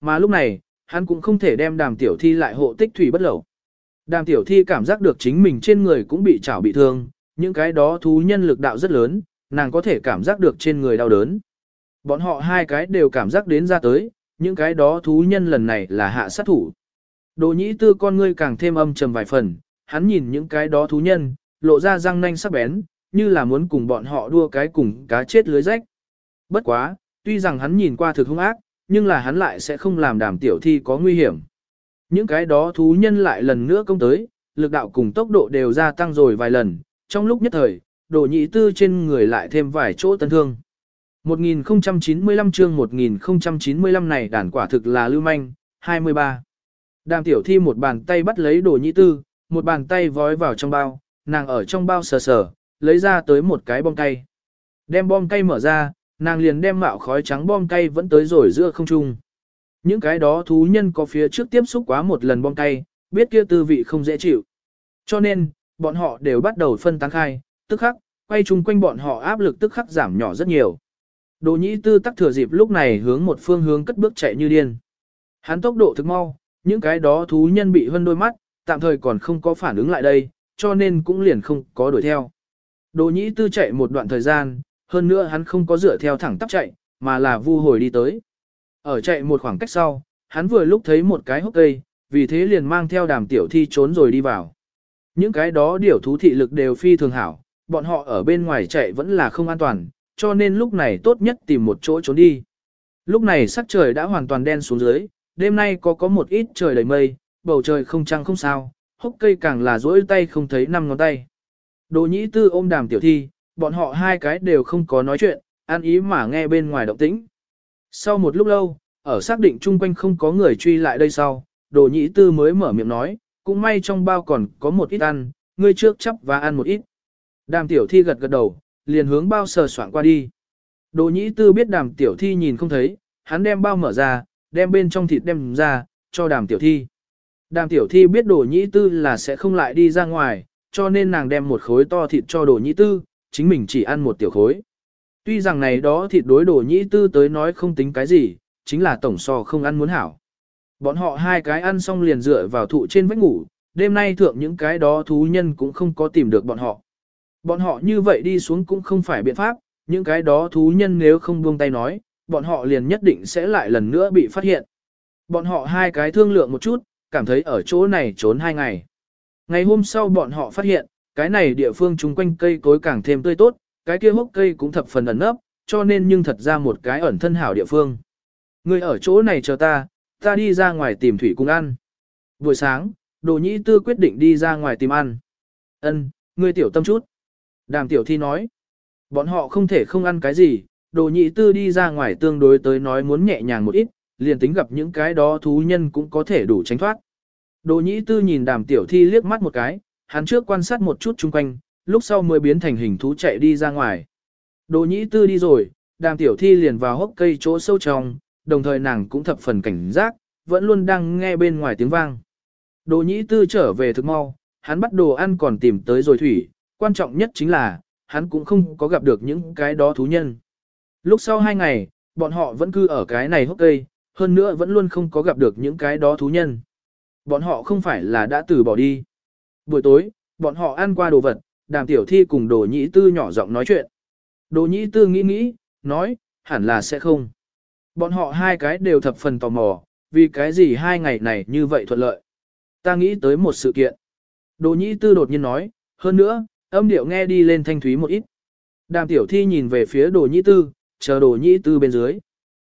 mà lúc này, hắn cũng không thể đem đàm tiểu thi lại hộ tích thủy bất lẩu. Đàm tiểu thi cảm giác được chính mình trên người cũng bị chảo bị thương, những cái đó thú nhân lực đạo rất lớn, nàng có thể cảm giác được trên người đau đớn. Bọn họ hai cái đều cảm giác đến ra tới, những cái đó thú nhân lần này là hạ sát thủ. Đồ nhĩ tư con ngươi càng thêm âm trầm vài phần, hắn nhìn những cái đó thú nhân, lộ ra răng nanh sắc bén, như là muốn cùng bọn họ đua cái cùng cá chết lưới rách. Bất quá, tuy rằng hắn nhìn qua thực hung ác, nhưng là hắn lại sẽ không làm đàm tiểu thi có nguy hiểm. Những cái đó thú nhân lại lần nữa công tới, lực đạo cùng tốc độ đều gia tăng rồi vài lần, trong lúc nhất thời, đồ nhị tư trên người lại thêm vài chỗ tấn thương. 1095 chương 1095 này đàn quả thực là lưu manh, 23. Đàm tiểu thi một bàn tay bắt lấy đồ nhị tư, một bàn tay vói vào trong bao, nàng ở trong bao sờ sờ, lấy ra tới một cái bom cây. Đem bom cây mở ra, nàng liền đem mạo khói trắng bom cay vẫn tới rồi giữa không trung. Những cái đó thú nhân có phía trước tiếp xúc quá một lần bom cay, biết kia tư vị không dễ chịu. Cho nên, bọn họ đều bắt đầu phân tán khai, tức khắc, quay chung quanh bọn họ áp lực tức khắc giảm nhỏ rất nhiều. Đồ nhĩ tư tắc thừa dịp lúc này hướng một phương hướng cất bước chạy như điên. Hắn tốc độ thực mau, những cái đó thú nhân bị hơn đôi mắt, tạm thời còn không có phản ứng lại đây, cho nên cũng liền không có đuổi theo. Đồ nhĩ tư chạy một đoạn thời gian, hơn nữa hắn không có dựa theo thẳng tắp chạy, mà là vu hồi đi tới. Ở chạy một khoảng cách sau, hắn vừa lúc thấy một cái hốc cây, vì thế liền mang theo đàm tiểu thi trốn rồi đi vào. Những cái đó điểu thú thị lực đều phi thường hảo, bọn họ ở bên ngoài chạy vẫn là không an toàn, cho nên lúc này tốt nhất tìm một chỗ trốn đi. Lúc này sắc trời đã hoàn toàn đen xuống dưới, đêm nay có có một ít trời đầy mây, bầu trời không trăng không sao, hốc cây càng là rỗi tay không thấy năm ngón tay. Đồ nhĩ tư ôm đàm tiểu thi, bọn họ hai cái đều không có nói chuyện, an ý mà nghe bên ngoài động tĩnh. Sau một lúc lâu, ở xác định chung quanh không có người truy lại đây sau, đồ nhĩ tư mới mở miệng nói, cũng may trong bao còn có một ít ăn, ngươi trước chấp và ăn một ít. Đàm tiểu thi gật gật đầu, liền hướng bao sờ soạn qua đi. Đồ nhĩ tư biết đàm tiểu thi nhìn không thấy, hắn đem bao mở ra, đem bên trong thịt đem ra, cho đàm tiểu thi. Đàm tiểu thi biết đồ nhĩ tư là sẽ không lại đi ra ngoài, cho nên nàng đem một khối to thịt cho đồ nhĩ tư, chính mình chỉ ăn một tiểu khối. Tuy rằng này đó thịt đối đồ nhĩ tư tới nói không tính cái gì, chính là tổng so không ăn muốn hảo. Bọn họ hai cái ăn xong liền dựa vào thụ trên vách ngủ, đêm nay thượng những cái đó thú nhân cũng không có tìm được bọn họ. Bọn họ như vậy đi xuống cũng không phải biện pháp, những cái đó thú nhân nếu không buông tay nói, bọn họ liền nhất định sẽ lại lần nữa bị phát hiện. Bọn họ hai cái thương lượng một chút, cảm thấy ở chỗ này trốn hai ngày. Ngày hôm sau bọn họ phát hiện, cái này địa phương chung quanh cây cối càng thêm tươi tốt, cái kia hốc cây cũng thập phần ẩn nấp, cho nên nhưng thật ra một cái ẩn thân hảo địa phương. Người ở chỗ này chờ ta, ta đi ra ngoài tìm thủy cung ăn. Buổi sáng, đồ nhĩ tư quyết định đi ra ngoài tìm ăn. Ân, ngươi tiểu tâm chút. Đàm tiểu thi nói, bọn họ không thể không ăn cái gì, đồ Nhĩ tư đi ra ngoài tương đối tới nói muốn nhẹ nhàng một ít, liền tính gặp những cái đó thú nhân cũng có thể đủ tránh thoát. Đồ Nhĩ tư nhìn đàm tiểu thi liếc mắt một cái, hắn trước quan sát một chút chung quanh, lúc sau mới biến thành hình thú chạy đi ra ngoài. Đồ Nhĩ tư đi rồi, đàm tiểu thi liền vào hốc cây chỗ sâu trong, đồng thời nàng cũng thập phần cảnh giác, vẫn luôn đang nghe bên ngoài tiếng vang. Đồ Nhĩ tư trở về thực mau, hắn bắt đồ ăn còn tìm tới rồi thủy, quan trọng nhất chính là, hắn cũng không có gặp được những cái đó thú nhân. Lúc sau hai ngày, bọn họ vẫn cư ở cái này hốc cây, hơn nữa vẫn luôn không có gặp được những cái đó thú nhân. Bọn họ không phải là đã từ bỏ đi. Buổi tối, bọn họ ăn qua đồ vật, đàm tiểu thi cùng đồ nhĩ tư nhỏ giọng nói chuyện. Đồ nhĩ tư nghĩ nghĩ, nói, hẳn là sẽ không. Bọn họ hai cái đều thập phần tò mò, vì cái gì hai ngày này như vậy thuận lợi. Ta nghĩ tới một sự kiện. Đồ nhĩ tư đột nhiên nói, hơn nữa, âm điệu nghe đi lên thanh thúy một ít. Đàm tiểu thi nhìn về phía đồ nhĩ tư, chờ đồ nhĩ tư bên dưới.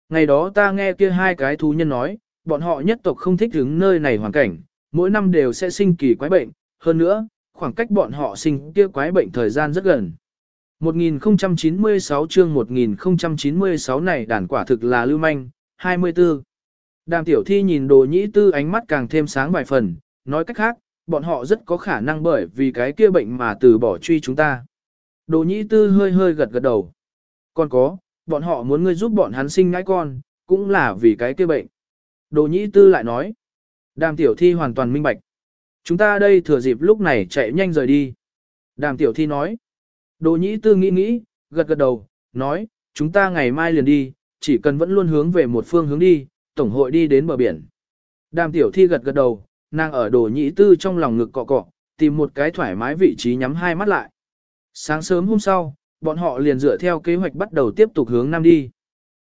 Ngày đó ta nghe kia hai cái thú nhân nói, bọn họ nhất tộc không thích đứng nơi này hoàn cảnh, mỗi năm đều sẽ sinh kỳ quái bệnh, hơn nữa, khoảng cách bọn họ sinh kia quái bệnh thời gian rất gần. 1096 chương 1096 này đàn quả thực là lưu manh, 24. Đàm tiểu thi nhìn đồ nhĩ tư ánh mắt càng thêm sáng vài phần, nói cách khác, bọn họ rất có khả năng bởi vì cái kia bệnh mà từ bỏ truy chúng ta. Đồ nhĩ tư hơi hơi gật gật đầu. Còn có, bọn họ muốn ngươi giúp bọn hắn sinh ngãi con, cũng là vì cái kia bệnh. Đồ nhĩ tư lại nói. Đàm tiểu thi hoàn toàn minh bạch. Chúng ta đây thừa dịp lúc này chạy nhanh rời đi. Đàm tiểu thi nói. Đồ nhĩ tư nghĩ nghĩ, gật gật đầu, nói, chúng ta ngày mai liền đi, chỉ cần vẫn luôn hướng về một phương hướng đi, tổng hội đi đến bờ biển. Đàm tiểu thi gật gật đầu, nàng ở đồ Nhĩ tư trong lòng ngực cọ cọ, tìm một cái thoải mái vị trí nhắm hai mắt lại. Sáng sớm hôm sau, bọn họ liền dựa theo kế hoạch bắt đầu tiếp tục hướng nam đi.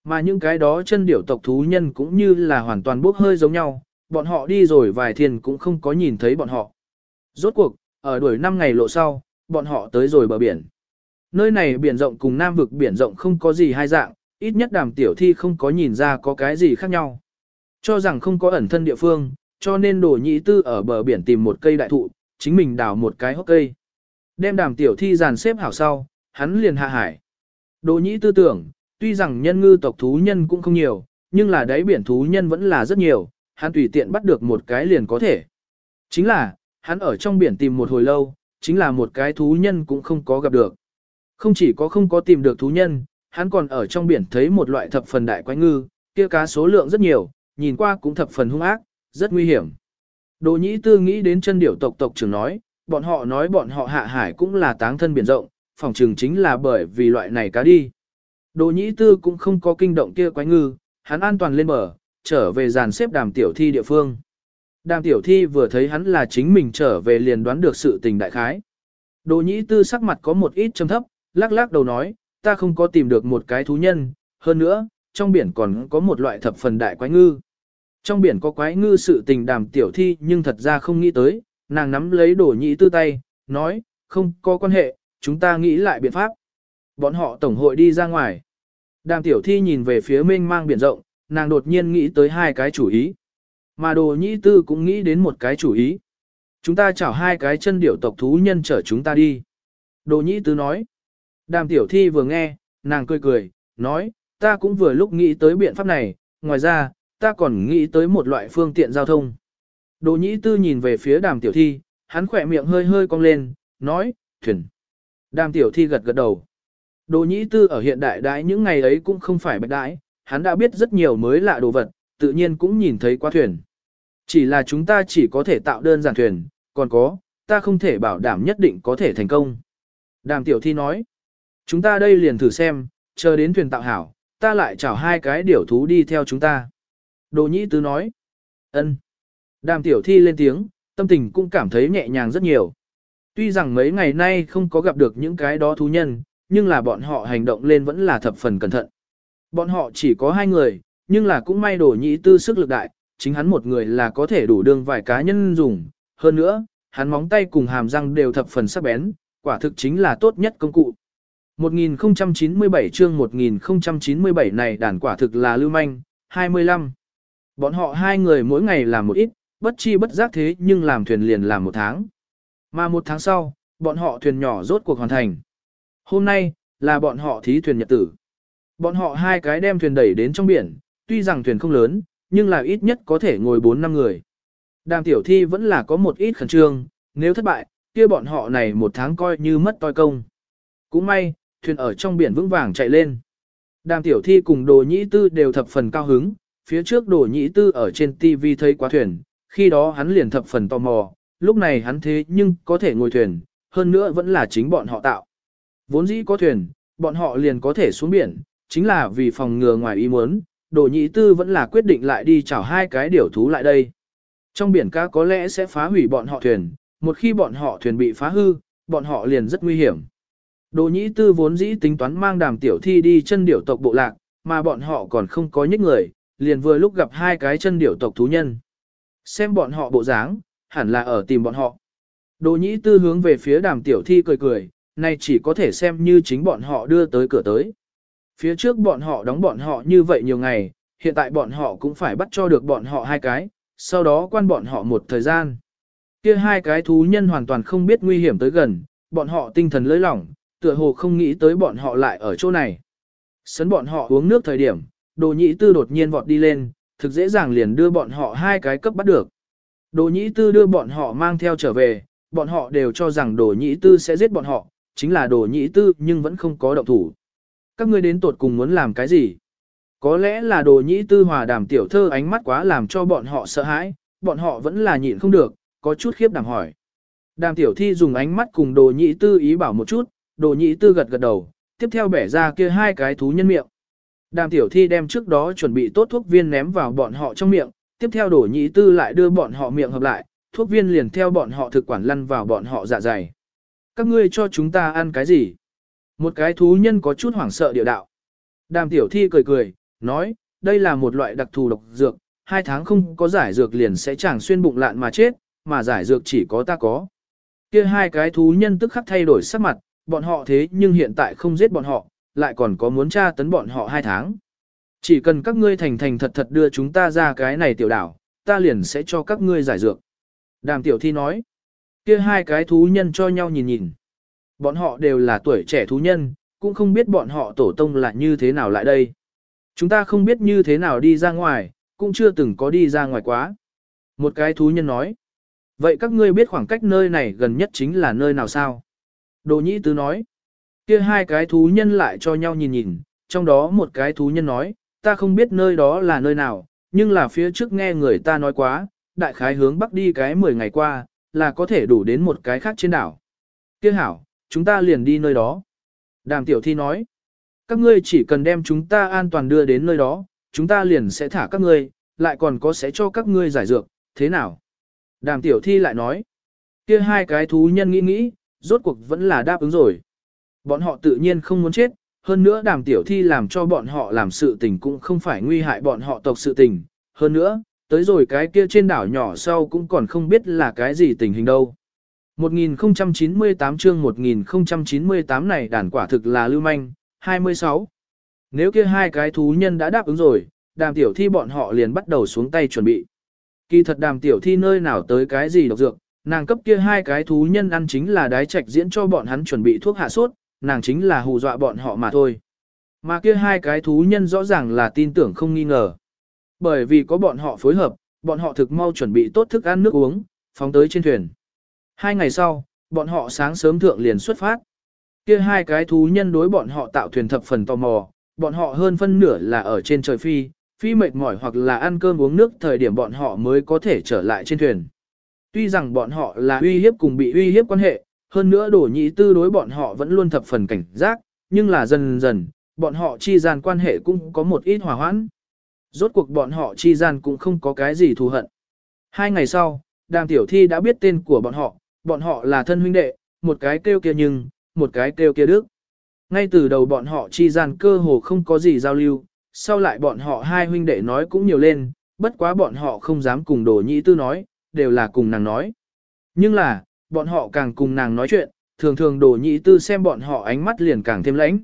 Mà những cái đó chân điểu tộc thú nhân cũng như là hoàn toàn bốc hơi giống nhau, bọn họ đi rồi vài thiên cũng không có nhìn thấy bọn họ. Rốt cuộc, ở đuổi 5 ngày lộ sau, bọn họ tới rồi bờ biển. Nơi này biển rộng cùng nam vực biển rộng không có gì hai dạng, ít nhất đàm tiểu thi không có nhìn ra có cái gì khác nhau. Cho rằng không có ẩn thân địa phương, cho nên đồ nhị tư ở bờ biển tìm một cây đại thụ, chính mình đào một cái hốc cây. Đem đàm tiểu thi dàn xếp hảo sau, hắn liền hạ hải. Đồ nhị tư tưởng, tuy rằng nhân ngư tộc thú nhân cũng không nhiều, nhưng là đáy biển thú nhân vẫn là rất nhiều, hắn tùy tiện bắt được một cái liền có thể. Chính là, hắn ở trong biển tìm một hồi lâu, chính là một cái thú nhân cũng không có gặp được. Không chỉ có không có tìm được thú nhân, hắn còn ở trong biển thấy một loại thập phần đại quái ngư, kia cá số lượng rất nhiều, nhìn qua cũng thập phần hung ác, rất nguy hiểm. Đồ nhĩ tư nghĩ đến chân điểu tộc tộc trưởng nói, bọn họ nói bọn họ hạ hải cũng là táng thân biển rộng, phòng trường chính là bởi vì loại này cá đi. Đồ nhĩ tư cũng không có kinh động kia quái ngư, hắn an toàn lên bờ, trở về dàn xếp đàm tiểu thi địa phương. Đàm tiểu thi vừa thấy hắn là chính mình trở về liền đoán được sự tình đại khái. Đồ nhĩ tư sắc mặt có một ít trầm thấp, lắc lắc đầu nói, ta không có tìm được một cái thú nhân, hơn nữa, trong biển còn có một loại thập phần đại quái ngư. Trong biển có quái ngư sự tình đàm tiểu thi nhưng thật ra không nghĩ tới, nàng nắm lấy đồ nhĩ tư tay, nói, không có quan hệ, chúng ta nghĩ lại biện pháp. Bọn họ tổng hội đi ra ngoài. Đàm tiểu thi nhìn về phía mênh mang biển rộng, nàng đột nhiên nghĩ tới hai cái chủ ý. Mà đồ nhĩ tư cũng nghĩ đến một cái chủ ý. Chúng ta chảo hai cái chân điểu tộc thú nhân chở chúng ta đi. Đồ nhĩ tư nói. Đàm tiểu thi vừa nghe, nàng cười cười, nói, ta cũng vừa lúc nghĩ tới biện pháp này, ngoài ra, ta còn nghĩ tới một loại phương tiện giao thông. Đồ nhĩ tư nhìn về phía đàm tiểu thi, hắn khỏe miệng hơi hơi cong lên, nói, thuyền. Đàm tiểu thi gật gật đầu. Đồ nhĩ tư ở hiện đại đãi những ngày ấy cũng không phải bạch đãi, hắn đã biết rất nhiều mới lạ đồ vật, tự nhiên cũng nhìn thấy qua thuyền. Chỉ là chúng ta chỉ có thể tạo đơn giản thuyền, còn có, ta không thể bảo đảm nhất định có thể thành công. Đàm tiểu thi nói, chúng ta đây liền thử xem, chờ đến thuyền tạo hảo, ta lại chào hai cái điểu thú đi theo chúng ta. Đồ nhĩ tứ nói, ân. Đàm tiểu thi lên tiếng, tâm tình cũng cảm thấy nhẹ nhàng rất nhiều. Tuy rằng mấy ngày nay không có gặp được những cái đó thú nhân, nhưng là bọn họ hành động lên vẫn là thập phần cẩn thận. Bọn họ chỉ có hai người, nhưng là cũng may đổ nhị tư sức lực đại, chính hắn một người là có thể đủ đương vài cá nhân dùng. Hơn nữa, hắn móng tay cùng hàm răng đều thập phần sắc bén, quả thực chính là tốt nhất công cụ. 1097 chương 1097 này đàn quả thực là lưu manh, 25. Bọn họ hai người mỗi ngày làm một ít, bất chi bất giác thế nhưng làm thuyền liền làm một tháng. Mà một tháng sau, bọn họ thuyền nhỏ rốt cuộc hoàn thành. Hôm nay, là bọn họ thí thuyền nhật tử. Bọn họ hai cái đem thuyền đẩy đến trong biển, tuy rằng thuyền không lớn, nhưng là ít nhất có thể ngồi 4 năm người. Đàm tiểu thi vẫn là có một ít khẩn trương, nếu thất bại, kia bọn họ này một tháng coi như mất toi công. Cũng may, thuyền ở trong biển vững vàng chạy lên. Đàm tiểu thi cùng đồ nhĩ tư đều thập phần cao hứng, phía trước đồ nhĩ tư ở trên TV thấy quá thuyền, khi đó hắn liền thập phần tò mò, lúc này hắn thế nhưng có thể ngồi thuyền, hơn nữa vẫn là chính bọn họ tạo. Vốn dĩ có thuyền, bọn họ liền có thể xuống biển, chính là vì phòng ngừa ngoài ý muốn, đồ nhị tư vẫn là quyết định lại đi chảo hai cái điểu thú lại đây. Trong biển cá có lẽ sẽ phá hủy bọn họ thuyền, một khi bọn họ thuyền bị phá hư, bọn họ liền rất nguy hiểm. Đồ nhĩ tư vốn dĩ tính toán mang đàm tiểu thi đi chân điểu tộc bộ lạc, mà bọn họ còn không có nhích người, liền vừa lúc gặp hai cái chân điểu tộc thú nhân. Xem bọn họ bộ dáng, hẳn là ở tìm bọn họ. Đồ nhĩ tư hướng về phía đàm tiểu thi cười cười, nay chỉ có thể xem như chính bọn họ đưa tới cửa tới. Phía trước bọn họ đóng bọn họ như vậy nhiều ngày, hiện tại bọn họ cũng phải bắt cho được bọn họ hai cái, sau đó quan bọn họ một thời gian. Kia hai cái thú nhân hoàn toàn không biết nguy hiểm tới gần, bọn họ tinh thần lưỡi lỏng, tựa hồ không nghĩ tới bọn họ lại ở chỗ này. Sấn bọn họ uống nước thời điểm, đồ nhĩ tư đột nhiên vọt đi lên, thực dễ dàng liền đưa bọn họ hai cái cấp bắt được. Đồ nhĩ tư đưa bọn họ mang theo trở về, bọn họ đều cho rằng đồ nhĩ tư sẽ giết bọn họ, chính là đồ nhĩ tư nhưng vẫn không có động thủ. Các ngươi đến tột cùng muốn làm cái gì? Có lẽ là đồ nhĩ tư hòa đàm tiểu thơ ánh mắt quá làm cho bọn họ sợ hãi, bọn họ vẫn là nhịn không được, có chút khiếp đảm hỏi. Đàm tiểu thi dùng ánh mắt cùng đồ nhĩ tư ý bảo một chút, đồ nhĩ tư gật gật đầu, tiếp theo bẻ ra kia hai cái thú nhân miệng. đàm tiểu thi đem trước đó chuẩn bị tốt thuốc viên ném vào bọn họ trong miệng, tiếp theo đổ nhị tư lại đưa bọn họ miệng hợp lại, thuốc viên liền theo bọn họ thực quản lăn vào bọn họ dạ dày. Các ngươi cho chúng ta ăn cái gì? Một cái thú nhân có chút hoảng sợ địa đạo. Đàm tiểu thi cười cười, nói, đây là một loại đặc thù độc dược, hai tháng không có giải dược liền sẽ chẳng xuyên bụng lạn mà chết, mà giải dược chỉ có ta có. Kia hai cái thú nhân tức khắc thay đổi sắc mặt, bọn họ thế nhưng hiện tại không giết bọn họ, lại còn có muốn tra tấn bọn họ hai tháng. Chỉ cần các ngươi thành thành thật thật đưa chúng ta ra cái này tiểu đảo, ta liền sẽ cho các ngươi giải dược. Đàm tiểu thi nói, kia hai cái thú nhân cho nhau nhìn nhìn. Bọn họ đều là tuổi trẻ thú nhân, cũng không biết bọn họ tổ tông là như thế nào lại đây. Chúng ta không biết như thế nào đi ra ngoài, cũng chưa từng có đi ra ngoài quá. Một cái thú nhân nói, vậy các ngươi biết khoảng cách nơi này gần nhất chính là nơi nào sao? Đồ nhĩ tứ nói, kia hai cái thú nhân lại cho nhau nhìn nhìn, trong đó một cái thú nhân nói, ta không biết nơi đó là nơi nào, nhưng là phía trước nghe người ta nói quá, đại khái hướng bắc đi cái 10 ngày qua, là có thể đủ đến một cái khác trên đảo. Kia hảo, chúng ta liền đi nơi đó. Đàm tiểu thi nói, các ngươi chỉ cần đem chúng ta an toàn đưa đến nơi đó, chúng ta liền sẽ thả các ngươi, lại còn có sẽ cho các ngươi giải dược, thế nào? Đàm tiểu thi lại nói, kia hai cái thú nhân nghĩ nghĩ, rốt cuộc vẫn là đáp ứng rồi. Bọn họ tự nhiên không muốn chết, hơn nữa đàm tiểu thi làm cho bọn họ làm sự tình cũng không phải nguy hại bọn họ tộc sự tình. Hơn nữa, tới rồi cái kia trên đảo nhỏ sau cũng còn không biết là cái gì tình hình đâu. 1098 chương 1098 này đàn quả thực là lưu manh, 26. Nếu kia hai cái thú nhân đã đáp ứng rồi, đàm tiểu thi bọn họ liền bắt đầu xuống tay chuẩn bị. Kỳ thật đàm tiểu thi nơi nào tới cái gì độc dược, nàng cấp kia hai cái thú nhân ăn chính là đái trạch diễn cho bọn hắn chuẩn bị thuốc hạ sốt, nàng chính là hù dọa bọn họ mà thôi. Mà kia hai cái thú nhân rõ ràng là tin tưởng không nghi ngờ. Bởi vì có bọn họ phối hợp, bọn họ thực mau chuẩn bị tốt thức ăn nước uống, phóng tới trên thuyền. Hai ngày sau, bọn họ sáng sớm thượng liền xuất phát. Kia hai cái thú nhân đối bọn họ tạo thuyền thập phần tò mò, bọn họ hơn phân nửa là ở trên trời phi, phi mệt mỏi hoặc là ăn cơm uống nước thời điểm bọn họ mới có thể trở lại trên thuyền. Tuy rằng bọn họ là uy hiếp cùng bị uy hiếp quan hệ, hơn nữa đổ nhị tư đối bọn họ vẫn luôn thập phần cảnh giác, nhưng là dần dần, bọn họ chi gian quan hệ cũng có một ít hòa hoãn. Rốt cuộc bọn họ chi gian cũng không có cái gì thù hận. Hai ngày sau, đàm tiểu thi đã biết tên của bọn họ, bọn họ là thân huynh đệ, một cái kêu kia nhưng, một cái kêu kia đức. Ngay từ đầu bọn họ chi gian cơ hồ không có gì giao lưu, sau lại bọn họ hai huynh đệ nói cũng nhiều lên, bất quá bọn họ không dám cùng đồ nhị tư nói, đều là cùng nàng nói. Nhưng là, bọn họ càng cùng nàng nói chuyện, thường thường đồ nhị tư xem bọn họ ánh mắt liền càng thêm lãnh.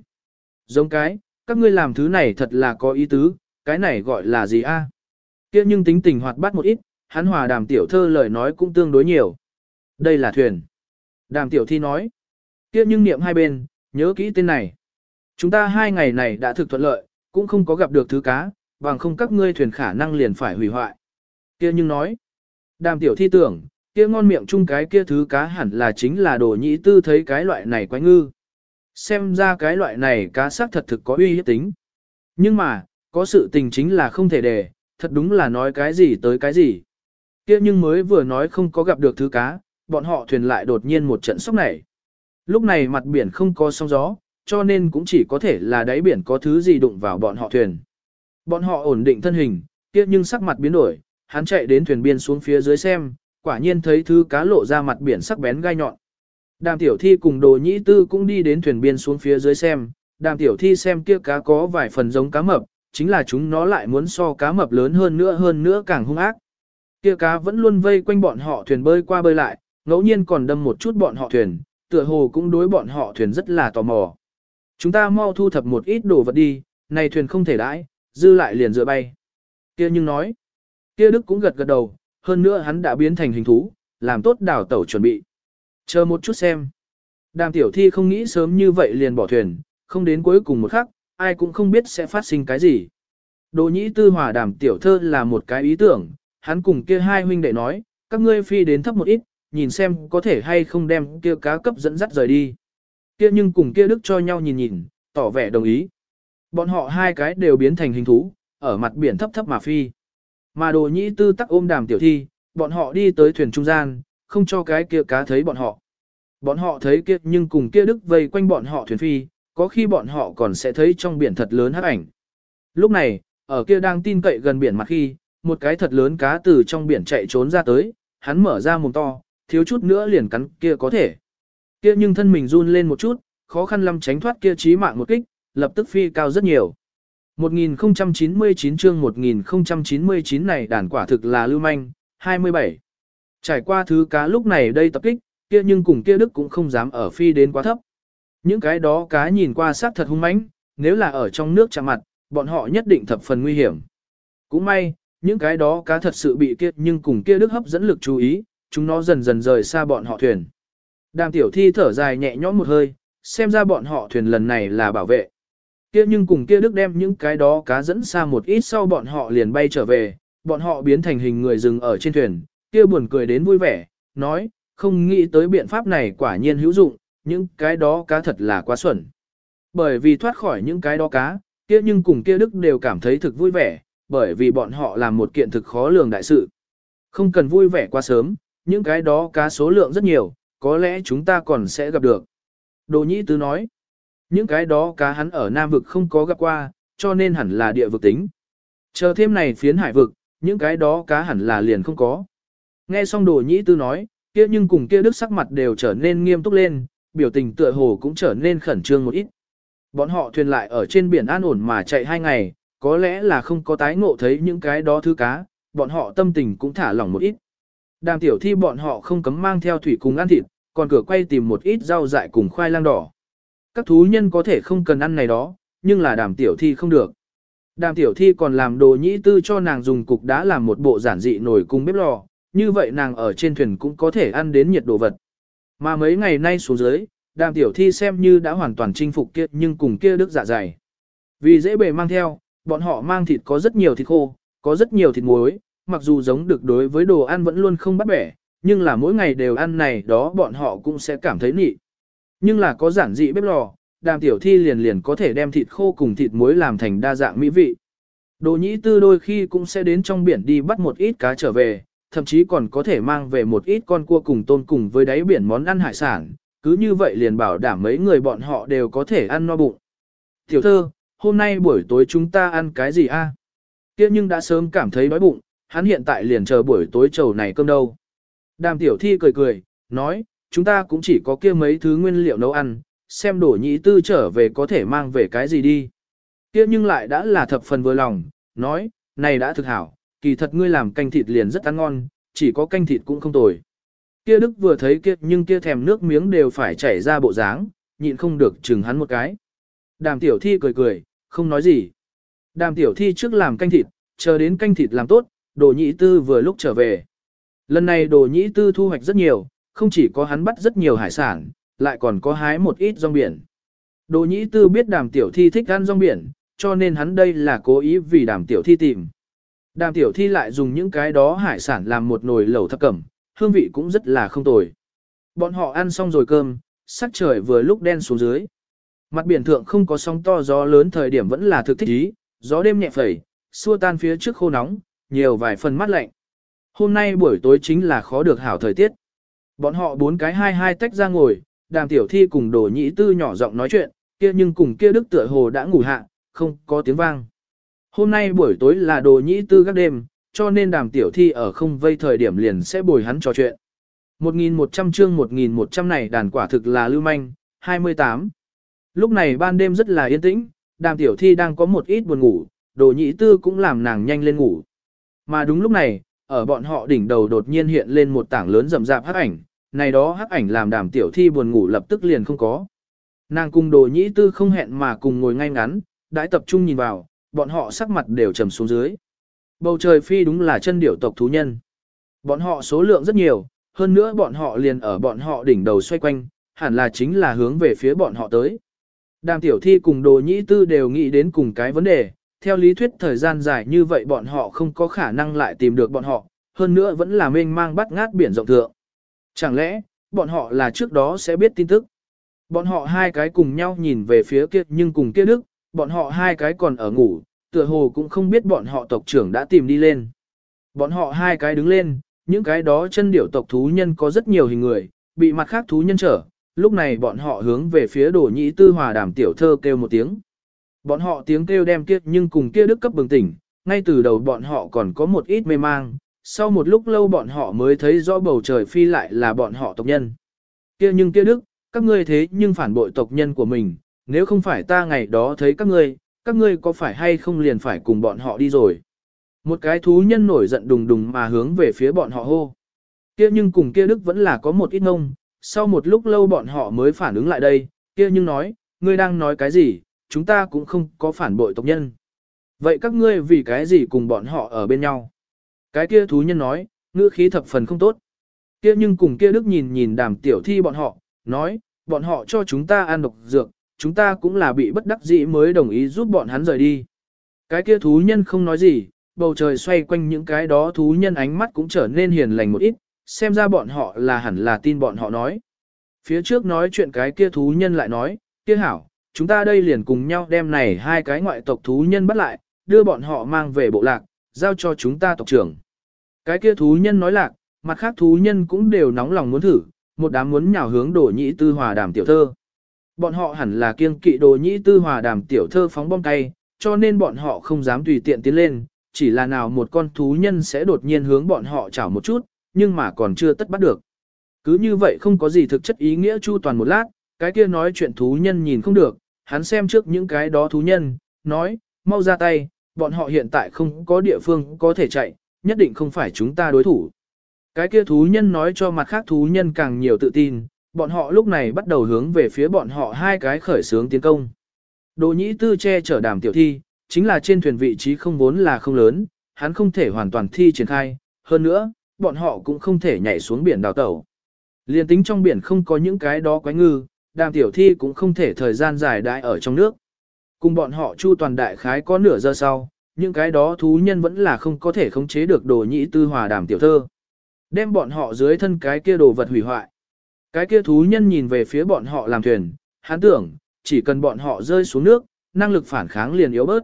Giống cái, các ngươi làm thứ này thật là có ý tứ, cái này gọi là gì a? Kia nhưng tính tình hoạt bát một ít, hắn hòa đàm tiểu thơ lời nói cũng tương đối nhiều. Đây là thuyền. Đàm tiểu thi nói. Kia nhưng niệm hai bên, nhớ kỹ tên này. Chúng ta hai ngày này đã thực thuận lợi, cũng không có gặp được thứ cá, bằng không các ngươi thuyền khả năng liền phải hủy hoại. Kia nhưng nói. Đàm tiểu thi tưởng, kia ngon miệng chung cái kia thứ cá hẳn là chính là đồ nhĩ tư thấy cái loại này quái ngư. Xem ra cái loại này cá xác thật thực có uy hiếp tính. Nhưng mà, có sự tình chính là không thể để, thật đúng là nói cái gì tới cái gì. kia nhưng mới vừa nói không có gặp được thứ cá, bọn họ thuyền lại đột nhiên một trận sốc nảy. Lúc này mặt biển không có sóng gió, cho nên cũng chỉ có thể là đáy biển có thứ gì đụng vào bọn họ thuyền. Bọn họ ổn định thân hình, kia nhưng sắc mặt biến đổi, hắn chạy đến thuyền biên xuống phía dưới xem, quả nhiên thấy thứ cá lộ ra mặt biển sắc bén gai nhọn. Đàm tiểu thi cùng đồ nhĩ tư cũng đi đến thuyền biên xuống phía dưới xem, đàm tiểu thi xem kia cá có vài phần giống cá mập, chính là chúng nó lại muốn so cá mập lớn hơn nữa hơn nữa càng hung ác. Kia cá vẫn luôn vây quanh bọn họ thuyền bơi qua bơi lại, ngẫu nhiên còn đâm một chút bọn họ thuyền, tựa hồ cũng đối bọn họ thuyền rất là tò mò. Chúng ta mau thu thập một ít đồ vật đi, này thuyền không thể đãi, dư lại liền dựa bay. Kia nhưng nói, kia Đức cũng gật gật đầu, hơn nữa hắn đã biến thành hình thú, làm tốt đảo tẩu chuẩn bị. Chờ một chút xem. Đàm tiểu thi không nghĩ sớm như vậy liền bỏ thuyền, không đến cuối cùng một khắc, ai cũng không biết sẽ phát sinh cái gì. Đồ nhĩ tư hòa đàm tiểu thơ là một cái ý tưởng, hắn cùng kia hai huynh đệ nói, các ngươi phi đến thấp một ít, nhìn xem có thể hay không đem kia cá cấp dẫn dắt rời đi. Kia nhưng cùng kia đức cho nhau nhìn nhìn, tỏ vẻ đồng ý. Bọn họ hai cái đều biến thành hình thú, ở mặt biển thấp thấp mà phi. Mà đồ nhĩ tư tắc ôm đàm tiểu thi, bọn họ đi tới thuyền trung gian, không cho cái kia cá thấy bọn họ. Bọn họ thấy kia nhưng cùng kia đức vây quanh bọn họ thuyền phi, có khi bọn họ còn sẽ thấy trong biển thật lớn hắc ảnh. Lúc này, ở kia đang tin cậy gần biển mặt khi, một cái thật lớn cá từ trong biển chạy trốn ra tới, hắn mở ra mồm to, thiếu chút nữa liền cắn kia có thể. Kia nhưng thân mình run lên một chút, khó khăn lắm tránh thoát kia chí mạng một kích, lập tức phi cao rất nhiều. 1099 chương 1099 này đàn quả thực là lưu manh, 27. Trải qua thứ cá lúc này đây tập kích, kia nhưng cùng kia đức cũng không dám ở phi đến quá thấp. Những cái đó cá nhìn qua sát thật hung mãnh, nếu là ở trong nước chạm mặt, bọn họ nhất định thập phần nguy hiểm. Cũng may, những cái đó cá thật sự bị kia nhưng cùng kia đức hấp dẫn lực chú ý, chúng nó dần dần rời xa bọn họ thuyền. Đàm tiểu thi thở dài nhẹ nhõm một hơi, xem ra bọn họ thuyền lần này là bảo vệ. Kia nhưng cùng kia đức đem những cái đó cá dẫn xa một ít sau bọn họ liền bay trở về, bọn họ biến thành hình người rừng ở trên thuyền, kia buồn cười đến vui vẻ, nói, không nghĩ tới biện pháp này quả nhiên hữu dụng, những cái đó cá thật là quá xuẩn. Bởi vì thoát khỏi những cái đó cá, kia nhưng cùng kia đức đều cảm thấy thực vui vẻ, bởi vì bọn họ làm một kiện thực khó lường đại sự. Không cần vui vẻ quá sớm, những cái đó cá số lượng rất nhiều, có lẽ chúng ta còn sẽ gặp được. Đồ Nhĩ Tứ nói, những cái đó cá hắn ở Nam vực không có gặp qua, cho nên hẳn là địa vực tính. Chờ thêm này phiến hải vực, những cái đó cá hẳn là liền không có. Nghe xong Đồ Nhĩ Tư nói, kia nhưng cùng kia đức sắc mặt đều trở nên nghiêm túc lên, biểu tình tựa hồ cũng trở nên khẩn trương một ít. Bọn họ thuyền lại ở trên biển an ổn mà chạy hai ngày, có lẽ là không có tái ngộ thấy những cái đó thứ cá, bọn họ tâm tình cũng thả lỏng một ít. Đàm tiểu thi bọn họ không cấm mang theo thủy cùng ăn thịt, còn cửa quay tìm một ít rau dại cùng khoai lang đỏ. Các thú nhân có thể không cần ăn này đó, nhưng là đàm tiểu thi không được. Đàm tiểu thi còn làm đồ nhĩ tư cho nàng dùng cục đá làm một bộ giản dị nồi cung bếp lò, như vậy nàng ở trên thuyền cũng có thể ăn đến nhiệt đồ vật. Mà mấy ngày nay xuống dưới, đàm tiểu thi xem như đã hoàn toàn chinh phục kia nhưng cùng kia đức dạ dày. Vì dễ bề mang theo, bọn họ mang thịt có rất nhiều thịt khô, có rất nhiều thịt muối, mặc dù giống được đối với đồ ăn vẫn luôn không bắt bẻ, nhưng là mỗi ngày đều ăn này đó bọn họ cũng sẽ cảm thấy nị. Nhưng là có giản dị bếp lò, đàm tiểu thi liền liền có thể đem thịt khô cùng thịt muối làm thành đa dạng mỹ vị. Đồ nhĩ tư đôi khi cũng sẽ đến trong biển đi bắt một ít cá trở về, thậm chí còn có thể mang về một ít con cua cùng tôm cùng với đáy biển món ăn hải sản, cứ như vậy liền bảo đảm mấy người bọn họ đều có thể ăn no bụng. Tiểu thơ, hôm nay buổi tối chúng ta ăn cái gì a? Kia nhưng đã sớm cảm thấy đói bụng, hắn hiện tại liền chờ buổi tối trầu này cơm đâu. Đàm tiểu thi cười cười, nói, chúng ta cũng chỉ có kia mấy thứ nguyên liệu nấu ăn, xem đổ nhị tư trở về có thể mang về cái gì đi. Kia nhưng lại đã là thập phần vừa lòng, nói, này đã thực hảo, kỳ thật ngươi làm canh thịt liền rất ăn ngon, chỉ có canh thịt cũng không tồi. Kia Đức vừa thấy kia nhưng kia thèm nước miếng đều phải chảy ra bộ dáng, nhịn không được chừng hắn một cái. Đàm tiểu thi cười cười, không nói gì. Đàm tiểu thi trước làm canh thịt, chờ đến canh thịt làm tốt, đồ nhị tư vừa lúc trở về. Lần này đồ nhị tư thu hoạch rất nhiều, không chỉ có hắn bắt rất nhiều hải sản, lại còn có hái một ít rong biển. Đồ nhị tư biết đàm tiểu thi thích ăn rong biển, cho nên hắn đây là cố ý vì đàm tiểu thi tìm. Đàm tiểu thi lại dùng những cái đó hải sản làm một nồi lẩu thập cẩm, hương vị cũng rất là không tồi. Bọn họ ăn xong rồi cơm, sắc trời vừa lúc đen xuống dưới. Mặt biển thượng không có sóng to gió lớn thời điểm vẫn là thực thích ý, gió đêm nhẹ phẩy, xua tan phía trước khô nóng, nhiều vài phần mát lạnh. Hôm nay buổi tối chính là khó được hảo thời tiết. Bọn họ bốn cái hai hai tách ra ngồi, đàm tiểu thi cùng đồ nhĩ tư nhỏ giọng nói chuyện, kia nhưng cùng kia đức tựa hồ đã ngủ hạ, không có tiếng vang. Hôm nay buổi tối là đồ nhĩ tư các đêm, cho nên đàm tiểu thi ở không vây thời điểm liền sẽ bồi hắn trò chuyện. 1.100 chương 1.100 này đàn quả thực là lưu manh, 28. Lúc này ban đêm rất là yên tĩnh, đàm tiểu thi đang có một ít buồn ngủ, đồ nhĩ tư cũng làm nàng nhanh lên ngủ. Mà đúng lúc này, ở bọn họ đỉnh đầu đột nhiên hiện lên một tảng lớn rầm rạp hắc ảnh, này đó hắc ảnh làm đàm tiểu thi buồn ngủ lập tức liền không có. Nàng cùng đồ nhĩ tư không hẹn mà cùng ngồi ngay ngắn, đãi tập trung nhìn vào, bọn họ sắc mặt đều trầm xuống dưới. Bầu trời phi đúng là chân điểu tộc thú nhân. Bọn họ số lượng rất nhiều, hơn nữa bọn họ liền ở bọn họ đỉnh đầu xoay quanh, hẳn là chính là hướng về phía bọn họ tới. Đàm tiểu thi cùng đồ nhĩ tư đều nghĩ đến cùng cái vấn đề, theo lý thuyết thời gian dài như vậy bọn họ không có khả năng lại tìm được bọn họ, hơn nữa vẫn là mênh mang bắt ngát biển rộng thượng. Chẳng lẽ, bọn họ là trước đó sẽ biết tin tức. Bọn họ hai cái cùng nhau nhìn về phía kia nhưng cùng kia đức, bọn họ hai cái còn ở ngủ, tựa hồ cũng không biết bọn họ tộc trưởng đã tìm đi lên. Bọn họ hai cái đứng lên, những cái đó chân điểu tộc thú nhân có rất nhiều hình người, bị mặt khác thú nhân trở, lúc này bọn họ hướng về phía đổ nhĩ tư hòa đàm tiểu thơ kêu một tiếng. Bọn họ tiếng kêu đem kia nhưng cùng kia đức cấp bừng tỉnh, ngay từ đầu bọn họ còn có một ít mê mang, sau một lúc lâu bọn họ mới thấy rõ bầu trời phi lại là bọn họ tộc nhân. Kia nhưng kia đức, các ngươi thế nhưng phản bội tộc nhân của mình, nếu không phải ta ngày đó thấy các ngươi, các ngươi có phải hay không liền phải cùng bọn họ đi rồi. Một cái thú nhân nổi giận đùng đùng mà hướng về phía bọn họ hô. Kia nhưng cùng kia đức vẫn là có một ít ngông, sau một lúc lâu bọn họ mới phản ứng lại đây, kia nhưng nói, ngươi đang nói cái gì, chúng ta cũng không có phản bội tộc nhân. Vậy các ngươi vì cái gì cùng bọn họ ở bên nhau? Cái kia thú nhân nói, ngữ khí thập phần không tốt. Kia nhưng cùng kia đức nhìn nhìn đàm tiểu thi bọn họ, nói, bọn họ cho chúng ta ăn độc dược, chúng ta cũng là bị bất đắc dĩ mới đồng ý giúp bọn hắn rời đi. Cái kia thú nhân không nói gì, bầu trời xoay quanh những cái đó thú nhân ánh mắt cũng trở nên hiền lành một ít, xem ra bọn họ là hẳn là tin bọn họ nói. Phía trước nói chuyện cái kia thú nhân lại nói, kia hảo, chúng ta đây liền cùng nhau đem này hai cái ngoại tộc thú nhân bắt lại, đưa bọn họ mang về bộ lạc, giao cho chúng ta tộc trưởng. Cái kia thú nhân nói lạc, mặt khác thú nhân cũng đều nóng lòng muốn thử, một đám muốn nhào hướng đổ nhĩ tư hòa đàm tiểu thơ. Bọn họ hẳn là kiêng kỵ đồ nhĩ tư hòa đàm tiểu thơ phóng bom tay, cho nên bọn họ không dám tùy tiện tiến lên, chỉ là nào một con thú nhân sẽ đột nhiên hướng bọn họ chảo một chút, nhưng mà còn chưa tất bắt được. Cứ như vậy không có gì thực chất ý nghĩa chu toàn một lát, cái kia nói chuyện thú nhân nhìn không được, hắn xem trước những cái đó thú nhân, nói, mau ra tay, bọn họ hiện tại không có địa phương có thể chạy, nhất định không phải chúng ta đối thủ. Cái kia thú nhân nói cho mặt khác thú nhân càng nhiều tự tin, bọn họ lúc này bắt đầu hướng về phía bọn họ hai cái khởi sướng tiến công. Đồ nhĩ tư che chở đàm tiểu thi, chính là trên thuyền vị trí không vốn là không lớn, hắn không thể hoàn toàn thi triển khai, hơn nữa, bọn họ cũng không thể nhảy xuống biển đào tẩu. Liên tính trong biển không có những cái đó quái ngư, đàm tiểu thi cũng không thể thời gian dài đại ở trong nước. Cùng bọn họ chu toàn đại khái có nửa giờ sau, những cái đó thú nhân vẫn là không có thể khống chế được đồ nhĩ tư hòa đàm tiểu thơ. Đem bọn họ dưới thân cái kia đồ vật hủy hoại. Cái kia thú nhân nhìn về phía bọn họ làm thuyền, hắn tưởng, chỉ cần bọn họ rơi xuống nước, năng lực phản kháng liền yếu bớt.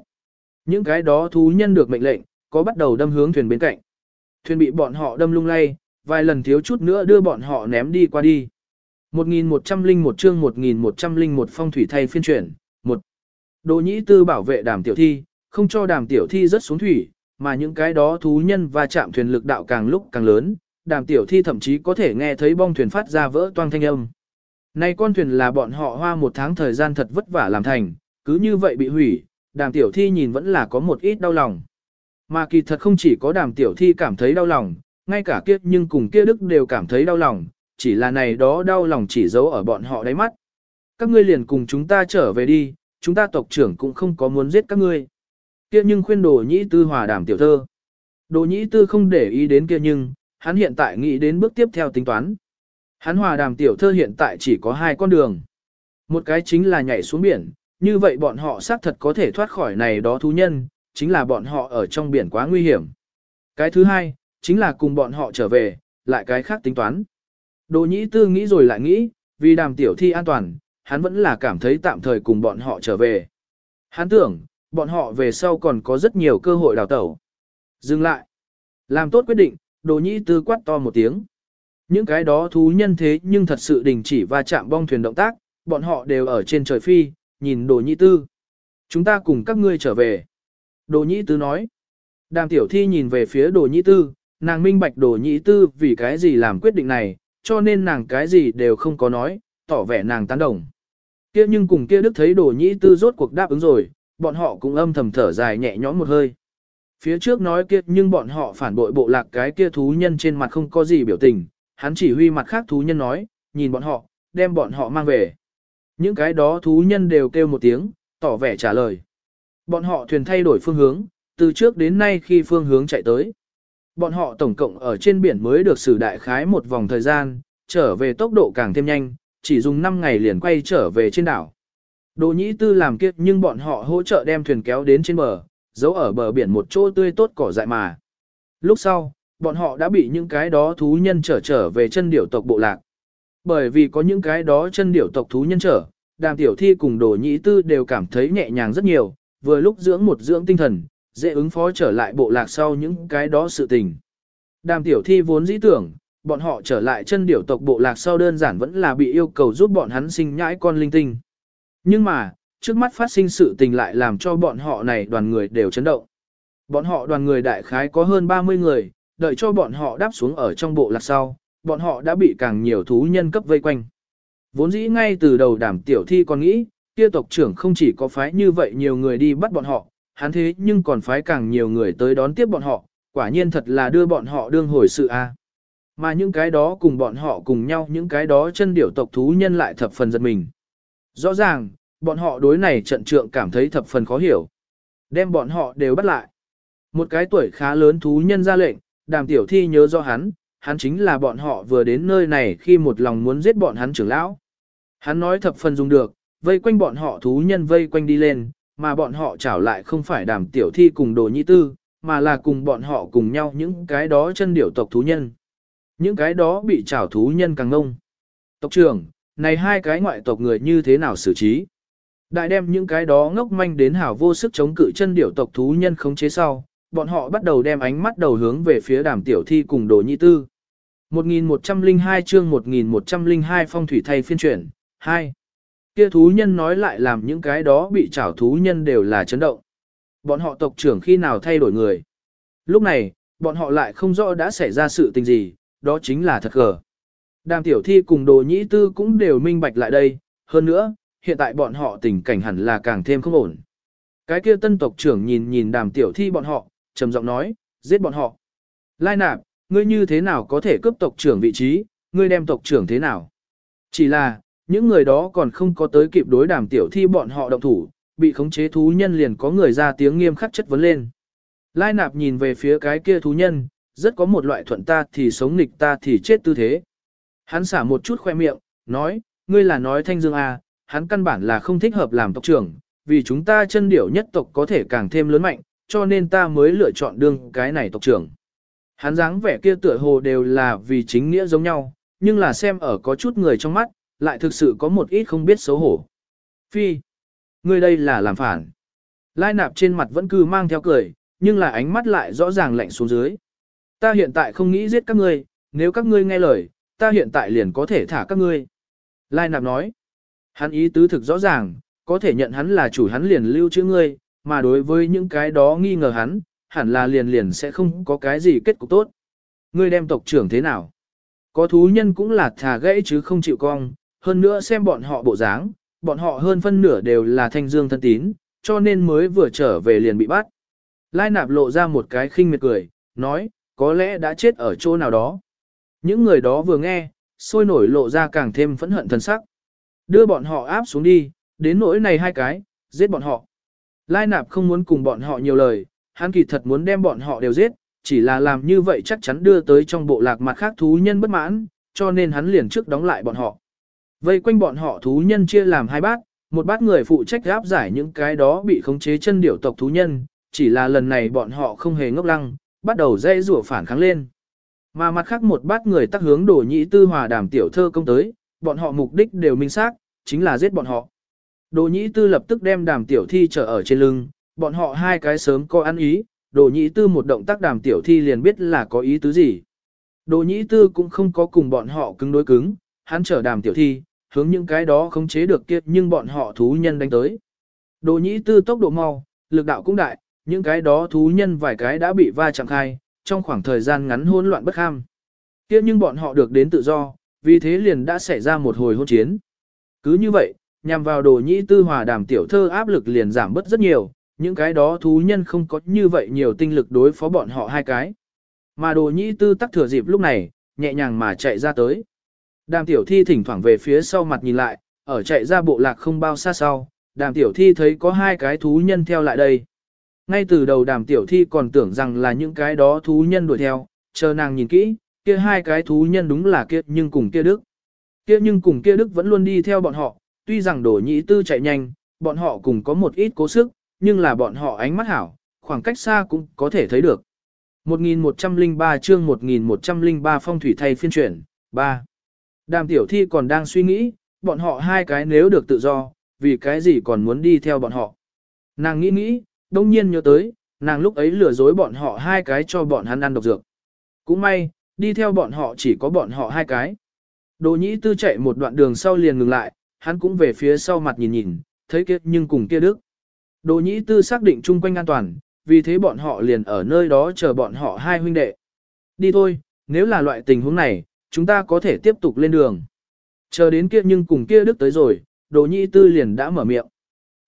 Những cái đó thú nhân được mệnh lệnh, có bắt đầu đâm hướng thuyền bên cạnh. Thuyền bị bọn họ đâm lung lay, vài lần thiếu chút nữa đưa bọn họ ném đi qua đi. 1101 chương 1101 phong thủy thay phiên chuyển. 1. Đồ nhĩ tư bảo vệ đàm tiểu thi, không cho đàm tiểu thi rất xuống thủy, mà những cái đó thú nhân và chạm thuyền lực đạo càng lúc càng lớn, đàm tiểu thi thậm chí có thể nghe thấy bong thuyền phát ra vỡ toang thanh âm. Này con thuyền là bọn họ hoa một tháng thời gian thật vất vả làm thành, cứ như vậy bị hủy, đàm tiểu thi nhìn vẫn là có một ít đau lòng. Mà kỳ thật không chỉ có đàm tiểu thi cảm thấy đau lòng, ngay cả kiếp nhưng cùng kia đức đều cảm thấy đau lòng, chỉ là này đó đau lòng chỉ giấu ở bọn họ đáy mắt. Các ngươi liền cùng chúng ta trở về đi, chúng ta tộc trưởng cũng không có muốn giết các ngươi. Kia nhưng khuyên đồ nhĩ tư hòa đàm tiểu thơ. Đồ nhĩ tư không để ý đến kia nhưng, hắn hiện tại nghĩ đến bước tiếp theo tính toán. Hắn hòa đàm tiểu thơ hiện tại chỉ có hai con đường. Một cái chính là nhảy xuống biển, như vậy bọn họ xác thật có thể thoát khỏi này đó thú nhân, chính là bọn họ ở trong biển quá nguy hiểm. Cái thứ hai, chính là cùng bọn họ trở về, lại cái khác tính toán. Đồ nhĩ tư nghĩ rồi lại nghĩ, vì đàm tiểu thi an toàn, hắn vẫn là cảm thấy tạm thời cùng bọn họ trở về. Hắn tưởng, bọn họ về sau còn có rất nhiều cơ hội đào tẩu. Dừng lại. Làm tốt quyết định, đồ nhĩ tư quát to một tiếng. Những cái đó thú nhân thế nhưng thật sự đình chỉ va chạm bong thuyền động tác, bọn họ đều ở trên trời phi, nhìn đồ nhĩ tư. Chúng ta cùng các ngươi trở về. Đồ nhĩ tư nói. Đàm tiểu thi nhìn về phía đồ nhĩ tư, nàng minh bạch đồ nhĩ tư vì cái gì làm quyết định này, cho nên nàng cái gì đều không có nói, tỏ vẻ nàng tán đồng. Kia nhưng cùng kia đức thấy đồ nhĩ tư rốt cuộc đáp ứng rồi, bọn họ cũng âm thầm thở dài nhẹ nhõm một hơi. Phía trước nói kia nhưng bọn họ phản bội bộ lạc cái kia thú nhân trên mặt không có gì biểu tình, hắn chỉ huy mặt khác thú nhân nói, nhìn bọn họ, đem bọn họ mang về. Những cái đó thú nhân đều kêu một tiếng, tỏ vẻ trả lời. Bọn họ thuyền thay đổi phương hướng, từ trước đến nay khi phương hướng chạy tới. Bọn họ tổng cộng ở trên biển mới được xử đại khái một vòng thời gian, trở về tốc độ càng thêm nhanh, chỉ dùng 5 ngày liền quay trở về trên đảo. Đồ nhĩ tư làm kiếp nhưng bọn họ hỗ trợ đem thuyền kéo đến trên bờ, giấu ở bờ biển một chỗ tươi tốt cỏ dại mà. Lúc sau, bọn họ đã bị những cái đó thú nhân trở trở về chân điểu tộc bộ lạc. Bởi vì có những cái đó chân điểu tộc thú nhân trở, đàm tiểu thi cùng đồ nhĩ tư đều cảm thấy nhẹ nhàng rất nhiều, vừa lúc dưỡng một dưỡng tinh thần, dễ ứng phó trở lại bộ lạc sau những cái đó sự tình. Đàm tiểu thi vốn dĩ tưởng, bọn họ trở lại chân điểu tộc bộ lạc sau đơn giản vẫn là bị yêu cầu giúp bọn hắn sinh nhãi con linh tinh. Nhưng mà, trước mắt phát sinh sự tình lại làm cho bọn họ này đoàn người đều chấn động. Bọn họ đoàn người đại khái có hơn 30 người, đợi cho bọn họ đáp xuống ở trong bộ lạc sau, bọn họ đã bị càng nhiều thú nhân cấp vây quanh. Vốn dĩ ngay từ đầu đảm tiểu thi còn nghĩ, kia tộc trưởng không chỉ có phái như vậy nhiều người đi bắt bọn họ, hắn thế nhưng còn phái càng nhiều người tới đón tiếp bọn họ, quả nhiên thật là đưa bọn họ đương hồi sự a. À. Mà những cái đó cùng bọn họ cùng nhau những cái đó chân điểu tộc thú nhân lại thập phần giật mình. Rõ ràng, bọn họ đối này trận trượng cảm thấy thập phần khó hiểu. Đem bọn họ đều bắt lại. Một cái tuổi khá lớn thú nhân ra lệnh, đàm tiểu thi nhớ do hắn, hắn chính là bọn họ vừa đến nơi này khi một lòng muốn giết bọn hắn trưởng lão. Hắn nói thập phần dùng được, vây quanh bọn họ thú nhân vây quanh đi lên, mà bọn họ trảo lại không phải đàm tiểu thi cùng đồ nhị tư, mà là cùng bọn họ cùng nhau những cái đó chân điểu tộc thú nhân. Những cái đó bị trảo thú nhân càng ngông. Tộc trưởng, này hai cái ngoại tộc người như thế nào xử trí? Đại đem những cái đó ngốc manh đến hảo vô sức chống cự chân điểu tộc thú nhân khống chế sau, bọn họ bắt đầu đem ánh mắt đầu hướng về phía đàm tiểu thi cùng đồ nhị tư. 1102 chương 1102 phong thủy thay phiên chuyển, 2. Kia thú nhân nói lại làm những cái đó bị trảo thú nhân đều là chấn động. Bọn họ tộc trưởng khi nào thay đổi người. Lúc này, bọn họ lại không rõ đã xảy ra sự tình gì, đó chính là thật gở. Đàm tiểu thi cùng đồ nhĩ tư cũng đều minh bạch lại đây, hơn nữa, hiện tại bọn họ tình cảnh hẳn là càng thêm không ổn. Cái kia tân tộc trưởng nhìn nhìn đàm tiểu thi bọn họ, trầm giọng nói, giết bọn họ. Lai nạp, ngươi như thế nào có thể cướp tộc trưởng vị trí, ngươi đem tộc trưởng thế nào? Chỉ là, những người đó còn không có tới kịp đối đàm tiểu thi bọn họ động thủ, bị khống chế thú nhân liền có người ra tiếng nghiêm khắc chất vấn lên. Lai nạp nhìn về phía cái kia thú nhân, rất có một loại thuận ta thì sống nghịch ta thì chết tư thế. Hắn xả một chút khoe miệng, nói, ngươi là nói thanh dương à, hắn căn bản là không thích hợp làm tộc trưởng, vì chúng ta chân điểu nhất tộc có thể càng thêm lớn mạnh, cho nên ta mới lựa chọn đương cái này tộc trưởng. Hắn dáng vẻ kia tựa hồ đều là vì chính nghĩa giống nhau, nhưng là xem ở có chút người trong mắt, lại thực sự có một ít không biết xấu hổ. Phi, ngươi đây là làm phản. Lai nạp trên mặt vẫn cứ mang theo cười, nhưng là ánh mắt lại rõ ràng lạnh xuống dưới. Ta hiện tại không nghĩ giết các ngươi, nếu các ngươi nghe lời, ta hiện tại liền có thể thả các ngươi. Lai nạp nói, hắn ý tứ thực rõ ràng, có thể nhận hắn là chủ hắn liền lưu chữ ngươi, mà đối với những cái đó nghi ngờ hắn, hẳn là liền liền sẽ không có cái gì kết cục tốt. Ngươi đem tộc trưởng thế nào? Có thú nhân cũng là thả gãy chứ không chịu cong, hơn nữa xem bọn họ bộ dáng, bọn họ hơn phân nửa đều là thanh dương thân tín, cho nên mới vừa trở về liền bị bắt. Lai nạp lộ ra một cái khinh miệt cười, nói, có lẽ đã chết ở chỗ nào đó. Những người đó vừa nghe, sôi nổi lộ ra càng thêm phẫn hận thần sắc. Đưa bọn họ áp xuống đi, đến nỗi này hai cái, giết bọn họ. Lai nạp không muốn cùng bọn họ nhiều lời, hắn kỳ thật muốn đem bọn họ đều giết, chỉ là làm như vậy chắc chắn đưa tới trong bộ lạc mặt khác thú nhân bất mãn, cho nên hắn liền trước đóng lại bọn họ. Vây quanh bọn họ thú nhân chia làm hai bát, một bát người phụ trách áp giải những cái đó bị khống chế chân điểu tộc thú nhân, chỉ là lần này bọn họ không hề ngốc lăng, bắt đầu dây rủa phản kháng lên. Mà mặt khác một bát người tác hướng đổ nhĩ tư hòa đàm tiểu thơ công tới, bọn họ mục đích đều minh xác, chính là giết bọn họ. Đồ nhĩ tư lập tức đem đàm tiểu thi trở ở trên lưng, bọn họ hai cái sớm có ăn ý, đồ nhĩ tư một động tác đàm tiểu thi liền biết là có ý tứ gì. Đồ nhĩ tư cũng không có cùng bọn họ cứng đối cứng, hắn trở đàm tiểu thi, hướng những cái đó không chế được kiệt nhưng bọn họ thú nhân đánh tới. Đồ nhĩ tư tốc độ mau, lực đạo cũng đại, những cái đó thú nhân vài cái đã bị va chạm khai, trong khoảng thời gian ngắn hỗn loạn bất ham. Kiếp nhưng bọn họ được đến tự do, vì thế liền đã xảy ra một hồi hôn chiến. Cứ như vậy, nhằm vào đồ nhĩ tư hòa đàm tiểu thơ áp lực liền giảm bớt rất nhiều, những cái đó thú nhân không có như vậy nhiều tinh lực đối phó bọn họ hai cái. Mà đồ nhĩ tư tắc thừa dịp lúc này, nhẹ nhàng mà chạy ra tới. Đàm tiểu thi thỉnh thoảng về phía sau mặt nhìn lại, ở chạy ra bộ lạc không bao xa sau, đàm tiểu thi thấy có hai cái thú nhân theo lại đây. Ngay từ đầu đàm tiểu thi còn tưởng rằng là những cái đó thú nhân đuổi theo, chờ nàng nhìn kỹ, kia hai cái thú nhân đúng là kia nhưng cùng kia đức. Kia nhưng cùng kia đức vẫn luôn đi theo bọn họ, tuy rằng đổ nhĩ tư chạy nhanh, bọn họ cùng có một ít cố sức, nhưng là bọn họ ánh mắt hảo, khoảng cách xa cũng có thể thấy được. 1103 chương 1103 phong thủy thay phiên chuyển, 3. Đàm tiểu thi còn đang suy nghĩ, bọn họ hai cái nếu được tự do, vì cái gì còn muốn đi theo bọn họ. Nàng nghĩ nghĩ, đông nhiên nhớ tới, nàng lúc ấy lừa dối bọn họ hai cái cho bọn hắn ăn độc dược. Cũng may, đi theo bọn họ chỉ có bọn họ hai cái. Đồ nhĩ tư chạy một đoạn đường sau liền ngừng lại, hắn cũng về phía sau mặt nhìn nhìn, thấy kia nhưng cùng kia đức. Đồ nhĩ tư xác định chung quanh an toàn, vì thế bọn họ liền ở nơi đó chờ bọn họ hai huynh đệ. Đi thôi, nếu là loại tình huống này, chúng ta có thể tiếp tục lên đường. Chờ đến kia nhưng cùng kia đức tới rồi, đồ nhĩ tư liền đã mở miệng.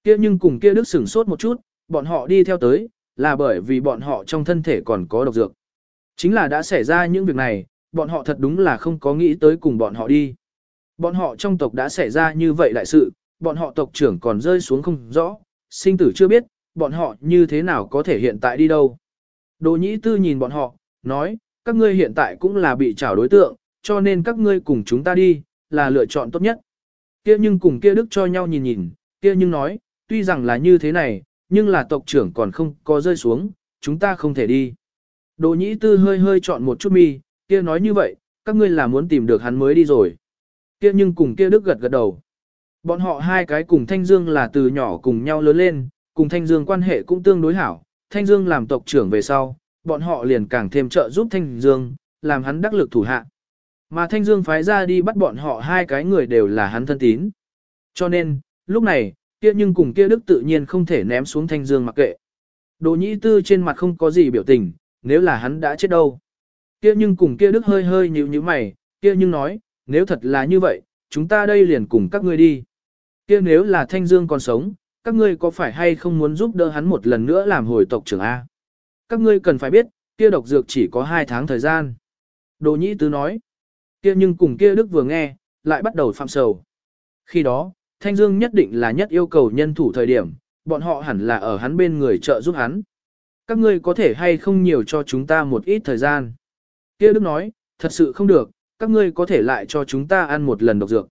Kia nhưng cùng kia đức sửng sốt một chút, bọn họ đi theo tới, là bởi vì bọn họ trong thân thể còn có độc dược. Chính là đã xảy ra những việc này, bọn họ thật đúng là không có nghĩ tới cùng bọn họ đi. Bọn họ trong tộc đã xảy ra như vậy đại sự, bọn họ tộc trưởng còn rơi xuống không rõ, sinh tử chưa biết, bọn họ như thế nào có thể hiện tại đi đâu. Đồ nhĩ tư nhìn bọn họ, nói, các ngươi hiện tại cũng là bị trảo đối tượng, cho nên các ngươi cùng chúng ta đi, là lựa chọn tốt nhất. Kia nhưng cùng kia đức cho nhau nhìn nhìn, kia nhưng nói, tuy rằng là như thế này, nhưng là tộc trưởng còn không có rơi xuống, chúng ta không thể đi. Đồ nhĩ tư hơi hơi chọn một chút mi, kia nói như vậy, các ngươi là muốn tìm được hắn mới đi rồi. Kia nhưng cùng kia đức gật gật đầu. Bọn họ hai cái cùng Thanh Dương là từ nhỏ cùng nhau lớn lên, cùng Thanh Dương quan hệ cũng tương đối hảo. Thanh Dương làm tộc trưởng về sau, bọn họ liền càng thêm trợ giúp Thanh Dương, làm hắn đắc lực thủ hạ. Mà Thanh Dương phái ra đi bắt bọn họ hai cái người đều là hắn thân tín. Cho nên, lúc này, kia nhưng cùng kia đức tự nhiên không thể ném xuống Thanh Dương mặc kệ. Đồ nhĩ tư trên mặt không có gì biểu tình, nếu là hắn đã chết đâu. Kia nhưng cùng kia đức hơi hơi nhíu nhíu mày, kia nhưng nói, nếu thật là như vậy, chúng ta đây liền cùng các ngươi đi. Kia nếu là Thanh Dương còn sống, các ngươi có phải hay không muốn giúp đỡ hắn một lần nữa làm hồi tộc trưởng A? Các ngươi cần phải biết, kia độc dược chỉ có hai tháng thời gian. Đồ nhĩ tứ nói, kia nhưng cùng kia đức vừa nghe, lại bắt đầu phạm sầu. Khi đó, Thanh Dương nhất định là nhất yêu cầu nhân thủ thời điểm, bọn họ hẳn là ở hắn bên người trợ giúp hắn. Các ngươi có thể hay không nhiều cho chúng ta một ít thời gian. Kia Đức nói, thật sự không được, các ngươi có thể lại cho chúng ta ăn một lần độc dược.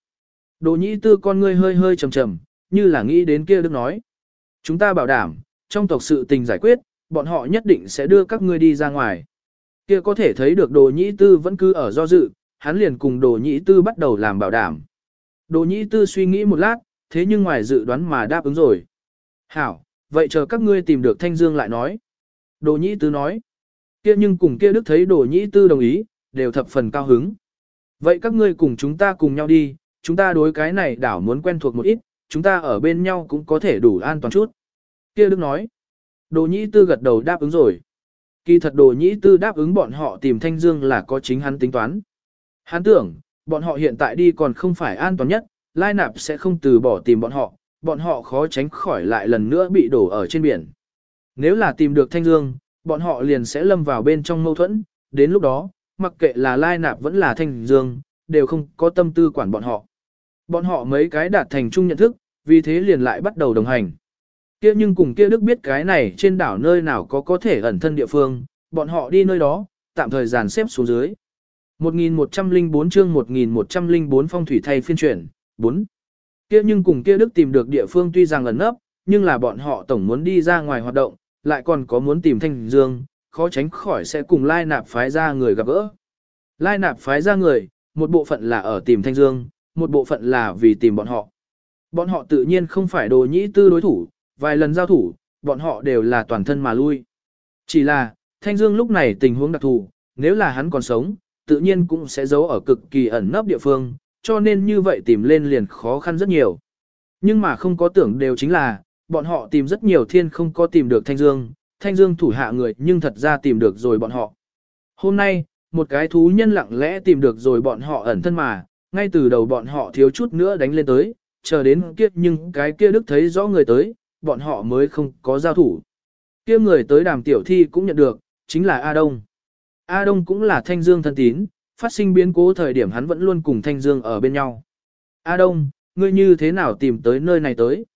Đồ nhĩ tư con ngươi hơi hơi trầm trầm, như là nghĩ đến kia Đức nói. Chúng ta bảo đảm, trong tộc sự tình giải quyết, bọn họ nhất định sẽ đưa các ngươi đi ra ngoài. Kia có thể thấy được đồ nhĩ tư vẫn cứ ở do dự, hắn liền cùng đồ nhĩ tư bắt đầu làm bảo đảm. Đồ nhĩ tư suy nghĩ một lát, thế nhưng ngoài dự đoán mà đáp ứng rồi. Hảo, vậy chờ các ngươi tìm được Thanh Dương lại nói. Đồ nhĩ tư nói. Kia nhưng cùng kia đức thấy đồ nhĩ tư đồng ý, đều thập phần cao hứng. Vậy các ngươi cùng chúng ta cùng nhau đi, chúng ta đối cái này đảo muốn quen thuộc một ít, chúng ta ở bên nhau cũng có thể đủ an toàn chút. Kia đức nói. Đồ nhĩ tư gật đầu đáp ứng rồi. Kỳ thật đồ nhĩ tư đáp ứng bọn họ tìm Thanh Dương là có chính hắn tính toán. Hắn tưởng, bọn họ hiện tại đi còn không phải an toàn nhất, Lai Nạp sẽ không từ bỏ tìm bọn họ, bọn họ khó tránh khỏi lại lần nữa bị đổ ở trên biển. Nếu là tìm được Thanh Dương, bọn họ liền sẽ lâm vào bên trong mâu thuẫn, đến lúc đó, mặc kệ là Lai Nạp vẫn là Thanh Dương, đều không có tâm tư quản bọn họ. Bọn họ mấy cái đạt thành chung nhận thức, vì thế liền lại bắt đầu đồng hành. Kia nhưng cùng kia Đức biết cái này trên đảo nơi nào có có thể ẩn thân địa phương, bọn họ đi nơi đó, tạm thời dàn xếp xuống dưới. 1104 chương 1104 phong thủy thay phiên chuyển, 4. Kia nhưng cùng kia Đức tìm được địa phương tuy rằng ẩn nấp, nhưng là bọn họ tổng muốn đi ra ngoài hoạt động, lại còn có muốn tìm Thanh Dương, khó tránh khỏi sẽ cùng Lai Nạp phái ra người gặp gỡ. Lai Nạp phái ra người, một bộ phận là ở tìm Thanh Dương, một bộ phận là vì tìm bọn họ. Bọn họ tự nhiên không phải đồ nhĩ tư đối thủ, vài lần giao thủ, bọn họ đều là toàn thân mà lui. Chỉ là, Thanh Dương lúc này tình huống đặc thù, nếu là hắn còn sống, tự nhiên cũng sẽ giấu ở cực kỳ ẩn nấp địa phương, cho nên như vậy tìm lên liền khó khăn rất nhiều. Nhưng mà không có tưởng đều chính là, bọn họ tìm rất nhiều thiên không có tìm được Thanh Dương, Thanh Dương thủ hạ người nhưng thật ra tìm được rồi bọn họ. Hôm nay, một cái thú nhân lặng lẽ tìm được rồi bọn họ ẩn thân mà, ngay từ đầu bọn họ thiếu chút nữa đánh lên tới, chờ đến kiếp nhưng cái kia đức thấy rõ người tới, bọn họ mới không có giao thủ. Kia người tới đàm tiểu thi cũng nhận được, chính là A Đông. A Đông cũng là Thanh Dương thân tín, phát sinh biến cố thời điểm hắn vẫn luôn cùng Thanh Dương ở bên nhau. A Đông, ngươi như thế nào tìm tới nơi này tới?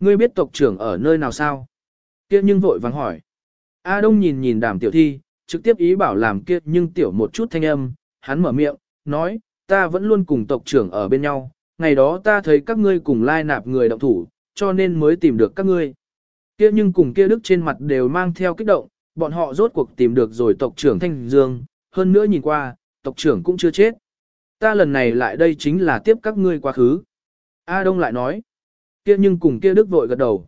Ngươi biết tộc trưởng ở nơi nào sao? Kia nhưng vội vàng hỏi. A Đông nhìn nhìn đàm tiểu thi, trực tiếp ý bảo làm kia nhưng tiểu một chút thanh âm, hắn mở miệng, nói, ta vẫn luôn cùng tộc trưởng ở bên nhau, ngày đó ta thấy các ngươi cùng lai nạp người động thủ, cho nên mới tìm được các ngươi. Kia nhưng cùng kia đức trên mặt đều mang theo kích động, bọn họ rốt cuộc tìm được rồi tộc trưởng Thanh Dương, hơn nữa nhìn qua, tộc trưởng cũng chưa chết. Ta lần này lại đây chính là tiếp các ngươi quá khứ. A Đông lại nói, kia nhưng cùng kia Đức vội gật đầu.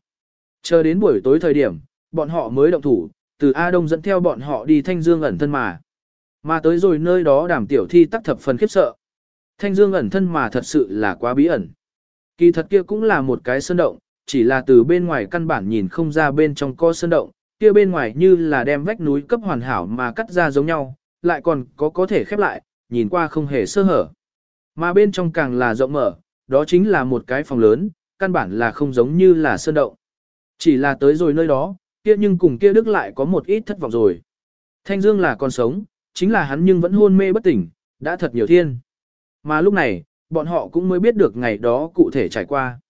Chờ đến buổi tối thời điểm, bọn họ mới động thủ, từ A Đông dẫn theo bọn họ đi Thanh Dương ẩn thân mà. Mà tới rồi nơi đó đảm tiểu thi tắc thập phần khiếp sợ. Thanh Dương ẩn thân mà thật sự là quá bí ẩn. Kỳ thật kia cũng là một cái sơn động, chỉ là từ bên ngoài căn bản nhìn không ra bên trong co sơn động, kia bên ngoài như là đem vách núi cấp hoàn hảo mà cắt ra giống nhau, lại còn có có thể khép lại, nhìn qua không hề sơ hở. Mà bên trong càng là rộng mở, đó chính là một cái phòng lớn, căn bản là không giống như là sơn động. Chỉ là tới rồi nơi đó, kia nhưng cùng kia đức lại có một ít thất vọng rồi. Thanh Dương là còn sống, chính là hắn nhưng vẫn hôn mê bất tỉnh, đã thật nhiều thiên. Mà lúc này, bọn họ cũng mới biết được ngày đó cụ thể trải qua.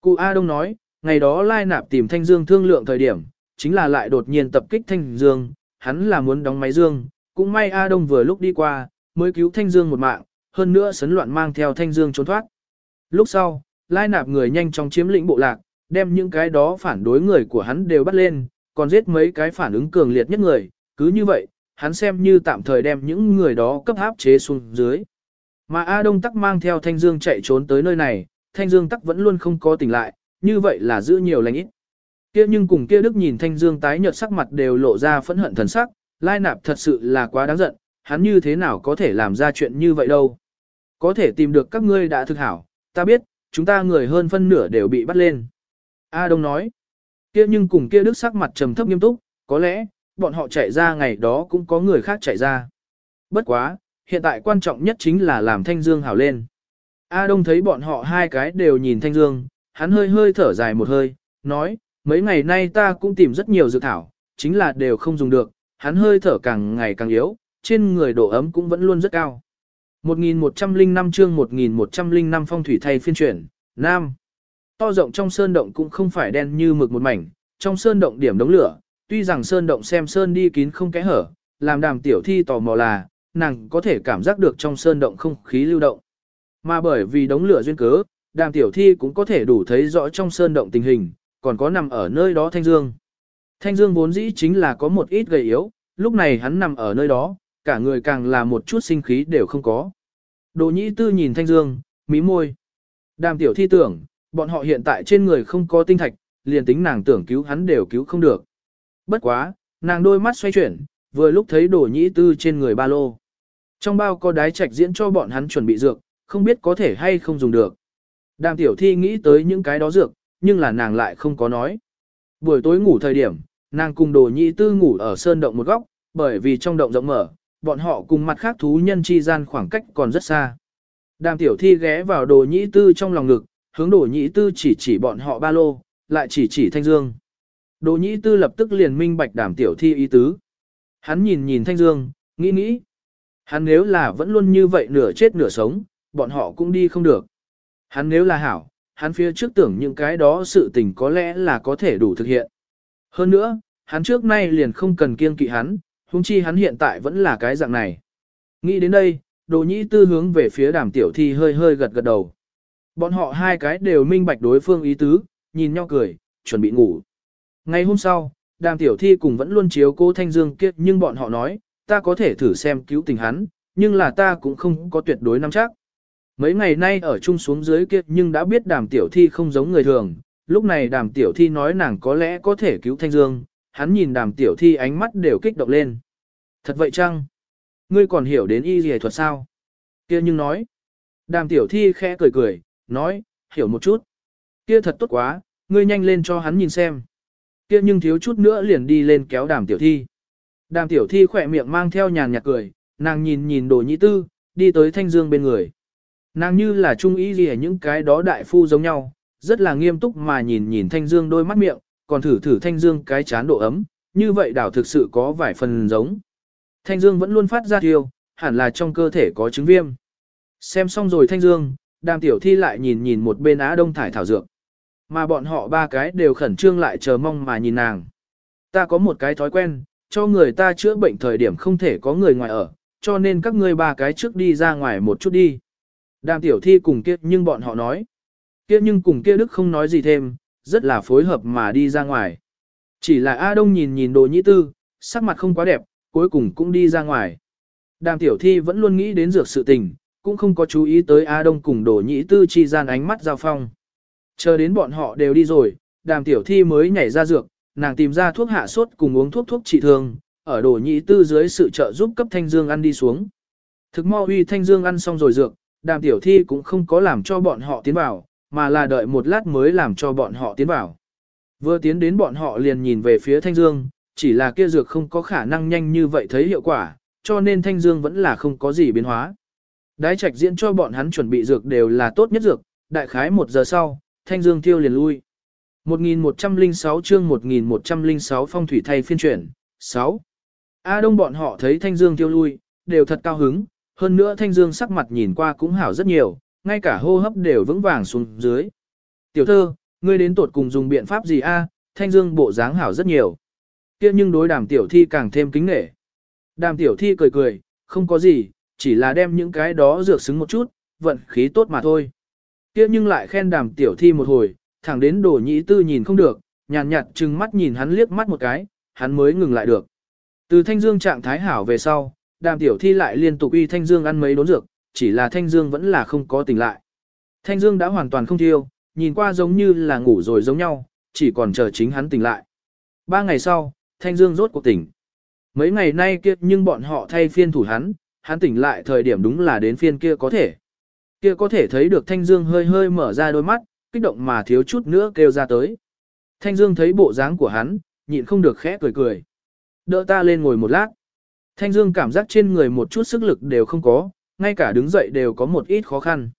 Cụ A Đông nói, ngày đó Lai Nạp tìm Thanh Dương thương lượng thời điểm, chính là lại đột nhiên tập kích Thanh Dương, hắn là muốn đóng máy Dương, cũng may A Đông vừa lúc đi qua, mới cứu Thanh Dương một mạng, hơn nữa sấn loạn mang theo Thanh Dương trốn thoát. Lúc sau, Lai Nạp người nhanh chóng chiếm lĩnh bộ lạc, đem những cái đó phản đối người của hắn đều bắt lên, còn giết mấy cái phản ứng cường liệt nhất người, cứ như vậy, hắn xem như tạm thời đem những người đó cấp áp chế xuống dưới. Mà A Đông Tắc mang theo Thanh Dương chạy trốn tới nơi này, Thanh Dương Tắc vẫn luôn không có tỉnh lại, như vậy là giữ nhiều lành ít. Kia nhưng cùng kia Đức nhìn Thanh Dương tái nhợt sắc mặt đều lộ ra phẫn hận thần sắc, Lai Nạp thật sự là quá đáng giận, hắn như thế nào có thể làm ra chuyện như vậy đâu. Có thể tìm được các ngươi đã thực hảo, ta biết, chúng ta người hơn phân nửa đều bị bắt lên. A Đông nói, kia nhưng cùng kia Đức sắc mặt trầm thấp nghiêm túc, có lẽ, bọn họ chạy ra ngày đó cũng có người khác chạy ra. Bất quá, hiện tại quan trọng nhất chính là làm Thanh Dương hảo lên. A Đông thấy bọn họ hai cái đều nhìn Thanh Dương, hắn hơi hơi thở dài một hơi, nói, mấy ngày nay ta cũng tìm rất nhiều dược thảo, chính là đều không dùng được, hắn hơi thở càng ngày càng yếu, trên người độ ấm cũng vẫn luôn rất cao. 1105 chương 1105 phong thủy thay phiên chuyển, Nam. To rộng trong sơn động cũng không phải đen như mực một mảnh, trong sơn động điểm đống lửa, tuy rằng sơn động xem sơn đi kín không kẽ hở, làm đàm tiểu thi tò mò là, nàng có thể cảm giác được trong sơn động không khí lưu động. Mà bởi vì đống lửa duyên cớ, đàm tiểu thi cũng có thể đủ thấy rõ trong sơn động tình hình, còn có nằm ở nơi đó Thanh Dương. Thanh Dương vốn dĩ chính là có một ít gầy yếu, lúc này hắn nằm ở nơi đó, cả người càng là một chút sinh khí đều không có. Đồ nhĩ tư nhìn Thanh Dương, mí môi. Đàm tiểu thi tưởng, bọn họ hiện tại trên người không có tinh thạch, liền tính nàng tưởng cứu hắn đều cứu không được. Bất quá, nàng đôi mắt xoay chuyển, vừa lúc thấy đồ nhĩ tư trên người ba lô. Trong bao có đái trạch diễn cho bọn hắn chuẩn bị dược, không biết có thể hay không dùng được. Đàm tiểu thi nghĩ tới những cái đó dược, nhưng là nàng lại không có nói. Buổi tối ngủ thời điểm, nàng cùng đồ nhị tư ngủ ở sơn động một góc, bởi vì trong động rộng mở, bọn họ cùng mặt khác thú nhân chi gian khoảng cách còn rất xa. Đàm tiểu thi ghé vào đồ nhị tư trong lòng ngực, hướng đồ nhị tư chỉ chỉ bọn họ ba lô, lại chỉ chỉ thanh dương. Đồ nhị tư lập tức liền minh bạch đàm tiểu thi ý tứ. Hắn nhìn nhìn thanh dương, nghĩ nghĩ. Hắn nếu là vẫn luôn như vậy nửa chết nửa sống, bọn họ cũng đi không được. Hắn nếu là hảo, hắn phía trước tưởng những cái đó sự tình có lẽ là có thể đủ thực hiện. Hơn nữa, hắn trước nay liền không cần kiêng kỵ hắn, huống chi hắn hiện tại vẫn là cái dạng này. Nghĩ đến đây, đồ nhĩ tư hướng về phía đàm tiểu thi hơi hơi gật gật đầu. Bọn họ hai cái đều minh bạch đối phương ý tứ, nhìn nhau cười, chuẩn bị ngủ. Ngày hôm sau, đàm tiểu thi cùng vẫn luôn chiếu cô Thanh Dương kiếp nhưng bọn họ nói, ta có thể thử xem cứu tình hắn, nhưng là ta cũng không có tuyệt đối nắm chắc. Mấy ngày nay ở chung xuống dưới kia nhưng đã biết đàm tiểu thi không giống người thường, lúc này đàm tiểu thi nói nàng có lẽ có thể cứu Thanh Dương, hắn nhìn đàm tiểu thi ánh mắt đều kích động lên. Thật vậy chăng? Ngươi còn hiểu đến y gì thuật sao? kia nhưng nói. Đàm tiểu thi khẽ cười cười, nói, hiểu một chút. Kia thật tốt quá, ngươi nhanh lên cho hắn nhìn xem. Kia nhưng thiếu chút nữa liền đi lên kéo đàm tiểu thi. Đàm tiểu thi khỏe miệng mang theo nhàn nhạt cười, nàng nhìn nhìn đồ nhị tư, đi tới thanh dương bên người. Nàng như là trung ý gì những cái đó đại phu giống nhau, rất là nghiêm túc mà nhìn nhìn thanh dương đôi mắt miệng, còn thử thử thanh dương cái chán độ ấm, như vậy đảo thực sự có vài phần giống. Thanh dương vẫn luôn phát ra thiêu, hẳn là trong cơ thể có chứng viêm. Xem xong rồi thanh dương, đàm tiểu thi lại nhìn nhìn một bên á đông thải thảo dược. Mà bọn họ ba cái đều khẩn trương lại chờ mong mà nhìn nàng. Ta có một cái thói quen, cho người ta chữa bệnh thời điểm không thể có người ngoài ở, cho nên các ngươi ba cái trước đi ra ngoài một chút đi. Đàm tiểu thi cùng kia nhưng bọn họ nói. Kia nhưng cùng kia đức không nói gì thêm, rất là phối hợp mà đi ra ngoài. Chỉ là A Đông nhìn nhìn đồ nhĩ tư, sắc mặt không quá đẹp, cuối cùng cũng đi ra ngoài. Đàm tiểu thi vẫn luôn nghĩ đến dược sự tình, cũng không có chú ý tới A Đông cùng đồ nhĩ tư chi gian ánh mắt giao phong. Chờ đến bọn họ đều đi rồi, đàm tiểu thi mới nhảy ra dược, nàng tìm ra thuốc hạ sốt cùng uống thuốc thuốc trị thương, ở đồ nhĩ tư dưới sự trợ giúp cấp thanh dương ăn đi xuống. Thực mo huy thanh dương ăn xong rồi dược, đàm tiểu thi cũng không có làm cho bọn họ tiến vào, mà là đợi một lát mới làm cho bọn họ tiến vào. Vừa tiến đến bọn họ liền nhìn về phía Thanh Dương, chỉ là kia dược không có khả năng nhanh như vậy thấy hiệu quả, cho nên Thanh Dương vẫn là không có gì biến hóa. Đái trạch diễn cho bọn hắn chuẩn bị dược đều là tốt nhất dược, đại khái một giờ sau, Thanh Dương tiêu liền lui. 1106 chương 1106 phong thủy thay phiên chuyển, 6. A Đông bọn họ thấy Thanh Dương tiêu lui, đều thật cao hứng, hơn nữa Thanh Dương sắc mặt nhìn qua cũng hảo rất nhiều, ngay cả hô hấp đều vững vàng xuống dưới. Tiểu thơ, ngươi đến tột cùng dùng biện pháp gì a? Thanh Dương bộ dáng hảo rất nhiều. Kia nhưng đối đàm tiểu thi càng thêm kính nể. Đàm tiểu thi cười cười, không có gì, chỉ là đem những cái đó dược xứng một chút, vận khí tốt mà thôi. Kia nhưng lại khen đàm tiểu thi một hồi, thẳng đến đồ nhĩ tư nhìn không được, nhàn nhạt trừng mắt nhìn hắn liếc mắt một cái, hắn mới ngừng lại được. Từ thanh dương trạng thái hảo về sau, đàm tiểu thi lại liên tục uy thanh dương ăn mấy đốn dược, chỉ là thanh dương vẫn là không có tỉnh lại. Thanh dương đã hoàn toàn không thiêu, nhìn qua giống như là ngủ rồi giống nhau, chỉ còn chờ chính hắn tỉnh lại. Ba ngày sau, thanh dương rốt cuộc tỉnh. Mấy ngày nay kia nhưng bọn họ thay phiên thủ hắn, hắn tỉnh lại thời điểm đúng là đến phiên kia có thể. Kia có thể thấy được Thanh Dương hơi hơi mở ra đôi mắt, kích động mà thiếu chút nữa kêu ra tới. Thanh Dương thấy bộ dáng của hắn, nhịn không được khẽ cười cười. Đỡ ta lên ngồi một lát. Thanh Dương cảm giác trên người một chút sức lực đều không có, ngay cả đứng dậy đều có một ít khó khăn.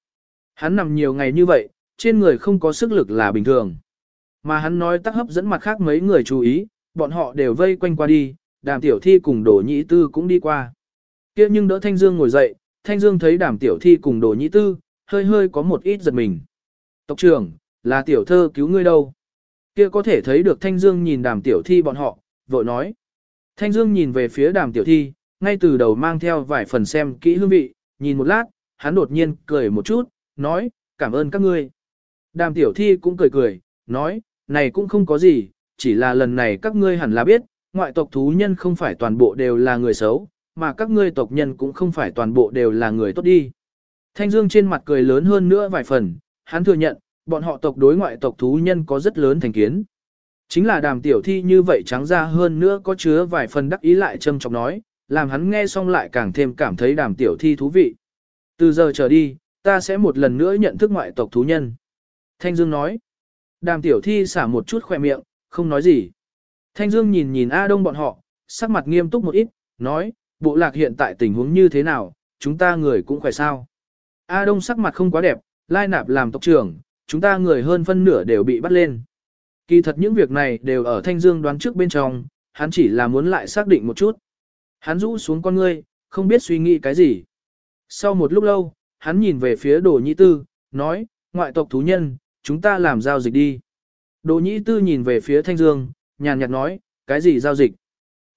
Hắn nằm nhiều ngày như vậy, trên người không có sức lực là bình thường. Mà hắn nói tác hấp dẫn mặt khác mấy người chú ý, bọn họ đều vây quanh qua đi, đàm tiểu thi cùng đổ nhĩ tư cũng đi qua. kia nhưng đỡ Thanh Dương ngồi dậy, Thanh Dương thấy đàm tiểu thi cùng đồ nhĩ tư, hơi hơi có một ít giật mình. Tộc trưởng, là tiểu thơ cứu ngươi đâu? Kia có thể thấy được Thanh Dương nhìn đàm tiểu thi bọn họ, vội nói. Thanh Dương nhìn về phía đàm tiểu thi, ngay từ đầu mang theo vài phần xem kỹ hương vị, nhìn một lát, hắn đột nhiên cười một chút, nói, cảm ơn các ngươi. Đàm tiểu thi cũng cười cười, nói, này cũng không có gì, chỉ là lần này các ngươi hẳn là biết, ngoại tộc thú nhân không phải toàn bộ đều là người xấu, mà các ngươi tộc nhân cũng không phải toàn bộ đều là người tốt đi. Thanh Dương trên mặt cười lớn hơn nữa vài phần, hắn thừa nhận, bọn họ tộc đối ngoại tộc thú nhân có rất lớn thành kiến. Chính là đàm tiểu thi như vậy trắng ra hơn nữa có chứa vài phần đắc ý lại châm chọc nói, làm hắn nghe xong lại càng thêm cảm thấy đàm tiểu thi thú vị. Từ giờ trở đi, ta sẽ một lần nữa nhận thức ngoại tộc thú nhân. Thanh Dương nói, đàm tiểu thi xả một chút khỏe miệng, không nói gì. Thanh Dương nhìn nhìn A Đông bọn họ, sắc mặt nghiêm túc một ít, nói, bộ lạc hiện tại tình huống như thế nào, chúng ta người cũng khỏe sao. A Đông sắc mặt không quá đẹp, lai nạp làm tộc trưởng, chúng ta người hơn phân nửa đều bị bắt lên. Kỳ thật những việc này đều ở Thanh Dương đoán trước bên trong, hắn chỉ là muốn lại xác định một chút. Hắn rũ xuống con ngươi, không biết suy nghĩ cái gì. Sau một lúc lâu, hắn nhìn về phía Đồ Nhĩ Tư, nói, ngoại tộc thú nhân, chúng ta làm giao dịch đi. Đồ Nhĩ Tư nhìn về phía Thanh Dương, nhàn nhạt nói, cái gì giao dịch?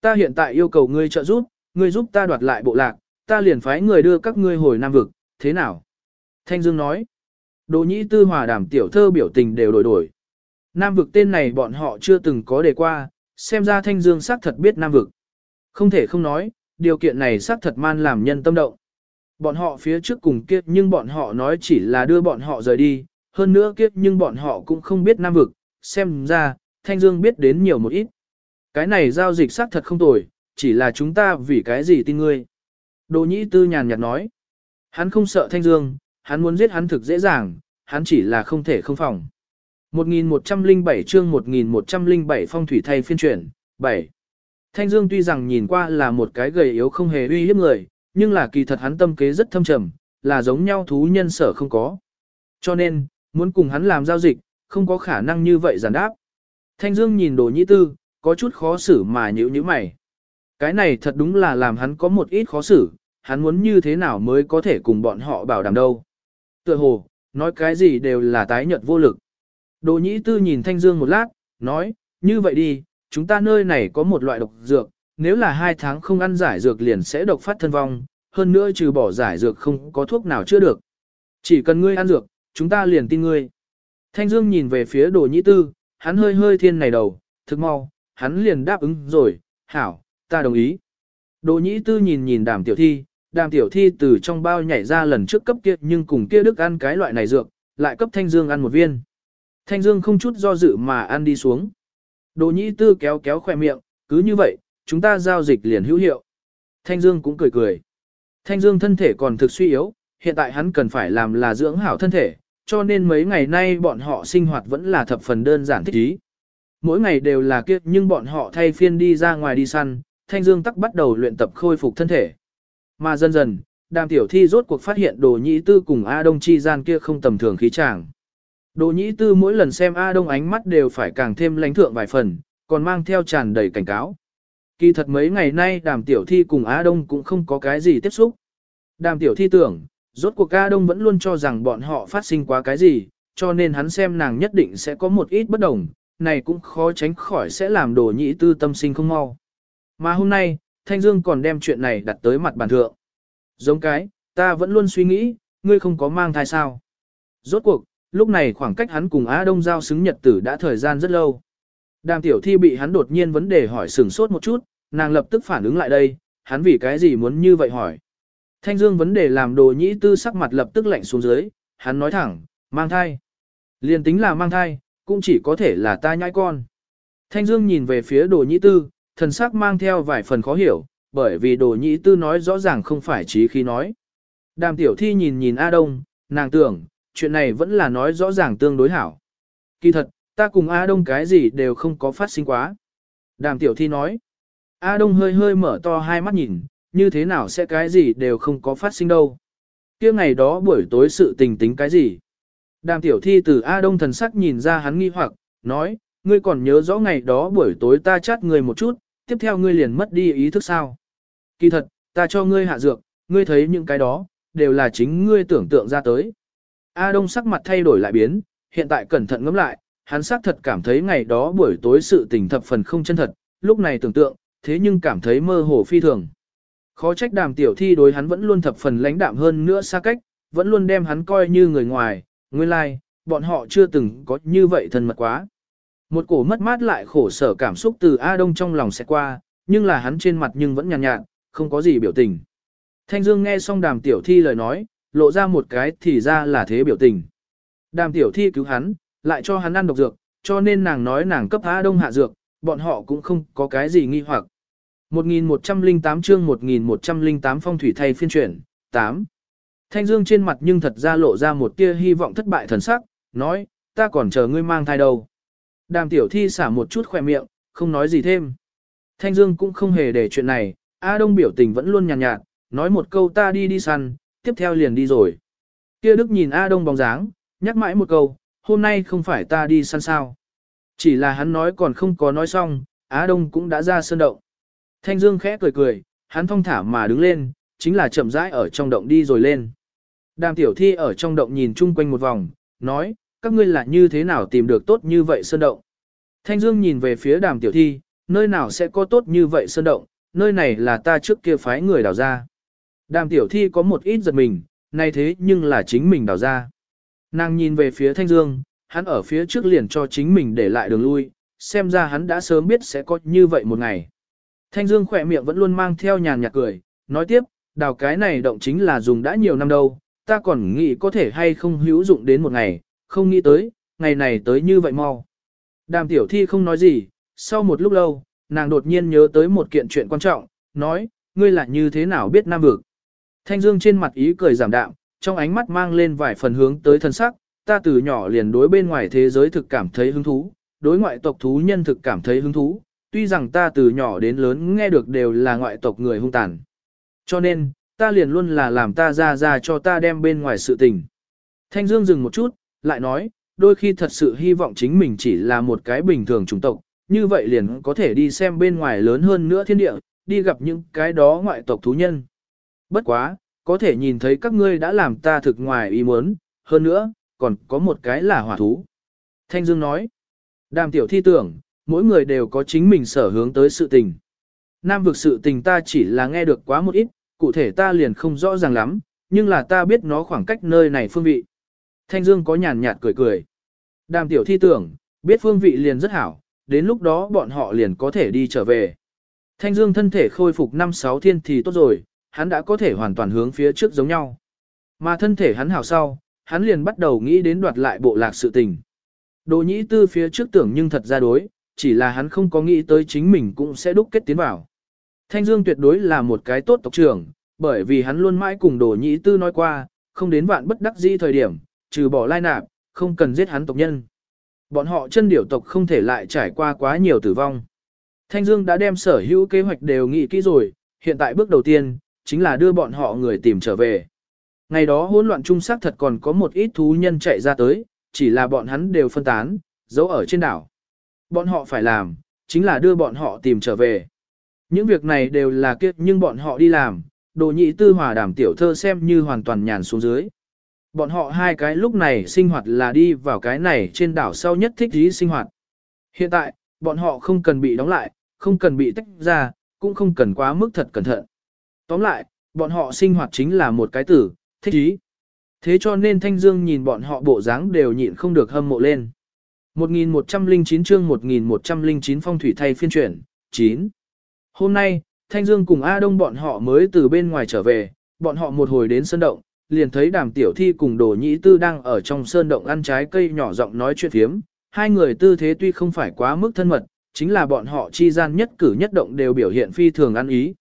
Ta hiện tại yêu cầu ngươi trợ giúp, ngươi giúp ta đoạt lại bộ lạc, ta liền phái người đưa các ngươi hồi Nam Vực, thế nào? Thanh Dương nói. Đồ nhĩ tư hòa đàm tiểu thơ biểu tình đều đổi đổi. Nam Vực tên này bọn họ chưa từng có đề qua, xem ra Thanh Dương xác thật biết Nam Vực. Không thể không nói, điều kiện này xác thật man làm nhân tâm động. Bọn họ phía trước cùng kiếp nhưng bọn họ nói chỉ là đưa bọn họ rời đi, hơn nữa kiếp nhưng bọn họ cũng không biết Nam Vực, xem ra, Thanh Dương biết đến nhiều một ít. Cái này giao dịch xác thật không tồi, chỉ là chúng ta vì cái gì tin ngươi. Đỗ nhĩ tư nhàn nhạt nói. Hắn không sợ thanh dương, hắn muốn giết hắn thực dễ dàng, hắn chỉ là không thể không phòng. 1107 chương 1107 phong thủy thay phiên chuyển, 7. Thanh Dương tuy rằng nhìn qua là một cái gầy yếu không hề uy hiếp người, nhưng là kỳ thật hắn tâm kế rất thâm trầm, là giống nhau thú nhân sở không có. Cho nên, muốn cùng hắn làm giao dịch, không có khả năng như vậy giản đáp. Thanh Dương nhìn đồ nhĩ tư, có chút khó xử mà nhữ như mày. Cái này thật đúng là làm hắn có một ít khó xử, hắn muốn như thế nào mới có thể cùng bọn họ bảo đảm đâu. Tựa hồ, nói cái gì đều là tái nhợt vô lực. Đồ nhĩ tư nhìn Thanh Dương một lát, nói, như vậy đi, chúng ta nơi này có một loại độc dược, nếu là hai tháng không ăn giải dược liền sẽ độc phát thân vong, hơn nữa trừ bỏ giải dược không có thuốc nào chữa được. Chỉ cần ngươi ăn dược, chúng ta liền tin ngươi. Thanh Dương nhìn về phía đồ nhĩ tư, hắn hơi hơi thiên này đầu, thực mau, hắn liền đáp ứng rồi, hảo, ta đồng ý. Đồ nhĩ tư nhìn nhìn đàm tiểu thi, đàm tiểu thi từ trong bao nhảy ra lần trước cấp kia nhưng cùng kia đức ăn cái loại này dược, lại cấp thanh dương ăn một viên. Thanh dương không chút do dự mà ăn đi xuống. Đồ nhĩ tư kéo kéo khoe miệng, cứ như vậy, chúng ta giao dịch liền hữu hiệu. Thanh dương cũng cười cười. Thanh dương thân thể còn thực suy yếu, hiện tại hắn cần phải làm là dưỡng hảo thân thể, cho nên mấy ngày nay bọn họ sinh hoạt vẫn là thập phần đơn giản thích ý. Mỗi ngày đều là kiếp nhưng bọn họ thay phiên đi ra ngoài đi săn, Thanh Dương tắc bắt đầu luyện tập khôi phục thân thể. Mà dần dần, đàm tiểu thi rốt cuộc phát hiện đồ nhĩ tư cùng A Đông chi gian kia không tầm thường khí chàng. Đồ nhĩ tư mỗi lần xem A Đông ánh mắt đều phải càng thêm lãnh thượng vài phần, còn mang theo tràn đầy cảnh cáo. Kỳ thật mấy ngày nay đàm tiểu thi cùng A Đông cũng không có cái gì tiếp xúc. Đàm tiểu thi tưởng, rốt cuộc A Đông vẫn luôn cho rằng bọn họ phát sinh quá cái gì, cho nên hắn xem nàng nhất định sẽ có một ít bất đồng, này cũng khó tránh khỏi sẽ làm đồ nhĩ tư tâm sinh không mau. Mà hôm nay, Thanh Dương còn đem chuyện này đặt tới mặt bàn thượng. Giống cái, ta vẫn luôn suy nghĩ, ngươi không có mang thai sao. Rốt cuộc, lúc này khoảng cách hắn cùng Á Đông giao xứng nhật tử đã thời gian rất lâu. Đàm tiểu thi bị hắn đột nhiên vấn đề hỏi sửng sốt một chút, nàng lập tức phản ứng lại đây, hắn vì cái gì muốn như vậy hỏi. Thanh Dương vấn đề làm đồ nhĩ tư sắc mặt lập tức lạnh xuống dưới, hắn nói thẳng, mang thai. Liên tính là mang thai, cũng chỉ có thể là ta nhãi con. Thanh Dương nhìn về phía đồ nhĩ tư, thần sắc mang theo vài phần khó hiểu, bởi vì đồ nhĩ tư nói rõ ràng không phải trí khi nói. Đàm tiểu thi nhìn nhìn A Đông, nàng tưởng, chuyện này vẫn là nói rõ ràng tương đối hảo. Kỳ thật, ta cùng A Đông cái gì đều không có phát sinh quá. Đàm tiểu thi nói, A Đông hơi hơi mở to hai mắt nhìn, như thế nào sẽ cái gì đều không có phát sinh đâu. kia ngày đó buổi tối sự tình tính cái gì. Đàm tiểu thi từ A Đông thần sắc nhìn ra hắn nghi hoặc, nói, ngươi còn nhớ rõ ngày đó buổi tối ta chát người một chút, tiếp theo ngươi liền mất đi ý thức sao. Kỳ thật, ta cho ngươi hạ dược, ngươi thấy những cái đó, đều là chính ngươi tưởng tượng ra tới. A Đông sắc mặt thay đổi lại biến, hiện tại cẩn thận ngẫm lại, hắn xác thật cảm thấy ngày đó buổi tối sự tình thập phần không chân thật, lúc này tưởng tượng, thế nhưng cảm thấy mơ hồ phi thường. Khó trách đàm tiểu thi đối hắn vẫn luôn thập phần lãnh đạm hơn nữa xa cách, vẫn luôn đem hắn coi như người ngoài, nguyên lai, like, bọn họ chưa từng có như vậy thân mật quá. Một cổ mất mát lại khổ sở cảm xúc từ A Đông trong lòng sẽ qua, nhưng là hắn trên mặt nhưng vẫn nhàn nhạt, nhạt, không có gì biểu tình. Thanh Dương nghe xong đàm tiểu thi lời nói, lộ ra một cái thì ra là thế biểu tình. Đàm tiểu thi cứu hắn, lại cho hắn ăn độc dược, cho nên nàng nói nàng cấp A Đông hạ dược, bọn họ cũng không có cái gì nghi hoặc. 1108 chương 1108 phong thủy thay phiên chuyển, 8. Thanh Dương trên mặt nhưng thật ra lộ ra một tia hy vọng thất bại thần sắc, nói, ta còn chờ ngươi mang thai đâu. Đàm tiểu thi xả một chút khỏe miệng, không nói gì thêm. Thanh Dương cũng không hề để chuyện này, A Đông biểu tình vẫn luôn nhàn nhạt, nhạt, nói một câu ta đi đi săn, tiếp theo liền đi rồi. Kia Đức nhìn A Đông bóng dáng, nhắc mãi một câu, hôm nay không phải ta đi săn sao. Chỉ là hắn nói còn không có nói xong, Á Đông cũng đã ra sơn động. Thanh Dương khẽ cười cười, hắn thong thả mà đứng lên, chính là chậm rãi ở trong động đi rồi lên. Đàm tiểu thi ở trong động nhìn chung quanh một vòng, nói, các ngươi là như thế nào tìm được tốt như vậy sơn động. Thanh Dương nhìn về phía đàm tiểu thi, nơi nào sẽ có tốt như vậy sơn động, nơi này là ta trước kia phái người đào ra. Đàm tiểu thi có một ít giật mình, nay thế nhưng là chính mình đào ra. Nàng nhìn về phía Thanh Dương, hắn ở phía trước liền cho chính mình để lại đường lui, xem ra hắn đã sớm biết sẽ có như vậy một ngày. Thanh Dương khỏe miệng vẫn luôn mang theo nhàn nhạt cười, nói tiếp, đào cái này động chính là dùng đã nhiều năm đâu, ta còn nghĩ có thể hay không hữu dụng đến một ngày, không nghĩ tới, ngày này tới như vậy mau. Đàm tiểu thi không nói gì, sau một lúc lâu, nàng đột nhiên nhớ tới một kiện chuyện quan trọng, nói, ngươi là như thế nào biết nam vực. Thanh Dương trên mặt ý cười giảm đạm, trong ánh mắt mang lên vài phần hướng tới thân sắc, ta từ nhỏ liền đối bên ngoài thế giới thực cảm thấy hứng thú, đối ngoại tộc thú nhân thực cảm thấy hứng thú, tuy rằng ta từ nhỏ đến lớn nghe được đều là ngoại tộc người hung tàn. Cho nên, ta liền luôn là làm ta ra ra cho ta đem bên ngoài sự tình. Thanh Dương dừng một chút, lại nói, đôi khi thật sự hy vọng chính mình chỉ là một cái bình thường chủng tộc, như vậy liền có thể đi xem bên ngoài lớn hơn nữa thiên địa, đi gặp những cái đó ngoại tộc thú nhân. Bất quá, có thể nhìn thấy các ngươi đã làm ta thực ngoài ý muốn, hơn nữa, còn có một cái là hỏa thú. Thanh Dương nói, đàm tiểu thi tưởng, mỗi người đều có chính mình sở hướng tới sự tình. Nam vực sự tình ta chỉ là nghe được quá một ít, cụ thể ta liền không rõ ràng lắm, nhưng là ta biết nó khoảng cách nơi này phương vị. Thanh Dương có nhàn nhạt cười cười. Đàm tiểu thi tưởng, biết phương vị liền rất hảo, đến lúc đó bọn họ liền có thể đi trở về. Thanh Dương thân thể khôi phục 5-6 thiên thì tốt rồi, hắn đã có thể hoàn toàn hướng phía trước giống nhau. Mà thân thể hắn hảo sau, hắn liền bắt đầu nghĩ đến đoạt lại bộ lạc sự tình. Đồ nhĩ tư phía trước tưởng nhưng thật ra đối, chỉ là hắn không có nghĩ tới chính mình cũng sẽ đúc kết tiến vào. Thanh Dương tuyệt đối là một cái tốt tộc trưởng, bởi vì hắn luôn mãi cùng đồ nhĩ tư nói qua, không đến vạn bất đắc dĩ thời điểm, trừ bỏ lai nạp, không cần giết hắn tộc nhân. Bọn họ chân điểu tộc không thể lại trải qua quá nhiều tử vong. Thanh Dương đã đem sở hữu kế hoạch đều nghĩ kỹ rồi, hiện tại bước đầu tiên, chính là đưa bọn họ người tìm trở về. Ngày đó hỗn loạn trung sắc thật còn có một ít thú nhân chạy ra tới, chỉ là bọn hắn đều phân tán, giấu ở trên đảo. Bọn họ phải làm, chính là đưa bọn họ tìm trở về. Những việc này đều là kiếp nhưng bọn họ đi làm, đồ nhị tư hòa đảm tiểu thơ xem như hoàn toàn nhàn xuống dưới. Bọn họ hai cái lúc này sinh hoạt là đi vào cái này trên đảo sau nhất thích dí sinh hoạt. Hiện tại, bọn họ không cần bị đóng lại, không cần bị tách ra, cũng không cần quá mức thật cẩn thận. Tóm lại, bọn họ sinh hoạt chính là một cái tử, thích ý. Thế cho nên Thanh Dương nhìn bọn họ bộ dáng đều nhịn không được hâm mộ lên. 1109 chương 1109 phong thủy thay phiên chuyển, 9. Hôm nay, Thanh Dương cùng A Đông bọn họ mới từ bên ngoài trở về, bọn họ một hồi đến sân động, liền thấy đàm tiểu thi cùng đồ nhĩ tư đang ở trong sơn động ăn trái cây nhỏ giọng nói chuyện phiếm. Hai người tư thế tuy không phải quá mức thân mật, chính là bọn họ chi gian nhất cử nhất động đều biểu hiện phi thường ăn ý.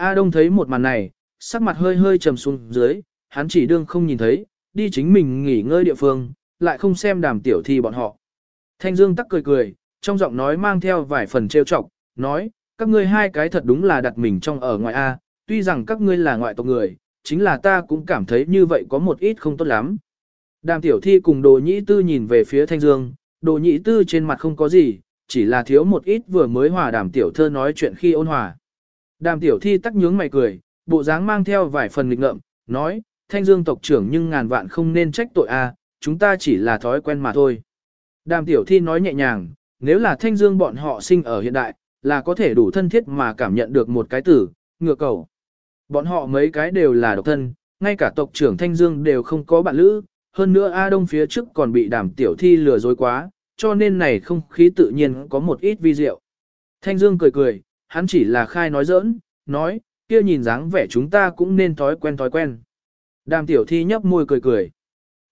A Đông thấy một màn này, sắc mặt hơi hơi trầm xuống dưới, hắn chỉ đương không nhìn thấy, đi chính mình nghỉ ngơi địa phương, lại không xem đàm tiểu thi bọn họ. Thanh Dương tắc cười cười, trong giọng nói mang theo vài phần trêu chọc, nói, các ngươi hai cái thật đúng là đặt mình trong ở ngoài A, tuy rằng các ngươi là ngoại tộc người, chính là ta cũng cảm thấy như vậy có một ít không tốt lắm. Đàm tiểu thi cùng đồ nhĩ tư nhìn về phía Thanh Dương, đồ nhĩ tư trên mặt không có gì, chỉ là thiếu một ít vừa mới hòa đàm tiểu thơ nói chuyện khi ôn hòa. Đàm tiểu thi tắc nhướng mày cười, bộ dáng mang theo vài phần nghịch ngợm, nói, thanh dương tộc trưởng nhưng ngàn vạn không nên trách tội a, chúng ta chỉ là thói quen mà thôi. Đàm tiểu thi nói nhẹ nhàng, nếu là thanh dương bọn họ sinh ở hiện đại, là có thể đủ thân thiết mà cảm nhận được một cái tử, ngựa cầu. Bọn họ mấy cái đều là độc thân, ngay cả tộc trưởng thanh dương đều không có bạn lữ, hơn nữa A Đông phía trước còn bị đàm tiểu thi lừa dối quá, cho nên này không khí tự nhiên có một ít vi diệu. Thanh Dương cười cười, hắn chỉ là khai nói giỡn, nói, kia nhìn dáng vẻ chúng ta cũng nên thói quen thói quen. Đàm tiểu thi nhấp môi cười cười.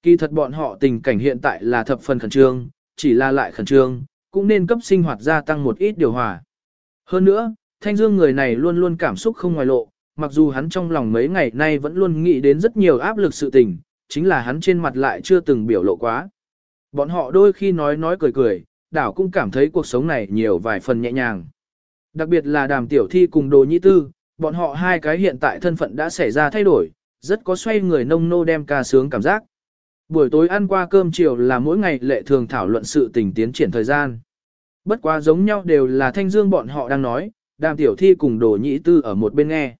Kỳ thật bọn họ tình cảnh hiện tại là thập phần khẩn trương, chỉ là lại khẩn trương, cũng nên cấp sinh hoạt gia tăng một ít điều hòa. Hơn nữa, Thanh Dương người này luôn luôn cảm xúc không ngoài lộ, mặc dù hắn trong lòng mấy ngày nay vẫn luôn nghĩ đến rất nhiều áp lực sự tình, chính là hắn trên mặt lại chưa từng biểu lộ quá. Bọn họ đôi khi nói nói cười cười, đảo cũng cảm thấy cuộc sống này nhiều vài phần nhẹ nhàng. Đặc biệt là đàm tiểu thi cùng đồ nhị tư, bọn họ hai cái hiện tại thân phận đã xảy ra thay đổi, rất có xoay người nông nô đem ca sướng cảm giác. Buổi tối ăn qua cơm chiều là mỗi ngày lệ thường thảo luận sự tình tiến triển thời gian. Bất quá giống nhau đều là thanh dương bọn họ đang nói, đàm tiểu thi cùng đồ nhị tư ở một bên nghe.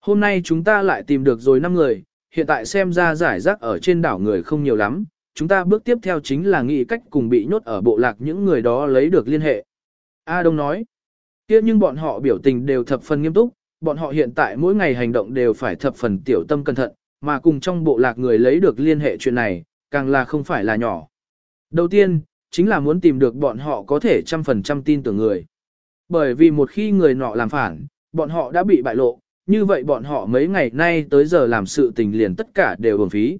Hôm nay chúng ta lại tìm được rồi 5 người, hiện tại xem ra giải rác ở trên đảo người không nhiều lắm, chúng ta bước tiếp theo chính là nghĩ cách cùng bị nhốt ở bộ lạc những người đó lấy được liên hệ. A Đông nói, kia nhưng bọn họ biểu tình đều thập phần nghiêm túc, bọn họ hiện tại mỗi ngày hành động đều phải thập phần tiểu tâm cẩn thận, mà cùng trong bộ lạc người lấy được liên hệ chuyện này, càng là không phải là nhỏ. Đầu tiên, chính là muốn tìm được bọn họ có thể trăm phần trăm tin tưởng người. Bởi vì một khi người nọ làm phản, bọn họ đã bị bại lộ, như vậy bọn họ mấy ngày nay tới giờ làm sự tình liền tất cả đều uổng phí.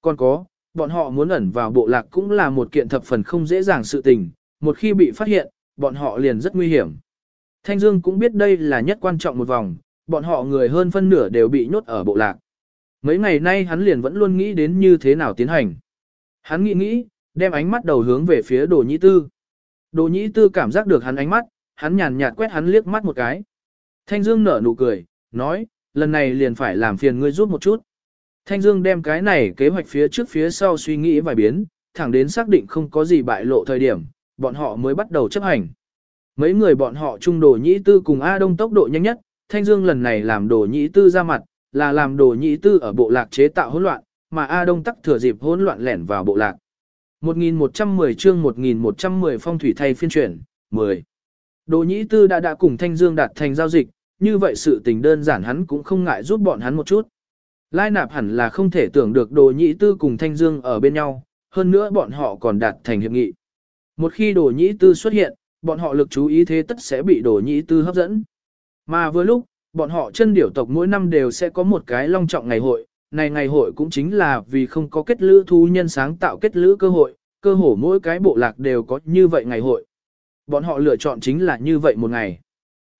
Còn có, bọn họ muốn ẩn vào bộ lạc cũng là một kiện thập phần không dễ dàng sự tình, một khi bị phát hiện, bọn họ liền rất nguy hiểm. Thanh Dương cũng biết đây là nhất quan trọng một vòng, bọn họ người hơn phân nửa đều bị nhốt ở bộ lạc. Mấy ngày nay hắn liền vẫn luôn nghĩ đến như thế nào tiến hành. Hắn nghĩ nghĩ, đem ánh mắt đầu hướng về phía đồ nhĩ tư. Đồ nhĩ tư cảm giác được hắn ánh mắt, hắn nhàn nhạt quét hắn liếc mắt một cái. Thanh Dương nở nụ cười, nói, lần này liền phải làm phiền ngươi giúp một chút. Thanh Dương đem cái này kế hoạch phía trước phía sau suy nghĩ vài biến, thẳng đến xác định không có gì bại lộ thời điểm, bọn họ mới bắt đầu chấp hành. Mấy người bọn họ trung đồ nhĩ tư cùng A Đông tốc độ nhanh nhất, Thanh Dương lần này làm đồ nhĩ tư ra mặt, là làm đồ nhĩ tư ở bộ lạc chế tạo hỗn loạn, mà A Đông tắc thừa dịp hỗn loạn lẻn vào bộ lạc. 1110 chương 1110 phong thủy thay phiên chuyển, 10. Đồ nhĩ tư đã đã cùng Thanh Dương đạt thành giao dịch, như vậy sự tình đơn giản hắn cũng không ngại giúp bọn hắn một chút. Lai nạp hẳn là không thể tưởng được đồ nhĩ tư cùng Thanh Dương ở bên nhau, hơn nữa bọn họ còn đạt thành hiệp nghị. Một khi đồ nhĩ tư xuất hiện, bọn họ lực chú ý thế tất sẽ bị đồ nhĩ tư hấp dẫn. Mà vừa lúc, bọn họ chân điểu tộc mỗi năm đều sẽ có một cái long trọng ngày hội, này ngày hội cũng chính là vì không có kết lữ thu nhân sáng tạo kết lữ cơ hội, cơ hồ mỗi cái bộ lạc đều có như vậy ngày hội. Bọn họ lựa chọn chính là như vậy một ngày.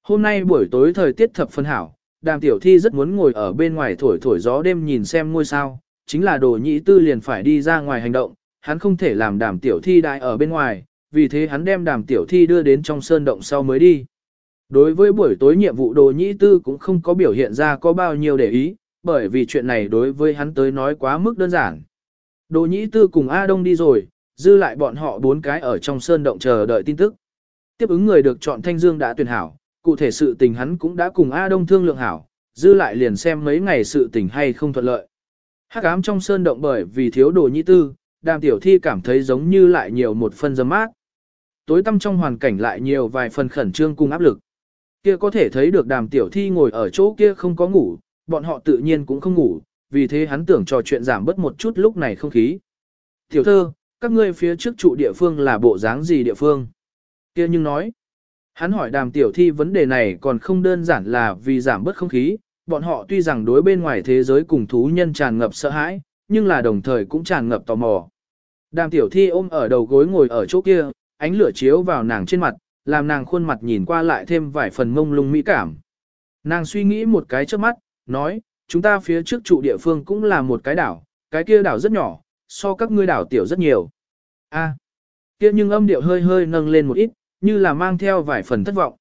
Hôm nay buổi tối thời tiết thập phân hảo, đàm tiểu thi rất muốn ngồi ở bên ngoài thổi thổi gió đêm nhìn xem ngôi sao, chính là đồ nhị tư liền phải đi ra ngoài hành động, hắn không thể làm đàm tiểu thi đại ở bên ngoài, vì thế hắn đem đàm tiểu thi đưa đến trong sơn động sau mới đi. Đối với buổi tối nhiệm vụ đồ nhĩ tư cũng không có biểu hiện ra có bao nhiêu để ý, bởi vì chuyện này đối với hắn tới nói quá mức đơn giản. Đồ nhĩ tư cùng A Đông đi rồi, dư lại bọn họ bốn cái ở trong sơn động chờ đợi tin tức. Tiếp ứng người được chọn Thanh Dương đã tuyển hảo, cụ thể sự tình hắn cũng đã cùng A Đông thương lượng hảo, dư lại liền xem mấy ngày sự tình hay không thuận lợi. Hắc ám trong sơn động bởi vì thiếu đồ nhĩ tư, đàm tiểu thi cảm thấy giống như lại nhiều một phân dâm mát. Tối tăm trong hoàn cảnh lại nhiều vài phần khẩn trương cùng áp lực. Kia có thể thấy được đàm tiểu thi ngồi ở chỗ kia không có ngủ, bọn họ tự nhiên cũng không ngủ, vì thế hắn tưởng trò chuyện giảm bớt một chút lúc này không khí. Tiểu thơ, các ngươi phía trước trụ địa phương là bộ dáng gì địa phương? Kia nhưng nói, hắn hỏi đàm tiểu thi vấn đề này còn không đơn giản là vì giảm bớt không khí, bọn họ tuy rằng đối bên ngoài thế giới cùng thú nhân tràn ngập sợ hãi, nhưng là đồng thời cũng tràn ngập tò mò. Đàm tiểu thi ôm ở đầu gối ngồi ở chỗ kia, ánh lửa chiếu vào nàng trên mặt, làm nàng khuôn mặt nhìn qua lại thêm vài phần mông lung mỹ cảm. Nàng suy nghĩ một cái trước mắt, nói, chúng ta phía trước trụ địa phương cũng là một cái đảo, cái kia đảo rất nhỏ, so các ngươi đảo tiểu rất nhiều. A, kia nhưng âm điệu hơi hơi nâng lên một ít, như là mang theo vài phần thất vọng.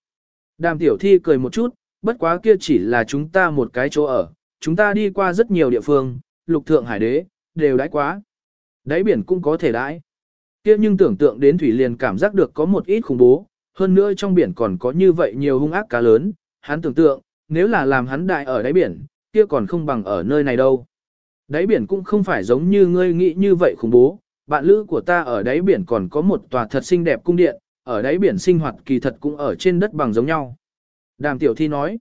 Đàm tiểu thi cười một chút, bất quá kia chỉ là chúng ta một cái chỗ ở, chúng ta đi qua rất nhiều địa phương, lục thượng hải đế, đều đãi quá. Đáy biển cũng có thể đãi. Kia nhưng tưởng tượng đến thủy liền cảm giác được có một ít khủng bố, hơn nữa trong biển còn có như vậy nhiều hung ác cá lớn, hắn tưởng tượng, nếu là làm hắn đại ở đáy biển, kia còn không bằng ở nơi này đâu. Đáy biển cũng không phải giống như ngươi nghĩ như vậy khủng bố, bạn lữ của ta ở đáy biển còn có một tòa thật xinh đẹp cung điện, ở đáy biển sinh hoạt kỳ thật cũng ở trên đất bằng giống nhau. Đàm tiểu thi nói,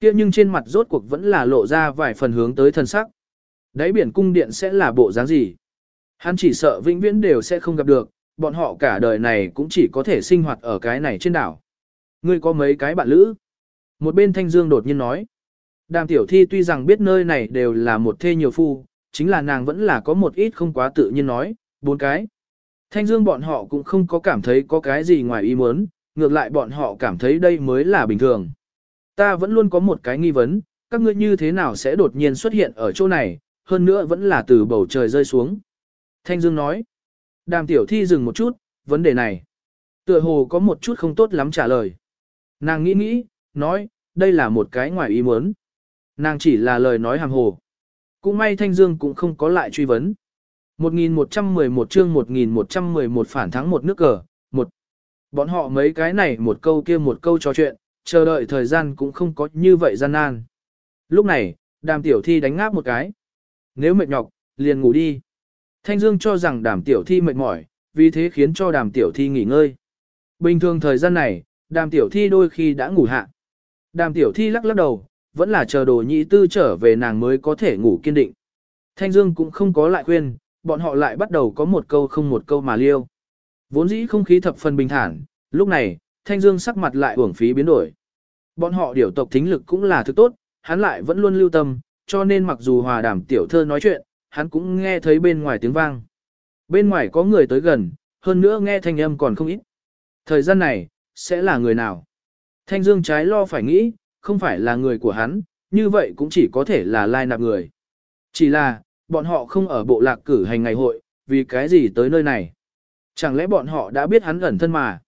kia nhưng trên mặt rốt cuộc vẫn là lộ ra vài phần hướng tới thân sắc. Đáy biển cung điện sẽ là bộ dáng gì? Hắn chỉ sợ vĩnh viễn đều sẽ không gặp được, bọn họ cả đời này cũng chỉ có thể sinh hoạt ở cái này trên đảo. Ngươi có mấy cái bạn lữ? Một bên Thanh Dương đột nhiên nói. Đàm tiểu thi tuy rằng biết nơi này đều là một thê nhiều phu, chính là nàng vẫn là có một ít không quá tự nhiên nói, bốn cái. Thanh Dương bọn họ cũng không có cảm thấy có cái gì ngoài ý muốn, ngược lại bọn họ cảm thấy đây mới là bình thường. Ta vẫn luôn có một cái nghi vấn, các ngươi như thế nào sẽ đột nhiên xuất hiện ở chỗ này, hơn nữa vẫn là từ bầu trời rơi xuống. Thanh Dương nói, đàm tiểu thi dừng một chút, vấn đề này. Tựa hồ có một chút không tốt lắm trả lời. Nàng nghĩ nghĩ, nói, đây là một cái ngoài ý muốn. Nàng chỉ là lời nói hàng hồ. Cũng may Thanh Dương cũng không có lại truy vấn. 1111 chương 1111 phản thắng một nước cờ, một. Bọn họ mấy cái này một câu kia một câu trò chuyện, chờ đợi thời gian cũng không có như vậy gian nan. Lúc này, đàm tiểu thi đánh ngáp một cái. Nếu mệt nhọc, liền ngủ đi. Thanh Dương cho rằng đàm tiểu thi mệt mỏi, vì thế khiến cho đàm tiểu thi nghỉ ngơi. Bình thường thời gian này, đàm tiểu thi đôi khi đã ngủ hạ. Đàm tiểu thi lắc lắc đầu, vẫn là chờ đồ nhị tư trở về nàng mới có thể ngủ kiên định. Thanh Dương cũng không có lại khuyên, bọn họ lại bắt đầu có một câu không một câu mà liêu. Vốn dĩ không khí thập phần bình thản, lúc này, Thanh Dương sắc mặt lại uổng phí biến đổi. Bọn họ điều tộc thính lực cũng là thứ tốt, hắn lại vẫn luôn lưu tâm, cho nên mặc dù hòa đàm tiểu thơ nói chuyện, hắn cũng nghe thấy bên ngoài tiếng vang. Bên ngoài có người tới gần, hơn nữa nghe thanh âm còn không ít. Thời gian này, sẽ là người nào? Thanh Dương trái lo phải nghĩ, không phải là người của hắn, như vậy cũng chỉ có thể là lai nạp người. Chỉ là, bọn họ không ở bộ lạc cử hành ngày hội, vì cái gì tới nơi này? Chẳng lẽ bọn họ đã biết hắn ẩn thân mà?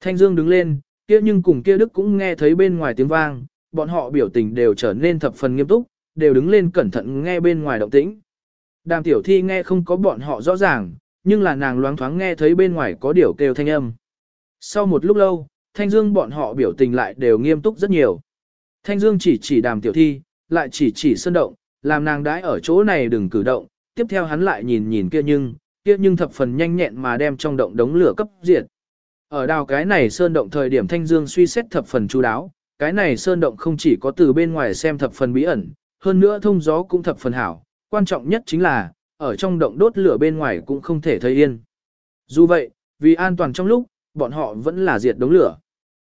Thanh Dương đứng lên, kia nhưng cùng kia Đức cũng nghe thấy bên ngoài tiếng vang, bọn họ biểu tình đều trở nên thập phần nghiêm túc, đều đứng lên cẩn thận nghe bên ngoài động tĩnh. Đàm tiểu thi nghe không có bọn họ rõ ràng, nhưng là nàng loáng thoáng nghe thấy bên ngoài có điều kêu thanh âm. Sau một lúc lâu, Thanh Dương bọn họ biểu tình lại đều nghiêm túc rất nhiều. Thanh Dương chỉ chỉ đàm tiểu thi, lại chỉ chỉ sơn động, làm nàng đãi ở chỗ này đừng cử động, tiếp theo hắn lại nhìn nhìn kia nhưng, kia nhưng thập phần nhanh nhẹn mà đem trong động đống lửa cấp diệt. Ở đào cái này sơn động thời điểm Thanh Dương suy xét thập phần chú đáo, cái này sơn động không chỉ có từ bên ngoài xem thập phần bí ẩn, hơn nữa thông gió cũng thập phần hảo, quan trọng nhất chính là, ở trong động đốt lửa bên ngoài cũng không thể thấy yên. Dù vậy, vì an toàn trong lúc, bọn họ vẫn là diệt đống lửa.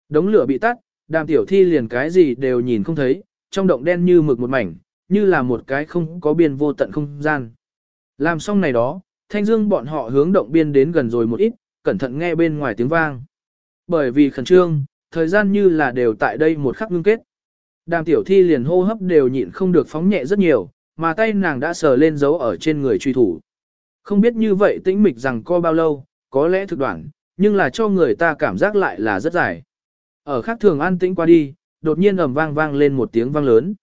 Đống lửa bị tắt, đàm tiểu thi liền cái gì đều nhìn không thấy, trong động đen như mực một mảnh, như là một cái không có biên vô tận không gian. Làm xong này đó, thanh dương bọn họ hướng động biên đến gần rồi một ít, cẩn thận nghe bên ngoài tiếng vang. Bởi vì khẩn trương, thời gian như là đều tại đây một khắc ngưng kết. Đàm tiểu thi liền hô hấp đều nhịn không được phóng nhẹ rất nhiều, mà tay nàng đã sờ lên dấu ở trên người truy thủ. Không biết như vậy tĩnh mịch rằng co bao lâu, có lẽ thực đoạn, nhưng là cho người ta cảm giác lại là rất dài. Ở khác thường an tĩnh qua đi, đột nhiên ầm vang vang lên một tiếng vang lớn.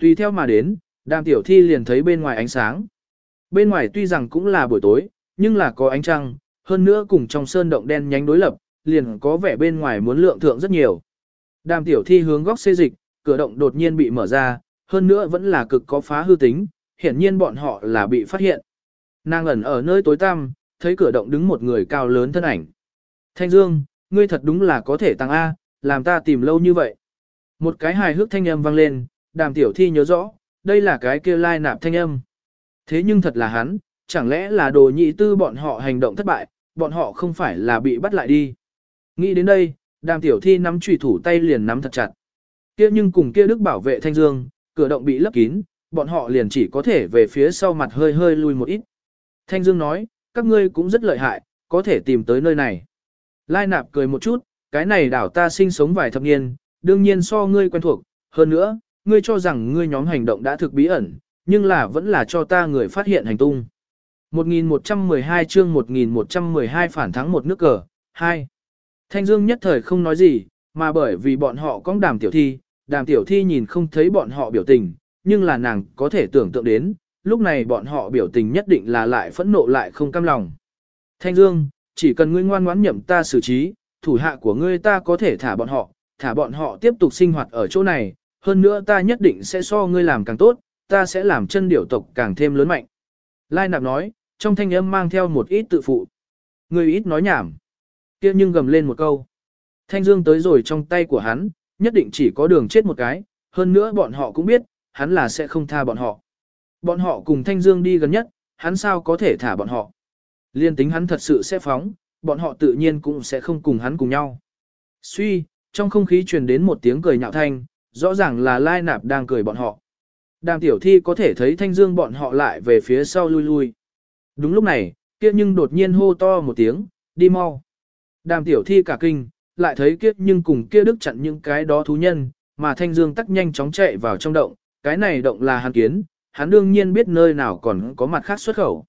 Tùy theo mà đến, đàm tiểu thi liền thấy bên ngoài ánh sáng. Bên ngoài tuy rằng cũng là buổi tối, nhưng là có ánh trăng, hơn nữa cùng trong sơn động đen nhánh đối lập, liền có vẻ bên ngoài muốn lượng thượng rất nhiều. Đàm tiểu thi hướng góc xê dịch, cửa động đột nhiên bị mở ra, hơn nữa vẫn là cực có phá hư tính, hiển nhiên bọn họ là bị phát hiện. Nàng ẩn ở nơi tối tăm, thấy cửa động đứng một người cao lớn thân ảnh. Thanh Dương, ngươi thật đúng là có thể tăng A, làm ta tìm lâu như vậy. Một cái hài hước thanh âm vang lên, đàm tiểu thi nhớ rõ, đây là cái kia lai nạp thanh âm. Thế nhưng thật là hắn, chẳng lẽ là đồ nhị tư bọn họ hành động thất bại, bọn họ không phải là bị bắt lại đi. Nghĩ đến đây, đàm tiểu thi nắm trùy thủ tay liền nắm thật chặt. Kia nhưng cùng kia đức bảo vệ thanh dương, cửa động bị lấp kín, bọn họ liền chỉ có thể về phía sau mặt hơi hơi lui một ít. Thanh dương nói, các ngươi cũng rất lợi hại, có thể tìm tới nơi này. Lai nạp cười một chút, cái này đảo ta sinh sống vài thập niên, đương nhiên so ngươi quen thuộc, hơn nữa, ngươi cho rằng ngươi nhóm hành động đã thực bí ẩn, nhưng là vẫn là cho ta người phát hiện hành tung. 1112 chương 1112 phản thắng một nước cờ, 2. Thanh Dương nhất thời không nói gì, mà bởi vì bọn họ có đàm tiểu thi, đàm tiểu thi nhìn không thấy bọn họ biểu tình, nhưng là nàng có thể tưởng tượng đến, lúc này bọn họ biểu tình nhất định là lại phẫn nộ lại không cam lòng. Thanh Dương, chỉ cần ngươi ngoan ngoãn nhậm ta xử trí, thủ hạ của ngươi ta có thể thả bọn họ, thả bọn họ tiếp tục sinh hoạt ở chỗ này, hơn nữa ta nhất định sẽ so ngươi làm càng tốt, ta sẽ làm chân điểu tộc càng thêm lớn mạnh. Lai nạp nói, trong thanh âm mang theo một ít tự phụ. Ngươi ít nói nhảm. kia nhưng gầm lên một câu. Thanh dương tới rồi trong tay của hắn, nhất định chỉ có đường chết một cái, hơn nữa bọn họ cũng biết, hắn là sẽ không tha bọn họ. Bọn họ cùng thanh dương đi gần nhất, hắn sao có thể thả bọn họ. Liên tính hắn thật sự sẽ phóng, bọn họ tự nhiên cũng sẽ không cùng hắn cùng nhau. Suy, trong không khí truyền đến một tiếng cười nhạo thanh, rõ ràng là Lai Nạp đang cười bọn họ. Đàm tiểu thi có thể thấy thanh dương bọn họ lại về phía sau lui lui. Đúng lúc này, kia nhưng đột nhiên hô to một tiếng, đi mau. Đàm tiểu thi cả kinh, lại thấy kiếp nhưng cùng kia đức chặn những cái đó thú nhân, mà thanh dương tắc nhanh chóng chạy vào trong động, cái này động là hắn kiến, hắn đương nhiên biết nơi nào còn có mặt khác xuất khẩu.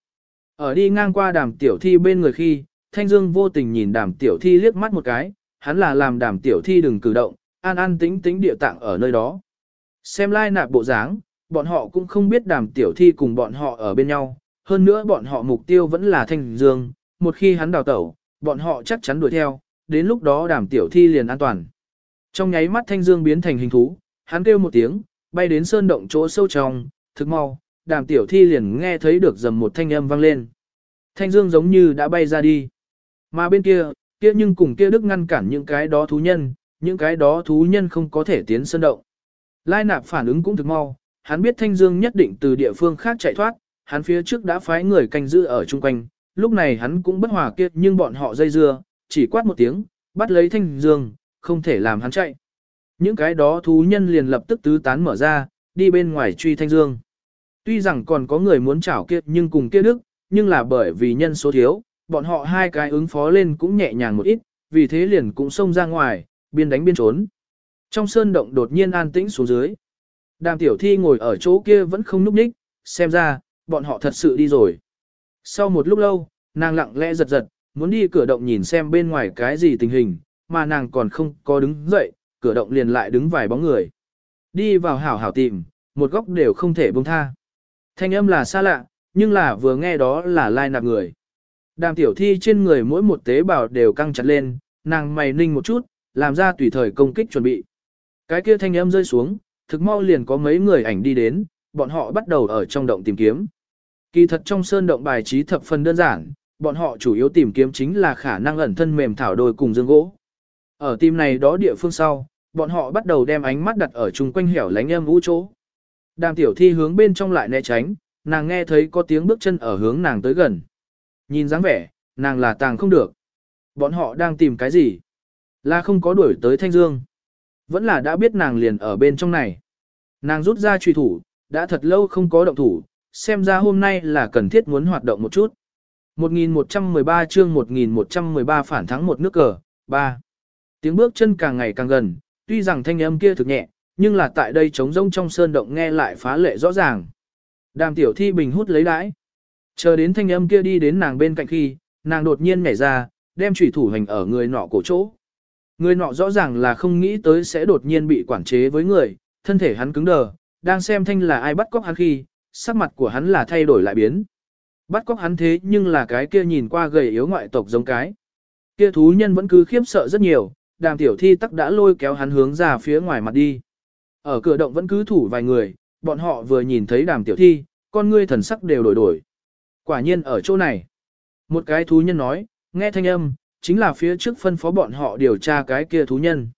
Ở đi ngang qua đàm tiểu thi bên người khi, thanh dương vô tình nhìn đàm tiểu thi liếc mắt một cái, hắn là làm đàm tiểu thi đừng cử động, an an tính tính địa tạng ở nơi đó. Xem lai nạp bộ dáng, bọn họ cũng không biết đàm tiểu thi cùng bọn họ ở bên nhau, hơn nữa bọn họ mục tiêu vẫn là thanh dương, một khi hắn đào tẩu, bọn họ chắc chắn đuổi theo, đến lúc đó đàm tiểu thi liền an toàn. Trong nháy mắt thanh dương biến thành hình thú, hắn kêu một tiếng, bay đến sơn động chỗ sâu trong, thực mau, đàm tiểu thi liền nghe thấy được dầm một thanh âm vang lên. Thanh dương giống như đã bay ra đi. Mà bên kia, kia nhưng cùng kia đức ngăn cản những cái đó thú nhân, những cái đó thú nhân không có thể tiến sơn động. Lai nạp phản ứng cũng thực mau, hắn biết thanh dương nhất định từ địa phương khác chạy thoát, hắn phía trước đã phái người canh giữ ở chung quanh, lúc này hắn cũng bất hòa kia nhưng bọn họ dây dưa, chỉ quát một tiếng, bắt lấy thanh dương, không thể làm hắn chạy. Những cái đó thú nhân liền lập tức tứ tán mở ra, đi bên ngoài truy thanh dương. Tuy rằng còn có người muốn chảo kia nhưng cùng kia đức, nhưng là bởi vì nhân số thiếu, bọn họ hai cái ứng phó lên cũng nhẹ nhàng một ít, vì thế liền cũng xông ra ngoài, biên đánh biên trốn. Trong sơn động đột nhiên an tĩnh xuống dưới. Đàm tiểu thi ngồi ở chỗ kia vẫn không núp ních, xem ra, bọn họ thật sự đi rồi. Sau một lúc lâu, nàng lặng lẽ giật giật, muốn đi cửa động nhìn xem bên ngoài cái gì tình hình, mà nàng còn không có đứng dậy, cửa động liền lại đứng vài bóng người. Đi vào hảo hảo tìm, một góc đều không thể buông tha. Thanh âm là xa lạ, nhưng là vừa nghe đó là lai nạp người. Đàm tiểu thi trên người mỗi một tế bào đều căng chặt lên, nàng mày ninh một chút, làm ra tùy thời công kích chuẩn bị. Cái kia thanh âm rơi xuống, thực mau liền có mấy người ảnh đi đến, bọn họ bắt đầu ở trong động tìm kiếm. Kỳ thật trong sơn động bài trí thập phần đơn giản, bọn họ chủ yếu tìm kiếm chính là khả năng ẩn thân mềm thảo đồi cùng dương gỗ. Ở tim này đó địa phương sau, bọn họ bắt đầu đem ánh mắt đặt ở chung quanh hẻo lánh em vũ chỗ. Đàm tiểu thi hướng bên trong lại né tránh, nàng nghe thấy có tiếng bước chân ở hướng nàng tới gần. Nhìn dáng vẻ, nàng là tàng không được. Bọn họ đang tìm cái gì? Là không có đuổi tới Thanh Dương. Vẫn là đã biết nàng liền ở bên trong này. Nàng rút ra truy thủ, đã thật lâu không có động thủ, xem ra hôm nay là cần thiết muốn hoạt động một chút. 1113 chương 1113 phản thắng một nước cờ, 3. Tiếng bước chân càng ngày càng gần, tuy rằng thanh âm kia thực nhẹ, nhưng là tại đây trống rông trong sơn động nghe lại phá lệ rõ ràng. Đàm tiểu thi bình hút lấy đãi. Chờ đến thanh âm kia đi đến nàng bên cạnh khi, nàng đột nhiên nhảy ra, đem chủy thủ hành ở người nọ cổ chỗ. Người nọ rõ ràng là không nghĩ tới sẽ đột nhiên bị quản chế với người, thân thể hắn cứng đờ, đang xem thanh là ai bắt cóc hắn khi, sắc mặt của hắn là thay đổi lại biến. Bắt cóc hắn thế nhưng là cái kia nhìn qua gầy yếu ngoại tộc giống cái. Kia thú nhân vẫn cứ khiếp sợ rất nhiều, đàm tiểu thi tắc đã lôi kéo hắn hướng ra phía ngoài mặt đi. Ở cửa động vẫn cứ thủ vài người, bọn họ vừa nhìn thấy đàm tiểu thi, con ngươi thần sắc đều đổi đổi. Quả nhiên ở chỗ này. Một cái thú nhân nói, nghe thanh âm, chính là phía trước phân phó bọn họ điều tra cái kia thú nhân.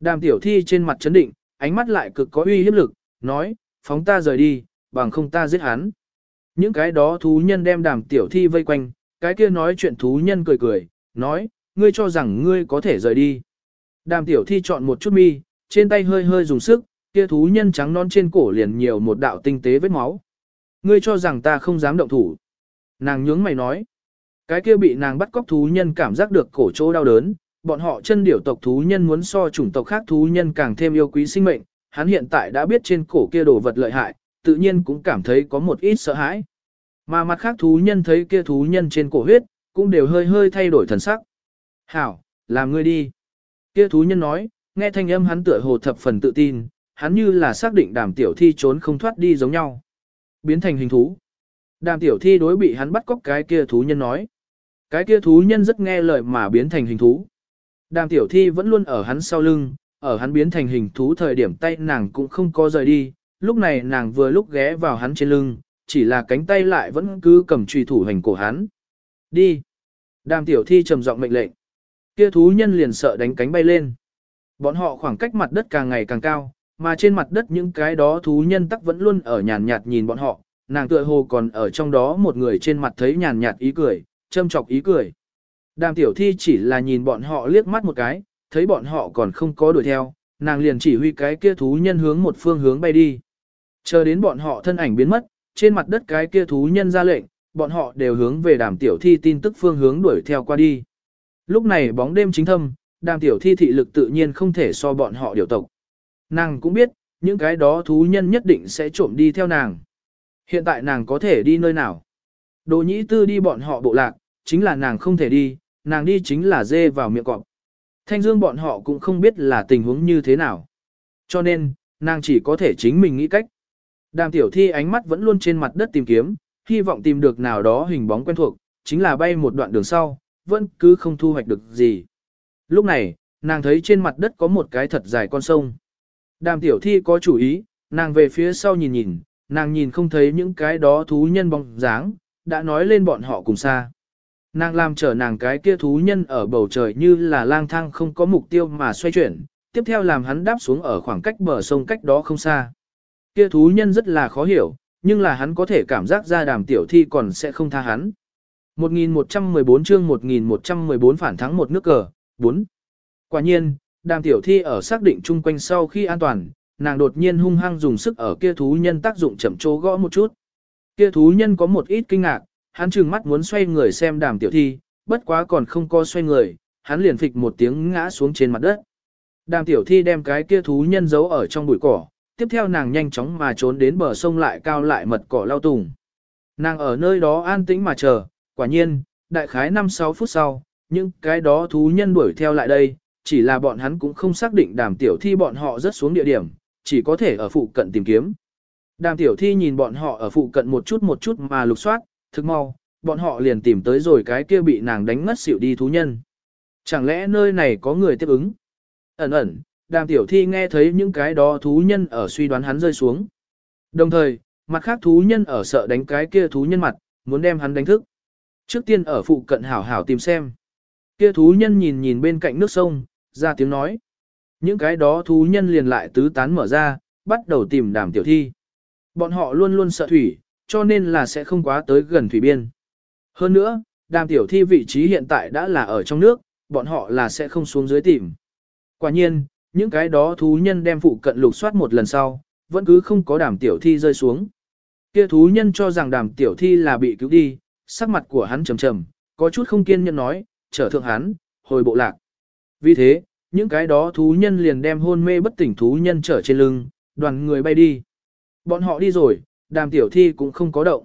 Đàm tiểu thi trên mặt chấn định, ánh mắt lại cực có uy hiếp lực, nói, phóng ta rời đi, bằng không ta giết hắn. Những cái đó thú nhân đem đàm tiểu thi vây quanh, cái kia nói chuyện thú nhân cười cười, nói, ngươi cho rằng ngươi có thể rời đi. Đàm tiểu thi chọn một chút mi, trên tay hơi hơi dùng sức, kia thú nhân trắng non trên cổ liền nhiều một đạo tinh tế vết máu. Ngươi cho rằng ta không dám động thủ. Nàng nhướng mày nói. Cái kia bị nàng bắt cóc thú nhân cảm giác được cổ chỗ đau đớn, bọn họ chân điểu tộc thú nhân muốn so chủng tộc khác thú nhân càng thêm yêu quý sinh mệnh, hắn hiện tại đã biết trên cổ kia đồ vật lợi hại, tự nhiên cũng cảm thấy có một ít sợ hãi. Mà mặt khác thú nhân thấy kia thú nhân trên cổ huyết, cũng đều hơi hơi thay đổi thần sắc. Hảo, làm ngươi đi. Kia thú nhân nói, nghe thanh âm hắn tựa hồ thập phần tự tin, hắn như là xác định đàm tiểu thi trốn không thoát đi giống nhau. Biến thành hình thú. Đàm tiểu thi đối bị hắn bắt cóc cái kia thú nhân nói. Cái kia thú nhân rất nghe lời mà biến thành hình thú. Đàm tiểu thi vẫn luôn ở hắn sau lưng, ở hắn biến thành hình thú thời điểm tay nàng cũng không có rời đi, lúc này nàng vừa lúc ghé vào hắn trên lưng, chỉ là cánh tay lại vẫn cứ cầm trùy thủ hành cổ hắn. Đi. Đàm tiểu thi trầm giọng mệnh lệnh. Kia thú nhân liền sợ đánh cánh bay lên. Bọn họ khoảng cách mặt đất càng ngày càng cao, mà trên mặt đất những cái đó thú nhân tắc vẫn luôn ở nhàn nhạt nhìn bọn họ, nàng tựa hồ còn ở trong đó một người trên mặt thấy nhàn nhạt ý cười, châm chọc ý cười. Đàm tiểu thi chỉ là nhìn bọn họ liếc mắt một cái, thấy bọn họ còn không có đuổi theo, nàng liền chỉ huy cái kia thú nhân hướng một phương hướng bay đi. Chờ đến bọn họ thân ảnh biến mất, trên mặt đất cái kia thú nhân ra lệnh, bọn họ đều hướng về đàm tiểu thi tin tức phương hướng đuổi theo qua đi. Lúc này bóng đêm chính thâm, đàm tiểu thi thị lực tự nhiên không thể so bọn họ điều tộc. Nàng cũng biết, những cái đó thú nhân nhất định sẽ trộm đi theo nàng. Hiện tại nàng có thể đi nơi nào? Đồ nhĩ tư đi bọn họ bộ lạc, chính là nàng không thể đi, nàng đi chính là dê vào miệng cọp. Thanh dương bọn họ cũng không biết là tình huống như thế nào. Cho nên, nàng chỉ có thể chính mình nghĩ cách. Đàm tiểu thi ánh mắt vẫn luôn trên mặt đất tìm kiếm, hy vọng tìm được nào đó hình bóng quen thuộc, chính là bay một đoạn đường sau, vẫn cứ không thu hoạch được gì. Lúc này, nàng thấy trên mặt đất có một cái thật dài con sông. Đàm tiểu thi có chủ ý, nàng về phía sau nhìn nhìn, nàng nhìn không thấy những cái đó thú nhân bóng dáng, đã nói lên bọn họ cùng xa. Nàng làm trở nàng cái kia thú nhân ở bầu trời như là lang thang không có mục tiêu mà xoay chuyển, tiếp theo làm hắn đáp xuống ở khoảng cách bờ sông cách đó không xa. Kia thú nhân rất là khó hiểu, nhưng là hắn có thể cảm giác ra đàm tiểu thi còn sẽ không tha hắn. 1114 chương 1114 phản thắng một nước cờ, 4. Quả nhiên, đàm tiểu thi ở xác định chung quanh sau khi an toàn, nàng đột nhiên hung hăng dùng sức ở kia thú nhân tác dụng chậm chố gõ một chút. Kia thú nhân có một ít kinh ngạc, hắn trừng mắt muốn xoay người xem đàm tiểu thi, bất quá còn không co xoay người, hắn liền phịch một tiếng ngã xuống trên mặt đất. Đàm tiểu thi đem cái kia thú nhân giấu ở trong bụi cỏ, tiếp theo nàng nhanh chóng mà trốn đến bờ sông lại cao lại mật cỏ lao tùng. Nàng ở nơi đó an tĩnh mà chờ, quả nhiên, đại khái 5-6 phút sau, những cái đó thú nhân đuổi theo lại đây, chỉ là bọn hắn cũng không xác định đàm tiểu thi bọn họ rất xuống địa điểm, chỉ có thể ở phụ cận tìm kiếm. Đàm tiểu thi nhìn bọn họ ở phụ cận một chút một chút mà lục soát, thức mau, bọn họ liền tìm tới rồi cái kia bị nàng đánh ngất xỉu đi thú nhân. Chẳng lẽ nơi này có người tiếp ứng? Ẩn ẩn, đàm tiểu thi nghe thấy những cái đó thú nhân ở suy đoán hắn rơi xuống. Đồng thời, mặt khác thú nhân ở sợ đánh cái kia thú nhân mặt, muốn đem hắn đánh thức. Trước tiên ở phụ cận hảo hảo tìm xem. Kia thú nhân nhìn nhìn bên cạnh nước sông, ra tiếng nói. Những cái đó thú nhân liền lại tứ tán mở ra, bắt đầu tìm đàm tiểu thi. Bọn họ luôn luôn sợ thủy, cho nên là sẽ không quá tới gần thủy biên. Hơn nữa, đàm tiểu thi vị trí hiện tại đã là ở trong nước, bọn họ là sẽ không xuống dưới tìm. Quả nhiên, những cái đó thú nhân đem phụ cận lục soát một lần sau, vẫn cứ không có đàm tiểu thi rơi xuống. Kia thú nhân cho rằng đàm tiểu thi là bị cứu đi, sắc mặt của hắn trầm trầm, có chút không kiên nhẫn nói, trở thượng hắn, hồi bộ lạc. Vì thế, những cái đó thú nhân liền đem hôn mê bất tỉnh thú nhân trở trên lưng, đoàn người bay đi. Bọn họ đi rồi, đàm tiểu thi cũng không có động.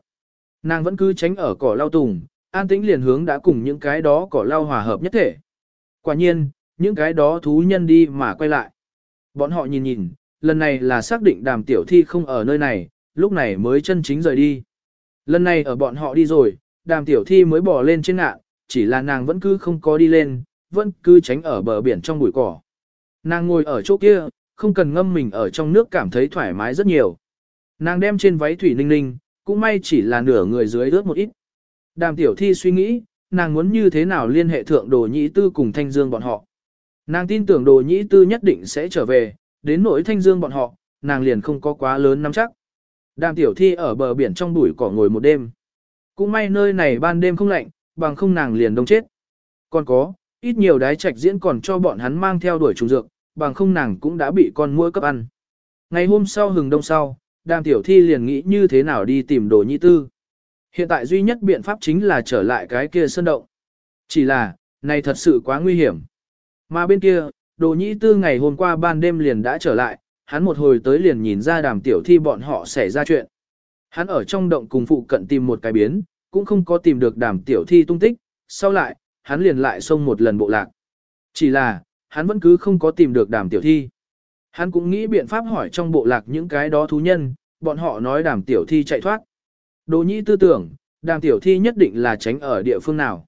Nàng vẫn cứ tránh ở cỏ lao tùng, an tĩnh liền hướng đã cùng những cái đó cỏ lao hòa hợp nhất thể. Quả nhiên, những cái đó thú nhân đi mà quay lại. Bọn họ nhìn nhìn, lần này là xác định đàm tiểu thi không ở nơi này, lúc này mới chân chính rời đi. Lần này ở bọn họ đi rồi, đàm tiểu thi mới bỏ lên trên ngạn, chỉ là nàng vẫn cứ không có đi lên, vẫn cứ tránh ở bờ biển trong bụi cỏ. Nàng ngồi ở chỗ kia, không cần ngâm mình ở trong nước cảm thấy thoải mái rất nhiều. Nàng đem trên váy thủy ninh ninh, cũng may chỉ là nửa người dưới ướt một ít. Đàm tiểu thi suy nghĩ, nàng muốn như thế nào liên hệ thượng đồ nhĩ tư cùng thanh dương bọn họ. Nàng tin tưởng đồ nhĩ tư nhất định sẽ trở về, đến nỗi thanh dương bọn họ, nàng liền không có quá lớn nắm chắc. Đàm tiểu thi ở bờ biển trong bụi cỏ ngồi một đêm. Cũng may nơi này ban đêm không lạnh, bằng không nàng liền đông chết. Còn có, ít nhiều đái trạch diễn còn cho bọn hắn mang theo đuổi trùng dược, bằng không nàng cũng đã bị con muỗi cấp ăn. Ngày hôm sau hừng đông sau, đàm tiểu thi liền nghĩ như thế nào đi tìm đồ nhĩ tư. Hiện tại duy nhất biện pháp chính là trở lại cái kia sơn động. Chỉ là, này thật sự quá nguy hiểm. Mà bên kia, đồ nhĩ tư ngày hôm qua ban đêm liền đã trở lại, hắn một hồi tới liền nhìn ra đàm tiểu thi bọn họ xảy ra chuyện. Hắn ở trong động cùng phụ cận tìm một cái biến, cũng không có tìm được đàm tiểu thi tung tích, sau lại, hắn liền lại xông một lần bộ lạc. Chỉ là, hắn vẫn cứ không có tìm được đàm tiểu thi. Hắn cũng nghĩ biện pháp hỏi trong bộ lạc những cái đó thú nhân, bọn họ nói đàm tiểu thi chạy thoát. Đồ nhĩ tư tưởng, đàm tiểu thi nhất định là tránh ở địa phương nào.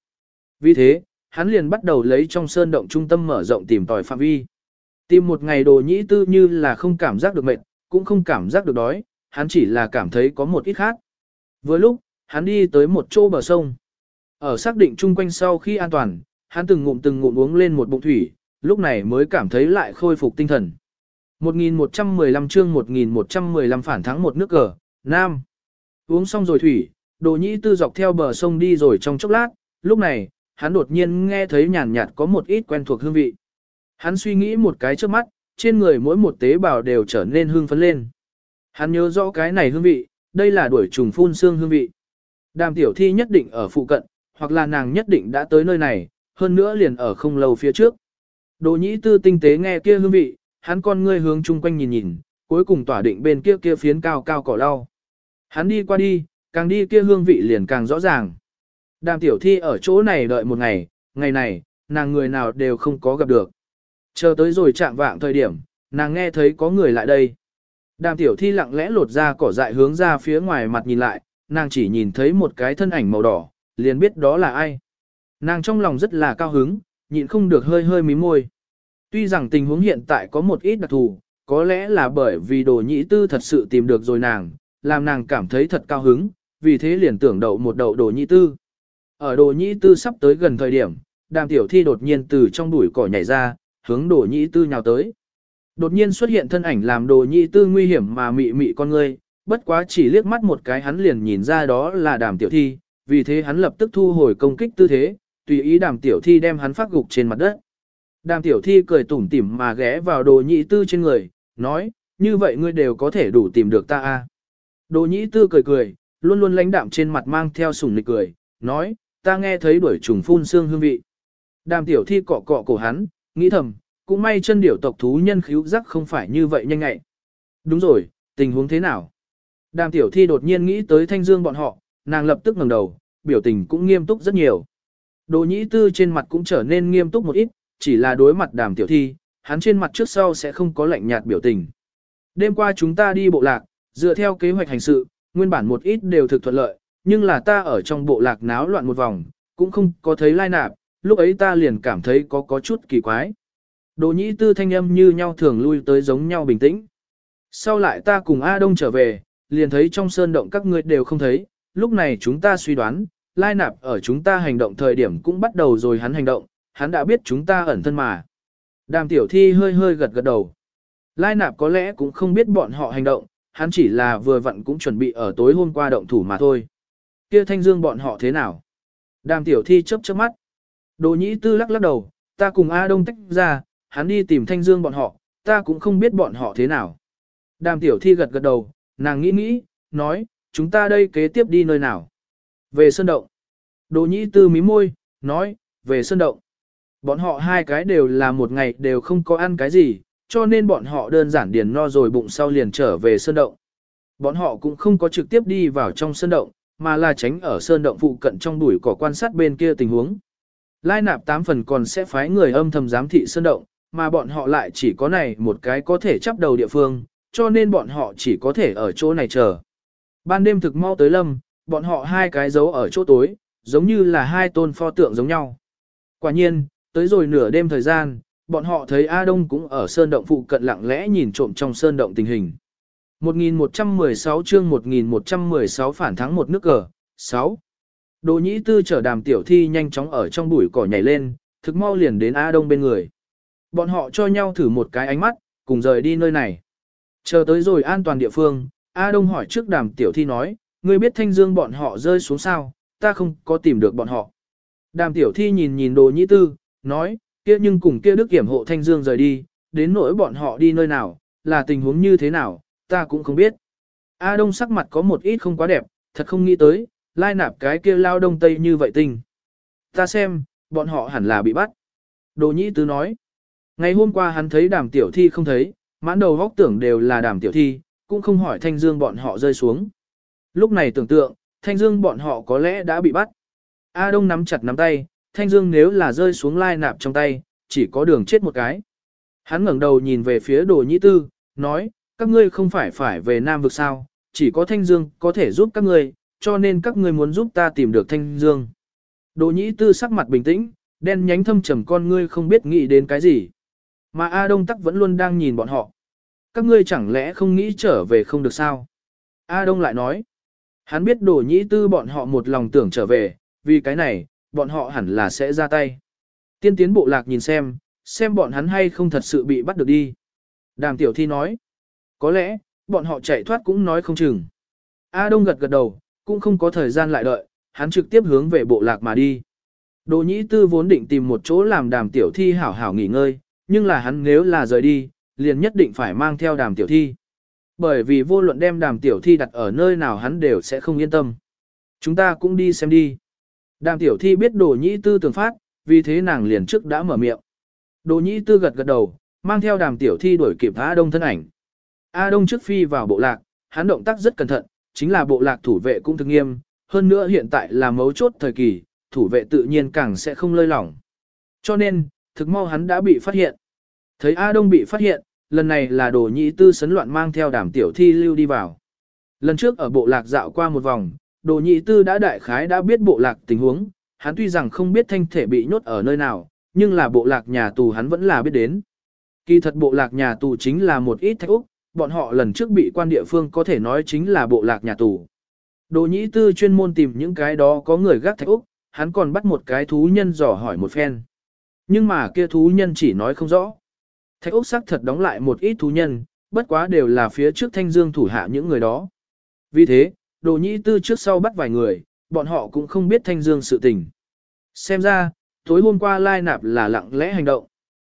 Vì thế, hắn liền bắt đầu lấy trong sơn động trung tâm mở rộng tìm tòi phạm vi. Tìm một ngày đồ nhĩ tư như là không cảm giác được mệt, cũng không cảm giác được đói, hắn chỉ là cảm thấy có một ít khác. Vừa lúc, hắn đi tới một chỗ bờ sông. Ở xác định chung quanh sau khi an toàn, hắn từng ngụm từng ngụm uống lên một bụng thủy, lúc này mới cảm thấy lại khôi phục tinh thần. 1115 chương 1115 phản thắng một nước cờ, Nam. Uống xong rồi thủy, đồ nhĩ tư dọc theo bờ sông đi rồi trong chốc lát, lúc này, hắn đột nhiên nghe thấy nhàn nhạt có một ít quen thuộc hương vị. Hắn suy nghĩ một cái trước mắt, trên người mỗi một tế bào đều trở nên hương phấn lên. Hắn nhớ rõ cái này hương vị, đây là đuổi trùng phun xương hương vị. Đàm tiểu thi nhất định ở phụ cận, hoặc là nàng nhất định đã tới nơi này, hơn nữa liền ở không lâu phía trước. Đồ nhĩ tư tinh tế nghe kia hương vị, hắn con ngươi hướng chung quanh nhìn nhìn, cuối cùng tỏa định bên kia kia phiến cao cao cỏ lau. Hắn đi qua đi, càng đi kia hương vị liền càng rõ ràng. Đàm tiểu thi ở chỗ này đợi một ngày, ngày này, nàng người nào đều không có gặp được. Chờ tới rồi chạm vạng thời điểm, nàng nghe thấy có người lại đây. Đàm tiểu thi lặng lẽ lột ra cỏ dại hướng ra phía ngoài mặt nhìn lại, nàng chỉ nhìn thấy một cái thân ảnh màu đỏ, liền biết đó là ai. Nàng trong lòng rất là cao hứng, nhịn không được hơi hơi mím môi. Tuy rằng tình huống hiện tại có một ít đặc thù, có lẽ là bởi vì đồ nhĩ tư thật sự tìm được rồi nàng, làm nàng cảm thấy thật cao hứng, vì thế liền tưởng đậu một đậu đồ nhĩ tư. Ở đồ nhĩ tư sắp tới gần thời điểm, đàm tiểu thi đột nhiên từ trong bụi cỏ nhảy ra, hướng đồ nhĩ tư nhào tới. Đột nhiên xuất hiện thân ảnh làm đồ nhĩ tư nguy hiểm mà mị mị con ngươi, bất quá chỉ liếc mắt một cái hắn liền nhìn ra đó là đàm tiểu thi, vì thế hắn lập tức thu hồi công kích tư thế, tùy ý đàm tiểu thi đem hắn phát gục trên mặt đất. Đàm tiểu thi cười tủm tỉm mà ghé vào đồ nhĩ tư trên người, nói, như vậy ngươi đều có thể đủ tìm được ta a. À? Đồ nhĩ tư cười cười, luôn luôn lãnh đạm trên mặt mang theo sủng nịch cười, nói, ta nghe thấy đuổi trùng phun xương hương vị. Đàm tiểu thi cọ cọ cổ hắn, nghĩ thầm, cũng may chân điểu tộc thú nhân khíu giác không phải như vậy nhanh ngại. Đúng rồi, tình huống thế nào? Đàm tiểu thi đột nhiên nghĩ tới thanh dương bọn họ, nàng lập tức ngẩng đầu, biểu tình cũng nghiêm túc rất nhiều. Đồ nhĩ tư trên mặt cũng trở nên nghiêm túc một ít, chỉ là đối mặt đàm tiểu thi, hắn trên mặt trước sau sẽ không có lạnh nhạt biểu tình. Đêm qua chúng ta đi bộ lạc, dựa theo kế hoạch hành sự, nguyên bản một ít đều thực thuận lợi, nhưng là ta ở trong bộ lạc náo loạn một vòng, cũng không có thấy lai nạp, lúc ấy ta liền cảm thấy có có chút kỳ quái. Đồ nhĩ tư thanh âm như nhau thường lui tới giống nhau bình tĩnh. Sau lại ta cùng A Đông trở về, liền thấy trong sơn động các ngươi đều không thấy, lúc này chúng ta suy đoán, lai nạp ở chúng ta hành động thời điểm cũng bắt đầu rồi hắn hành động, hắn đã biết chúng ta ẩn thân mà. Đàm tiểu thi hơi hơi gật gật đầu. Lai nạp có lẽ cũng không biết bọn họ hành động, hắn chỉ là vừa vặn cũng chuẩn bị ở tối hôm qua động thủ mà thôi. Kia thanh dương bọn họ thế nào? Đàm tiểu thi chớp chớp mắt. Đồ nhĩ tư lắc lắc đầu, ta cùng A Đông tách ra, hắn đi tìm thanh dương bọn họ, ta cũng không biết bọn họ thế nào. Đàm tiểu thi gật gật đầu, nàng nghĩ nghĩ, nói, chúng ta đây kế tiếp đi nơi nào? Về Sơn Động. Đồ nhĩ tư mí môi, nói, về Sơn Động. Bọn họ hai cái đều là một ngày đều không có ăn cái gì, cho nên bọn họ đơn giản điền no rồi bụng sau liền trở về Sơn Động. Bọn họ cũng không có trực tiếp đi vào trong sơn động, mà là tránh ở sơn động phụ cận trong bụi cỏ quan sát bên kia tình huống. Lai nạp tám phần còn sẽ phái người âm thầm giám thị sơn động, mà bọn họ lại chỉ có này một cái có thể chấp đầu địa phương, cho nên bọn họ chỉ có thể ở chỗ này chờ. Ban đêm thực mau tới lâm, bọn họ hai cái giấu ở chỗ tối, giống như là hai tôn pho tượng giống nhau. Quả nhiên, tới rồi nửa đêm thời gian, bọn họ thấy A Đông cũng ở sơn động phụ cận lặng lẽ nhìn trộm trong sơn động tình hình. 1116 chương 1116 phản thắng một nước cờ, 6. Đồ nhĩ tư chở đàm tiểu thi nhanh chóng ở trong bụi cỏ nhảy lên, thực mau liền đến A Đông bên người. Bọn họ cho nhau thử một cái ánh mắt, cùng rời đi nơi này. Chờ tới rồi an toàn địa phương, A Đông hỏi trước đàm tiểu thi nói, ngươi biết thanh dương bọn họ rơi xuống sao, ta không có tìm được bọn họ. Đàm tiểu thi nhìn nhìn đồ nhĩ tư, nói, kia nhưng cùng kia đức kiểm hộ thanh dương rời đi, đến nỗi bọn họ đi nơi nào, là tình huống như thế nào, ta cũng không biết. A Đông sắc mặt có một ít không quá đẹp, thật không nghĩ tới, lai nạp cái kia lao đông tây như vậy tình. Ta xem, bọn họ hẳn là bị bắt. Đồ nhĩ tứ nói. Ngày hôm qua hắn thấy đàm tiểu thi không thấy, mãn đầu góc tưởng đều là đàm tiểu thi, cũng không hỏi thanh dương bọn họ rơi xuống. Lúc này tưởng tượng, thanh dương bọn họ có lẽ đã bị bắt. A Đông nắm chặt nắm tay, thanh dương nếu là rơi xuống lai nạp trong tay, chỉ có đường chết một cái. Hắn ngẩng đầu nhìn về phía đồ nhĩ tư, nói, các ngươi không phải phải về Nam vực sao, chỉ có thanh dương có thể giúp các ngươi, cho nên các ngươi muốn giúp ta tìm được thanh dương. Đỗ nhĩ tư sắc mặt bình tĩnh, đen nhánh thâm trầm con ngươi không biết nghĩ đến cái gì. Mà A Đông Tắc vẫn luôn đang nhìn bọn họ. Các ngươi chẳng lẽ không nghĩ trở về không được sao? A Đông lại nói. Hắn biết Đỗ nhĩ tư bọn họ một lòng tưởng trở về, vì cái này, bọn họ hẳn là sẽ ra tay. Tiên tiến bộ lạc nhìn xem, xem bọn hắn hay không thật sự bị bắt được đi. Đàm tiểu thi nói. Có lẽ, bọn họ chạy thoát cũng nói không chừng. A Đông gật gật đầu, cũng không có thời gian lại đợi, hắn trực tiếp hướng về bộ lạc mà đi. Đồ nhĩ tư vốn định tìm một chỗ làm đàm tiểu thi hảo hảo nghỉ ngơi, nhưng là hắn nếu là rời đi, liền nhất định phải mang theo đàm tiểu thi. Bởi vì vô luận đem đàm tiểu thi đặt ở nơi nào hắn đều sẽ không yên tâm. Chúng ta cũng đi xem đi. Đàm tiểu thi biết đồ nhĩ tư tường phát, vì thế nàng liền trước đã mở miệng. Đồ nhĩ tư gật gật đầu, mang theo đàm tiểu thi đuổi kịp A Đông thân ảnh. A Đông trước phi vào bộ lạc, hắn động tác rất cẩn thận, chính là bộ lạc thủ vệ cũng thực nghiêm, hơn nữa hiện tại là mấu chốt thời kỳ, thủ vệ tự nhiên càng sẽ không lơi lỏng. Cho nên, thực mau hắn đã bị phát hiện. Thấy A Đông bị phát hiện, lần này là đồ nhị tư sấn loạn mang theo đàm tiểu thi lưu đi vào. Lần trước ở bộ lạc dạo qua một vòng, đồ nhị tư đã đại khái đã biết bộ lạc tình huống, hắn tuy rằng không biết thanh thể bị nhốt ở nơi nào, nhưng là bộ lạc nhà tù hắn vẫn là biết đến. Kỳ thật bộ lạc nhà tù chính là một ít thách úc, bọn họ lần trước bị quan địa phương có thể nói chính là bộ lạc nhà tù. Đồ nhĩ tư chuyên môn tìm những cái đó có người gác thạch úc, hắn còn bắt một cái thú nhân dò hỏi một phen. Nhưng mà kia thú nhân chỉ nói không rõ. Thạch úc xác thật đóng lại một ít thú nhân, bất quá đều là phía trước thanh dương thủ hạ những người đó. Vì thế, đồ nhĩ tư trước sau bắt vài người, bọn họ cũng không biết thanh dương sự tình. Xem ra, tối hôm qua lai nạp là lặng lẽ hành động.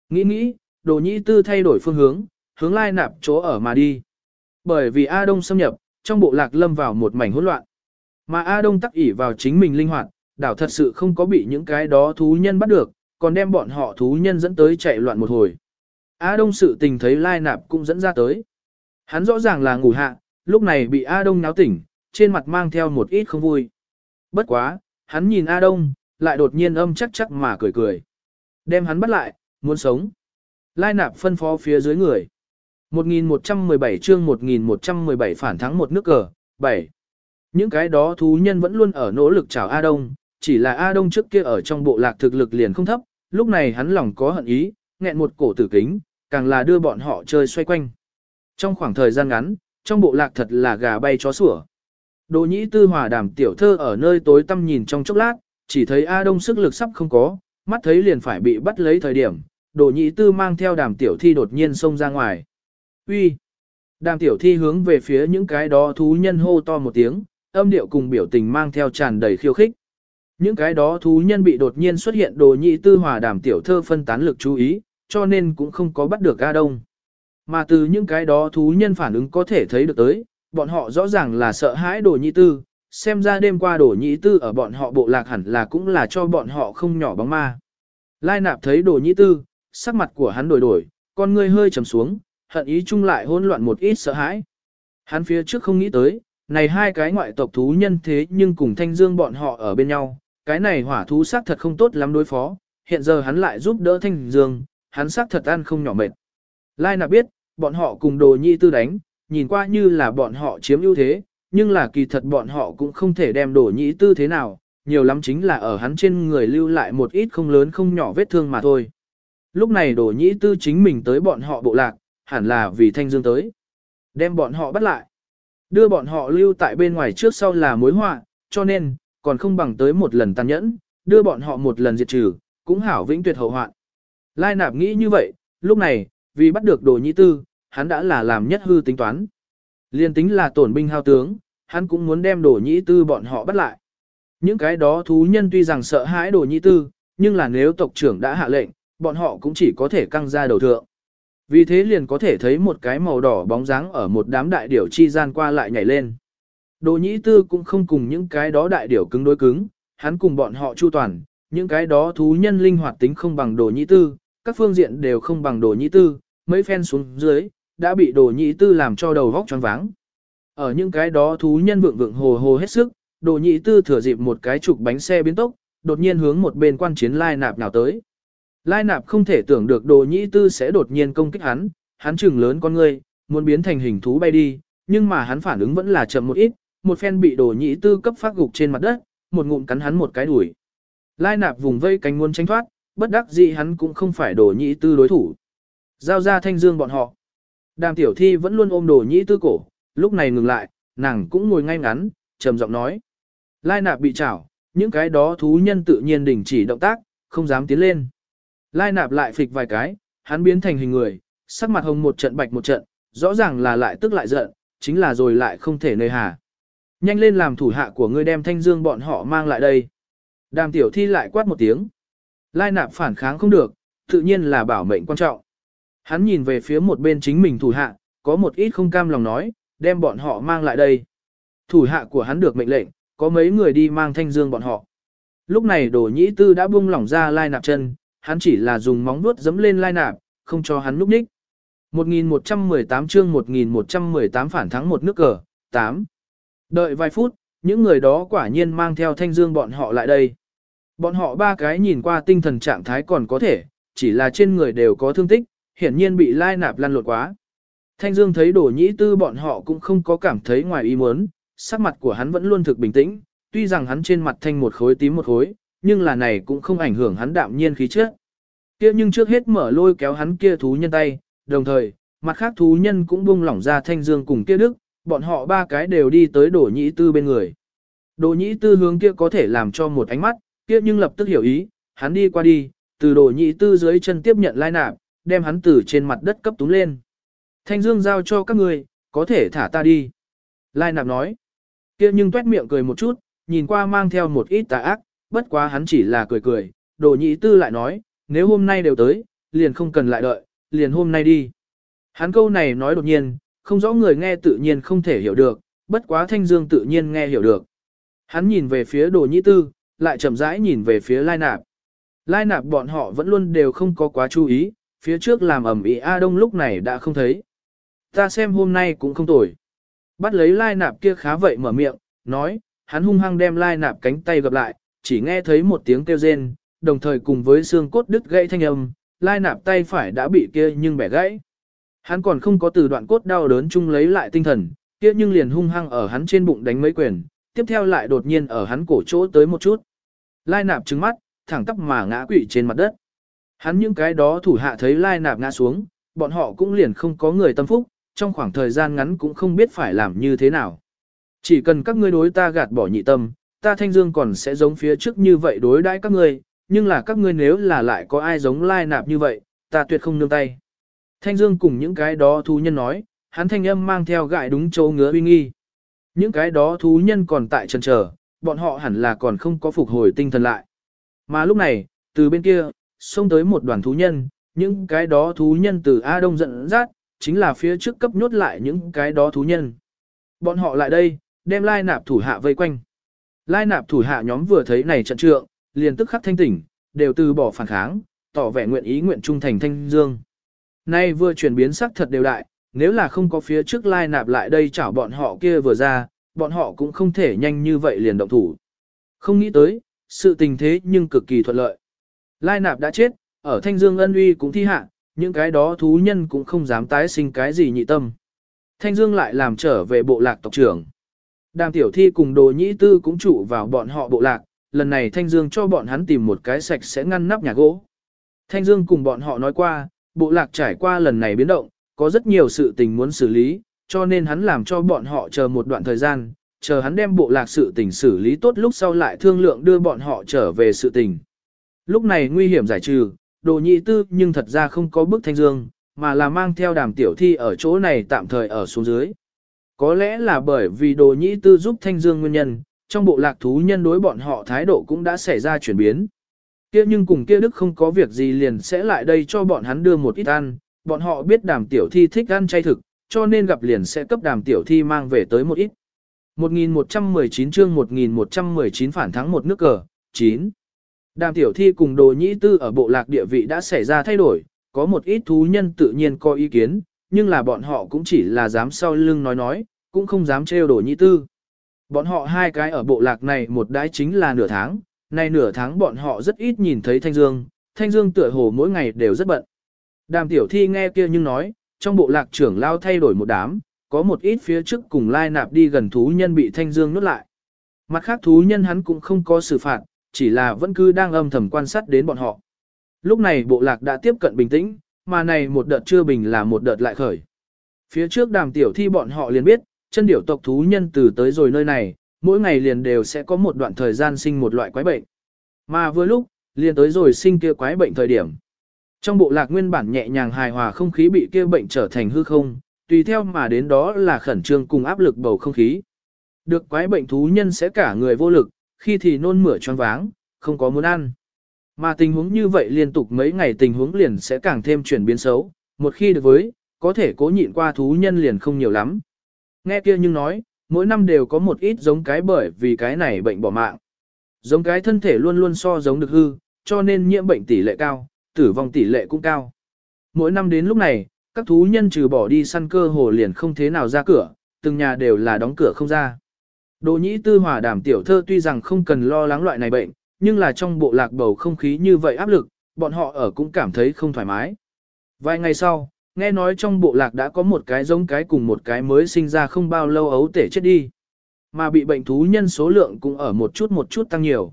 Nghĩ nghĩ, đồ nhĩ tư thay đổi phương hướng, hướng lai nạp chỗ ở mà đi. Bởi vì A Đông xâm nhập, trong bộ lạc lâm vào một mảnh hỗn loạn. Mà A Đông tắc ỉ vào chính mình linh hoạt, đảo thật sự không có bị những cái đó thú nhân bắt được, còn đem bọn họ thú nhân dẫn tới chạy loạn một hồi. A Đông sự tình thấy lai nạp cũng dẫn ra tới. Hắn rõ ràng là ngủ hạ, lúc này bị A Đông náo tỉnh, trên mặt mang theo một ít không vui. Bất quá, hắn nhìn A Đông, lại đột nhiên âm chắc chắc mà cười cười. Đem hắn bắt lại, muốn sống. Lai nạp phân phó phía dưới người. 1117 chương 1117 phản thắng một nước cờ, 7. Những cái đó thú nhân vẫn luôn ở nỗ lực chào A Đông, chỉ là A Đông trước kia ở trong bộ lạc thực lực liền không thấp, lúc này hắn lòng có hận ý, nghẹn một cổ tử kính, càng là đưa bọn họ chơi xoay quanh. Trong khoảng thời gian ngắn, trong bộ lạc thật là gà bay chó sủa. Đồ nhĩ tư hòa đàm tiểu thơ ở nơi tối tăm nhìn trong chốc lát, chỉ thấy A Đông sức lực sắp không có, mắt thấy liền phải bị bắt lấy thời điểm, đồ nhĩ tư mang theo đàm tiểu thi đột nhiên xông ra ngoài. Uy. Đàm tiểu thi hướng về phía những cái đó thú nhân hô to một tiếng, âm điệu cùng biểu tình mang theo tràn đầy khiêu khích. Những cái đó thú nhân bị đột nhiên xuất hiện đồ nhị tư hòa đàm tiểu thơ phân tán lực chú ý, cho nên cũng không có bắt được A Đông. Mà từ những cái đó thú nhân phản ứng có thể thấy được tới, bọn họ rõ ràng là sợ hãi đồ nhị tư, xem ra đêm qua đồ nhị tư ở bọn họ bộ lạc hẳn là cũng là cho bọn họ không nhỏ bóng ma. Lai nạp thấy đồ nhị tư, sắc mặt của hắn đổi đổi, con ngươi hơi trầm xuống, hận ý chung lại hỗn loạn một ít sợ hãi. Hắn phía trước không nghĩ tới, này hai cái ngoại tộc thú nhân thế nhưng cùng thanh dương bọn họ ở bên nhau, cái này hỏa thú xác thật không tốt lắm đối phó, hiện giờ hắn lại giúp đỡ thanh dương, hắn xác thật ăn không nhỏ mệt. Lai nạp biết, bọn họ cùng đồ nhi tư đánh, nhìn qua như là bọn họ chiếm ưu thế, nhưng là kỳ thật bọn họ cũng không thể đem đồ nhĩ tư thế nào, nhiều lắm chính là ở hắn trên người lưu lại một ít không lớn không nhỏ vết thương mà thôi. Lúc này đồ nhĩ tư chính mình tới bọn họ bộ lạc, hẳn là vì thanh dương tới. Đem bọn họ bắt lại. Đưa bọn họ lưu tại bên ngoài trước sau là mối họa, cho nên, còn không bằng tới một lần tàn nhẫn, đưa bọn họ một lần diệt trừ, cũng hảo vĩnh tuyệt hậu hoạn. Lai nạp nghĩ như vậy, lúc này, vì bắt được đồ nhĩ tư, hắn đã là làm nhất hư tính toán. Liên tính là tổn binh hao tướng, hắn cũng muốn đem đồ nhĩ tư bọn họ bắt lại. Những cái đó thú nhân tuy rằng sợ hãi đồ nhĩ tư, nhưng là nếu tộc trưởng đã hạ lệnh, bọn họ cũng chỉ có thể căng ra đầu thượng. Vì thế liền có thể thấy một cái màu đỏ bóng dáng ở một đám đại điểu chi gian qua lại nhảy lên. Đồ nhĩ tư cũng không cùng những cái đó đại điểu cứng đối cứng, hắn cùng bọn họ chu toàn, những cái đó thú nhân linh hoạt tính không bằng đồ nhĩ tư, các phương diện đều không bằng đồ nhĩ tư, mấy phen xuống dưới, đã bị đồ nhĩ tư làm cho đầu vóc choáng váng. Ở những cái đó thú nhân vượng vượng hồ hồ hết sức, đồ nhĩ tư thừa dịp một cái trục bánh xe biến tốc, đột nhiên hướng một bên quan chiến lai nạp nào tới. Lai nạp không thể tưởng được đồ nhĩ tư sẽ đột nhiên công kích hắn, hắn chừng lớn con ngươi, muốn biến thành hình thú bay đi, nhưng mà hắn phản ứng vẫn là chậm một ít, một phen bị đồ nhĩ tư cấp phát gục trên mặt đất, một ngụm cắn hắn một cái đuổi. Lai nạp vùng vây cánh muốn tránh thoát, bất đắc dĩ hắn cũng không phải đồ nhĩ tư đối thủ. Giao ra thanh dương bọn họ. Đàm tiểu thi vẫn luôn ôm đồ nhĩ tư cổ, lúc này ngừng lại, nàng cũng ngồi ngay ngắn, trầm giọng nói. Lai nạp bị chảo, những cái đó thú nhân tự nhiên đình chỉ động tác, không dám tiến lên. Lai nạp lại phịch vài cái, hắn biến thành hình người, sắc mặt hồng một trận bạch một trận, rõ ràng là lại tức lại giận, chính là rồi lại không thể nơi hà. Nhanh lên làm thủ hạ của ngươi đem thanh dương bọn họ mang lại đây. Đàm tiểu thi lại quát một tiếng. Lai nạp phản kháng không được, tự nhiên là bảo mệnh quan trọng. Hắn nhìn về phía một bên chính mình thủ hạ, có một ít không cam lòng nói, đem bọn họ mang lại đây. Thủ hạ của hắn được mệnh lệnh, có mấy người đi mang thanh dương bọn họ. Lúc này đồ nhĩ tư đã buông lỏng ra lai nạp chân, hắn chỉ là dùng móng vuốt giấm lên lai nạp, không cho hắn núp ních. 1118 chương 1118 phản thắng một nước cờ, 8. Đợi vài phút, những người đó quả nhiên mang theo thanh dương bọn họ lại đây. Bọn họ ba cái nhìn qua tinh thần trạng thái còn có thể, chỉ là trên người đều có thương tích, hiển nhiên bị lai nạp lăn lột quá. Thanh Dương thấy đổ nhĩ tư bọn họ cũng không có cảm thấy ngoài ý muốn, sắc mặt của hắn vẫn luôn thực bình tĩnh, tuy rằng hắn trên mặt thanh một khối tím một khối, nhưng là này cũng không ảnh hưởng hắn đạm nhiên khí chất. Kia nhưng trước hết mở lôi kéo hắn kia thú nhân tay, đồng thời, mặt khác thú nhân cũng buông lỏng ra Thanh Dương cùng kia đức, bọn họ ba cái đều đi tới đổ nhĩ tư bên người. Đổ nhĩ tư hướng kia có thể làm cho một ánh mắt, kia nhưng lập tức hiểu ý, hắn đi qua đi, từ đổ nhĩ tư dưới chân tiếp nhận lai nạp, đem hắn từ trên mặt đất cấp túng lên. Thanh Dương giao cho các người, có thể thả ta đi. Lai nạp nói. kia nhưng tuét miệng cười một chút, nhìn qua mang theo một ít tà ác, bất quá hắn chỉ là cười cười. Đồ nhị tư lại nói, nếu hôm nay đều tới, liền không cần lại đợi, liền hôm nay đi. Hắn câu này nói đột nhiên, không rõ người nghe tự nhiên không thể hiểu được, bất quá Thanh Dương tự nhiên nghe hiểu được. Hắn nhìn về phía đồ nhị tư, lại chậm rãi nhìn về phía Lai Nạp. Lai Nạp bọn họ vẫn luôn đều không có quá chú ý, phía trước làm ẩm ý A Đông lúc này đã không thấy. Ta xem hôm nay cũng không tồi. Bắt lấy lai nạp kia khá vậy mở miệng, nói, hắn hung hăng đem lai nạp cánh tay gặp lại, chỉ nghe thấy một tiếng kêu rên, đồng thời cùng với xương cốt đứt gãy thanh âm, lai nạp tay phải đã bị kia nhưng bẻ gãy. Hắn còn không có từ đoạn cốt đau đớn chung lấy lại tinh thần, kia nhưng liền hung hăng ở hắn trên bụng đánh mấy quyền, tiếp theo lại đột nhiên ở hắn cổ chỗ tới một chút. Lai nạp trừng mắt, thẳng tắp mà ngã quỵ trên mặt đất. Hắn những cái đó thủ hạ thấy lai nạp ngã xuống, bọn họ cũng liền không có người tâm phúc, trong khoảng thời gian ngắn cũng không biết phải làm như thế nào. Chỉ cần các ngươi đối ta gạt bỏ nhị tâm, ta thanh dương còn sẽ giống phía trước như vậy đối đãi các ngươi, nhưng là các ngươi nếu là lại có ai giống lai nạp như vậy, ta tuyệt không nương tay. Thanh dương cùng những cái đó thú nhân nói, hắn thanh âm mang theo gại đúng châu ngứa uy nghi. Những cái đó thú nhân còn tại trần chờ, bọn họ hẳn là còn không có phục hồi tinh thần lại. Mà lúc này, từ bên kia, xông tới một đoàn thú nhân, những cái đó thú nhân từ A Đông giận dắt, chính là phía trước cấp nhốt lại những cái đó thú nhân. Bọn họ lại đây, đem lai nạp thủ hạ vây quanh. Lai nạp thủ hạ nhóm vừa thấy này trận trượng, liền tức khắc thanh tỉnh, đều từ bỏ phản kháng, tỏ vẻ nguyện ý nguyện trung thành thanh dương. Nay vừa chuyển biến sắc thật đều đại, nếu là không có phía trước lai nạp lại đây chảo bọn họ kia vừa ra, bọn họ cũng không thể nhanh như vậy liền động thủ. Không nghĩ tới, sự tình thế nhưng cực kỳ thuận lợi. Lai nạp đã chết, ở Thanh Dương ân uy cũng thi hạ, những cái đó thú nhân cũng không dám tái sinh cái gì nhị tâm. Thanh Dương lại làm trở về bộ lạc tộc trưởng. Đàm tiểu thi cùng đồ nhĩ tư cũng trụ vào bọn họ bộ lạc, lần này Thanh Dương cho bọn hắn tìm một cái sạch sẽ ngăn nắp nhà gỗ. Thanh Dương cùng bọn họ nói qua, bộ lạc trải qua lần này biến động, có rất nhiều sự tình muốn xử lý, cho nên hắn làm cho bọn họ chờ một đoạn thời gian, chờ hắn đem bộ lạc sự tình xử lý tốt lúc sau lại thương lượng đưa bọn họ trở về sự tình. Lúc này nguy hiểm giải trừ, đồ nhị tư nhưng thật ra không có bức thanh dương, mà là mang theo đàm tiểu thi ở chỗ này tạm thời ở xuống dưới. Có lẽ là bởi vì đồ nhĩ tư giúp thanh dương nguyên nhân, trong bộ lạc thú nhân đối bọn họ thái độ cũng đã xảy ra chuyển biến. Kia nhưng cùng kia đức không có việc gì liền sẽ lại đây cho bọn hắn đưa một ít ăn, bọn họ biết đàm tiểu thi thích ăn chay thực, cho nên gặp liền sẽ cấp đàm tiểu thi mang về tới một ít. 1119 chương 1119 phản thắng một nước cờ, 9. Đàm tiểu thi cùng đồ nhĩ tư ở bộ lạc địa vị đã xảy ra thay đổi, có một ít thú nhân tự nhiên có ý kiến, nhưng là bọn họ cũng chỉ là dám sau lưng nói nói, cũng không dám trêu đổ nhị tư. Bọn họ hai cái ở bộ lạc này một đái chính là nửa tháng, nay nửa tháng bọn họ rất ít nhìn thấy Thanh Dương, Thanh Dương tựa hồ mỗi ngày đều rất bận. Đàm tiểu thi nghe kia nhưng nói, trong bộ lạc trưởng lao thay đổi một đám, có một ít phía trước cùng lai nạp đi gần thú nhân bị Thanh Dương nuốt lại. Mặt khác thú nhân hắn cũng không có xử phạt, chỉ là vẫn cứ đang âm thầm quan sát đến bọn họ. Lúc này bộ lạc đã tiếp cận bình tĩnh, mà này một đợt chưa bình là một đợt lại khởi. Phía trước đàm tiểu thi bọn họ liền biết, chân điểu tộc thú nhân từ tới rồi nơi này, mỗi ngày liền đều sẽ có một đoạn thời gian sinh một loại quái bệnh. Mà vừa lúc, liền tới rồi sinh kia quái bệnh thời điểm. Trong bộ lạc nguyên bản nhẹ nhàng hài hòa không khí bị kia bệnh trở thành hư không, tùy theo mà đến đó là khẩn trương cùng áp lực bầu không khí. Được quái bệnh thú nhân sẽ cả người vô lực, khi thì nôn mửa choáng váng, không có muốn ăn. Mà tình huống như vậy liên tục mấy ngày tình huống liền sẽ càng thêm chuyển biến xấu, một khi được với, có thể cố nhịn qua thú nhân liền không nhiều lắm. Nghe kia nhưng nói, mỗi năm đều có một ít giống cái bởi vì cái này bệnh bỏ mạng. Giống cái thân thể luôn luôn so giống được hư, cho nên nhiễm bệnh tỷ lệ cao, tử vong tỷ lệ cũng cao. Mỗi năm đến lúc này, các thú nhân trừ bỏ đi săn cơ hồ liền không thế nào ra cửa, từng nhà đều là đóng cửa không ra. Đồ nhĩ tư hòa đảm tiểu thơ tuy rằng không cần lo lắng loại này bệnh, nhưng là trong bộ lạc bầu không khí như vậy áp lực, bọn họ ở cũng cảm thấy không thoải mái. Vài ngày sau, nghe nói trong bộ lạc đã có một cái giống cái cùng một cái mới sinh ra không bao lâu ấu tể chết đi. Mà bị bệnh thú nhân số lượng cũng ở một chút một chút tăng nhiều.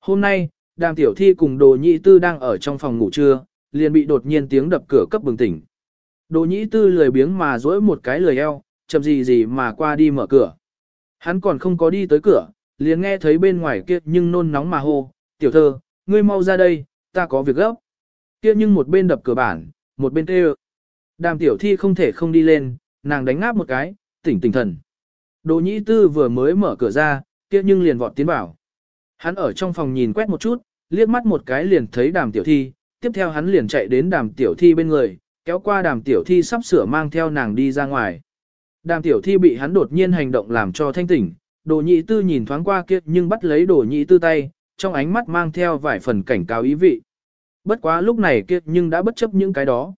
Hôm nay, đàm tiểu thi cùng đồ nhị tư đang ở trong phòng ngủ trưa, liền bị đột nhiên tiếng đập cửa cấp bừng tỉnh. Đồ nhị tư lười biếng mà dỗi một cái lười eo, chậm gì gì mà qua đi mở cửa. Hắn còn không có đi tới cửa, liền nghe thấy bên ngoài kia nhưng nôn nóng mà hô, tiểu thơ, ngươi mau ra đây, ta có việc gấp. Kia nhưng một bên đập cửa bản, một bên kêu. Đàm tiểu thi không thể không đi lên, nàng đánh ngáp một cái, tỉnh tỉnh thần. Đồ nhĩ tư vừa mới mở cửa ra, kia nhưng liền vọt tiến vào. Hắn ở trong phòng nhìn quét một chút, liếc mắt một cái liền thấy đàm tiểu thi, tiếp theo hắn liền chạy đến đàm tiểu thi bên người, kéo qua đàm tiểu thi sắp sửa mang theo nàng đi ra ngoài. Đàm tiểu thi bị hắn đột nhiên hành động làm cho thanh tỉnh, đồ nhị tư nhìn thoáng qua kia nhưng bắt lấy đồ nhị tư tay, trong ánh mắt mang theo vài phần cảnh cáo ý vị. Bất quá lúc này kia nhưng đã bất chấp những cái đó.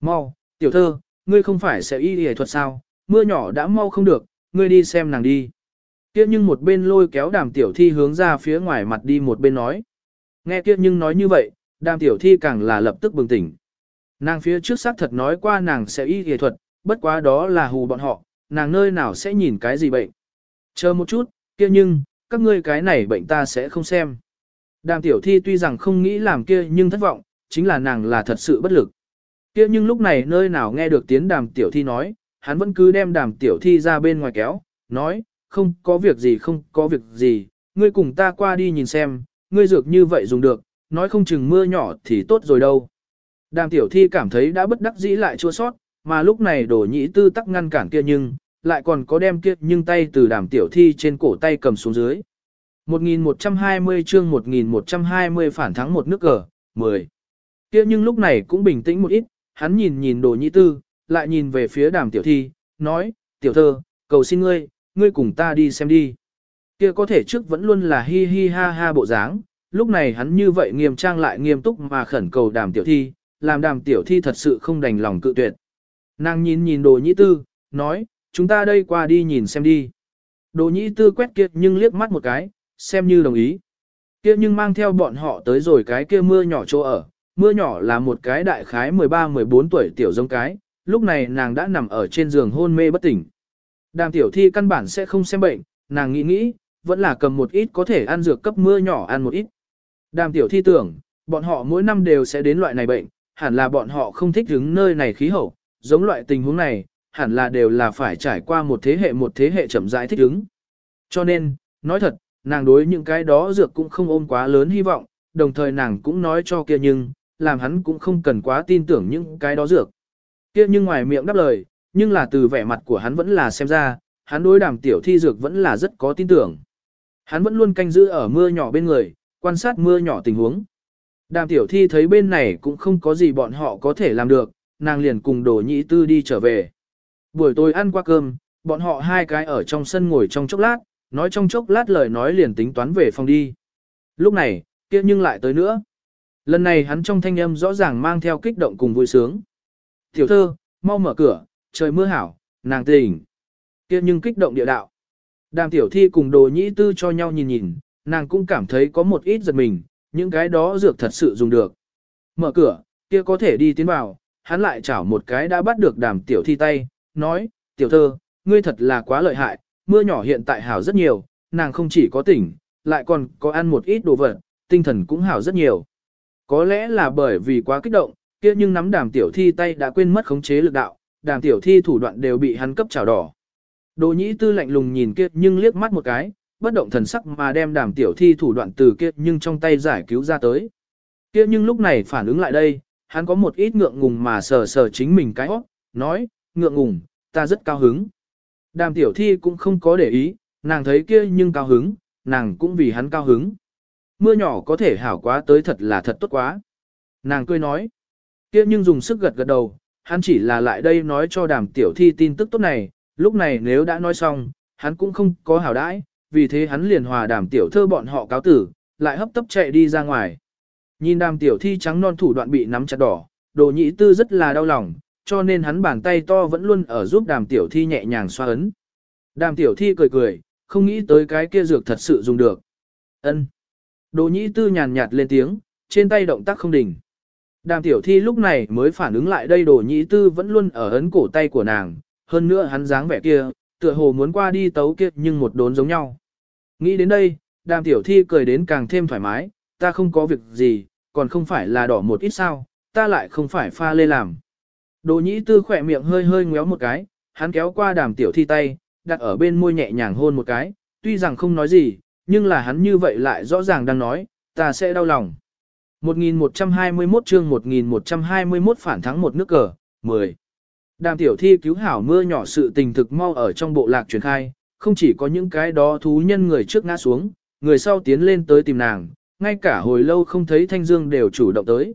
Mau, tiểu thơ, ngươi không phải sẽ y y thuật sao, mưa nhỏ đã mau không được, ngươi đi xem nàng đi. Kia nhưng một bên lôi kéo đàm tiểu thi hướng ra phía ngoài mặt đi một bên nói. Nghe kia nhưng nói như vậy, đàm tiểu thi càng là lập tức bừng tỉnh. Nàng phía trước xác thật nói qua nàng sẽ y y thuật, bất quá đó là hù bọn họ, nàng nơi nào sẽ nhìn cái gì bệnh. Chờ một chút, kia nhưng, các ngươi cái này bệnh ta sẽ không xem. Đàm tiểu thi tuy rằng không nghĩ làm kia nhưng thất vọng, chính là nàng là thật sự bất lực. Kia nhưng lúc này nơi nào nghe được tiếng đàm tiểu thi nói, hắn vẫn cứ đem đàm tiểu thi ra bên ngoài kéo, nói, không có việc gì không có việc gì, ngươi cùng ta qua đi nhìn xem, ngươi dược như vậy dùng được, nói không chừng mưa nhỏ thì tốt rồi đâu. Đàm tiểu thi cảm thấy đã bất đắc dĩ lại chua sót, mà lúc này đổ nhĩ tư tắc ngăn cản kia nhưng, lại còn có đem kiệt nhưng tay từ đàm tiểu thi trên cổ tay cầm xuống dưới. 1120 chương 1120 phản thắng một nước cờ, 10. Kia nhưng lúc này cũng bình tĩnh một ít, hắn nhìn nhìn đồ nhĩ tư, lại nhìn về phía đàm tiểu thi, nói, tiểu thơ, cầu xin ngươi, ngươi cùng ta đi xem đi. Kia có thể trước vẫn luôn là hi hi ha ha bộ dáng, lúc này hắn như vậy nghiêm trang lại nghiêm túc mà khẩn cầu đàm tiểu thi, làm đàm tiểu thi thật sự không đành lòng cự tuyệt. Nàng nhìn nhìn đồ nhĩ tư, nói, chúng ta đây qua đi nhìn xem đi. Đồ nhĩ tư quét kia nhưng liếc mắt một cái, xem như đồng ý. Kia nhưng mang theo bọn họ tới rồi cái kia mưa nhỏ chỗ ở, mưa nhỏ là một cái đại khái 13-14 tuổi tiểu giống cái, lúc này nàng đã nằm ở trên giường hôn mê bất tỉnh. Đàm tiểu thi căn bản sẽ không xem bệnh, nàng nghĩ nghĩ, vẫn là cầm một ít có thể ăn dược cấp mưa nhỏ ăn một ít. Đàm tiểu thi tưởng, bọn họ mỗi năm đều sẽ đến loại này bệnh, hẳn là bọn họ không thích đứng nơi này khí hậu, giống loại tình huống này, hẳn là đều là phải trải qua một thế hệ một thế hệ chậm rãi thích ứng. Cho nên, nói thật, nàng đối những cái đó dược cũng không ôm quá lớn hy vọng, đồng thời nàng cũng nói cho kia nhưng, làm hắn cũng không cần quá tin tưởng những cái đó dược. Kia nhưng ngoài miệng đáp lời, nhưng là từ vẻ mặt của hắn vẫn là xem ra, hắn đối đàm tiểu thi dược vẫn là rất có tin tưởng. Hắn vẫn luôn canh giữ ở mưa nhỏ bên người, quan sát mưa nhỏ tình huống. Đàm tiểu thi thấy bên này cũng không có gì bọn họ có thể làm được, nàng liền cùng đồ nhĩ tư đi trở về. Buổi tối ăn qua cơm, bọn họ hai cái ở trong sân ngồi trong chốc lát, nói trong chốc lát lời nói liền tính toán về phòng đi. Lúc này, kia nhưng lại tới nữa. Lần này hắn trong thanh âm rõ ràng mang theo kích động cùng vui sướng. Tiểu thơ, mau mở cửa, trời mưa hảo, nàng tỉnh. kia nhưng kích động địa đạo. Đàm tiểu thi cùng đồ nhĩ tư cho nhau nhìn nhìn, nàng cũng cảm thấy có một ít giật mình, những cái đó dược thật sự dùng được. Mở cửa, kia có thể đi tiến vào, hắn lại chảo một cái đã bắt được đàm tiểu thi tay, nói, tiểu thơ, ngươi thật là quá lợi hại, mưa nhỏ hiện tại hảo rất nhiều, nàng không chỉ có tỉnh, lại còn có ăn một ít đồ vật, tinh thần cũng hảo rất nhiều. Có lẽ là bởi vì quá kích động, kia nhưng nắm đàm tiểu thi tay đã quên mất khống chế lực đạo, đàm tiểu thi thủ đoạn đều bị hắn cấp trào đỏ. Đồ nhĩ tư lạnh lùng nhìn kia nhưng liếc mắt một cái, bất động thần sắc mà đem đàm tiểu thi thủ đoạn từ kia nhưng trong tay giải cứu ra tới. Kia nhưng lúc này phản ứng lại đây, hắn có một ít ngượng ngùng mà sờ sờ chính mình cái hót, nói, ngượng ngùng, ta rất cao hứng. Đàm tiểu thi cũng không có để ý, nàng thấy kia nhưng cao hứng, nàng cũng vì hắn cao hứng. Mưa nhỏ có thể hảo quá tới thật là thật tốt quá. Nàng cười nói, kia nhưng dùng sức gật gật đầu, hắn chỉ là lại đây nói cho đàm tiểu thi tin tức tốt này, lúc này nếu đã nói xong, hắn cũng không có hảo đãi, vì thế hắn liền hòa đàm tiểu thơ bọn họ cáo tử, lại hấp tấp chạy đi ra ngoài. Nhìn đàm tiểu thi trắng non thủ đoạn bị nắm chặt đỏ, đồ nhĩ tư rất là đau lòng, cho nên hắn bàn tay to vẫn luôn ở giúp đàm tiểu thi nhẹ nhàng xoa ấn. Đàm tiểu thi cười cười, không nghĩ tới cái kia dược thật sự dùng được. ân Đồ nhĩ tư nhàn nhạt lên tiếng, trên tay động tác không đình. Đàm tiểu thi lúc này mới phản ứng lại đây đồ nhĩ tư vẫn luôn ở ấn cổ tay của nàng, hơn nữa hắn dáng vẻ kia, tựa hồ muốn qua đi tấu kia nhưng một đốn giống nhau. Nghĩ đến đây, đàm tiểu thi cười đến càng thêm thoải mái, ta không có việc gì, còn không phải là đỏ một ít sao, ta lại không phải pha lê làm. Đồ nhĩ tư khỏe miệng hơi hơi ngéo một cái, hắn kéo qua đàm tiểu thi tay, đặt ở bên môi nhẹ nhàng hôn một cái, tuy rằng không nói gì, nhưng là hắn như vậy lại rõ ràng đang nói, ta sẽ đau lòng. 1121 chương 1121 phản thắng một nước cờ, 10. Đàm tiểu thi cứu hảo mưa nhỏ sự tình thực mau ở trong bộ lạc truyền khai, không chỉ có những cái đó thú nhân người trước ngã xuống, người sau tiến lên tới tìm nàng, ngay cả hồi lâu không thấy Thanh Dương đều chủ động tới.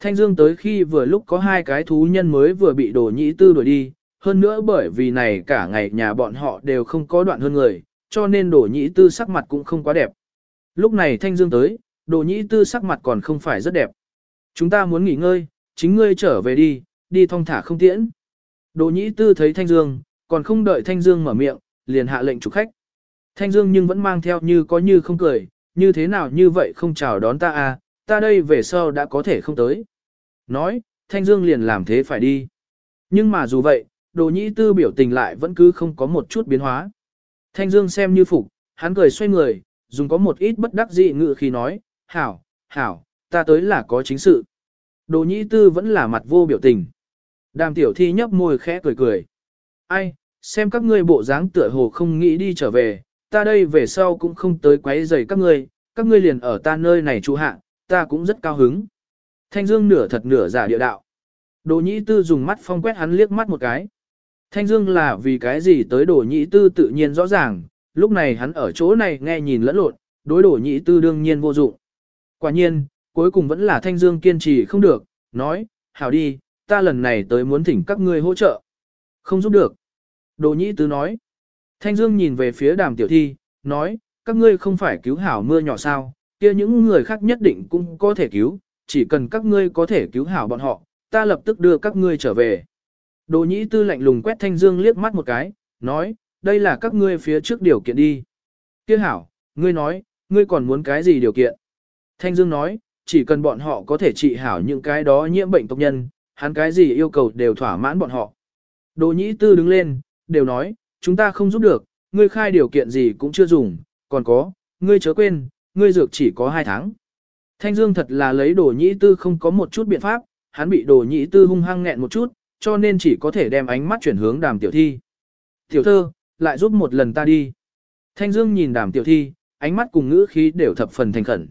Thanh Dương tới khi vừa lúc có hai cái thú nhân mới vừa bị đồ nhĩ tư đuổi đi, hơn nữa bởi vì này cả ngày nhà bọn họ đều không có đoạn hơn người, cho nên đồ nhĩ tư sắc mặt cũng không quá đẹp. Lúc này Thanh Dương tới, đồ nhĩ tư sắc mặt còn không phải rất đẹp. Chúng ta muốn nghỉ ngơi, chính ngươi trở về đi, đi thong thả không tiễn. Đồ nhĩ tư thấy Thanh Dương, còn không đợi Thanh Dương mở miệng, liền hạ lệnh chủ khách. Thanh Dương nhưng vẫn mang theo như có như không cười, như thế nào như vậy không chào đón ta à, ta đây về sau đã có thể không tới. Nói, Thanh Dương liền làm thế phải đi. Nhưng mà dù vậy, đồ nhĩ tư biểu tình lại vẫn cứ không có một chút biến hóa. Thanh Dương xem như phục, hắn cười xoay người, dùng có một ít bất đắc dị ngự khi nói, hảo, hảo, ta tới là có chính sự. Đồ nhĩ tư vẫn là mặt vô biểu tình. Đàm tiểu thi nhấp môi khẽ cười cười. Ai, xem các ngươi bộ dáng tựa hồ không nghĩ đi trở về, ta đây về sau cũng không tới quấy rầy các ngươi, các ngươi liền ở ta nơi này trụ hạ, ta cũng rất cao hứng. Thanh Dương nửa thật nửa giả địa đạo. Đồ nhĩ tư dùng mắt phong quét hắn liếc mắt một cái. Thanh Dương là vì cái gì tới đồ nhĩ tư tự nhiên rõ ràng, lúc này hắn ở chỗ này nghe nhìn lẫn lộn, đối đồ nhĩ tư đương nhiên vô dụng. Quả nhiên, cuối cùng vẫn là Thanh Dương kiên trì không được, nói, hảo đi, ta lần này tới muốn thỉnh các ngươi hỗ trợ. Không giúp được. Đồ nhĩ tư nói. Thanh Dương nhìn về phía đàm tiểu thi, nói, các ngươi không phải cứu hảo mưa nhỏ sao, kia những người khác nhất định cũng có thể cứu, chỉ cần các ngươi có thể cứu hảo bọn họ, ta lập tức đưa các ngươi trở về. Đồ nhĩ tư lạnh lùng quét Thanh Dương liếc mắt một cái, nói, đây là các ngươi phía trước điều kiện đi. Kia hảo, ngươi nói, ngươi còn muốn cái gì điều kiện? Thanh Dương nói, chỉ cần bọn họ có thể trị hảo những cái đó nhiễm bệnh tộc nhân, hắn cái gì yêu cầu đều thỏa mãn bọn họ. Đồ nhĩ tư đứng lên, đều nói, chúng ta không giúp được, ngươi khai điều kiện gì cũng chưa dùng, còn có, ngươi chớ quên, ngươi dược chỉ có 2 tháng. Thanh Dương thật là lấy đồ nhĩ tư không có một chút biện pháp, hắn bị đồ nhĩ tư hung hăng nghẹn một chút, cho nên chỉ có thể đem ánh mắt chuyển hướng đàm tiểu thi. Tiểu thơ, lại giúp một lần ta đi. Thanh Dương nhìn đàm tiểu thi, ánh mắt cùng ngữ khí đều thập phần thành khẩn.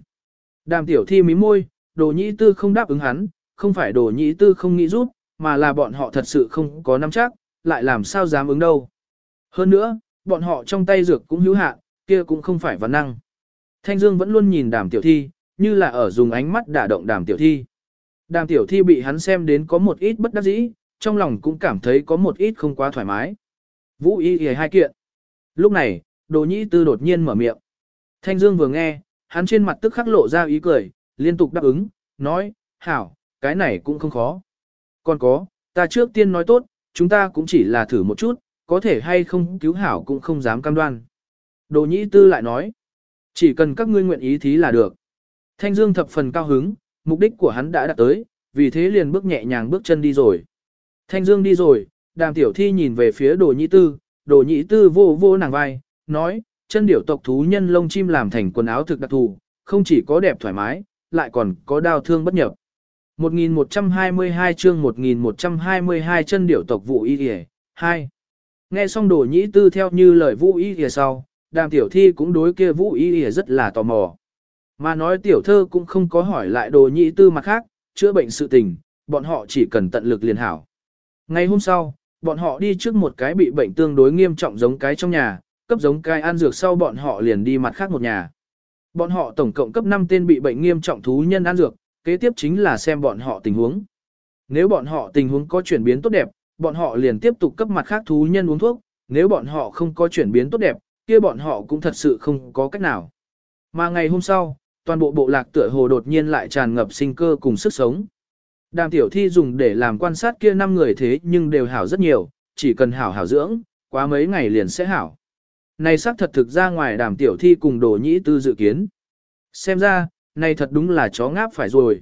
Đàm tiểu thi mí môi, đồ nhĩ tư không đáp ứng hắn, không phải đồ nhĩ tư không nghĩ giúp, mà là bọn họ thật sự không có nắm chắc, lại làm sao dám ứng đâu. Hơn nữa, bọn họ trong tay dược cũng hữu hạn, kia cũng không phải văn năng. Thanh Dương vẫn luôn nhìn đàm tiểu thi, như là ở dùng ánh mắt đả động đàm tiểu thi. Đàm tiểu thi bị hắn xem đến có một ít bất đắc dĩ, trong lòng cũng cảm thấy có một ít không quá thoải mái. Vũ y y hai kiện. Lúc này, đồ nhĩ tư đột nhiên mở miệng. Thanh Dương vừa nghe, hắn trên mặt tức khắc lộ ra ý cười, liên tục đáp ứng, nói, hảo, cái này cũng không khó. Còn có, ta trước tiên nói tốt, chúng ta cũng chỉ là thử một chút, có thể hay không cứu hảo cũng không dám cam đoan. Đồ nhĩ tư lại nói, chỉ cần các ngươi nguyện ý thí là được. Thanh Dương thập phần cao hứng, mục đích của hắn đã đạt tới, vì thế liền bước nhẹ nhàng bước chân đi rồi. Thanh Dương đi rồi, đàm tiểu thi nhìn về phía đồ nhĩ tư, đồ nhĩ tư vô vô nàng vai, nói, chân điểu tộc thú nhân lông chim làm thành quần áo thực đặc thù, không chỉ có đẹp thoải mái, lại còn có đau thương bất nhập. 1122 chương 1122 chân điểu tộc vụ y kìa, 2. Nghe xong đồ nhĩ tư theo như lời vũ y kìa sau, đàm tiểu thi cũng đối kia vũ y y rất là tò mò. Mà nói tiểu thơ cũng không có hỏi lại đồ nhĩ tư mặt khác, chữa bệnh sự tình, bọn họ chỉ cần tận lực liền hảo. Ngày hôm sau, bọn họ đi trước một cái bị bệnh tương đối nghiêm trọng giống cái trong nhà, cấp giống cái ăn dược sau bọn họ liền đi mặt khác một nhà. Bọn họ tổng cộng cấp 5 tên bị bệnh nghiêm trọng thú nhân ăn dược, kế tiếp chính là xem bọn họ tình huống. Nếu bọn họ tình huống có chuyển biến tốt đẹp, bọn họ liền tiếp tục cấp mặt khác thú nhân uống thuốc, nếu bọn họ không có chuyển biến tốt đẹp, kia bọn họ cũng thật sự không có cách nào. Mà ngày hôm sau, toàn bộ bộ lạc tựa hồ đột nhiên lại tràn ngập sinh cơ cùng sức sống. Đàm tiểu thi dùng để làm quan sát kia năm người thế nhưng đều hảo rất nhiều, chỉ cần hảo hảo dưỡng, quá mấy ngày liền sẽ hảo. Này xác thật thực ra ngoài đàm tiểu thi cùng đồ nhĩ tư dự kiến. Xem ra, này thật đúng là chó ngáp phải rồi.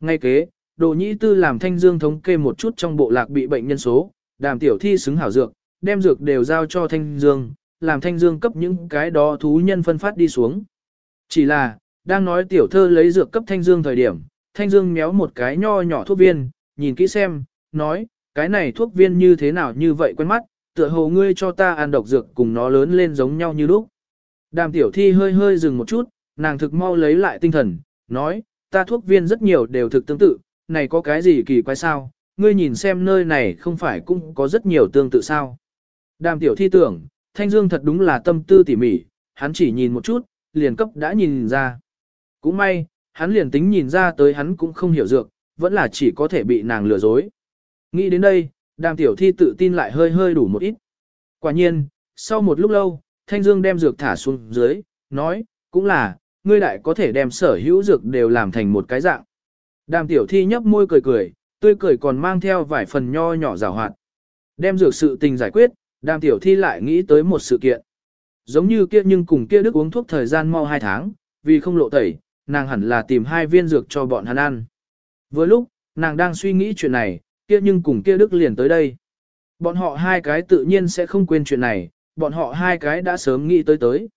Ngay kế, đồ nhĩ tư làm thanh dương thống kê một chút trong bộ lạc bị bệnh nhân số, đàm tiểu thi xứng hảo dược, đem dược đều giao cho thanh dương, làm thanh dương cấp những cái đó thú nhân phân phát đi xuống. Chỉ là, đang nói tiểu thơ lấy dược cấp thanh dương thời điểm, thanh dương méo một cái nho nhỏ thuốc viên, nhìn kỹ xem, nói, cái này thuốc viên như thế nào như vậy quen mắt, tựa hồ ngươi cho ta ăn độc dược cùng nó lớn lên giống nhau như lúc. Đàm tiểu thi hơi hơi dừng một chút, nàng thực mau lấy lại tinh thần, nói, ta thuốc viên rất nhiều đều thực tương tự, này có cái gì kỳ quái sao, ngươi nhìn xem nơi này không phải cũng có rất nhiều tương tự sao. Đàm tiểu thi tưởng, thanh dương thật đúng là tâm tư tỉ mỉ, hắn chỉ nhìn một chút, liền cấp đã nhìn ra. Cũng may, hắn liền tính nhìn ra tới hắn cũng không hiểu dược, vẫn là chỉ có thể bị nàng lừa dối. Nghĩ đến đây, đàm tiểu thi tự tin lại hơi hơi đủ một ít. Quả nhiên, sau một lúc lâu, Thanh Dương đem dược thả xuống dưới, nói, cũng là, ngươi đại có thể đem sở hữu dược đều làm thành một cái dạng. Đàm tiểu thi nhấp môi cười cười, tươi cười còn mang theo vài phần nho nhỏ rào hoạt. Đem dược sự tình giải quyết, đàm tiểu thi lại nghĩ tới một sự kiện. Giống như kia nhưng cùng kia đức uống thuốc thời gian mau hai tháng, vì không lộ tẩy, nàng hẳn là tìm hai viên dược cho bọn hắn ăn. Vừa lúc, nàng đang suy nghĩ chuyện này, kia nhưng cùng kia Đức liền tới đây. Bọn họ hai cái tự nhiên sẽ không quên chuyện này, bọn họ hai cái đã sớm nghĩ tới tới.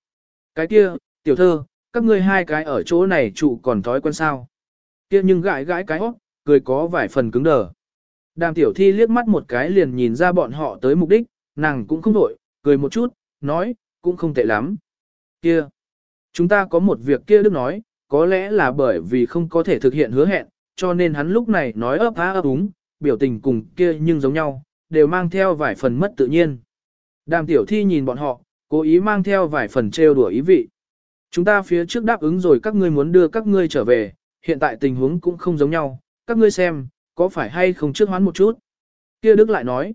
Cái kia, tiểu thơ, các ngươi hai cái ở chỗ này trụ còn thói quen sao. Kia nhưng gãi gãi cái hót, cười có vài phần cứng đờ. Đàm tiểu thi liếc mắt một cái liền nhìn ra bọn họ tới mục đích, nàng cũng không đổi, cười một chút, nói, cũng không tệ lắm. Kia, chúng ta có một việc kia Đức nói, có lẽ là bởi vì không có thể thực hiện hứa hẹn, cho nên hắn lúc này nói ấp á ấp úng, biểu tình cùng kia nhưng giống nhau, đều mang theo vài phần mất tự nhiên. Đàm tiểu thi nhìn bọn họ, cố ý mang theo vài phần trêu đùa ý vị. Chúng ta phía trước đáp ứng rồi các ngươi muốn đưa các ngươi trở về, hiện tại tình huống cũng không giống nhau, các ngươi xem, có phải hay không trước hoán một chút. Kia Đức lại nói,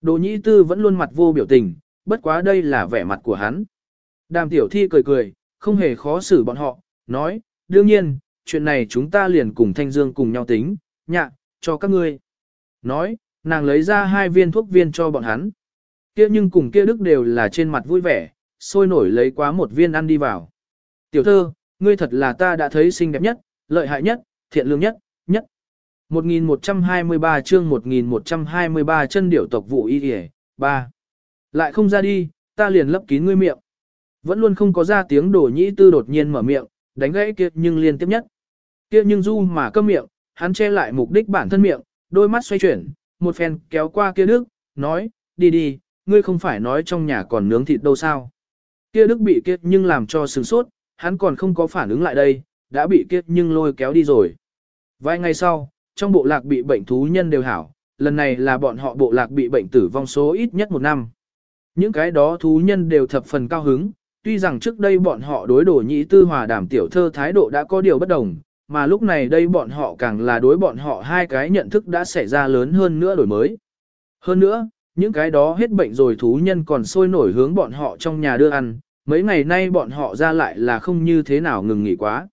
đồ nhĩ tư vẫn luôn mặt vô biểu tình, bất quá đây là vẻ mặt của hắn. Đàm tiểu thi cười cười, không hề khó xử bọn họ, nói, đương nhiên, chuyện này chúng ta liền cùng Thanh Dương cùng nhau tính, nhạ, cho các ngươi. Nói, nàng lấy ra hai viên thuốc viên cho bọn hắn. Kia nhưng cùng kia đức đều là trên mặt vui vẻ, sôi nổi lấy quá một viên ăn đi vào. Tiểu thơ, ngươi thật là ta đã thấy xinh đẹp nhất, lợi hại nhất, thiện lương nhất, nhất. 1123 chương 1123 chân điểu tộc vụ y hề, 3. Lại không ra đi, ta liền lấp kín ngươi miệng. Vẫn luôn không có ra tiếng đổ nhĩ tư đột nhiên mở miệng, đánh gãy kia nhưng liên tiếp nhất. Kia nhưng du mà câm miệng, hắn che lại mục đích bản thân miệng, đôi mắt xoay chuyển, một phen kéo qua kia đức, nói, đi đi, ngươi không phải nói trong nhà còn nướng thịt đâu sao. Kia đức bị kia nhưng làm cho sừng sốt, hắn còn không có phản ứng lại đây, đã bị kia nhưng lôi kéo đi rồi. Vài ngày sau, trong bộ lạc bị bệnh thú nhân đều hảo, lần này là bọn họ bộ lạc bị bệnh tử vong số ít nhất một năm. Những cái đó thú nhân đều thập phần cao hứng, tuy rằng trước đây bọn họ đối đổ nhĩ tư hòa đảm tiểu thơ thái độ đã có điều bất đồng, mà lúc này đây bọn họ càng là đối bọn họ hai cái nhận thức đã xảy ra lớn hơn nữa đổi mới. Hơn nữa, những cái đó hết bệnh rồi thú nhân còn sôi nổi hướng bọn họ trong nhà đưa ăn, mấy ngày nay bọn họ ra lại là không như thế nào ngừng nghỉ quá.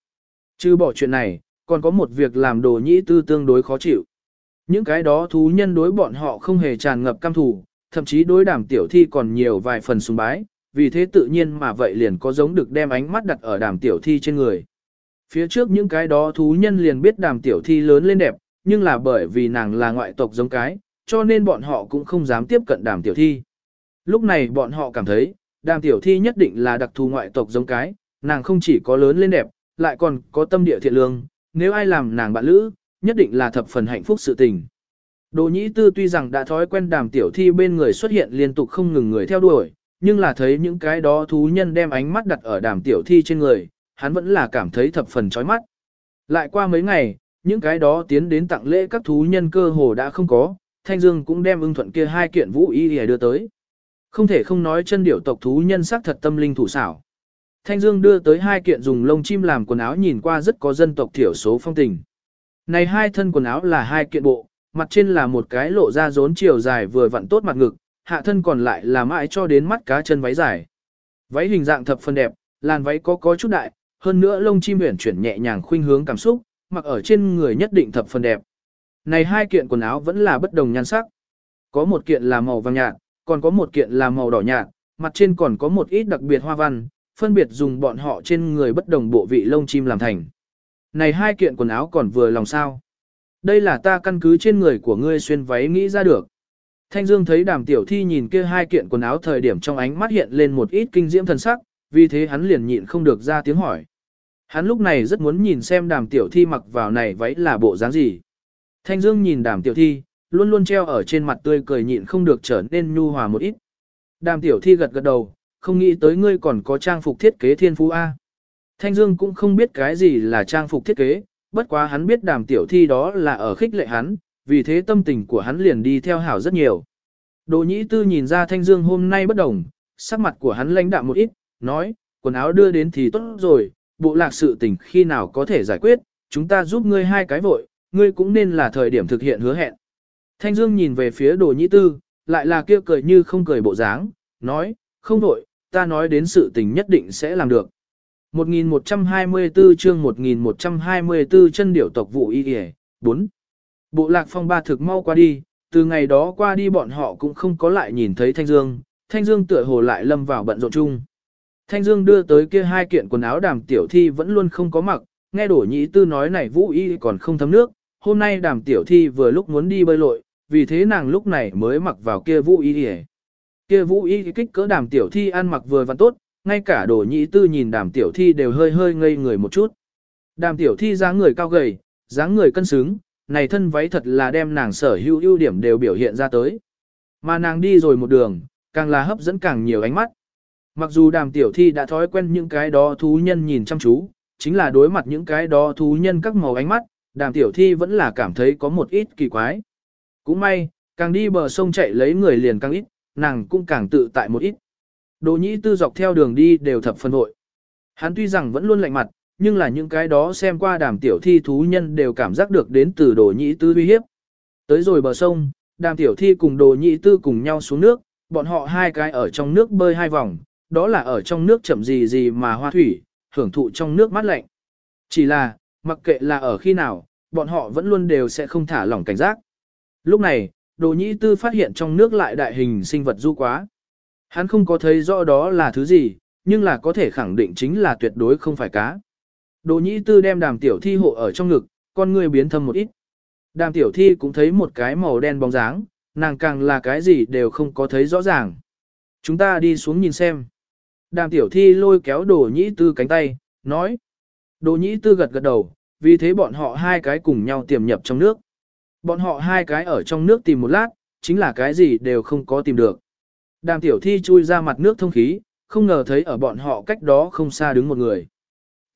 Chứ bỏ chuyện này, còn có một việc làm đồ nhĩ tư tương đối khó chịu. Những cái đó thú nhân đối bọn họ không hề tràn ngập cam thủ, thậm chí đối đàm tiểu thi còn nhiều vài phần sùng bái, vì thế tự nhiên mà vậy liền có giống được đem ánh mắt đặt ở đàm tiểu thi trên người. Phía trước những cái đó thú nhân liền biết đàm tiểu thi lớn lên đẹp, nhưng là bởi vì nàng là ngoại tộc giống cái, cho nên bọn họ cũng không dám tiếp cận đàm tiểu thi. Lúc này bọn họ cảm thấy, đàm tiểu thi nhất định là đặc thù ngoại tộc giống cái, nàng không chỉ có lớn lên đẹp, lại còn có tâm địa thiện lương, nếu ai làm nàng bạn lữ, nhất định là thập phần hạnh phúc sự tình. Đồ nhĩ tư tuy rằng đã thói quen đàm tiểu thi bên người xuất hiện liên tục không ngừng người theo đuổi, nhưng là thấy những cái đó thú nhân đem ánh mắt đặt ở đàm tiểu thi trên người, hắn vẫn là cảm thấy thập phần chói mắt. Lại qua mấy ngày, những cái đó tiến đến tặng lễ các thú nhân cơ hồ đã không có, Thanh Dương cũng đem ưng thuận kia hai kiện vũ y để đưa tới. Không thể không nói chân điểu tộc thú nhân sắc thật tâm linh thủ xảo. Thanh Dương đưa tới hai kiện dùng lông chim làm quần áo nhìn qua rất có dân tộc thiểu số phong tình. Này hai thân quần áo là hai kiện bộ, mặt trên là một cái lộ ra rốn chiều dài vừa vặn tốt mặt ngực, hạ thân còn lại là mãi cho đến mắt cá chân váy dài. Váy hình dạng thập phần đẹp, làn váy có có chút đại, hơn nữa lông chim huyền chuyển nhẹ nhàng khuynh hướng cảm xúc, mặc ở trên người nhất định thập phần đẹp. Này hai kiện quần áo vẫn là bất đồng nhan sắc. Có một kiện là màu vàng nhạt, còn có một kiện là màu đỏ nhạt, mặt trên còn có một ít đặc biệt hoa văn, phân biệt dùng bọn họ trên người bất đồng bộ vị lông chim làm thành. Này hai kiện quần áo còn vừa lòng sao. Đây là ta căn cứ trên người của ngươi xuyên váy nghĩ ra được. Thanh Dương thấy đàm tiểu thi nhìn kia hai kiện quần áo thời điểm trong ánh mắt hiện lên một ít kinh diễm thần sắc, vì thế hắn liền nhịn không được ra tiếng hỏi. Hắn lúc này rất muốn nhìn xem đàm tiểu thi mặc vào này váy là bộ dáng gì. Thanh Dương nhìn đàm tiểu thi, luôn luôn treo ở trên mặt tươi cười nhịn không được trở nên nhu hòa một ít. Đàm tiểu thi gật gật đầu, không nghĩ tới ngươi còn có trang phục thiết kế thiên phú A. Thanh Dương cũng không biết cái gì là trang phục thiết kế, bất quá hắn biết đàm tiểu thi đó là ở khích lệ hắn, vì thế tâm tình của hắn liền đi theo hảo rất nhiều. Đồ nhĩ tư nhìn ra Thanh Dương hôm nay bất đồng, sắc mặt của hắn lãnh đạm một ít, nói, quần áo đưa đến thì tốt rồi, bộ lạc sự tình khi nào có thể giải quyết, chúng ta giúp ngươi hai cái vội, ngươi cũng nên là thời điểm thực hiện hứa hẹn. Thanh Dương nhìn về phía đồ nhĩ tư, lại là kia cười như không cười bộ dáng, nói, không vội, ta nói đến sự tình nhất định sẽ làm được. 1124 chương 1124 chân điểu tộc vụ y y 4. Bộ lạc phong ba thực mau qua đi, từ ngày đó qua đi bọn họ cũng không có lại nhìn thấy Thanh Dương, Thanh Dương tựa hồ lại lâm vào bận rộn chung. Thanh Dương đưa tới kia hai kiện quần áo đàm tiểu thi vẫn luôn không có mặc, nghe đổ nhĩ tư nói này vũ y còn không thấm nước, hôm nay đàm tiểu thi vừa lúc muốn đi bơi lội, vì thế nàng lúc này mới mặc vào kia vũ y Kia vũ y kích cỡ đàm tiểu thi ăn mặc vừa vặn tốt, ngay cả đồ nhị tư nhìn đàm tiểu thi đều hơi hơi ngây người một chút. Đàm tiểu thi dáng người cao gầy, dáng người cân xứng, này thân váy thật là đem nàng sở hữu ưu điểm đều biểu hiện ra tới. Mà nàng đi rồi một đường, càng là hấp dẫn càng nhiều ánh mắt. Mặc dù đàm tiểu thi đã thói quen những cái đó thú nhân nhìn chăm chú, chính là đối mặt những cái đó thú nhân các màu ánh mắt, đàm tiểu thi vẫn là cảm thấy có một ít kỳ quái. Cũng may, càng đi bờ sông chạy lấy người liền càng ít, nàng cũng càng tự tại một ít. Đồ nhĩ tư dọc theo đường đi đều thập phân hội. Hắn tuy rằng vẫn luôn lạnh mặt, nhưng là những cái đó xem qua đàm tiểu thi thú nhân đều cảm giác được đến từ đồ nhĩ tư uy hiếp. Tới rồi bờ sông, đàm tiểu thi cùng đồ nhĩ tư cùng nhau xuống nước, bọn họ hai cái ở trong nước bơi hai vòng, đó là ở trong nước chậm gì gì mà hoa thủy, hưởng thụ trong nước mát lạnh. Chỉ là, mặc kệ là ở khi nào, bọn họ vẫn luôn đều sẽ không thả lỏng cảnh giác. Lúc này, đồ nhĩ tư phát hiện trong nước lại đại hình sinh vật du quá. Hắn không có thấy rõ đó là thứ gì, nhưng là có thể khẳng định chính là tuyệt đối không phải cá. Đồ nhĩ tư đem đàm tiểu thi hộ ở trong ngực, con người biến thâm một ít. Đàm tiểu thi cũng thấy một cái màu đen bóng dáng, nàng càng là cái gì đều không có thấy rõ ràng. Chúng ta đi xuống nhìn xem. Đàm tiểu thi lôi kéo đồ nhĩ tư cánh tay, nói. Đồ nhĩ tư gật gật đầu, vì thế bọn họ hai cái cùng nhau tiềm nhập trong nước. Bọn họ hai cái ở trong nước tìm một lát, chính là cái gì đều không có tìm được. Đàm tiểu thi chui ra mặt nước thông khí, không ngờ thấy ở bọn họ cách đó không xa đứng một người.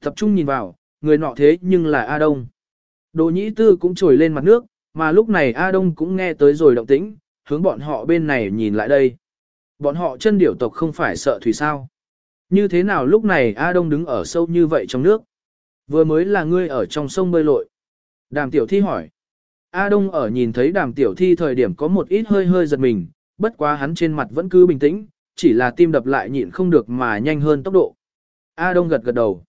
Tập trung nhìn vào, người nọ thế nhưng là A Đông. Đồ nhĩ tư cũng trồi lên mặt nước, mà lúc này A Đông cũng nghe tới rồi động tĩnh, hướng bọn họ bên này nhìn lại đây. Bọn họ chân điểu tộc không phải sợ thủy sao. Như thế nào lúc này A Đông đứng ở sâu như vậy trong nước? Vừa mới là ngươi ở trong sông bơi lội. Đàm tiểu thi hỏi. A Đông ở nhìn thấy đàm tiểu thi thời điểm có một ít hơi hơi giật mình, bất quá hắn trên mặt vẫn cứ bình tĩnh, chỉ là tim đập lại nhịn không được mà nhanh hơn tốc độ. A Đông gật gật đầu.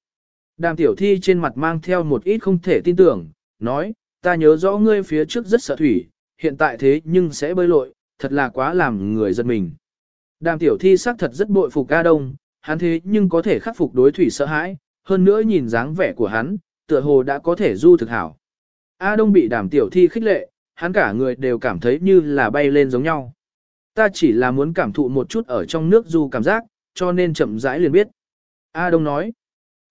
Đàm tiểu thi trên mặt mang theo một ít không thể tin tưởng, nói, ta nhớ rõ ngươi phía trước rất sợ thủy, hiện tại thế nhưng sẽ bơi lội, thật là quá làm người giật mình. Đàm tiểu thi xác thật rất bội phục A Đông, hắn thế nhưng có thể khắc phục đối thủy sợ hãi, hơn nữa nhìn dáng vẻ của hắn, tựa hồ đã có thể du thực hảo. A Đông bị đàm tiểu thi khích lệ, hắn cả người đều cảm thấy như là bay lên giống nhau. Ta chỉ là muốn cảm thụ một chút ở trong nước du cảm giác, cho nên chậm rãi liền biết. A Đông nói,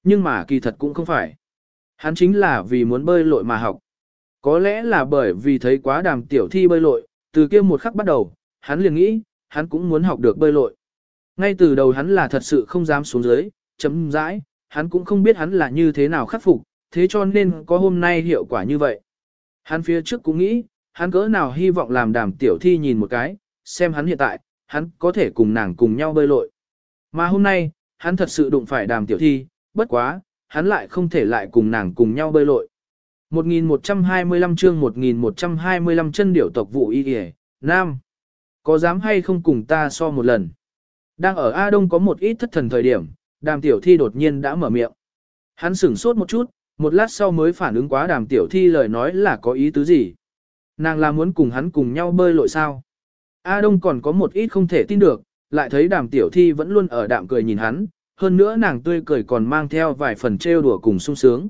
nhưng mà kỳ thật cũng không phải. Hắn chính là vì muốn bơi lội mà học. Có lẽ là bởi vì thấy quá đàm tiểu thi bơi lội, từ kia một khắc bắt đầu, hắn liền nghĩ, hắn cũng muốn học được bơi lội. Ngay từ đầu hắn là thật sự không dám xuống dưới, chấm rãi, hắn cũng không biết hắn là như thế nào khắc phục, thế cho nên có hôm nay hiệu quả như vậy. Hắn phía trước cũng nghĩ, hắn cỡ nào hy vọng làm đàm tiểu thi nhìn một cái, xem hắn hiện tại, hắn có thể cùng nàng cùng nhau bơi lội. Mà hôm nay, hắn thật sự đụng phải đàm tiểu thi, bất quá, hắn lại không thể lại cùng nàng cùng nhau bơi lội. 1125 chương 1125 chân điểu tộc vụ y kìa, Nam. Có dám hay không cùng ta so một lần? Đang ở A Đông có một ít thất thần thời điểm, đàm tiểu thi đột nhiên đã mở miệng. Hắn sửng sốt một chút, một lát sau mới phản ứng quá đàm tiểu thi lời nói là có ý tứ gì. Nàng là muốn cùng hắn cùng nhau bơi lội sao? A Đông còn có một ít không thể tin được, lại thấy đàm tiểu thi vẫn luôn ở đạm cười nhìn hắn, hơn nữa nàng tươi cười còn mang theo vài phần trêu đùa cùng sung sướng.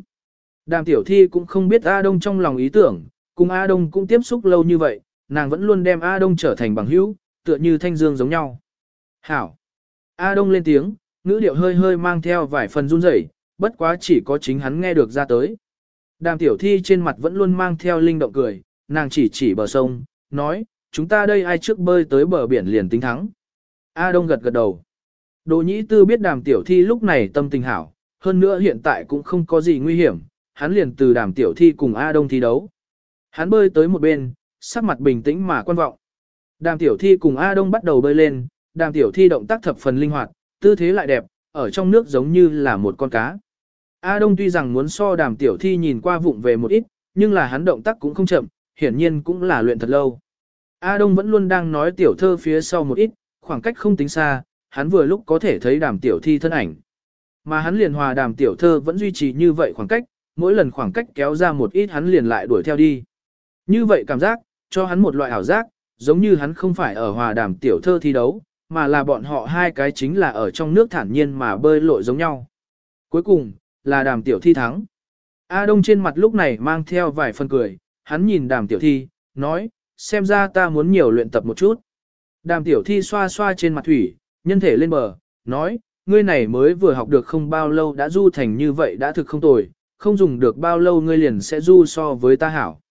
Đàm tiểu thi cũng không biết A Đông trong lòng ý tưởng, cùng A Đông cũng tiếp xúc lâu như vậy, nàng vẫn luôn đem A Đông trở thành bằng hữu, tựa như thanh dương giống nhau. Hảo! A Đông lên tiếng, ngữ điệu hơi hơi mang theo vài phần run rẩy, bất quá chỉ có chính hắn nghe được ra tới. Đàm tiểu thi trên mặt vẫn luôn mang theo linh động cười, nàng chỉ chỉ bờ sông, nói, chúng ta đây ai trước bơi tới bờ biển liền tính thắng. A Đông gật gật đầu. Đồ nhĩ tư biết đàm tiểu thi lúc này tâm tình hảo, hơn nữa hiện tại cũng không có gì nguy hiểm, hắn liền từ đàm tiểu thi cùng A Đông thi đấu. Hắn bơi tới một bên, sắc mặt bình tĩnh mà quan vọng. Đàm tiểu thi cùng A Đông bắt đầu bơi lên, đàm tiểu thi động tác thập phần linh hoạt, tư thế lại đẹp, ở trong nước giống như là một con cá. A Đông tuy rằng muốn so đàm tiểu thi nhìn qua vụng về một ít, nhưng là hắn động tác cũng không chậm, hiển nhiên cũng là luyện thật lâu. A Đông vẫn luôn đang nói tiểu thơ phía sau một ít, khoảng cách không tính xa, hắn vừa lúc có thể thấy đàm tiểu thi thân ảnh. Mà hắn liền hòa đàm tiểu thơ vẫn duy trì như vậy khoảng cách, mỗi lần khoảng cách kéo ra một ít hắn liền lại đuổi theo đi. Như vậy cảm giác, cho hắn một loại ảo giác, giống như hắn không phải ở hòa đàm tiểu thơ thi đấu, mà là bọn họ hai cái chính là ở trong nước thản nhiên mà bơi lội giống nhau. Cuối cùng, là đàm tiểu thi thắng. A Đông trên mặt lúc này mang theo vài phần cười, hắn nhìn đàm tiểu thi, nói, xem ra ta muốn nhiều luyện tập một chút. Đàm tiểu thi xoa xoa trên mặt thủy, nhân thể lên bờ, nói, ngươi này mới vừa học được không bao lâu đã du thành như vậy đã thực không tồi, không dùng được bao lâu ngươi liền sẽ du so với ta hảo.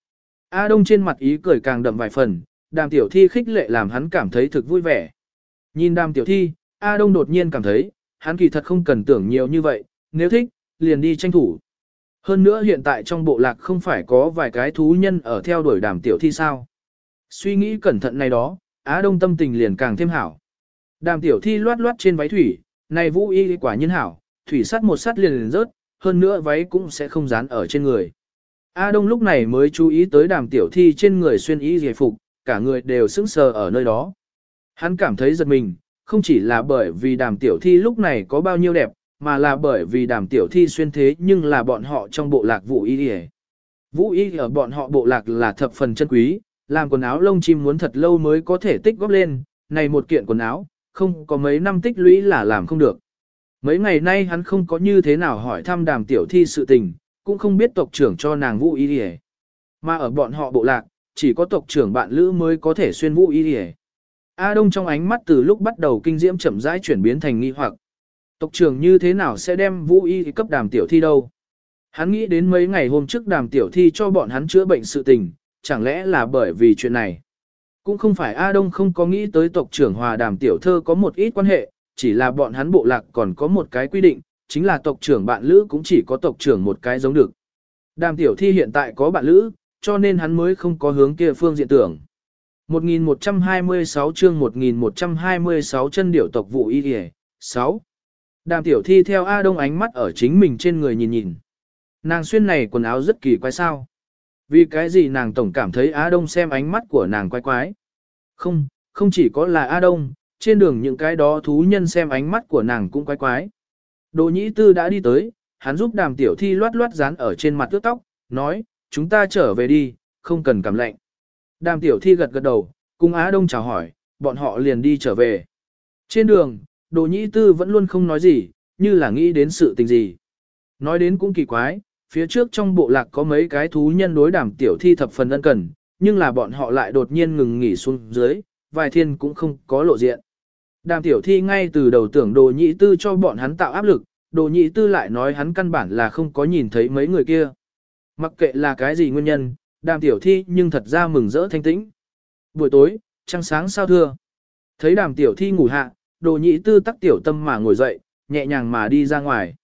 A Đông trên mặt ý cười càng đậm vài phần, đàm tiểu thi khích lệ làm hắn cảm thấy thực vui vẻ. Nhìn đàm tiểu thi, A Đông đột nhiên cảm thấy, hắn kỳ thật không cần tưởng nhiều như vậy, nếu thích, liền đi tranh thủ. Hơn nữa hiện tại trong bộ lạc không phải có vài cái thú nhân ở theo đuổi đàm tiểu thi sao. Suy nghĩ cẩn thận này đó, Á Đông tâm tình liền càng thêm hảo. Đàm tiểu thi loát loát trên váy thủy, này vũ y quả nhiên hảo, thủy sắt một sắt liền liền rớt, hơn nữa váy cũng sẽ không dán ở trên người. A Đông lúc này mới chú ý tới đàm tiểu thi trên người xuyên y giải phục, cả người đều sững sờ ở nơi đó. Hắn cảm thấy giật mình, không chỉ là bởi vì đàm tiểu thi lúc này có bao nhiêu đẹp, mà là bởi vì đàm tiểu thi xuyên thế nhưng là bọn họ trong bộ lạc vũ y y. Vũ y ở bọn họ bộ lạc là thập phần chân quý, làm quần áo lông chim muốn thật lâu mới có thể tích góp lên, này một kiện quần áo, không có mấy năm tích lũy là làm không được. Mấy ngày nay hắn không có như thế nào hỏi thăm đàm tiểu thi sự tình, cũng không biết tộc trưởng cho nàng vũ y đi Mà ở bọn họ bộ lạc, chỉ có tộc trưởng bạn lữ mới có thể xuyên vũ y đi A Đông trong ánh mắt từ lúc bắt đầu kinh diễm chậm rãi chuyển biến thành nghi hoặc. Tộc trưởng như thế nào sẽ đem vũ y cấp đàm tiểu thi đâu? Hắn nghĩ đến mấy ngày hôm trước đàm tiểu thi cho bọn hắn chữa bệnh sự tình, chẳng lẽ là bởi vì chuyện này? Cũng không phải A Đông không có nghĩ tới tộc trưởng hòa đàm tiểu thơ có một ít quan hệ, chỉ là bọn hắn bộ lạc còn có một cái quy định, chính là tộc trưởng bạn lữ cũng chỉ có tộc trưởng một cái giống được. Đàm tiểu thi hiện tại có bạn lữ, cho nên hắn mới không có hướng kia phương diện tưởng. 1126 chương 1126 chân điểu tộc vụ y kìa, 6. Đàm tiểu thi theo A Đông ánh mắt ở chính mình trên người nhìn nhìn. Nàng xuyên này quần áo rất kỳ quái sao. Vì cái gì nàng tổng cảm thấy A Đông xem ánh mắt của nàng quái quái. Không, không chỉ có là A Đông, trên đường những cái đó thú nhân xem ánh mắt của nàng cũng quái quái. Đồ nhĩ tư đã đi tới, hắn giúp đàm tiểu thi loát loát dán ở trên mặt tước tóc, nói, chúng ta trở về đi, không cần cảm lạnh. Đàm tiểu thi gật gật đầu, cùng Á Đông chào hỏi, bọn họ liền đi trở về. Trên đường, đồ nhĩ tư vẫn luôn không nói gì, như là nghĩ đến sự tình gì. Nói đến cũng kỳ quái, phía trước trong bộ lạc có mấy cái thú nhân đối đảm tiểu thi thập phần ân cần, nhưng là bọn họ lại đột nhiên ngừng nghỉ xuống dưới, vài thiên cũng không có lộ diện. Đàm tiểu thi ngay từ đầu tưởng đồ nhị tư cho bọn hắn tạo áp lực, đồ nhị tư lại nói hắn căn bản là không có nhìn thấy mấy người kia. Mặc kệ là cái gì nguyên nhân, đàm tiểu thi nhưng thật ra mừng rỡ thanh tĩnh. Buổi tối, trăng sáng sao thưa. Thấy đàm tiểu thi ngủ hạ, đồ nhị tư tắc tiểu tâm mà ngồi dậy, nhẹ nhàng mà đi ra ngoài.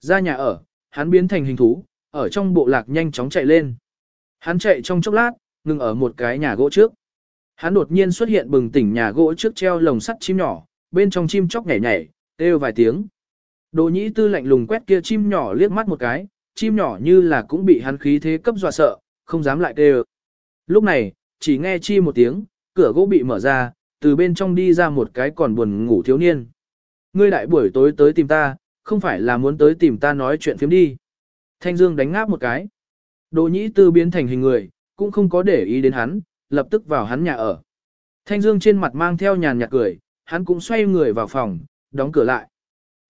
Ra nhà ở, hắn biến thành hình thú, ở trong bộ lạc nhanh chóng chạy lên. Hắn chạy trong chốc lát, ngừng ở một cái nhà gỗ trước. Hắn đột nhiên xuất hiện bừng tỉnh nhà gỗ trước treo lồng sắt chim nhỏ, bên trong chim chóc nhảy nhảy, kêu vài tiếng. Đồ nhĩ tư lạnh lùng quét kia chim nhỏ liếc mắt một cái, chim nhỏ như là cũng bị hắn khí thế cấp dọa sợ, không dám lại kêu. Lúc này, chỉ nghe chi một tiếng, cửa gỗ bị mở ra, từ bên trong đi ra một cái còn buồn ngủ thiếu niên. Ngươi đại buổi tối tới tìm ta, không phải là muốn tới tìm ta nói chuyện phiếm đi. Thanh Dương đánh ngáp một cái. Đỗ nhĩ tư biến thành hình người, cũng không có để ý đến hắn, lập tức vào hắn nhà ở. Thanh Dương trên mặt mang theo nhàn nhạt cười, hắn cũng xoay người vào phòng, đóng cửa lại.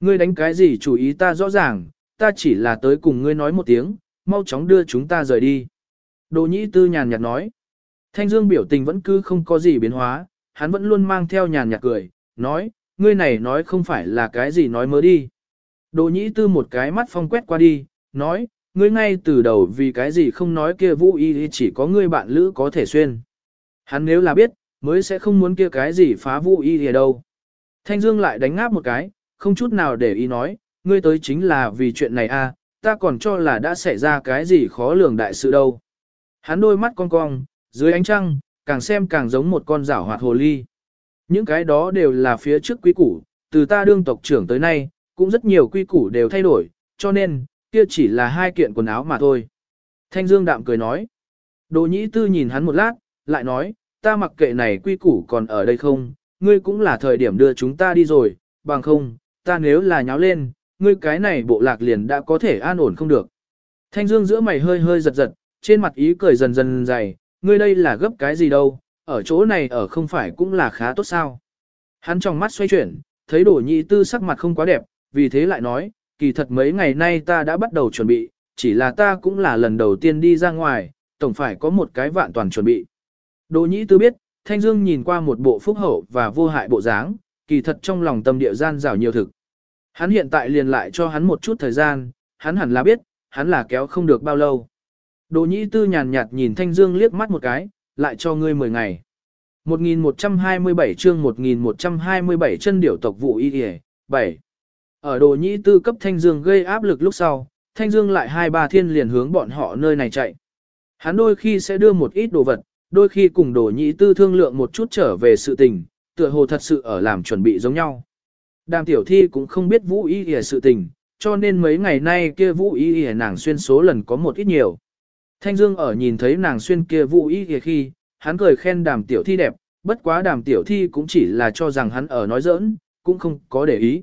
Ngươi đánh cái gì chủ ý ta rõ ràng, ta chỉ là tới cùng ngươi nói một tiếng, mau chóng đưa chúng ta rời đi. Đỗ nhĩ tư nhàn nhạt nói. Thanh Dương biểu tình vẫn cứ không có gì biến hóa, hắn vẫn luôn mang theo nhàn nhạt cười, nói, ngươi này nói không phải là cái gì nói mơ đi. đỗ nhĩ tư một cái mắt phong quét qua đi, nói, ngươi ngay từ đầu vì cái gì không nói kia vũ y chỉ có ngươi bạn lữ có thể xuyên. Hắn nếu là biết, mới sẽ không muốn kia cái gì phá vũ y ở đâu. Thanh Dương lại đánh ngáp một cái, không chút nào để ý nói, ngươi tới chính là vì chuyện này a, à, ta còn cho là đã xảy ra cái gì khó lường đại sự đâu. Hắn đôi mắt cong cong, dưới ánh trăng, càng xem càng giống một con rảo hoạt hồ ly. Những cái đó đều là phía trước quý củ, từ ta đương tộc trưởng tới nay, cũng rất nhiều quy củ đều thay đổi, cho nên, kia chỉ là hai kiện quần áo mà thôi. Thanh Dương đạm cười nói. Đồ nhĩ tư nhìn hắn một lát, lại nói, ta mặc kệ này quy củ còn ở đây không, ngươi cũng là thời điểm đưa chúng ta đi rồi, bằng không, ta nếu là nháo lên, ngươi cái này bộ lạc liền đã có thể an ổn không được. Thanh Dương giữa mày hơi hơi giật giật, trên mặt ý cười dần dần dày, ngươi đây là gấp cái gì đâu, ở chỗ này ở không phải cũng là khá tốt sao. Hắn trong mắt xoay chuyển, thấy đổ nhị tư sắc mặt không quá đẹp, vì thế lại nói, kỳ thật mấy ngày nay ta đã bắt đầu chuẩn bị, chỉ là ta cũng là lần đầu tiên đi ra ngoài, tổng phải có một cái vạn toàn chuẩn bị. Đỗ nhĩ tư biết, Thanh Dương nhìn qua một bộ phúc hậu và vô hại bộ dáng, kỳ thật trong lòng tâm địa gian rào nhiều thực. Hắn hiện tại liền lại cho hắn một chút thời gian, hắn hẳn là biết, hắn là kéo không được bao lâu. Đỗ nhĩ tư nhàn nhạt nhìn Thanh Dương liếc mắt một cái, lại cho ngươi 10 ngày. 1127 chương 1127 chân điểu tộc vụ y 7. Ở đồ nhĩ tư cấp Thanh Dương gây áp lực lúc sau, Thanh Dương lại hai ba thiên liền hướng bọn họ nơi này chạy. Hắn đôi khi sẽ đưa một ít đồ vật, đôi khi cùng đồ nhĩ tư thương lượng một chút trở về sự tình, tựa hồ thật sự ở làm chuẩn bị giống nhau. Đàm tiểu thi cũng không biết vũ y y sự tình, cho nên mấy ngày nay kia vũ y y nàng xuyên số lần có một ít nhiều. Thanh Dương ở nhìn thấy nàng xuyên kia vũ y kìa khi, hắn cười khen đàm tiểu thi đẹp, bất quá đàm tiểu thi cũng chỉ là cho rằng hắn ở nói giỡn, cũng không có để ý.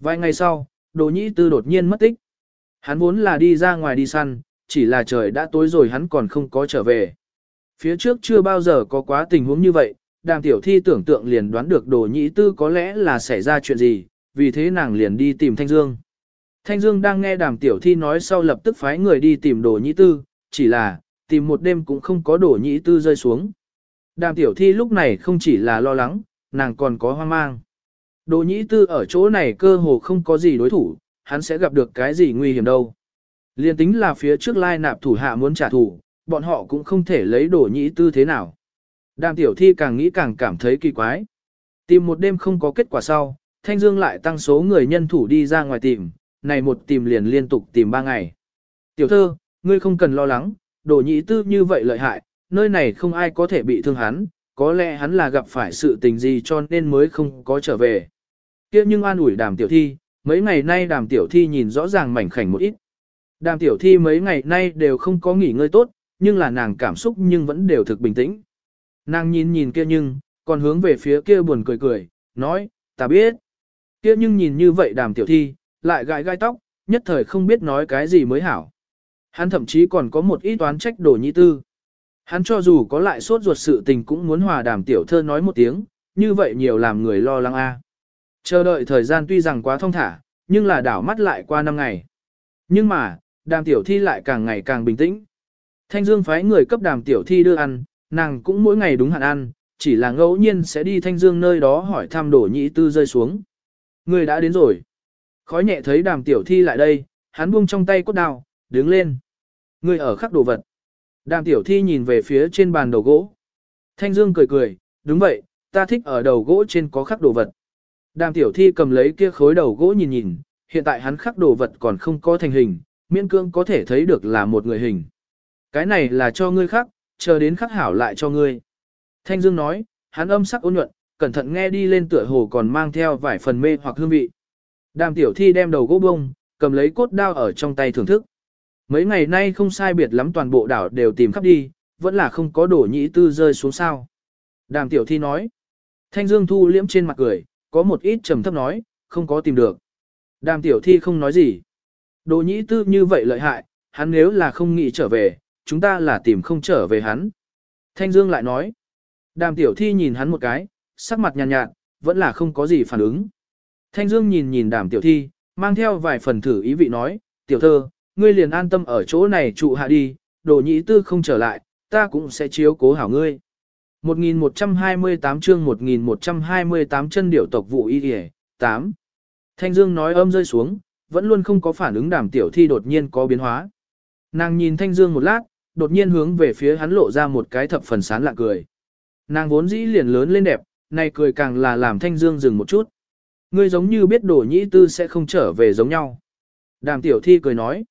Vài ngày sau, đồ nhĩ tư đột nhiên mất tích. Hắn vốn là đi ra ngoài đi săn, chỉ là trời đã tối rồi hắn còn không có trở về. Phía trước chưa bao giờ có quá tình huống như vậy, đàm tiểu thi tưởng tượng liền đoán được đồ nhĩ tư có lẽ là xảy ra chuyện gì, vì thế nàng liền đi tìm Thanh Dương. Thanh Dương đang nghe đàm tiểu thi nói sau lập tức phái người đi tìm đồ nhĩ tư, chỉ là, tìm một đêm cũng không có đổ nhĩ tư rơi xuống. Đàm tiểu thi lúc này không chỉ là lo lắng, nàng còn có hoang mang. Đồ nhĩ tư ở chỗ này cơ hồ không có gì đối thủ, hắn sẽ gặp được cái gì nguy hiểm đâu. Liên tính là phía trước lai nạp thủ hạ muốn trả thù, bọn họ cũng không thể lấy đồ nhĩ tư thế nào. Đàm tiểu thi càng nghĩ càng cảm thấy kỳ quái. Tìm một đêm không có kết quả sau, Thanh Dương lại tăng số người nhân thủ đi ra ngoài tìm, này một tìm liền liên tục tìm ba ngày. Tiểu thơ, ngươi không cần lo lắng, đồ nhị tư như vậy lợi hại, nơi này không ai có thể bị thương hắn, có lẽ hắn là gặp phải sự tình gì cho nên mới không có trở về. Kia nhưng an ủi đàm tiểu thi, mấy ngày nay đàm tiểu thi nhìn rõ ràng mảnh khảnh một ít. Đàm tiểu thi mấy ngày nay đều không có nghỉ ngơi tốt, nhưng là nàng cảm xúc nhưng vẫn đều thực bình tĩnh. Nàng nhìn nhìn kia nhưng, còn hướng về phía kia buồn cười cười, nói, ta biết. Kia nhưng nhìn như vậy đàm tiểu thi, lại gãi gai tóc, nhất thời không biết nói cái gì mới hảo. Hắn thậm chí còn có một ít toán trách đồ nhị tư. Hắn cho dù có lại sốt ruột sự tình cũng muốn hòa đàm tiểu thơ nói một tiếng, như vậy nhiều làm người lo lắng a. Chờ đợi thời gian tuy rằng quá thông thả, nhưng là đảo mắt lại qua năm ngày. Nhưng mà, đàm tiểu thi lại càng ngày càng bình tĩnh. Thanh Dương phái người cấp đàm tiểu thi đưa ăn, nàng cũng mỗi ngày đúng hạn ăn, chỉ là ngẫu nhiên sẽ đi Thanh Dương nơi đó hỏi thăm đổ nhị tư rơi xuống. Người đã đến rồi. Khói nhẹ thấy đàm tiểu thi lại đây, hắn buông trong tay cốt đao, đứng lên. Ngươi ở khắc đồ vật. Đàm tiểu thi nhìn về phía trên bàn đầu gỗ. Thanh Dương cười cười, đúng vậy, ta thích ở đầu gỗ trên có khắc đồ vật. Đàm tiểu thi cầm lấy kia khối đầu gỗ nhìn nhìn, hiện tại hắn khắc đồ vật còn không có thành hình, miễn cương có thể thấy được là một người hình. Cái này là cho ngươi khắc, chờ đến khắc hảo lại cho ngươi. Thanh Dương nói, hắn âm sắc ôn nhuận, cẩn thận nghe đi lên tựa hồ còn mang theo vài phần mê hoặc hương vị. Đàm tiểu thi đem đầu gỗ bông, cầm lấy cốt đao ở trong tay thưởng thức. Mấy ngày nay không sai biệt lắm toàn bộ đảo đều tìm khắp đi, vẫn là không có đổ nhĩ tư rơi xuống sao. Đàm tiểu thi nói. Thanh Dương thu liễm trên mặt cười, có một ít trầm thấp nói, không có tìm được. Đàm tiểu thi không nói gì. Đồ nhĩ tư như vậy lợi hại, hắn nếu là không nghĩ trở về, chúng ta là tìm không trở về hắn. Thanh Dương lại nói. Đàm tiểu thi nhìn hắn một cái, sắc mặt nhàn nhạt, nhạt, vẫn là không có gì phản ứng. Thanh Dương nhìn nhìn đàm tiểu thi, mang theo vài phần thử ý vị nói, tiểu thơ, ngươi liền an tâm ở chỗ này trụ hạ đi, đồ nhĩ tư không trở lại, ta cũng sẽ chiếu cố hảo ngươi. 1128 chương 1128 chân điểu tộc vụ y kìa, 8. Thanh Dương nói âm rơi xuống, vẫn luôn không có phản ứng đàm tiểu thi đột nhiên có biến hóa. Nàng nhìn Thanh Dương một lát, đột nhiên hướng về phía hắn lộ ra một cái thập phần sán lạ cười. Nàng vốn dĩ liền lớn lên đẹp, nay cười càng là làm Thanh Dương dừng một chút. Ngươi giống như biết đổ nhĩ tư sẽ không trở về giống nhau. Đàm tiểu thi cười nói.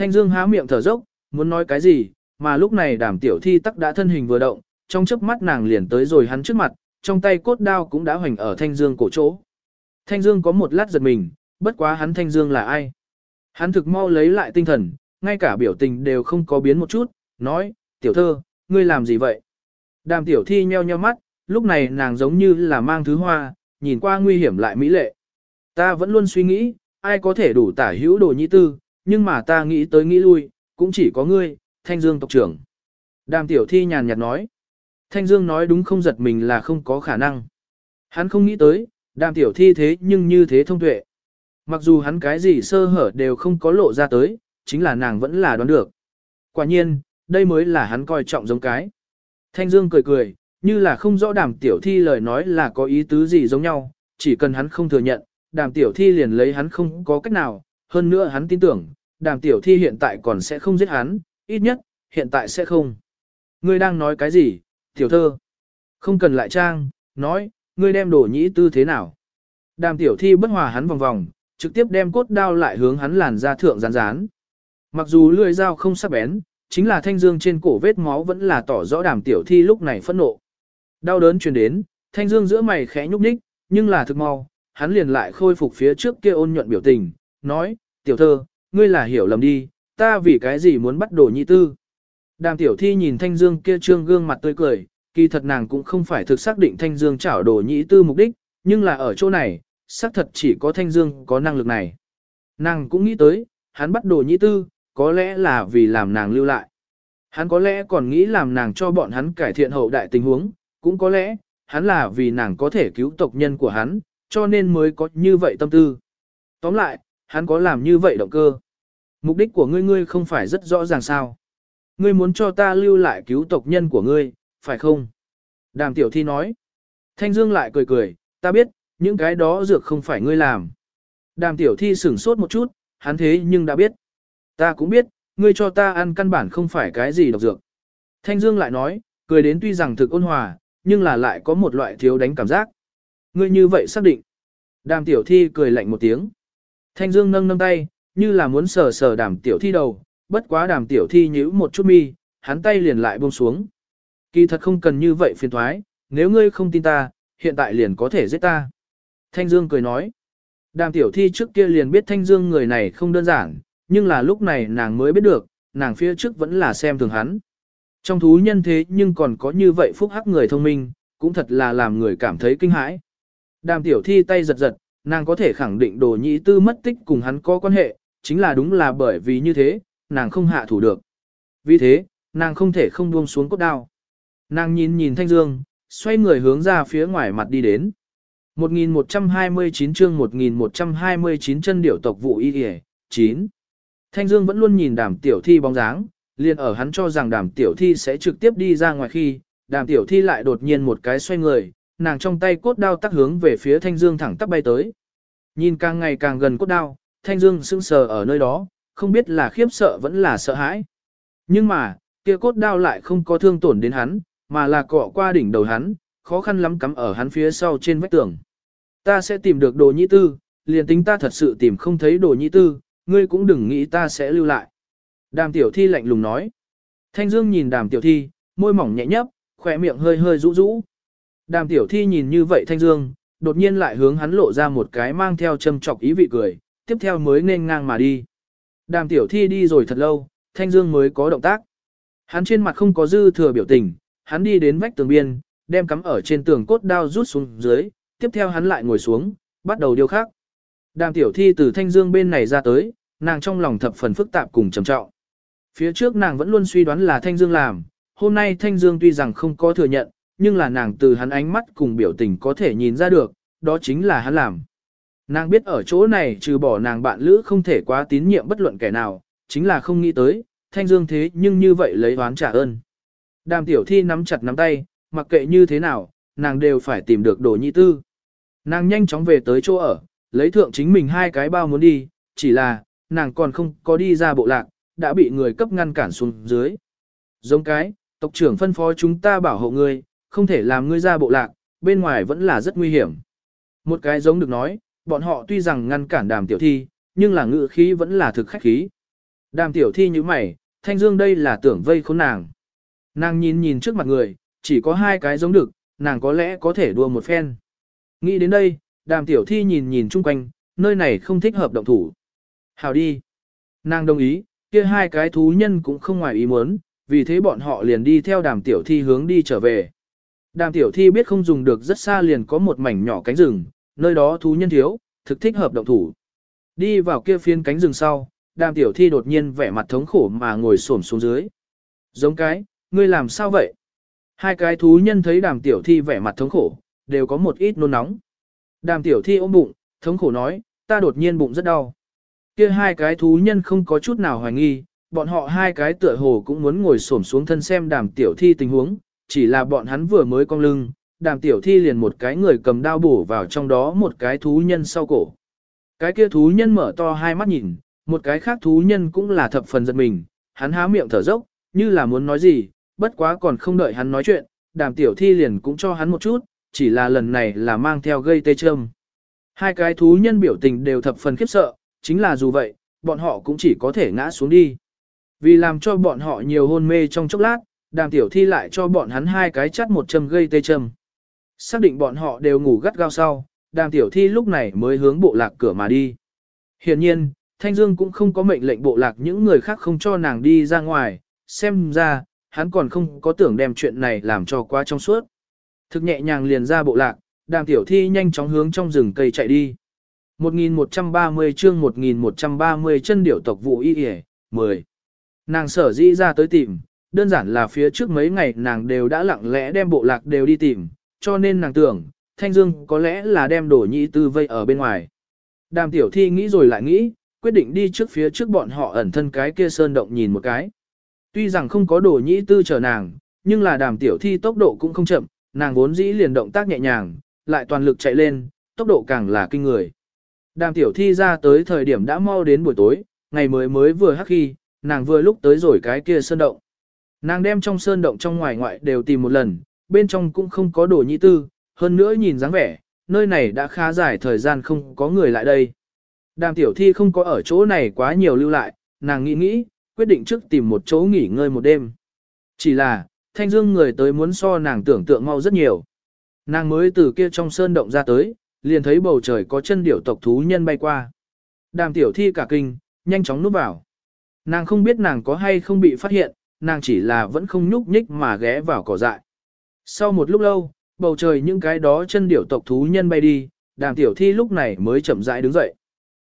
Thanh Dương há miệng thở dốc, muốn nói cái gì, mà lúc này đàm tiểu thi tắc đã thân hình vừa động, trong chớp mắt nàng liền tới rồi hắn trước mặt, trong tay cốt đao cũng đã hoành ở Thanh Dương cổ chỗ. Thanh Dương có một lát giật mình, bất quá hắn Thanh Dương là ai? Hắn thực mau lấy lại tinh thần, ngay cả biểu tình đều không có biến một chút, nói, tiểu thơ, ngươi làm gì vậy? Đàm tiểu thi nheo nheo mắt, lúc này nàng giống như là mang thứ hoa, nhìn qua nguy hiểm lại mỹ lệ. Ta vẫn luôn suy nghĩ, ai có thể đủ tả hữu đồ nhĩ tư, nhưng mà ta nghĩ tới nghĩ lui, cũng chỉ có ngươi, Thanh Dương tộc trưởng. Đàm tiểu thi nhàn nhạt nói. Thanh Dương nói đúng không giật mình là không có khả năng. Hắn không nghĩ tới, đàm tiểu thi thế nhưng như thế thông tuệ. Mặc dù hắn cái gì sơ hở đều không có lộ ra tới, chính là nàng vẫn là đoán được. Quả nhiên, đây mới là hắn coi trọng giống cái. Thanh Dương cười cười, như là không rõ đàm tiểu thi lời nói là có ý tứ gì giống nhau, chỉ cần hắn không thừa nhận, đàm tiểu thi liền lấy hắn không có cách nào, hơn nữa hắn tin tưởng, đàm tiểu thi hiện tại còn sẽ không giết hắn, ít nhất, hiện tại sẽ không. Ngươi đang nói cái gì, tiểu thơ? Không cần lại trang, nói, ngươi đem đổ nhĩ tư thế nào? Đàm tiểu thi bất hòa hắn vòng vòng, trực tiếp đem cốt đao lại hướng hắn làn ra thượng rán rán. Mặc dù lưỡi dao không sắc bén, chính là thanh dương trên cổ vết máu vẫn là tỏ rõ đàm tiểu thi lúc này phẫn nộ. Đau đớn truyền đến, thanh dương giữa mày khẽ nhúc nhích, nhưng là thực mau, hắn liền lại khôi phục phía trước kia ôn nhuận biểu tình, nói, tiểu thơ, ngươi là hiểu lầm đi, ta vì cái gì muốn bắt đồ nhị tư. Đàm tiểu thi nhìn thanh dương kia trương gương mặt tươi cười, kỳ thật nàng cũng không phải thực xác định thanh dương chảo đồ nhị tư mục đích, nhưng là ở chỗ này, xác thật chỉ có thanh dương có năng lực này. Nàng cũng nghĩ tới, hắn bắt đồ nhị tư, có lẽ là vì làm nàng lưu lại. Hắn có lẽ còn nghĩ làm nàng cho bọn hắn cải thiện hậu đại tình huống, cũng có lẽ, hắn là vì nàng có thể cứu tộc nhân của hắn, cho nên mới có như vậy tâm tư. Tóm lại, hắn có làm như vậy động cơ. Mục đích của ngươi ngươi không phải rất rõ ràng sao. Ngươi muốn cho ta lưu lại cứu tộc nhân của ngươi, phải không? Đàm tiểu thi nói. Thanh Dương lại cười cười, ta biết, những cái đó dược không phải ngươi làm. Đàm tiểu thi sửng sốt một chút, hắn thế nhưng đã biết. Ta cũng biết, ngươi cho ta ăn căn bản không phải cái gì độc dược. Thanh Dương lại nói, cười đến tuy rằng thực ôn hòa, nhưng là lại có một loại thiếu đánh cảm giác. Ngươi như vậy xác định. Đàm tiểu thi cười lạnh một tiếng. Thanh Dương nâng nâng tay, như là muốn sờ sờ đàm tiểu thi đầu, bất quá đàm tiểu thi nhíu một chút mi, hắn tay liền lại buông xuống. Kỳ thật không cần như vậy phiền thoái, nếu ngươi không tin ta, hiện tại liền có thể giết ta. Thanh Dương cười nói. Đàm tiểu thi trước kia liền biết Thanh Dương người này không đơn giản, nhưng là lúc này nàng mới biết được, nàng phía trước vẫn là xem thường hắn. Trong thú nhân thế nhưng còn có như vậy phúc hắc người thông minh, cũng thật là làm người cảm thấy kinh hãi. Đàm tiểu thi tay giật giật, nàng có thể khẳng định đồ nhị tư mất tích cùng hắn có quan hệ, chính là đúng là bởi vì như thế, nàng không hạ thủ được. Vì thế, nàng không thể không buông xuống cốt đao. Nàng nhìn nhìn Thanh Dương, xoay người hướng ra phía ngoài mặt đi đến. 1129 chương 1129 chân điểu tộc vụ y y 9. Thanh Dương vẫn luôn nhìn đàm tiểu thi bóng dáng, liền ở hắn cho rằng đàm tiểu thi sẽ trực tiếp đi ra ngoài khi, đàm tiểu thi lại đột nhiên một cái xoay người, nàng trong tay cốt đao tắc hướng về phía Thanh Dương thẳng tắp bay tới. Nhìn càng ngày càng gần cốt đao, Thanh Dương sững sờ ở nơi đó, không biết là khiếp sợ vẫn là sợ hãi. Nhưng mà, kia cốt đao lại không có thương tổn đến hắn, mà là cọ qua đỉnh đầu hắn, khó khăn lắm cắm ở hắn phía sau trên vách tường. Ta sẽ tìm được đồ nhĩ tư, liền tính ta thật sự tìm không thấy đồ nhĩ tư, ngươi cũng đừng nghĩ ta sẽ lưu lại. Đàm tiểu thi lạnh lùng nói. Thanh Dương nhìn đàm tiểu thi, môi mỏng nhẹ nhấp, khỏe miệng hơi hơi rũ rũ. Đàm tiểu thi nhìn như vậy Thanh Dương, đột nhiên lại hướng hắn lộ ra một cái mang theo châm chọc ý vị cười, tiếp theo mới nên ngang mà đi. Đàm tiểu thi đi rồi thật lâu, Thanh Dương mới có động tác. Hắn trên mặt không có dư thừa biểu tình, hắn đi đến vách tường biên, đem cắm ở trên tường cốt đao rút xuống dưới, tiếp theo hắn lại ngồi xuống, bắt đầu điêu khắc. Đàm tiểu thi từ Thanh Dương bên này ra tới, nàng trong lòng thập phần phức tạp cùng trầm trọng. Phía trước nàng vẫn luôn suy đoán là Thanh Dương làm, hôm nay Thanh Dương tuy rằng không có thừa nhận, nhưng là nàng từ hắn ánh mắt cùng biểu tình có thể nhìn ra được, đó chính là hắn làm. Nàng biết ở chỗ này trừ bỏ nàng bạn lữ không thể quá tín nhiệm bất luận kẻ nào, chính là không nghĩ tới, Thanh Dương thế nhưng như vậy lấy oán trả ơn. Đàm tiểu thi nắm chặt nắm tay, mặc kệ như thế nào, nàng đều phải tìm được đồ nhị tư. Nàng nhanh chóng về tới chỗ ở, lấy thượng chính mình hai cái bao muốn đi, chỉ là, nàng còn không có đi ra bộ lạc, đã bị người cấp ngăn cản xuống dưới. Giống cái, tộc trưởng phân phó chúng ta bảo hộ ngươi, không thể làm ngươi ra bộ lạc, bên ngoài vẫn là rất nguy hiểm. Một cái giống được nói, bọn họ tuy rằng ngăn cản đàm tiểu thi, nhưng là ngự khí vẫn là thực khách khí. Đàm tiểu thi như mày, thanh dương đây là tưởng vây khốn nàng. Nàng nhìn nhìn trước mặt người, chỉ có hai cái giống được, nàng có lẽ có thể đua một phen. Nghĩ đến đây, đàm tiểu thi nhìn nhìn chung quanh, nơi này không thích hợp động thủ. Hào đi. Nàng đồng ý, kia hai cái thú nhân cũng không ngoài ý muốn, vì thế bọn họ liền đi theo đàm tiểu thi hướng đi trở về. Đàm tiểu thi biết không dùng được rất xa liền có một mảnh nhỏ cánh rừng, nơi đó thú nhân thiếu, thực thích hợp động thủ. Đi vào kia phiên cánh rừng sau, đàm tiểu thi đột nhiên vẻ mặt thống khổ mà ngồi xổm xuống dưới. Giống cái, ngươi làm sao vậy? Hai cái thú nhân thấy đàm tiểu thi vẻ mặt thống khổ, đều có một ít nôn nóng. Đàm tiểu thi ôm bụng, thống khổ nói, ta đột nhiên bụng rất đau. Kia hai cái thú nhân không có chút nào hoài nghi, bọn họ hai cái tựa hồ cũng muốn ngồi xổm xuống thân xem đàm tiểu thi tình huống, chỉ là bọn hắn vừa mới cong lưng, đàm tiểu thi liền một cái người cầm đao bổ vào trong đó một cái thú nhân sau cổ. Cái kia thú nhân mở to hai mắt nhìn, một cái khác thú nhân cũng là thập phần giật mình, hắn há miệng thở dốc, như là muốn nói gì, bất quá còn không đợi hắn nói chuyện, đàm tiểu thi liền cũng cho hắn một chút, chỉ là lần này là mang theo gây tê châm. Hai cái thú nhân biểu tình đều thập phần khiếp sợ, chính là dù vậy, bọn họ cũng chỉ có thể ngã xuống đi. Vì làm cho bọn họ nhiều hôn mê trong chốc lát, đàm tiểu thi lại cho bọn hắn hai cái chắt một châm gây tê châm. Xác định bọn họ đều ngủ gắt gao sau, đàm tiểu thi lúc này mới hướng bộ lạc cửa mà đi. Hiển nhiên, Thanh Dương cũng không có mệnh lệnh bộ lạc những người khác không cho nàng đi ra ngoài, xem ra, hắn còn không có tưởng đem chuyện này làm cho quá trong suốt. Thực nhẹ nhàng liền ra bộ lạc, đàm tiểu thi nhanh chóng hướng trong rừng cây chạy đi. 1130 chương 1130 chân điểu tộc vụ y y 10. Nàng sở dĩ ra tới tìm, đơn giản là phía trước mấy ngày nàng đều đã lặng lẽ đem bộ lạc đều đi tìm, cho nên nàng tưởng, Thanh Dương có lẽ là đem đổ nhị tư vây ở bên ngoài. Đàm tiểu thi nghĩ rồi lại nghĩ, quyết định đi trước phía trước bọn họ ẩn thân cái kia sơn động nhìn một cái. Tuy rằng không có đổ nhị tư chờ nàng, nhưng là đàm tiểu thi tốc độ cũng không chậm, nàng vốn dĩ liền động tác nhẹ nhàng, lại toàn lực chạy lên, tốc độ càng là kinh người. Đàm tiểu thi ra tới thời điểm đã mau đến buổi tối, ngày mới mới vừa hắc khi, nàng vừa lúc tới rồi cái kia sơn động. Nàng đem trong sơn động trong ngoài ngoại đều tìm một lần, bên trong cũng không có đồ nhị tư, hơn nữa nhìn dáng vẻ, nơi này đã khá dài thời gian không có người lại đây. Đàm tiểu thi không có ở chỗ này quá nhiều lưu lại, nàng nghĩ nghĩ, quyết định trước tìm một chỗ nghỉ ngơi một đêm. Chỉ là, thanh dương người tới muốn so nàng tưởng tượng mau rất nhiều. Nàng mới từ kia trong sơn động ra tới, liền thấy bầu trời có chân điểu tộc thú nhân bay qua. Đàm tiểu thi cả kinh, nhanh chóng núp vào. Nàng không biết nàng có hay không bị phát hiện, nàng chỉ là vẫn không nhúc nhích mà ghé vào cỏ dại. Sau một lúc lâu, bầu trời những cái đó chân điểu tộc thú nhân bay đi, đàm tiểu thi lúc này mới chậm rãi đứng dậy.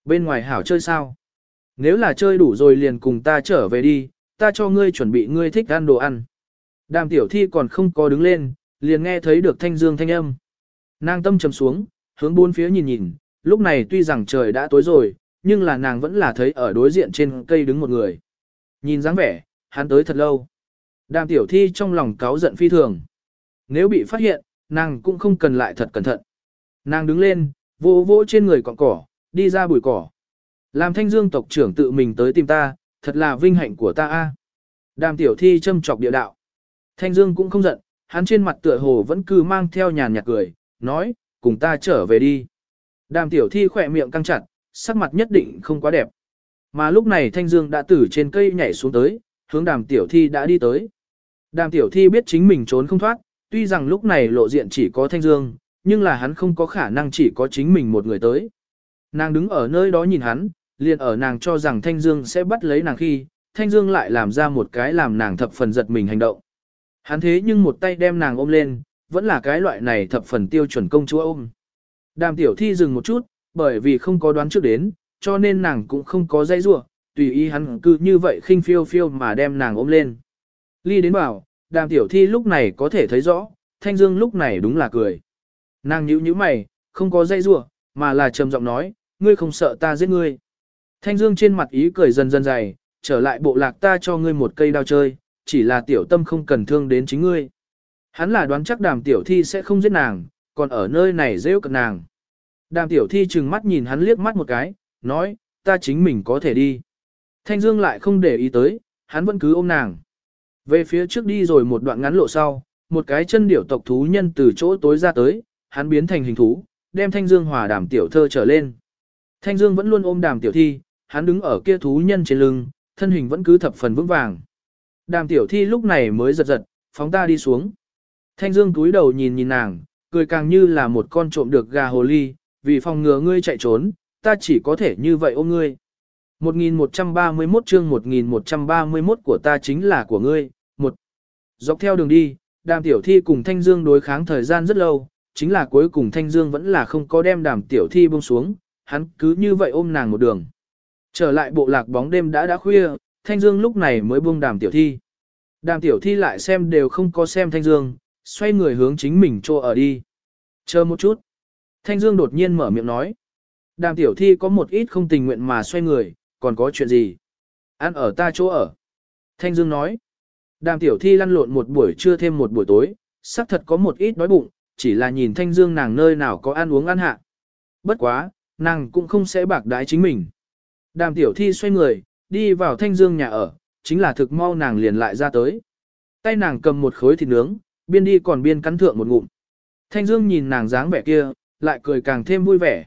Bên ngoài hảo chơi sao? Nếu là chơi đủ rồi liền cùng ta trở về đi, ta cho ngươi chuẩn bị ngươi thích ăn đồ ăn. Đàm tiểu thi còn không có đứng lên, liền nghe thấy được thanh dương thanh âm. Nàng tâm trầm xuống, hướng bốn phía nhìn nhìn, lúc này tuy rằng trời đã tối rồi, nhưng là nàng vẫn là thấy ở đối diện trên cây đứng một người. Nhìn dáng vẻ, hắn tới thật lâu. Đàm tiểu thi trong lòng cáu giận phi thường. Nếu bị phát hiện, nàng cũng không cần lại thật cẩn thận. Nàng đứng lên, vô vỗ trên người cọng cỏ, đi ra bụi cỏ. Làm thanh dương tộc trưởng tự mình tới tìm ta, thật là vinh hạnh của ta a. Đàm tiểu thi châm chọc địa đạo. Thanh dương cũng không giận, hắn trên mặt tựa hồ vẫn cứ mang theo nhàn nhạt cười, nói, cùng ta trở về đi. Đàm tiểu thi khỏe miệng căng chặt, sắc mặt nhất định không quá đẹp. Mà lúc này thanh dương đã từ trên cây nhảy xuống tới, hướng đàm tiểu thi đã đi tới. Đàm tiểu thi biết chính mình trốn không thoát, tuy rằng lúc này lộ diện chỉ có thanh dương, nhưng là hắn không có khả năng chỉ có chính mình một người tới. Nàng đứng ở nơi đó nhìn hắn, liền ở nàng cho rằng thanh dương sẽ bắt lấy nàng khi, thanh dương lại làm ra một cái làm nàng thập phần giật mình hành động. Hắn thế nhưng một tay đem nàng ôm lên, vẫn là cái loại này thập phần tiêu chuẩn công chúa ôm. Đàm tiểu thi dừng một chút, bởi vì không có đoán trước đến, cho nên nàng cũng không có dây rua, tùy ý hắn cứ như vậy khinh phiêu phiêu mà đem nàng ôm lên. Ly đến bảo, đàm tiểu thi lúc này có thể thấy rõ, thanh dương lúc này đúng là cười. Nàng nhíu nhíu mày, không có dây rủa mà là trầm giọng nói, ngươi không sợ ta giết ngươi. Thanh dương trên mặt ý cười dần dần dày, trở lại bộ lạc ta cho ngươi một cây đao chơi, chỉ là tiểu tâm không cần thương đến chính ngươi. Hắn là đoán chắc đàm tiểu thi sẽ không giết nàng, còn ở nơi này rêu cận nàng. Đàm tiểu thi trừng mắt nhìn hắn liếc mắt một cái, nói, ta chính mình có thể đi. Thanh Dương lại không để ý tới, hắn vẫn cứ ôm nàng. Về phía trước đi rồi một đoạn ngắn lộ sau, một cái chân điểu tộc thú nhân từ chỗ tối ra tới, hắn biến thành hình thú, đem Thanh Dương hòa đàm tiểu thơ trở lên. Thanh Dương vẫn luôn ôm đàm tiểu thi, hắn đứng ở kia thú nhân trên lưng, thân hình vẫn cứ thập phần vững vàng. Đàm tiểu thi lúc này mới giật giật, phóng ta đi xuống. Thanh Dương túi đầu nhìn nhìn nàng, cười càng như là một con trộm được gà hồ ly, vì phòng ngừa ngươi chạy trốn, ta chỉ có thể như vậy ôm ngươi. 1131 chương 1131 của ta chính là của ngươi. Một. Dọc theo đường đi, đàm tiểu thi cùng Thanh Dương đối kháng thời gian rất lâu, chính là cuối cùng Thanh Dương vẫn là không có đem đàm tiểu thi buông xuống, hắn cứ như vậy ôm nàng một đường. Trở lại bộ lạc bóng đêm đã đã khuya, Thanh Dương lúc này mới buông đàm tiểu thi. Đàm tiểu thi lại xem đều không có xem Thanh Dương, xoay người hướng chính mình chỗ ở đi. Chờ một chút. Thanh Dương đột nhiên mở miệng nói. Đàm tiểu thi có một ít không tình nguyện mà xoay người, còn có chuyện gì? Ăn ở ta chỗ ở. Thanh Dương nói. Đàm tiểu thi lăn lộn một buổi trưa thêm một buổi tối, xác thật có một ít đói bụng, chỉ là nhìn Thanh Dương nàng nơi nào có ăn uống ăn hạ. Bất quá, nàng cũng không sẽ bạc đái chính mình. Đàm tiểu thi xoay người, đi vào Thanh Dương nhà ở, chính là thực mau nàng liền lại ra tới. Tay nàng cầm một khối thịt nướng, biên đi còn biên cắn thượng một ngụm. Thanh Dương nhìn nàng dáng vẻ kia, lại cười càng thêm vui vẻ.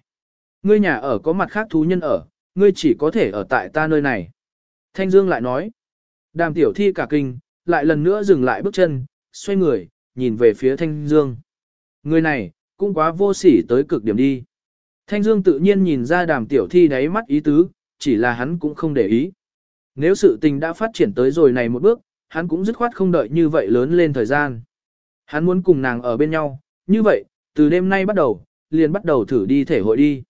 Ngươi nhà ở có mặt khác thú nhân ở, ngươi chỉ có thể ở tại ta nơi này. Thanh Dương lại nói. Đàm tiểu thi cả kinh, lại lần nữa dừng lại bước chân, xoay người, nhìn về phía Thanh Dương. Người này, cũng quá vô sỉ tới cực điểm đi. Thanh Dương tự nhiên nhìn ra đàm tiểu thi đáy mắt ý tứ, chỉ là hắn cũng không để ý. Nếu sự tình đã phát triển tới rồi này một bước, hắn cũng dứt khoát không đợi như vậy lớn lên thời gian. Hắn muốn cùng nàng ở bên nhau, như vậy, từ đêm nay bắt đầu, liền bắt đầu thử đi thể hội đi.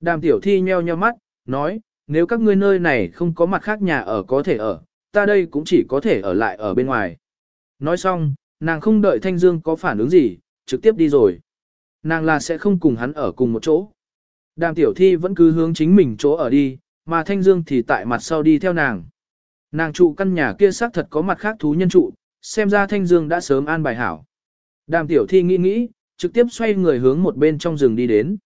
Đàm tiểu thi nheo nheo mắt, nói, nếu các ngươi nơi này không có mặt khác nhà ở có thể ở, ta đây cũng chỉ có thể ở lại ở bên ngoài. Nói xong, nàng không đợi Thanh Dương có phản ứng gì, trực tiếp đi rồi. Nàng là sẽ không cùng hắn ở cùng một chỗ. Đàm tiểu thi vẫn cứ hướng chính mình chỗ ở đi, mà Thanh Dương thì tại mặt sau đi theo nàng. Nàng trụ căn nhà kia xác thật có mặt khác thú nhân trụ, xem ra Thanh Dương đã sớm an bài hảo. Đàm tiểu thi nghĩ nghĩ, trực tiếp xoay người hướng một bên trong rừng đi đến.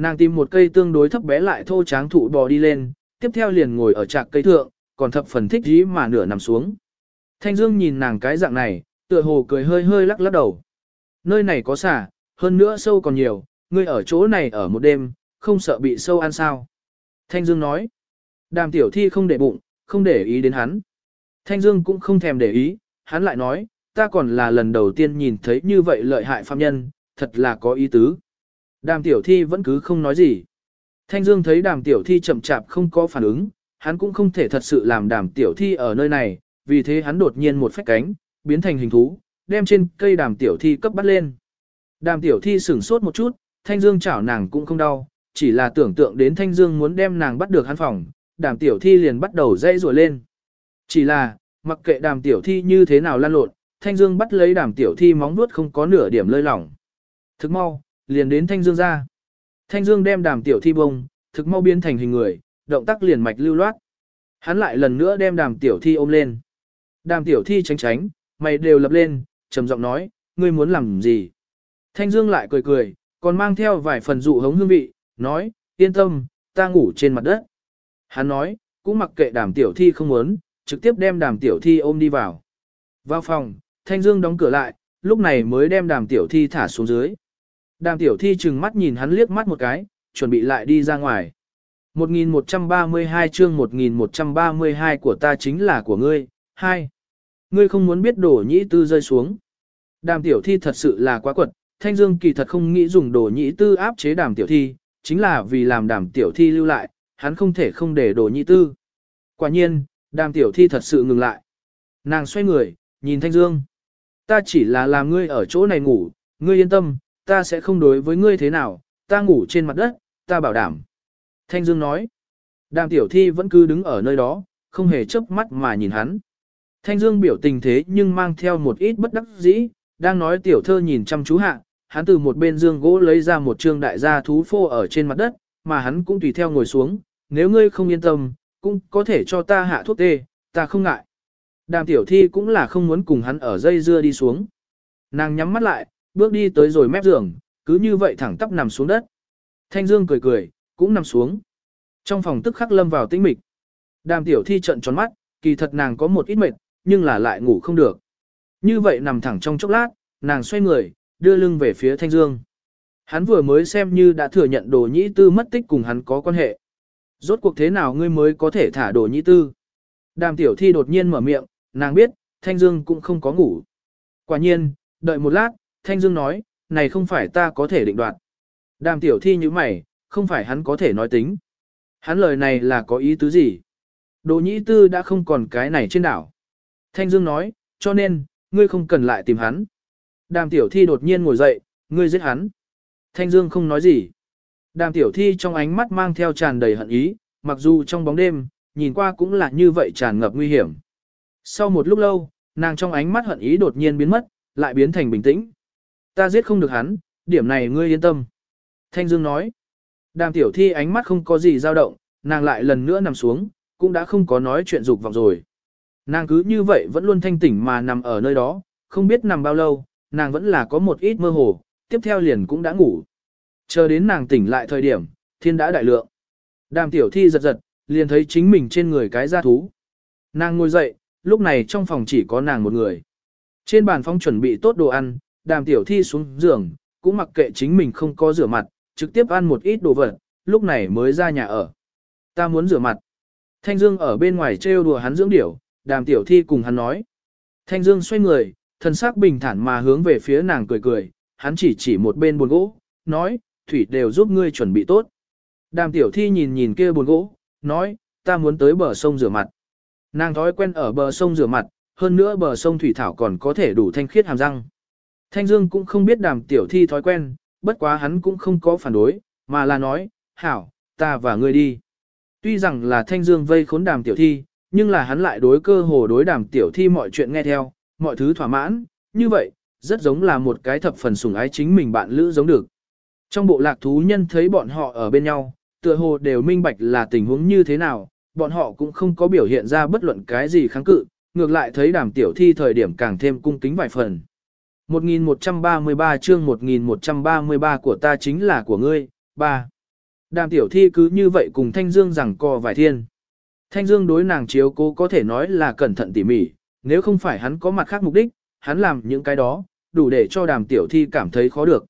Nàng tìm một cây tương đối thấp bé lại thô tráng thụ bò đi lên, tiếp theo liền ngồi ở trạc cây thượng, còn thập phần thích dí mà nửa nằm xuống. Thanh Dương nhìn nàng cái dạng này, tựa hồ cười hơi hơi lắc lắc đầu. Nơi này có xả, hơn nữa sâu còn nhiều, ngươi ở chỗ này ở một đêm, không sợ bị sâu ăn sao. Thanh Dương nói, đàm tiểu thi không để bụng, không để ý đến hắn. Thanh Dương cũng không thèm để ý, hắn lại nói, ta còn là lần đầu tiên nhìn thấy như vậy lợi hại phạm nhân, thật là có ý tứ. Đàm tiểu thi vẫn cứ không nói gì. Thanh Dương thấy đàm tiểu thi chậm chạp không có phản ứng, hắn cũng không thể thật sự làm đàm tiểu thi ở nơi này, vì thế hắn đột nhiên một phách cánh, biến thành hình thú, đem trên cây đàm tiểu thi cấp bắt lên. Đàm tiểu thi sửng sốt một chút, Thanh Dương chảo nàng cũng không đau, chỉ là tưởng tượng đến Thanh Dương muốn đem nàng bắt được hắn phòng, đàm tiểu thi liền bắt đầu dây rùa lên. Chỉ là, mặc kệ đàm tiểu thi như thế nào lan lộn, Thanh Dương bắt lấy đàm tiểu thi móng nuốt không có nửa điểm lơi lỏng. Thức mau, liền đến Thanh Dương ra. Thanh Dương đem đàm tiểu thi bông, thực mau biến thành hình người, động tác liền mạch lưu loát. Hắn lại lần nữa đem đàm tiểu thi ôm lên. Đàm tiểu thi tránh tránh, mày đều lập lên, trầm giọng nói, ngươi muốn làm gì? Thanh Dương lại cười cười, còn mang theo vài phần dụ hống hương vị, nói, yên tâm, ta ngủ trên mặt đất. Hắn nói, cũng mặc kệ đàm tiểu thi không muốn, trực tiếp đem đàm tiểu thi ôm đi vào. Vào phòng, Thanh Dương đóng cửa lại, lúc này mới đem đàm tiểu thi thả xuống dưới. Đàm tiểu thi chừng mắt nhìn hắn liếc mắt một cái, chuẩn bị lại đi ra ngoài. 1132 chương 1132 của ta chính là của ngươi, 2. Ngươi không muốn biết đổ nhĩ tư rơi xuống. Đàm tiểu thi thật sự là quá quật, Thanh Dương kỳ thật không nghĩ dùng đổ nhĩ tư áp chế đàm tiểu thi, chính là vì làm đàm tiểu thi lưu lại, hắn không thể không để đổ nhĩ tư. Quả nhiên, đàm tiểu thi thật sự ngừng lại. Nàng xoay người, nhìn Thanh Dương. Ta chỉ là làm ngươi ở chỗ này ngủ, ngươi yên tâm, ta sẽ không đối với ngươi thế nào, ta ngủ trên mặt đất, ta bảo đảm. Thanh Dương nói, đàm tiểu thi vẫn cứ đứng ở nơi đó, không hề chớp mắt mà nhìn hắn. Thanh Dương biểu tình thế nhưng mang theo một ít bất đắc dĩ, đang nói tiểu thơ nhìn chăm chú hạ, hắn từ một bên dương gỗ lấy ra một trương đại gia thú phô ở trên mặt đất, mà hắn cũng tùy theo ngồi xuống, nếu ngươi không yên tâm, cũng có thể cho ta hạ thuốc tê, ta không ngại. Đàm tiểu thi cũng là không muốn cùng hắn ở dây dưa đi xuống. Nàng nhắm mắt lại, bước đi tới rồi mép giường, cứ như vậy thẳng tắp nằm xuống đất. Thanh Dương cười cười, cũng nằm xuống. Trong phòng tức khắc lâm vào tĩnh mịch. Đàm tiểu thi trận tròn mắt, kỳ thật nàng có một ít mệt, nhưng là lại ngủ không được. Như vậy nằm thẳng trong chốc lát, nàng xoay người, đưa lưng về phía Thanh Dương. Hắn vừa mới xem như đã thừa nhận đồ nhĩ tư mất tích cùng hắn có quan hệ. Rốt cuộc thế nào ngươi mới có thể thả đồ nhĩ tư? Đàm tiểu thi đột nhiên mở miệng, nàng biết, Thanh Dương cũng không có ngủ. Quả nhiên, đợi một lát, Thanh Dương nói, này không phải ta có thể định đoạt. Đàm tiểu thi như mày, không phải hắn có thể nói tính. Hắn lời này là có ý tứ gì? Đồ nhĩ tư đã không còn cái này trên đảo. Thanh Dương nói, cho nên, ngươi không cần lại tìm hắn. Đàm tiểu thi đột nhiên ngồi dậy, ngươi giết hắn. Thanh Dương không nói gì. Đàm tiểu thi trong ánh mắt mang theo tràn đầy hận ý, mặc dù trong bóng đêm, nhìn qua cũng là như vậy tràn ngập nguy hiểm. Sau một lúc lâu, nàng trong ánh mắt hận ý đột nhiên biến mất, lại biến thành bình tĩnh. Ta giết không được hắn, điểm này ngươi yên tâm. Thanh Dương nói. Đàm tiểu thi ánh mắt không có gì dao động, nàng lại lần nữa nằm xuống, cũng đã không có nói chuyện dục vọng rồi. Nàng cứ như vậy vẫn luôn thanh tỉnh mà nằm ở nơi đó, không biết nằm bao lâu, nàng vẫn là có một ít mơ hồ, tiếp theo liền cũng đã ngủ. Chờ đến nàng tỉnh lại thời điểm, thiên đã đại lượng. Đàm tiểu thi giật giật, liền thấy chính mình trên người cái da thú. Nàng ngồi dậy, lúc này trong phòng chỉ có nàng một người. Trên bàn phong chuẩn bị tốt đồ ăn, đàm tiểu thi xuống giường, cũng mặc kệ chính mình không có rửa mặt, trực tiếp ăn một ít đồ vật, lúc này mới ra nhà ở. Ta muốn rửa mặt. Thanh Dương ở bên ngoài trêu đùa hắn dưỡng điểu, đàm tiểu thi cùng hắn nói. Thanh Dương xoay người, thân xác bình thản mà hướng về phía nàng cười cười, hắn chỉ chỉ một bên buồn gỗ, nói, thủy đều giúp ngươi chuẩn bị tốt. Đàm tiểu thi nhìn nhìn kia buồn gỗ, nói, ta muốn tới bờ sông rửa mặt. Nàng thói quen ở bờ sông rửa mặt, hơn nữa bờ sông thủy thảo còn có thể đủ thanh khiết hàm răng. Thanh Dương cũng không biết đàm tiểu thi thói quen, bất quá hắn cũng không có phản đối, mà là nói, hảo, ta và ngươi đi. Tuy rằng là Thanh Dương vây khốn đàm tiểu thi, nhưng là hắn lại đối cơ hồ đối đàm tiểu thi mọi chuyện nghe theo, mọi thứ thỏa mãn, như vậy, rất giống là một cái thập phần sủng ái chính mình bạn lữ giống được. Trong bộ lạc thú nhân thấy bọn họ ở bên nhau, tựa hồ đều minh bạch là tình huống như thế nào, bọn họ cũng không có biểu hiện ra bất luận cái gì kháng cự, ngược lại thấy đàm tiểu thi thời điểm càng thêm cung kính vài phần. 1133 chương 1133 của ta chính là của ngươi, 3. Đàm tiểu thi cứ như vậy cùng Thanh Dương rằng co vài thiên. Thanh Dương đối nàng chiếu cố có thể nói là cẩn thận tỉ mỉ, nếu không phải hắn có mặt khác mục đích, hắn làm những cái đó, đủ để cho đàm tiểu thi cảm thấy khó được.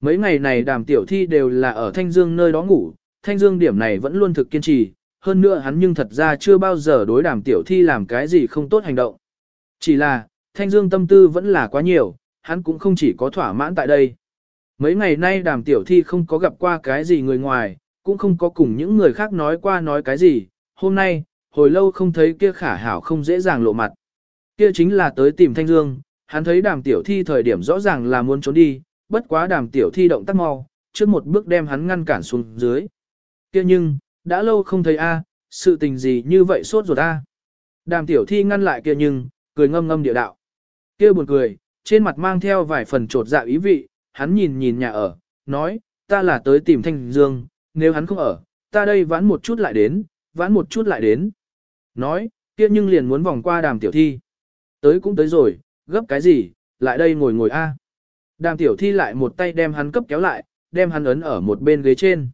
Mấy ngày này đàm tiểu thi đều là ở Thanh Dương nơi đó ngủ, Thanh Dương điểm này vẫn luôn thực kiên trì, hơn nữa hắn nhưng thật ra chưa bao giờ đối đàm tiểu thi làm cái gì không tốt hành động. Chỉ là, Thanh Dương tâm tư vẫn là quá nhiều, hắn cũng không chỉ có thỏa mãn tại đây. Mấy ngày nay đàm tiểu thi không có gặp qua cái gì người ngoài, cũng không có cùng những người khác nói qua nói cái gì, hôm nay, hồi lâu không thấy kia khả hảo không dễ dàng lộ mặt. Kia chính là tới tìm Thanh Dương, hắn thấy đàm tiểu thi thời điểm rõ ràng là muốn trốn đi, bất quá đàm tiểu thi động tác mau, trước một bước đem hắn ngăn cản xuống dưới. Kia nhưng, đã lâu không thấy a, sự tình gì như vậy sốt ruột a. Đàm tiểu thi ngăn lại kia nhưng, cười ngâm ngâm địa đạo. Kia buồn cười, trên mặt mang theo vài phần trột dạ ý vị, hắn nhìn nhìn nhà ở, nói, ta là tới tìm Thanh Dương, nếu hắn không ở, ta đây vãn một chút lại đến, vãn một chút lại đến. Nói, kia nhưng liền muốn vòng qua đàm tiểu thi. Tới cũng tới rồi, gấp cái gì, lại đây ngồi ngồi a. Đàm tiểu thi lại một tay đem hắn cấp kéo lại, đem hắn ấn ở một bên ghế trên.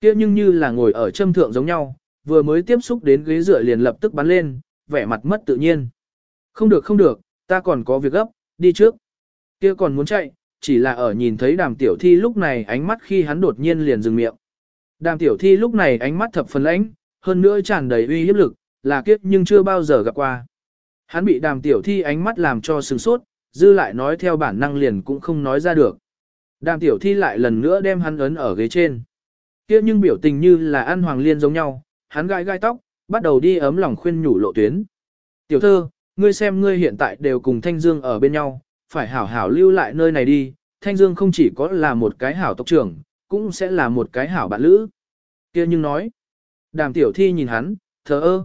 Kia nhưng như là ngồi ở châm thượng giống nhau, vừa mới tiếp xúc đến ghế dựa liền lập tức bắn lên, vẻ mặt mất tự nhiên. Không được không được, ta còn có việc gấp, đi trước. Kia còn muốn chạy, chỉ là ở nhìn thấy đàm tiểu thi lúc này ánh mắt khi hắn đột nhiên liền dừng miệng. Đàm tiểu thi lúc này ánh mắt thập phần lãnh, hơn nữa tràn đầy uy hiếp lực, là kiếp nhưng chưa bao giờ gặp qua. Hắn bị đàm tiểu thi ánh mắt làm cho sừng sốt, dư lại nói theo bản năng liền cũng không nói ra được. Đàm tiểu thi lại lần nữa đem hắn ấn ở ghế trên. Kiếp nhưng biểu tình như là ăn hoàng liên giống nhau, hắn gai gai tóc, bắt đầu đi ấm lòng khuyên nhủ lộ tuyến. Tiểu thơ, ngươi xem ngươi hiện tại đều cùng Thanh Dương ở bên nhau, phải hảo hảo lưu lại nơi này đi, Thanh Dương không chỉ có là một cái hảo tộc trưởng, cũng sẽ là một cái hảo bạn lữ. Kia nhưng nói, đàm tiểu thi nhìn hắn, thờ ơ.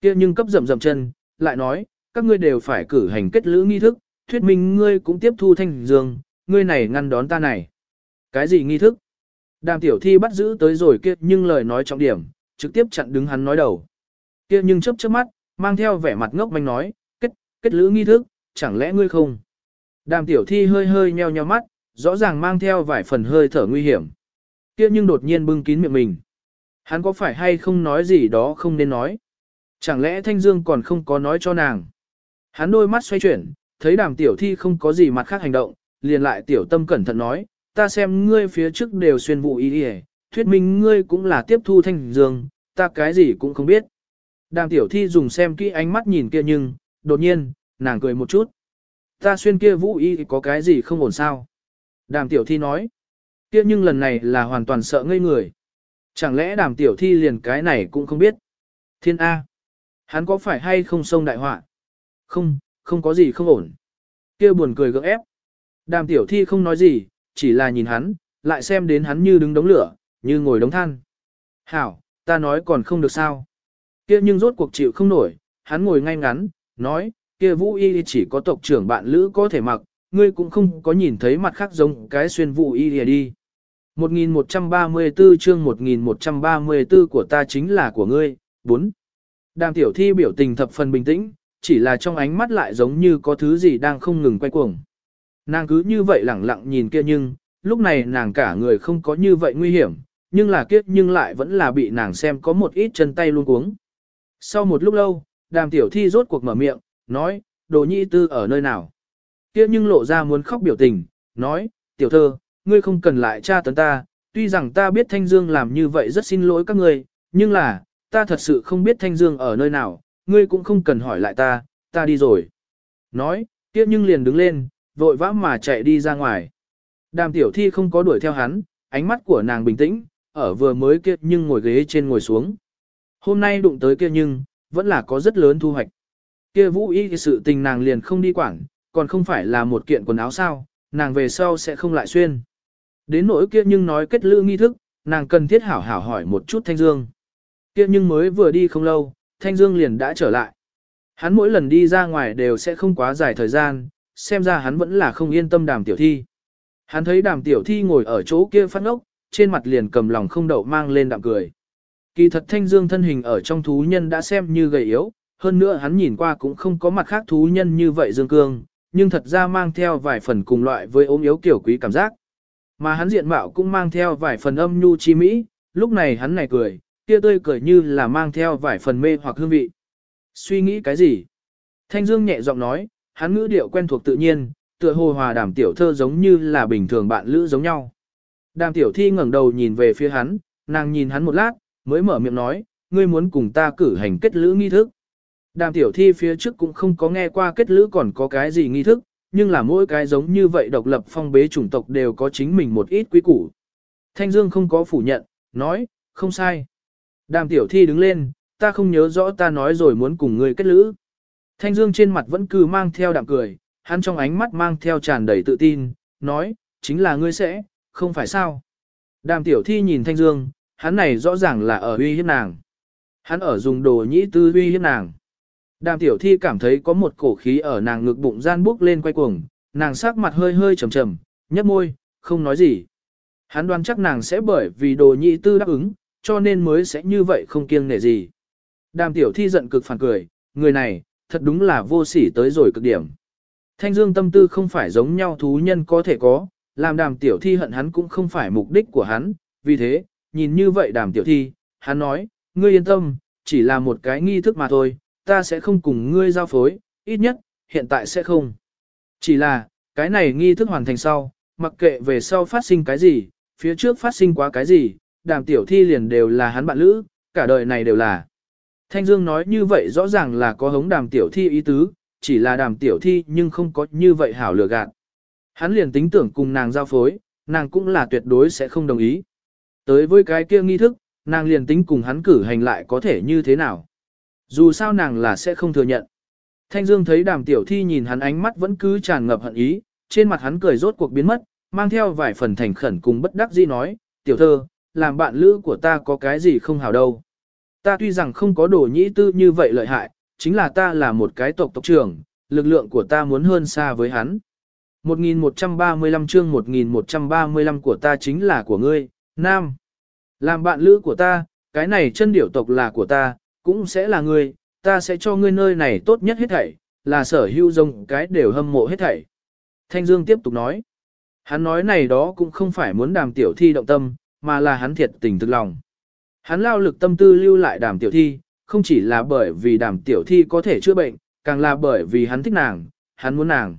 Kia nhưng cấp rậm rậm chân, lại nói, các ngươi đều phải cử hành kết lữ nghi thức, thuyết minh ngươi cũng tiếp thu Thanh Dương, ngươi này ngăn đón ta này. Cái gì nghi thức? Đàm tiểu thi bắt giữ tới rồi kia nhưng lời nói trọng điểm, trực tiếp chặn đứng hắn nói đầu. Kia nhưng chớp chớp mắt, mang theo vẻ mặt ngốc manh nói, kết, lữ nghi thức, chẳng lẽ ngươi không? Đàm tiểu thi hơi hơi nheo nheo mắt, rõ ràng mang theo vài phần hơi thở nguy hiểm. Kia nhưng đột nhiên bưng kín miệng mình. Hắn có phải hay không nói gì đó không nên nói? Chẳng lẽ Thanh Dương còn không có nói cho nàng? Hắn đôi mắt xoay chuyển, thấy đàm tiểu thi không có gì mặt khác hành động, liền lại tiểu tâm cẩn thận nói, ta xem ngươi phía trước đều xuyên vụ ý đi thuyết minh ngươi cũng là tiếp thu Thanh Dương, ta cái gì cũng không biết. Đàm tiểu thi dùng xem kỹ ánh mắt nhìn kia nhưng, đột nhiên, nàng cười một chút. Ta xuyên kia vũ y có cái gì không ổn sao? Đàm tiểu thi nói. Kia nhưng lần này là hoàn toàn sợ ngây người. Chẳng lẽ đàm tiểu thi liền cái này cũng không biết? Thiên A. Hắn có phải hay không sông đại họa? Không, không có gì không ổn. Kia buồn cười gượng ép. Đàm tiểu thi không nói gì, chỉ là nhìn hắn, lại xem đến hắn như đứng đống lửa, như ngồi đống than. Hảo, ta nói còn không được sao. Kia nhưng rốt cuộc chịu không nổi, hắn ngồi ngay ngắn, nói, kia vũ y chỉ có tộc trưởng bạn lữ có thể mặc, ngươi cũng không có nhìn thấy mặt khác giống cái xuyên vũ y lìa đi. 1134 chương 1134 của ta chính là của ngươi, 4. Đàm tiểu thi biểu tình thập phần bình tĩnh, chỉ là trong ánh mắt lại giống như có thứ gì đang không ngừng quay cuồng. Nàng cứ như vậy lẳng lặng nhìn kia nhưng, lúc này nàng cả người không có như vậy nguy hiểm, nhưng là kiếp nhưng lại vẫn là bị nàng xem có một ít chân tay luôn cuống. Sau một lúc lâu, đàm tiểu thi rốt cuộc mở miệng, nói, đồ nhi tư ở nơi nào. Kia nhưng lộ ra muốn khóc biểu tình, nói, tiểu thơ, ngươi không cần lại tra tấn ta, tuy rằng ta biết Thanh Dương làm như vậy rất xin lỗi các ngươi, nhưng là, ta thật sự không biết Thanh Dương ở nơi nào, ngươi cũng không cần hỏi lại ta, ta đi rồi. Nói, kia nhưng liền đứng lên, vội vã mà chạy đi ra ngoài. Đàm tiểu thi không có đuổi theo hắn, ánh mắt của nàng bình tĩnh, ở vừa mới kia nhưng ngồi ghế trên ngồi xuống. Hôm nay đụng tới kia nhưng, vẫn là có rất lớn thu hoạch. Kia vũ y thì sự tình nàng liền không đi quản, còn không phải là một kiện quần áo sao, nàng về sau sẽ không lại xuyên. Đến nỗi kia nhưng nói kết lữ nghi thức, nàng cần thiết hảo hảo hỏi một chút thanh dương. Kia nhưng mới vừa đi không lâu, Thanh Dương liền đã trở lại. Hắn mỗi lần đi ra ngoài đều sẽ không quá dài thời gian, xem ra hắn vẫn là không yên tâm đàm tiểu thi. Hắn thấy đàm tiểu thi ngồi ở chỗ kia phát ngốc, trên mặt liền cầm lòng không đậu mang lên đạm cười. Kỳ thật thanh dương thân hình ở trong thú nhân đã xem như gầy yếu, hơn nữa hắn nhìn qua cũng không có mặt khác thú nhân như vậy dương cương, nhưng thật ra mang theo vài phần cùng loại với ốm yếu kiểu quý cảm giác. Mà hắn diện mạo cũng mang theo vài phần âm nhu chi mỹ, lúc này hắn này cười, kia tươi cười như là mang theo vài phần mê hoặc hương vị. Suy nghĩ cái gì? Thanh Dương nhẹ giọng nói, hắn ngữ điệu quen thuộc tự nhiên, tựa hồ hòa đàm tiểu thơ giống như là bình thường bạn lữ giống nhau. Đàm tiểu thi ngẩng đầu nhìn về phía hắn, nàng nhìn hắn một lát, mới mở miệng nói, ngươi muốn cùng ta cử hành kết lữ nghi thức. Đàm tiểu thi phía trước cũng không có nghe qua kết lữ còn có cái gì nghi thức, nhưng là mỗi cái giống như vậy độc lập phong bế chủng tộc đều có chính mình một ít quý củ. Thanh Dương không có phủ nhận, nói, không sai. Đàm tiểu thi đứng lên, ta không nhớ rõ ta nói rồi muốn cùng ngươi kết lữ. Thanh Dương trên mặt vẫn cứ mang theo đạm cười, hắn trong ánh mắt mang theo tràn đầy tự tin, nói, chính là ngươi sẽ, không phải sao. Đàm tiểu thi nhìn Thanh Dương, hắn này rõ ràng là ở uy hiếp nàng. Hắn ở dùng đồ nhĩ tư uy hiếp nàng. Đàm tiểu thi cảm thấy có một cổ khí ở nàng ngực bụng gian bước lên quay cuồng, nàng sắc mặt hơi hơi trầm trầm, nhấp môi, không nói gì. Hắn đoán chắc nàng sẽ bởi vì đồ nhị tư đáp ứng, cho nên mới sẽ như vậy không kiêng nể gì. Đàm tiểu thi giận cực phản cười, người này, thật đúng là vô sỉ tới rồi cực điểm. Thanh dương tâm tư không phải giống nhau thú nhân có thể có, làm đàm tiểu thi hận hắn cũng không phải mục đích của hắn, vì thế, nhìn như vậy đàm tiểu thi, hắn nói, ngươi yên tâm, chỉ là một cái nghi thức mà thôi, ta sẽ không cùng ngươi giao phối, ít nhất, hiện tại sẽ không. Chỉ là, cái này nghi thức hoàn thành sau, mặc kệ về sau phát sinh cái gì, phía trước phát sinh quá cái gì, đàm tiểu thi liền đều là hắn bạn lữ, cả đời này đều là. Thanh Dương nói như vậy rõ ràng là có hống đàm tiểu thi ý tứ, chỉ là đàm tiểu thi nhưng không có như vậy hảo lừa gạt. Hắn liền tính tưởng cùng nàng giao phối, nàng cũng là tuyệt đối sẽ không đồng ý. Tới với cái kia nghi thức, nàng liền tính cùng hắn cử hành lại có thể như thế nào. Dù sao nàng là sẽ không thừa nhận. Thanh Dương thấy đàm tiểu thi nhìn hắn ánh mắt vẫn cứ tràn ngập hận ý, trên mặt hắn cười rốt cuộc biến mất, mang theo vài phần thành khẩn cùng bất đắc dĩ nói, tiểu thơ, làm bạn lữ của ta có cái gì không hảo đâu. Ta tuy rằng không có đồ nhĩ tư như vậy lợi hại, chính là ta là một cái tộc tộc trưởng, lực lượng của ta muốn hơn xa với hắn. 1135 chương 1135 của ta chính là của ngươi, Nam. Làm bạn lữ của ta, cái này chân điểu tộc là của ta, cũng sẽ là ngươi, ta sẽ cho ngươi nơi này tốt nhất hết thảy, là sở hữu rồng cái đều hâm mộ hết thảy. Thanh Dương tiếp tục nói. Hắn nói này đó cũng không phải muốn đàm tiểu thi động tâm, mà là hắn thiệt tình thực lòng. Hắn lao lực tâm tư lưu lại đàm tiểu thi, không chỉ là bởi vì đàm tiểu thi có thể chữa bệnh, càng là bởi vì hắn thích nàng, hắn muốn nàng.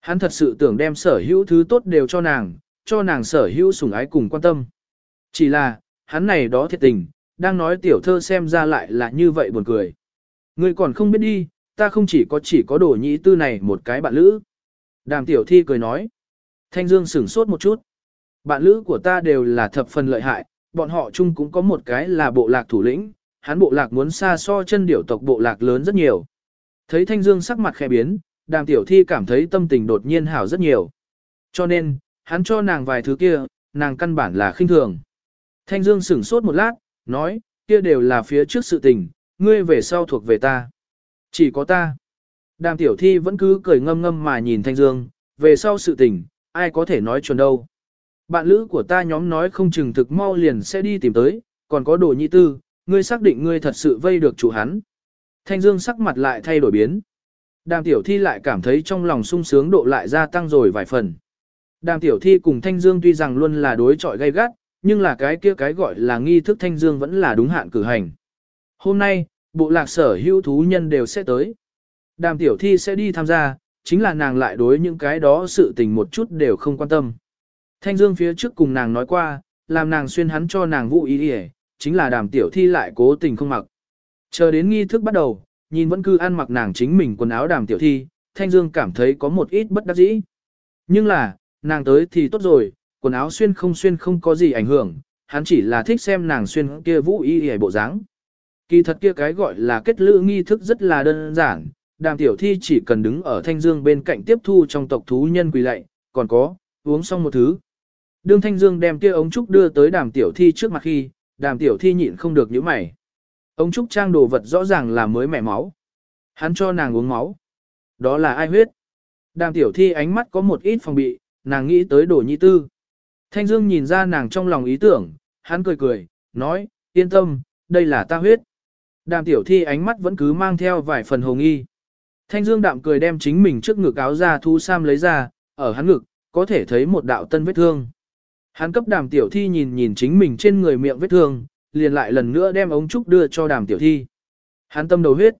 Hắn thật sự tưởng đem sở hữu thứ tốt đều cho nàng, cho nàng sở hữu sủng ái cùng quan tâm. Chỉ là, hắn này đó thiệt tình, đang nói tiểu thơ xem ra lại là như vậy buồn cười. Ngươi còn không biết đi, ta không chỉ có chỉ có đồ nhĩ tư này một cái bạn lữ. Đàm tiểu thi cười nói. Thanh Dương sửng sốt một chút. Bạn lữ của ta đều là thập phần lợi hại, bọn họ chung cũng có một cái là bộ lạc thủ lĩnh, hắn bộ lạc muốn xa so chân điểu tộc bộ lạc lớn rất nhiều. Thấy Thanh Dương sắc mặt khẽ biến, đàm tiểu thi cảm thấy tâm tình đột nhiên hảo rất nhiều. Cho nên, hắn cho nàng vài thứ kia, nàng căn bản là khinh thường. Thanh Dương sửng sốt một lát, nói, kia đều là phía trước sự tình, ngươi về sau thuộc về ta. Chỉ có ta. Đàm tiểu thi vẫn cứ cười ngâm ngâm mà nhìn Thanh Dương, về sau sự tình, ai có thể nói chuẩn đâu. Bạn lữ của ta nhóm nói không chừng thực mau liền sẽ đi tìm tới, còn có đồ nhị tư, ngươi xác định ngươi thật sự vây được chủ hắn. Thanh Dương sắc mặt lại thay đổi biến. Đàm tiểu thi lại cảm thấy trong lòng sung sướng độ lại gia tăng rồi vài phần. Đàm tiểu thi cùng Thanh Dương tuy rằng luôn là đối chọi gay gắt, nhưng là cái kia cái gọi là nghi thức Thanh Dương vẫn là đúng hạn cử hành. Hôm nay, bộ lạc sở hữu thú nhân đều sẽ tới. Đàm tiểu thi sẽ đi tham gia, chính là nàng lại đối những cái đó sự tình một chút đều không quan tâm. Thanh Dương phía trước cùng nàng nói qua, làm nàng xuyên hắn cho nàng vũ ý ý chính là đàm tiểu thi lại cố tình không mặc. Chờ đến nghi thức bắt đầu, nhìn vẫn cứ ăn mặc nàng chính mình quần áo đàm tiểu thi, Thanh Dương cảm thấy có một ít bất đắc dĩ. Nhưng là, nàng tới thì tốt rồi, quần áo xuyên không xuyên không có gì ảnh hưởng, hắn chỉ là thích xem nàng xuyên kia vũ y y bộ dáng. Kỳ thật kia cái gọi là kết lữ nghi thức rất là đơn giản, đàm tiểu thi chỉ cần đứng ở thanh dương bên cạnh tiếp thu trong tộc thú nhân quỳ lạy, còn có, uống xong một thứ. Đương thanh dương đem kia ống trúc đưa tới đàm tiểu thi trước mặt khi, đàm tiểu thi nhịn không được nhíu mày. Ông Trúc Trang đồ vật rõ ràng là mới mẻ máu. Hắn cho nàng uống máu. Đó là ai huyết? Đàm tiểu thi ánh mắt có một ít phòng bị, nàng nghĩ tới đồ nhi tư. Thanh Dương nhìn ra nàng trong lòng ý tưởng, hắn cười cười, nói, yên tâm, đây là ta huyết. Đàm tiểu thi ánh mắt vẫn cứ mang theo vài phần hồng y. Thanh Dương đạm cười đem chính mình trước ngực áo ra thu sam lấy ra, ở hắn ngực, có thể thấy một đạo tân vết thương. Hắn cấp đàm tiểu thi nhìn nhìn chính mình trên người miệng vết thương, liền lại lần nữa đem ống trúc đưa cho đàm tiểu thi. Hắn tâm đầu huyết.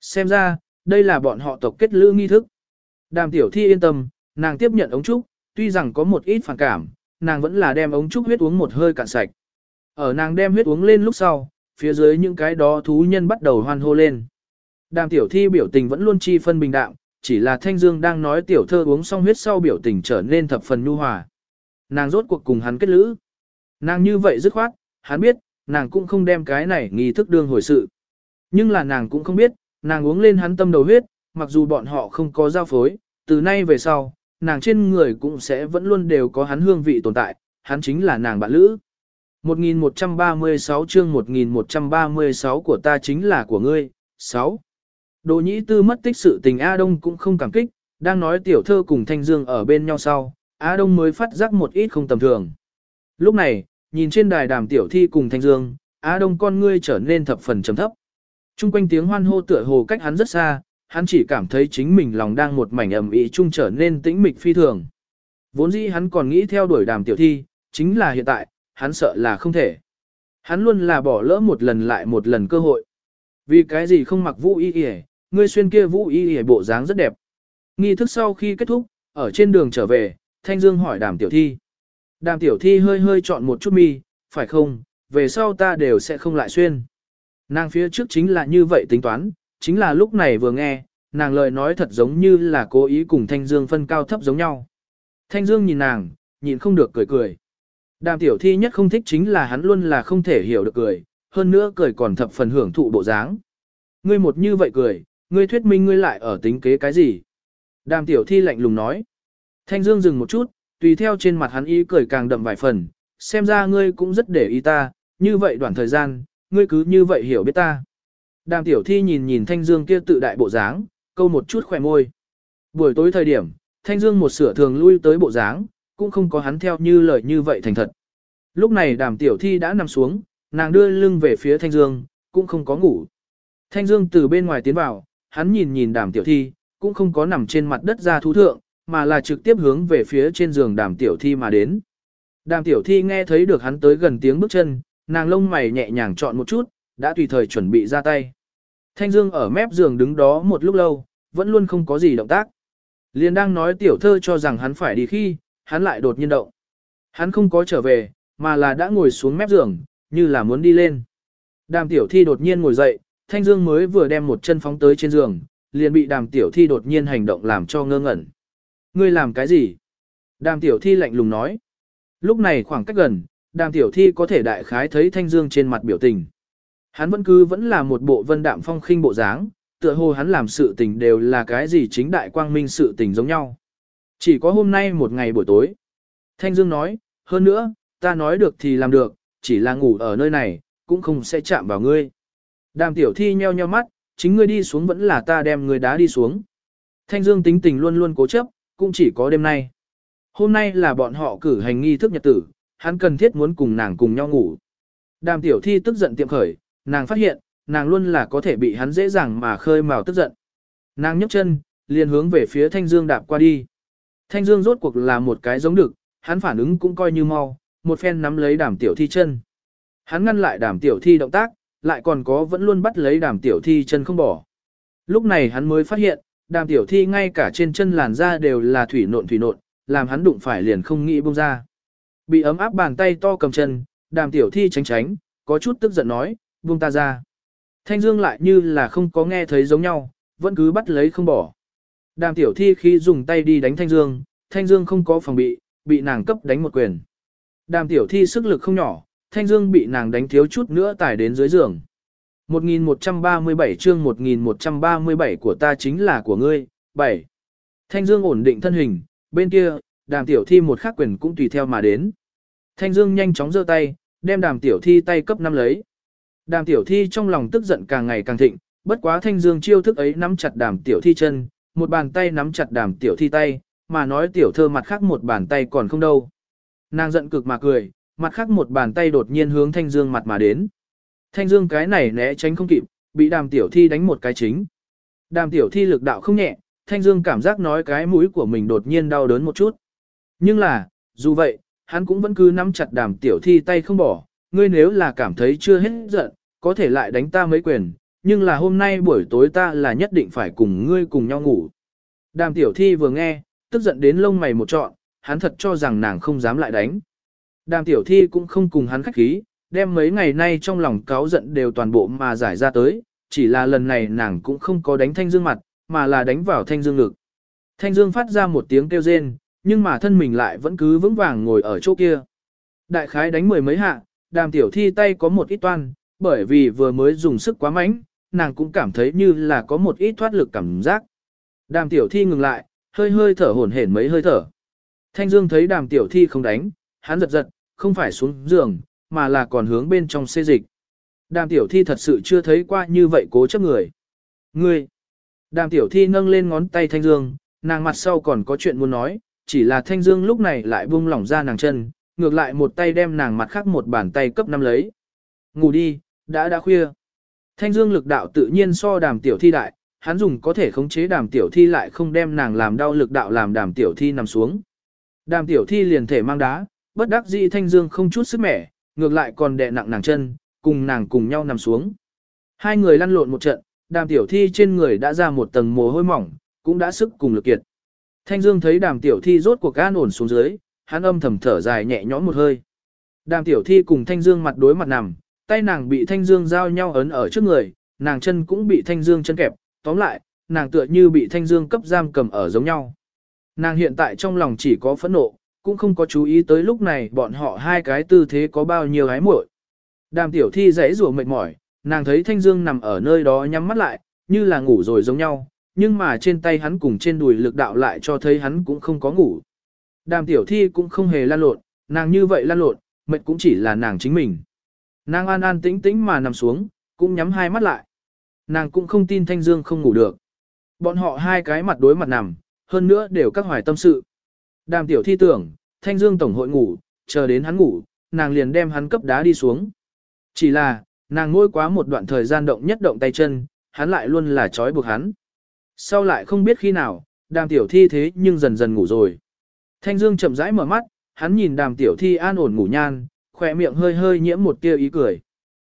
Xem ra, đây là bọn họ tộc kết lữ nghi thức. Đàm tiểu thi yên tâm, nàng tiếp nhận ống trúc, tuy rằng có một ít phản cảm, nàng vẫn là đem ống trúc huyết uống một hơi cạn sạch. Ở nàng đem huyết uống lên lúc sau, phía dưới những cái đó thú nhân bắt đầu hoan hô lên. Đàm tiểu thi biểu tình vẫn luôn chi phân bình đạm, chỉ là Thanh Dương đang nói tiểu thơ uống xong huyết sau biểu tình trở nên thập phần nhu hòa. Nàng rốt cuộc cùng hắn kết lữ. Nàng như vậy dứt khoát, hắn biết, nàng cũng không đem cái này nghi thức đương hồi sự. Nhưng là nàng cũng không biết, nàng uống lên hắn tâm đầu huyết, mặc dù bọn họ không có giao phối, từ nay về sau, nàng trên người cũng sẽ vẫn luôn đều có hắn hương vị tồn tại, hắn chính là nàng bạn lữ. 1136 chương 1136 của ta chính là của ngươi. 6. Đồ nhĩ tư mất tích sự tình A Đông cũng không cảm kích, đang nói tiểu thơ cùng Thanh Dương ở bên nhau sau, A Đông mới phát giác một ít không tầm thường. Lúc này, nhìn trên đài đàm tiểu thi cùng Thanh Dương, A Đông con ngươi trở nên thập phần trầm thấp. Trung quanh tiếng hoan hô tựa hồ cách hắn rất xa, hắn chỉ cảm thấy chính mình lòng đang một mảnh ầm ĩ chung trở nên tĩnh mịch phi thường. Vốn dĩ hắn còn nghĩ theo đuổi đàm tiểu thi, chính là hiện tại, hắn sợ là không thể. Hắn luôn là bỏ lỡ một lần lại một lần cơ hội. Vì cái gì không mặc vũ y y ngươi xuyên kia vũ y y bộ dáng rất đẹp. Nghi thức sau khi kết thúc, ở trên đường trở về, Thanh Dương hỏi đàm tiểu thi. Đàm tiểu thi hơi hơi chọn một chút mi, phải không, về sau ta đều sẽ không lại xuyên. Nàng phía trước chính là như vậy tính toán, chính là lúc này vừa nghe, nàng lời nói thật giống như là cố ý cùng Thanh Dương phân cao thấp giống nhau. Thanh Dương nhìn nàng, nhịn không được cười cười. Đàm tiểu thi nhất không thích chính là hắn luôn là không thể hiểu được cười, hơn nữa cười còn thập phần hưởng thụ bộ dáng. Ngươi một như vậy cười, ngươi thuyết minh ngươi lại ở tính kế cái gì? Đàm tiểu thi lạnh lùng nói. Thanh Dương dừng một chút, tùy theo trên mặt hắn ý cười càng đậm vài phần, xem ra ngươi cũng rất để ý ta, như vậy đoạn thời gian, ngươi cứ như vậy hiểu biết ta. Đàm tiểu thi nhìn nhìn Thanh Dương kia tự đại bộ dáng, câu một chút khỏe môi. Buổi tối thời điểm, Thanh Dương một sửa thường lui tới bộ dáng, cũng không có hắn theo như lời như vậy thành thật. Lúc này đàm tiểu thi đã nằm xuống, nàng đưa lưng về phía Thanh Dương, cũng không có ngủ. Thanh Dương từ bên ngoài tiến vào, hắn nhìn nhìn đàm tiểu thi, cũng không có nằm trên mặt đất ra thú thượng, mà là trực tiếp hướng về phía trên giường đàm tiểu thi mà đến. Đàm tiểu thi nghe thấy được hắn tới gần tiếng bước chân, nàng lông mày nhẹ nhàng chọn một chút, đã tùy thời chuẩn bị ra tay. Thanh Dương ở mép giường đứng đó một lúc lâu, vẫn luôn không có gì động tác. Liên đang nói tiểu thơ cho rằng hắn phải đi khi, hắn lại đột nhiên động. Hắn không có trở về, mà là đã ngồi xuống mép giường, như là muốn đi lên. Đàm tiểu thi đột nhiên ngồi dậy, Thanh Dương mới vừa đem một chân phóng tới trên giường, liền bị đàm tiểu thi đột nhiên hành động làm cho ngơ ngẩn. Ngươi làm cái gì? Đàm tiểu thi lạnh lùng nói. Lúc này khoảng cách gần, đàm tiểu thi có thể đại khái thấy Thanh Dương trên mặt biểu tình. Hắn vẫn cứ vẫn là một bộ vân đạm phong khinh bộ dáng, tựa hồ hắn làm sự tình đều là cái gì chính đại quang minh sự tình giống nhau. Chỉ có hôm nay một ngày buổi tối. Thanh Dương nói, hơn nữa, ta nói được thì làm được, chỉ là ngủ ở nơi này, cũng không sẽ chạm vào ngươi. Đàm tiểu thi nheo nheo mắt, chính ngươi đi xuống vẫn là ta đem ngươi đá đi xuống. Thanh Dương tính tình luôn luôn cố chấp, cũng chỉ có đêm nay. Hôm nay là bọn họ cử hành nghi thức nhật tử, hắn cần thiết muốn cùng nàng cùng nhau ngủ. Đàm tiểu thi tức giận tiệm khởi, nàng phát hiện, nàng luôn là có thể bị hắn dễ dàng mà khơi mào tức giận. Nàng nhấc chân, liền hướng về phía Thanh Dương đạp qua đi. Thanh Dương rốt cuộc là một cái giống được, hắn phản ứng cũng coi như mau, một phen nắm lấy đàm tiểu thi chân. Hắn ngăn lại đàm tiểu thi động tác, lại còn có vẫn luôn bắt lấy đàm tiểu thi chân không bỏ. Lúc này hắn mới phát hiện, đàm tiểu thi ngay cả trên chân làn da đều là thủy nộn thủy nộn, làm hắn đụng phải liền không nghĩ buông ra. Bị ấm áp bàn tay to cầm chân, đàm tiểu thi tránh tránh, có chút tức giận nói, buông ta ra. Thanh Dương lại như là không có nghe thấy giống nhau, vẫn cứ bắt lấy không bỏ. Đàm tiểu thi khi dùng tay đi đánh Thanh Dương, Thanh Dương không có phòng bị, bị nàng cấp đánh một quyền. Đàm tiểu thi sức lực không nhỏ, Thanh Dương bị nàng đánh thiếu chút nữa tải đến dưới giường. 1137 chương 1137 của ta chính là của ngươi, 7. Thanh Dương ổn định thân hình, bên kia, đàm tiểu thi một khắc quyền cũng tùy theo mà đến. Thanh Dương nhanh chóng giơ tay, đem đàm tiểu thi tay cấp năm lấy. Đàm tiểu thi trong lòng tức giận càng ngày càng thịnh, bất quá thanh dương chiêu thức ấy nắm chặt đàm tiểu thi chân, một bàn tay nắm chặt đàm tiểu thi tay, mà nói tiểu thơ mặt khác một bàn tay còn không đâu. Nàng giận cực mà cười, mặt khác một bàn tay đột nhiên hướng thanh dương mặt mà đến. Thanh dương cái này né tránh không kịp, bị đàm tiểu thi đánh một cái chính. Đàm tiểu thi lực đạo không nhẹ, thanh dương cảm giác nói cái mũi của mình đột nhiên đau đớn một chút. Nhưng là, dù vậy, hắn cũng vẫn cứ nắm chặt đàm tiểu thi tay không bỏ, ngươi nếu là cảm thấy chưa hết giận, có thể lại đánh ta mấy quyền, nhưng là hôm nay buổi tối ta là nhất định phải cùng ngươi cùng nhau ngủ. Đàm tiểu thi vừa nghe, tức giận đến lông mày một trọn, hắn thật cho rằng nàng không dám lại đánh. Đàm tiểu thi cũng không cùng hắn khách khí, đem mấy ngày nay trong lòng cáo giận đều toàn bộ mà giải ra tới, chỉ là lần này nàng cũng không có đánh thanh dương mặt, mà là đánh vào thanh dương ngực. Thanh dương phát ra một tiếng kêu rên, nhưng mà thân mình lại vẫn cứ vững vàng ngồi ở chỗ kia. Đại khái đánh mười mấy hạ, đàm tiểu thi tay có một ít toan, bởi vì vừa mới dùng sức quá mạnh, nàng cũng cảm thấy như là có một ít thoát lực cảm giác. Đàm tiểu thi ngừng lại, hơi hơi thở hổn hển mấy hơi thở. Thanh Dương thấy đàm tiểu thi không đánh, hắn giật giật, không phải xuống giường, mà là còn hướng bên trong xê dịch. Đàm tiểu thi thật sự chưa thấy qua như vậy cố chấp người. Ngươi! Đàm tiểu thi nâng lên ngón tay Thanh Dương, nàng mặt sau còn có chuyện muốn nói, chỉ là Thanh Dương lúc này lại buông lỏng ra nàng chân, ngược lại một tay đem nàng mặt khác một bàn tay cấp năm lấy. Ngủ đi, đã đã khuya. Thanh Dương lực đạo tự nhiên so đàm tiểu thi đại, hắn dùng có thể khống chế đàm tiểu thi lại không đem nàng làm đau lực đạo làm đàm tiểu thi nằm xuống. Đàm tiểu thi liền thể mang đá, bất đắc dĩ Thanh Dương không chút sức mẻ, ngược lại còn đè nặng nàng chân, cùng nàng cùng nhau nằm xuống. Hai người lăn lộn một trận, đàm tiểu thi trên người đã ra một tầng mồ hôi mỏng, cũng đã sức cùng lực kiệt. Thanh Dương thấy đàm tiểu thi rốt cuộc an ổn xuống dưới, hắn âm thầm thở dài nhẹ nhõm một hơi. Đàm tiểu thi cùng Thanh Dương mặt đối mặt nằm, tay nàng bị Thanh Dương giao nhau ấn ở trước người, nàng chân cũng bị Thanh Dương chân kẹp, tóm lại, nàng tựa như bị Thanh Dương cấp giam cầm ở giống nhau. Nàng hiện tại trong lòng chỉ có phẫn nộ, cũng không có chú ý tới lúc này bọn họ hai cái tư thế có bao nhiêu hái muội. Đàm tiểu thi dãy rủa mệt mỏi, nàng thấy Thanh Dương nằm ở nơi đó nhắm mắt lại, như là ngủ rồi giống nhau, nhưng mà trên tay hắn cùng trên đùi lực đạo lại cho thấy hắn cũng không có ngủ. Đàm tiểu thi cũng không hề lan lộn, nàng như vậy lan lộn, mệt cũng chỉ là nàng chính mình. Nàng an an tĩnh tĩnh mà nằm xuống, cũng nhắm hai mắt lại. Nàng cũng không tin Thanh Dương không ngủ được. Bọn họ hai cái mặt đối mặt nằm, hơn nữa đều các hoài tâm sự. Đàm tiểu thi tưởng, Thanh Dương tổng hội ngủ, chờ đến hắn ngủ, nàng liền đem hắn cấp đá đi xuống. Chỉ là, nàng ngồi quá một đoạn thời gian động nhất động tay chân, hắn lại luôn là trói buộc hắn. Sau lại không biết khi nào, đàm tiểu thi thế nhưng dần dần ngủ rồi. Thanh Dương chậm rãi mở mắt, hắn nhìn đàm tiểu thi an ổn ngủ nhan, khỏe miệng hơi hơi nhiễm một tia ý cười.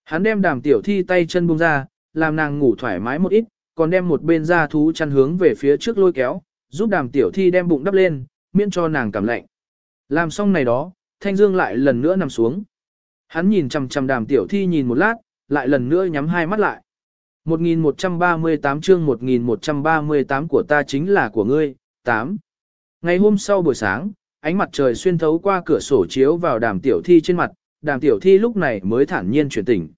Hắn đem đàm tiểu thi tay chân buông ra, làm nàng ngủ thoải mái một ít, còn đem một bên da thú chăn hướng về phía trước lôi kéo, giúp đàm tiểu thi đem bụng đắp lên, miễn cho nàng cảm lạnh. Làm xong này đó, Thanh Dương lại lần nữa nằm xuống. Hắn nhìn chằm chằm đàm tiểu thi nhìn một lát, lại lần nữa nhắm hai mắt lại. 1138 chương 1138 của ta chính là của ngươi, 8. Ngày hôm sau buổi sáng, ánh mặt trời xuyên thấu qua cửa sổ chiếu vào đàm tiểu thi trên mặt, đàm tiểu thi lúc này mới thản nhiên chuyển tỉnh.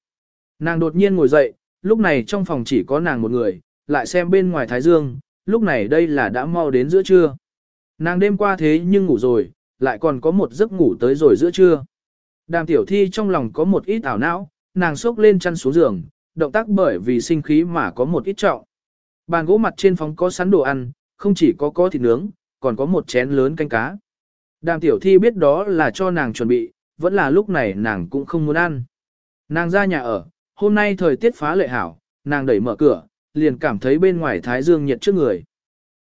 Nàng đột nhiên ngồi dậy, lúc này trong phòng chỉ có nàng một người, lại xem bên ngoài thái dương, lúc này đây là đã mau đến giữa trưa. Nàng đêm qua thế nhưng ngủ rồi, lại còn có một giấc ngủ tới rồi giữa trưa. Đàm tiểu thi trong lòng có một ít ảo não, nàng xốc lên chăn xuống giường, động tác bởi vì sinh khí mà có một ít trọng. Bàn gỗ mặt trên phóng có sắn đồ ăn, không chỉ có có thịt nướng, còn có một chén lớn canh cá. Đàm tiểu thi biết đó là cho nàng chuẩn bị, vẫn là lúc này nàng cũng không muốn ăn. Nàng ra nhà ở, hôm nay thời tiết phá lệ hảo, nàng đẩy mở cửa, liền cảm thấy bên ngoài thái dương nhiệt trước người.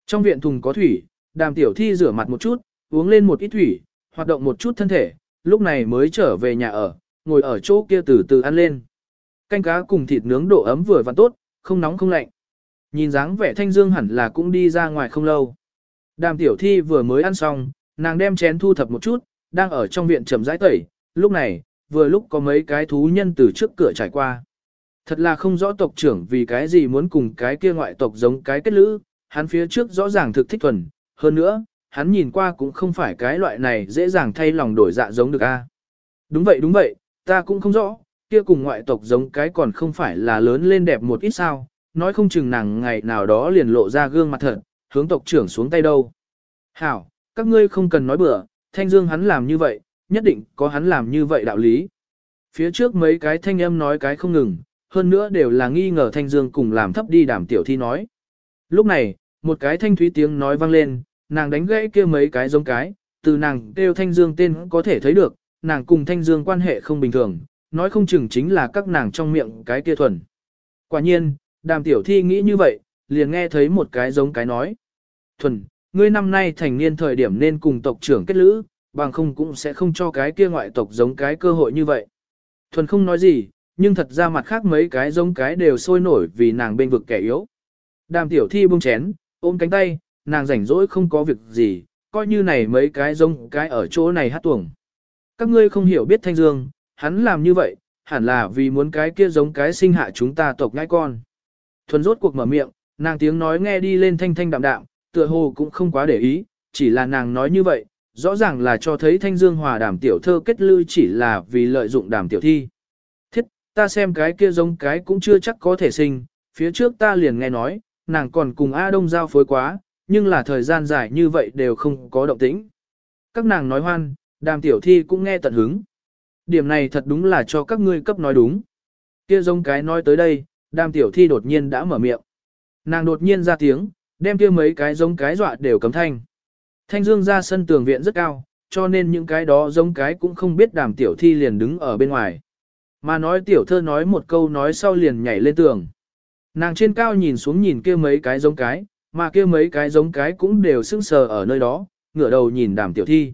Trong viện thùng có thủy, đàm tiểu thi rửa mặt một chút, uống lên một ít thủy, hoạt động một chút thân thể, lúc này mới trở về nhà ở, ngồi ở chỗ kia từ từ ăn lên. Canh cá cùng thịt nướng độ ấm vừa và tốt, không nóng không lạnh. Nhìn dáng vẻ thanh dương hẳn là cũng đi ra ngoài không lâu. Đàm tiểu thi vừa mới ăn xong, nàng đem chén thu thập một chút, đang ở trong viện chậm rãi tẩy, lúc này, vừa lúc có mấy cái thú nhân từ trước cửa trải qua. Thật là không rõ tộc trưởng vì cái gì muốn cùng cái kia ngoại tộc giống cái kết lữ, hắn phía trước rõ ràng thực thích thuần, hơn nữa, hắn nhìn qua cũng không phải cái loại này dễ dàng thay lòng đổi dạ giống được a. Đúng vậy đúng vậy, ta cũng không rõ, kia cùng ngoại tộc giống cái còn không phải là lớn lên đẹp một ít sao, nói không chừng nàng ngày nào đó liền lộ ra gương mặt thật, hướng tộc trưởng xuống tay đâu. Hảo, các ngươi không cần nói bừa, thanh dương hắn làm như vậy, nhất định có hắn làm như vậy đạo lý. Phía trước mấy cái thanh âm nói cái không ngừng, hơn nữa đều là nghi ngờ thanh dương cùng làm thấp đi đàm tiểu thi nói. Lúc này, một cái thanh thúy tiếng nói vang lên, nàng đánh gãy kia mấy cái giống cái, từ nàng kêu thanh dương tên có thể thấy được, nàng cùng thanh dương quan hệ không bình thường, nói không chừng chính là các nàng trong miệng cái kia thuần. Quả nhiên, đàm tiểu thi nghĩ như vậy, liền nghe thấy một cái giống cái nói. Thuần, ngươi năm nay thành niên thời điểm nên cùng tộc trưởng kết lữ, bằng không cũng sẽ không cho cái kia ngoại tộc giống cái cơ hội như vậy. Thuần không nói gì, nhưng thật ra mặt khác mấy cái giống cái đều sôi nổi vì nàng bên vực kẻ yếu. Đàm tiểu thi buông chén, ôm cánh tay, nàng rảnh rỗi không có việc gì, coi như này mấy cái giống cái ở chỗ này hát tuồng. Các ngươi không hiểu biết thanh dương, hắn làm như vậy, hẳn là vì muốn cái kia giống cái sinh hạ chúng ta tộc ngai con. Thuần rốt cuộc mở miệng, nàng tiếng nói nghe đi lên thanh thanh đạm đạm, tựa hồ cũng không quá để ý, chỉ là nàng nói như vậy, rõ ràng là cho thấy thanh dương hòa đàm tiểu thơ kết lưu chỉ là vì lợi dụng đàm tiểu thi. Thiết, ta xem cái kia giống cái cũng chưa chắc có thể sinh, phía trước ta liền nghe nói, nàng còn cùng A Đông giao phối quá, nhưng là thời gian dài như vậy đều không có động tĩnh. Các nàng nói hoan, đàm tiểu thi cũng nghe tận hứng. Điểm này thật đúng là cho các ngươi cấp nói đúng. Kia giống cái nói tới đây, đàm tiểu thi đột nhiên đã mở miệng. Nàng đột nhiên ra tiếng, đem kia mấy cái giống cái dọa đều cấm thanh. Thanh dương ra sân tường viện rất cao, cho nên những cái đó giống cái cũng không biết đàm tiểu thi liền đứng ở bên ngoài. Mà nói tiểu thơ nói một câu nói sau liền nhảy lên tường. Nàng trên cao nhìn xuống nhìn kia mấy cái giống cái, mà kia mấy cái giống cái cũng đều sững sờ ở nơi đó, ngửa đầu nhìn đàm tiểu thi.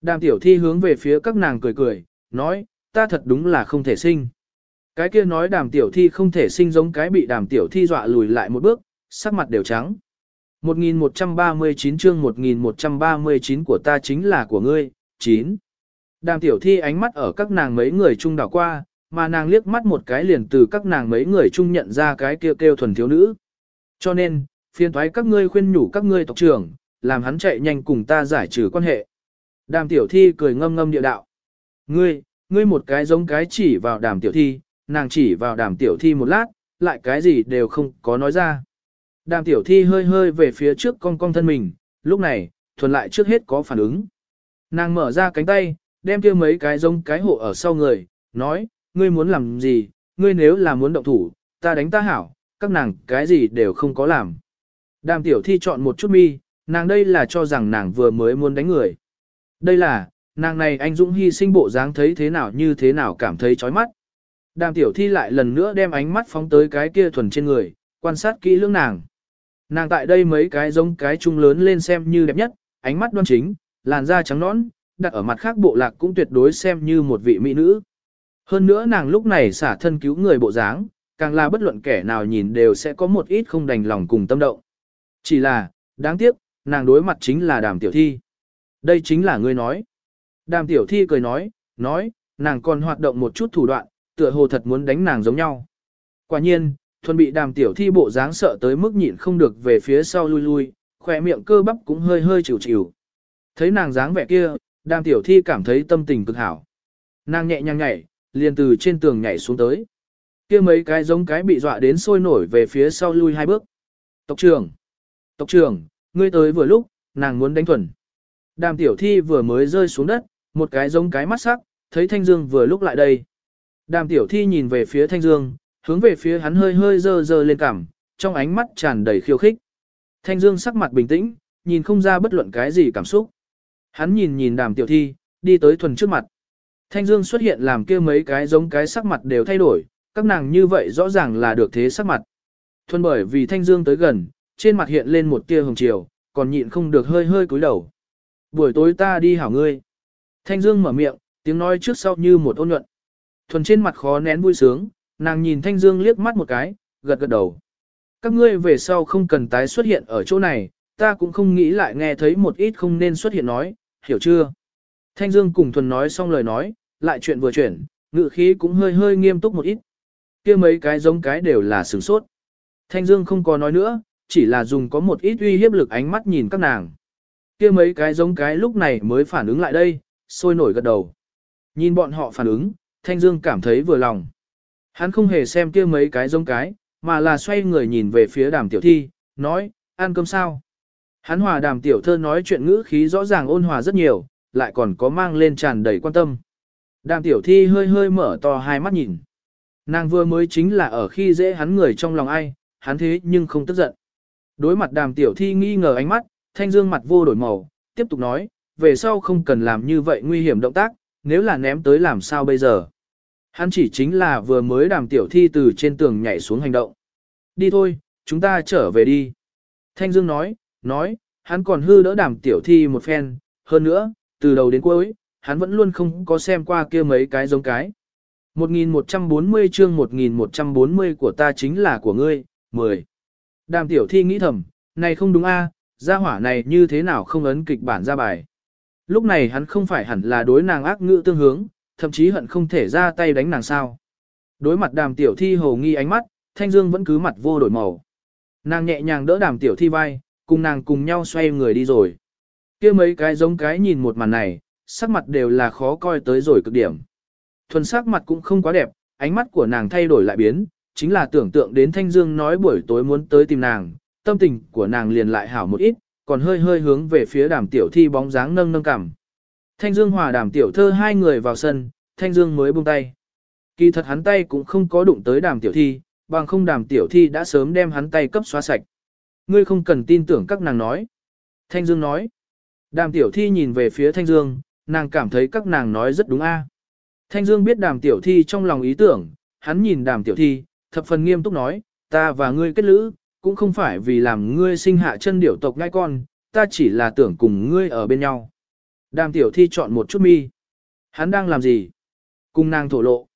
Đàm tiểu thi hướng về phía các nàng cười cười, nói, ta thật đúng là không thể sinh. Cái kia nói đàm tiểu thi không thể sinh giống cái bị đàm tiểu thi dọa lùi lại một bước, sắc mặt đều trắng. 1139 chương 1139 của ta chính là của ngươi, 9. Đàm tiểu thi ánh mắt ở các nàng mấy người chung đảo qua, mà nàng liếc mắt một cái liền từ các nàng mấy người chung nhận ra cái kêu kêu thuần thiếu nữ. Cho nên, phiên thoái các ngươi khuyên nhủ các ngươi tộc trưởng, làm hắn chạy nhanh cùng ta giải trừ quan hệ. Đàm tiểu thi cười ngâm ngâm địa đạo. Ngươi, ngươi một cái giống cái chỉ vào đàm tiểu thi, nàng chỉ vào đàm tiểu thi một lát, lại cái gì đều không có nói ra. Đàm tiểu thi hơi hơi về phía trước con con thân mình, lúc này, thuần lại trước hết có phản ứng. Nàng mở ra cánh tay, đem kia mấy cái giống cái hộ ở sau người, nói, ngươi muốn làm gì, ngươi nếu là muốn động thủ, ta đánh ta hảo, các nàng cái gì đều không có làm. Đàm tiểu thi chọn một chút mi, nàng đây là cho rằng nàng vừa mới muốn đánh người. Đây là, nàng này anh Dũng hy sinh bộ dáng thấy thế nào như thế nào cảm thấy chói mắt. Đàm tiểu thi lại lần nữa đem ánh mắt phóng tới cái kia thuần trên người, quan sát kỹ lưỡng nàng. Nàng tại đây mấy cái giống cái trung lớn lên xem như đẹp nhất, ánh mắt đoan chính, làn da trắng nõn, đặt ở mặt khác bộ lạc cũng tuyệt đối xem như một vị mỹ nữ. Hơn nữa nàng lúc này xả thân cứu người bộ dáng, càng là bất luận kẻ nào nhìn đều sẽ có một ít không đành lòng cùng tâm động. Chỉ là, đáng tiếc, nàng đối mặt chính là đàm tiểu thi. Đây chính là ngươi nói. Đàm tiểu thi cười nói, nói, nàng còn hoạt động một chút thủ đoạn, tựa hồ thật muốn đánh nàng giống nhau. Quả nhiên, thuần bị đàm tiểu thi bộ dáng sợ tới mức nhịn không được về phía sau lui lui, khỏe miệng cơ bắp cũng hơi hơi chịu chịu. Thấy nàng dáng vẻ kia, đàm tiểu thi cảm thấy tâm tình cực hảo. Nàng nhẹ nhàng nhảy, liền từ trên tường nhảy xuống tới. kia mấy cái giống cái bị dọa đến sôi nổi về phía sau lui hai bước. Tộc trưởng! Tộc trưởng, ngươi tới vừa lúc, nàng muốn đánh thuần. Đàm tiểu thi vừa mới rơi xuống đất, một cái giống cái mắt sắc, thấy Thanh Dương vừa lúc lại đây. Đàm tiểu thi nhìn về phía Thanh Dương, hướng về phía hắn hơi hơi dơ dơ lên cằm, trong ánh mắt tràn đầy khiêu khích. Thanh Dương sắc mặt bình tĩnh, nhìn không ra bất luận cái gì cảm xúc. Hắn nhìn nhìn đàm tiểu thi, đi tới thuần trước mặt. Thanh Dương xuất hiện làm kia mấy cái giống cái sắc mặt đều thay đổi, các nàng như vậy rõ ràng là được thế sắc mặt. Thuần bởi vì Thanh Dương tới gần, trên mặt hiện lên một tia hồng chiều, còn nhịn không được hơi hơi cúi đầu. Buổi tối ta đi hảo ngươi. Thanh Dương mở miệng, tiếng nói trước sau như một ôn nhuận. Thuần trên mặt khó nén vui sướng, nàng nhìn Thanh Dương liếc mắt một cái, gật gật đầu. Các ngươi về sau không cần tái xuất hiện ở chỗ này, ta cũng không nghĩ lại nghe thấy một ít không nên xuất hiện nói, hiểu chưa? Thanh Dương cùng Thuần nói xong lời nói, lại chuyện vừa chuyển, ngự khí cũng hơi hơi nghiêm túc một ít. kia mấy cái giống cái đều là sửng sốt. Thanh Dương không có nói nữa, chỉ là dùng có một ít uy hiếp lực ánh mắt nhìn các nàng. kia mấy cái giống cái lúc này mới phản ứng lại đây, sôi nổi gật đầu. Nhìn bọn họ phản ứng, Thanh Dương cảm thấy vừa lòng. Hắn không hề xem kia mấy cái giống cái, mà là xoay người nhìn về phía đàm tiểu thi, nói, ăn cơm sao? Hắn hòa đàm tiểu thơ nói chuyện ngữ khí rõ ràng ôn hòa rất nhiều, lại còn có mang lên tràn đầy quan tâm. Đàm tiểu thi hơi hơi mở to hai mắt nhìn. Nàng vừa mới chính là ở khi dễ hắn người trong lòng ai, hắn thế nhưng không tức giận. Đối mặt đàm tiểu thi nghi ngờ ánh mắt, thanh dương mặt vô đổi màu, tiếp tục nói, về sau không cần làm như vậy nguy hiểm động tác, nếu là ném tới làm sao bây giờ. Hắn chỉ chính là vừa mới đàm tiểu thi từ trên tường nhảy xuống hành động. Đi thôi, chúng ta trở về đi. Thanh Dương nói, nói, hắn còn hư đỡ đàm tiểu thi một phen, hơn nữa, từ đầu đến cuối, hắn vẫn luôn không có xem qua kia mấy cái giống cái. 1140 chương 1140 của ta chính là của ngươi, 10. Đàm tiểu thi nghĩ thầm, này không đúng a, gia hỏa này như thế nào không ấn kịch bản ra bài. Lúc này hắn không phải hẳn là đối nàng ác ngữ tương hướng, thậm chí hận không thể ra tay đánh nàng sao. Đối mặt đàm tiểu thi hồ nghi ánh mắt, thanh dương vẫn cứ mặt vô đổi màu. Nàng nhẹ nhàng đỡ đàm tiểu thi vai, cùng nàng cùng nhau xoay người đi rồi. kia mấy cái giống cái nhìn một màn này, sắc mặt đều là khó coi tới rồi cực điểm. Thuần sắc mặt cũng không quá đẹp, ánh mắt của nàng thay đổi lại biến, chính là tưởng tượng đến Thanh Dương nói buổi tối muốn tới tìm nàng, tâm tình của nàng liền lại hảo một ít, còn hơi hơi hướng về phía đàm tiểu thi bóng dáng nâng nâng cằm. Thanh Dương hòa đàm tiểu thơ hai người vào sân, Thanh Dương mới buông tay. Kỳ thật hắn tay cũng không có đụng tới đàm tiểu thi, bằng không đàm tiểu thi đã sớm đem hắn tay cấp xóa sạch. Ngươi không cần tin tưởng các nàng nói. Thanh Dương nói. Đàm tiểu thi nhìn về phía Thanh Dương, nàng cảm thấy các nàng nói rất đúng a. Thanh Dương biết đàm tiểu thi trong lòng ý tưởng, hắn nhìn đàm tiểu thi, thập phần nghiêm túc nói, ta và ngươi kết lữ, cũng không phải vì làm ngươi sinh hạ chân điểu tộc ngai con, ta chỉ là tưởng cùng ngươi ở bên nhau. Đàm tiểu thi chọn một chút mi. Hắn đang làm gì? Cùng nàng thổ lộ.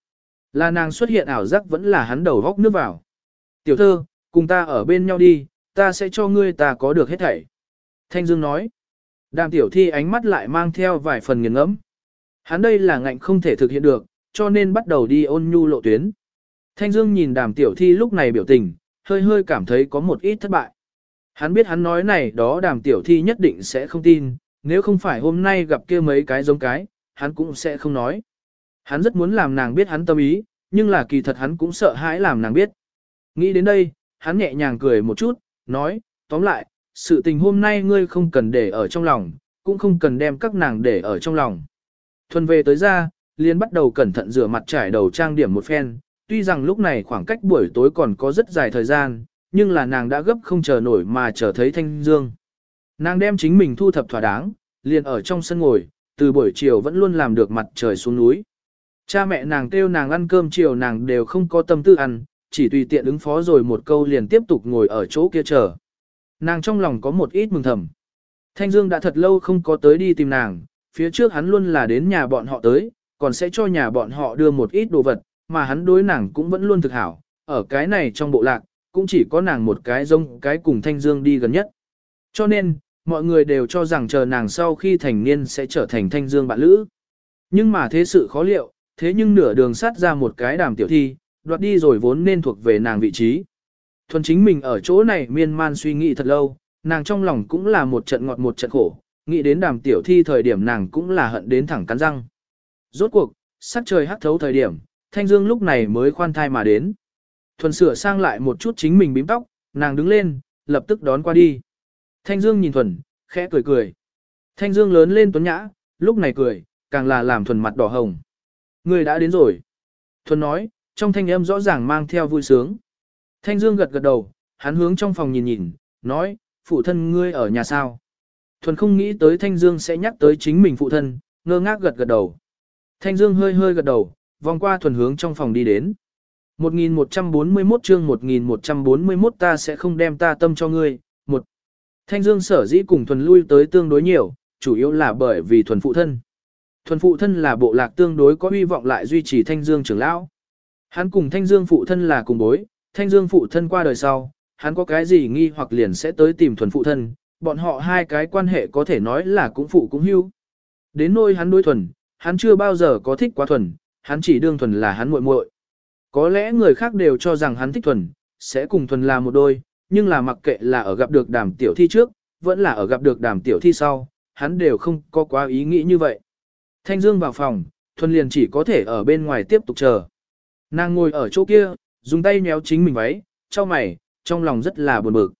Là nàng xuất hiện ảo giác vẫn là hắn đầu góc nước vào. Tiểu thơ, cùng ta ở bên nhau đi, ta sẽ cho ngươi ta có được hết thảy. Thanh Dương nói. Đàm tiểu thi ánh mắt lại mang theo vài phần nghiền ngẫm. Hắn đây là ngạnh không thể thực hiện được, cho nên bắt đầu đi ôn nhu lộ tuyến. Thanh Dương nhìn đàm tiểu thi lúc này biểu tình, hơi hơi cảm thấy có một ít thất bại. Hắn biết hắn nói này đó đàm tiểu thi nhất định sẽ không tin, nếu không phải hôm nay gặp kia mấy cái giống cái, hắn cũng sẽ không nói. Hắn rất muốn làm nàng biết hắn tâm ý, nhưng là kỳ thật hắn cũng sợ hãi làm nàng biết. Nghĩ đến đây, hắn nhẹ nhàng cười một chút, nói, tóm lại, sự tình hôm nay ngươi không cần để ở trong lòng, cũng không cần đem các nàng để ở trong lòng. Thuần về tới ra, liền bắt đầu cẩn thận rửa mặt trải đầu trang điểm một phen, tuy rằng lúc này khoảng cách buổi tối còn có rất dài thời gian, nhưng là nàng đã gấp không chờ nổi mà chờ thấy Thanh Dương. Nàng đem chính mình thu thập thỏa đáng, liền ở trong sân ngồi, từ buổi chiều vẫn luôn làm được mặt trời xuống núi. Cha mẹ nàng kêu nàng ăn cơm chiều nàng đều không có tâm tư ăn, chỉ tùy tiện ứng phó rồi một câu liền tiếp tục ngồi ở chỗ kia chờ. Nàng trong lòng có một ít mừng thầm. Thanh Dương đã thật lâu không có tới đi tìm nàng, phía trước hắn luôn là đến nhà bọn họ tới, còn sẽ cho nhà bọn họ đưa một ít đồ vật, mà hắn đối nàng cũng vẫn luôn thực hảo, ở cái này trong bộ lạc, cũng chỉ có nàng một cái giống cái cùng Thanh Dương đi gần nhất. Cho nên, mọi người đều cho rằng chờ nàng sau khi thành niên sẽ trở thành Thanh Dương bạn lữ. Nhưng mà thế sự khó liệu, thế nhưng nửa đường sát ra một cái đàm tiểu thi, đoạt đi rồi vốn nên thuộc về nàng vị trí. Thuần chính mình ở chỗ này miên man suy nghĩ thật lâu, nàng trong lòng cũng là một trận ngọt một trận khổ, nghĩ đến đàm tiểu thi thời điểm nàng cũng là hận đến thẳng cắn răng. Rốt cuộc, sắc trời hắt thấu thời điểm, Thanh Dương lúc này mới khoan thai mà đến. Thuần sửa sang lại một chút chính mình bím tóc, nàng đứng lên, lập tức đón qua đi. Thanh Dương nhìn Thuần, khẽ cười cười. Thanh Dương lớn lên tuấn nhã, lúc này cười, càng là làm Thuần mặt đỏ hồng. Người đã đến rồi. Thuần nói, trong thanh âm rõ ràng mang theo vui sướng. Thanh Dương gật gật đầu, hắn hướng trong phòng nhìn nhìn, nói, phụ thân ngươi ở nhà sao. Thuần không nghĩ tới Thanh Dương sẽ nhắc tới chính mình phụ thân, ngơ ngác gật gật đầu. Thanh Dương hơi hơi gật đầu, vòng qua thuần hướng trong phòng đi đến. 1141 chương 1141 ta sẽ không đem ta tâm cho ngươi. Một. Thanh Dương sở dĩ cùng thuần lui tới tương đối nhiều, chủ yếu là bởi vì thuần phụ thân. Thuần phụ thân là bộ lạc tương đối có hy vọng lại duy trì Thanh Dương trưởng lão. Hắn cùng Thanh Dương phụ thân là cùng bối, Thanh Dương phụ thân qua đời sau, hắn có cái gì nghi hoặc liền sẽ tới tìm thuần phụ thân, bọn họ hai cái quan hệ có thể nói là cũng phụ cũng hưu. Đến nôi hắn đối thuần, hắn chưa bao giờ có thích quá thuần, hắn chỉ đương thuần là hắn muội muội. Có lẽ người khác đều cho rằng hắn thích thuần, sẽ cùng thuần là một đôi, nhưng là mặc kệ là ở gặp được đàm tiểu thi trước, vẫn là ở gặp được đàm tiểu thi sau, hắn đều không có quá ý nghĩ như vậy. Thanh Dương vào phòng, thuần liền chỉ có thể ở bên ngoài tiếp tục chờ. Nàng ngồi ở chỗ kia, dùng tay nhéo chính mình váy, cho mày, trong lòng rất là buồn bực.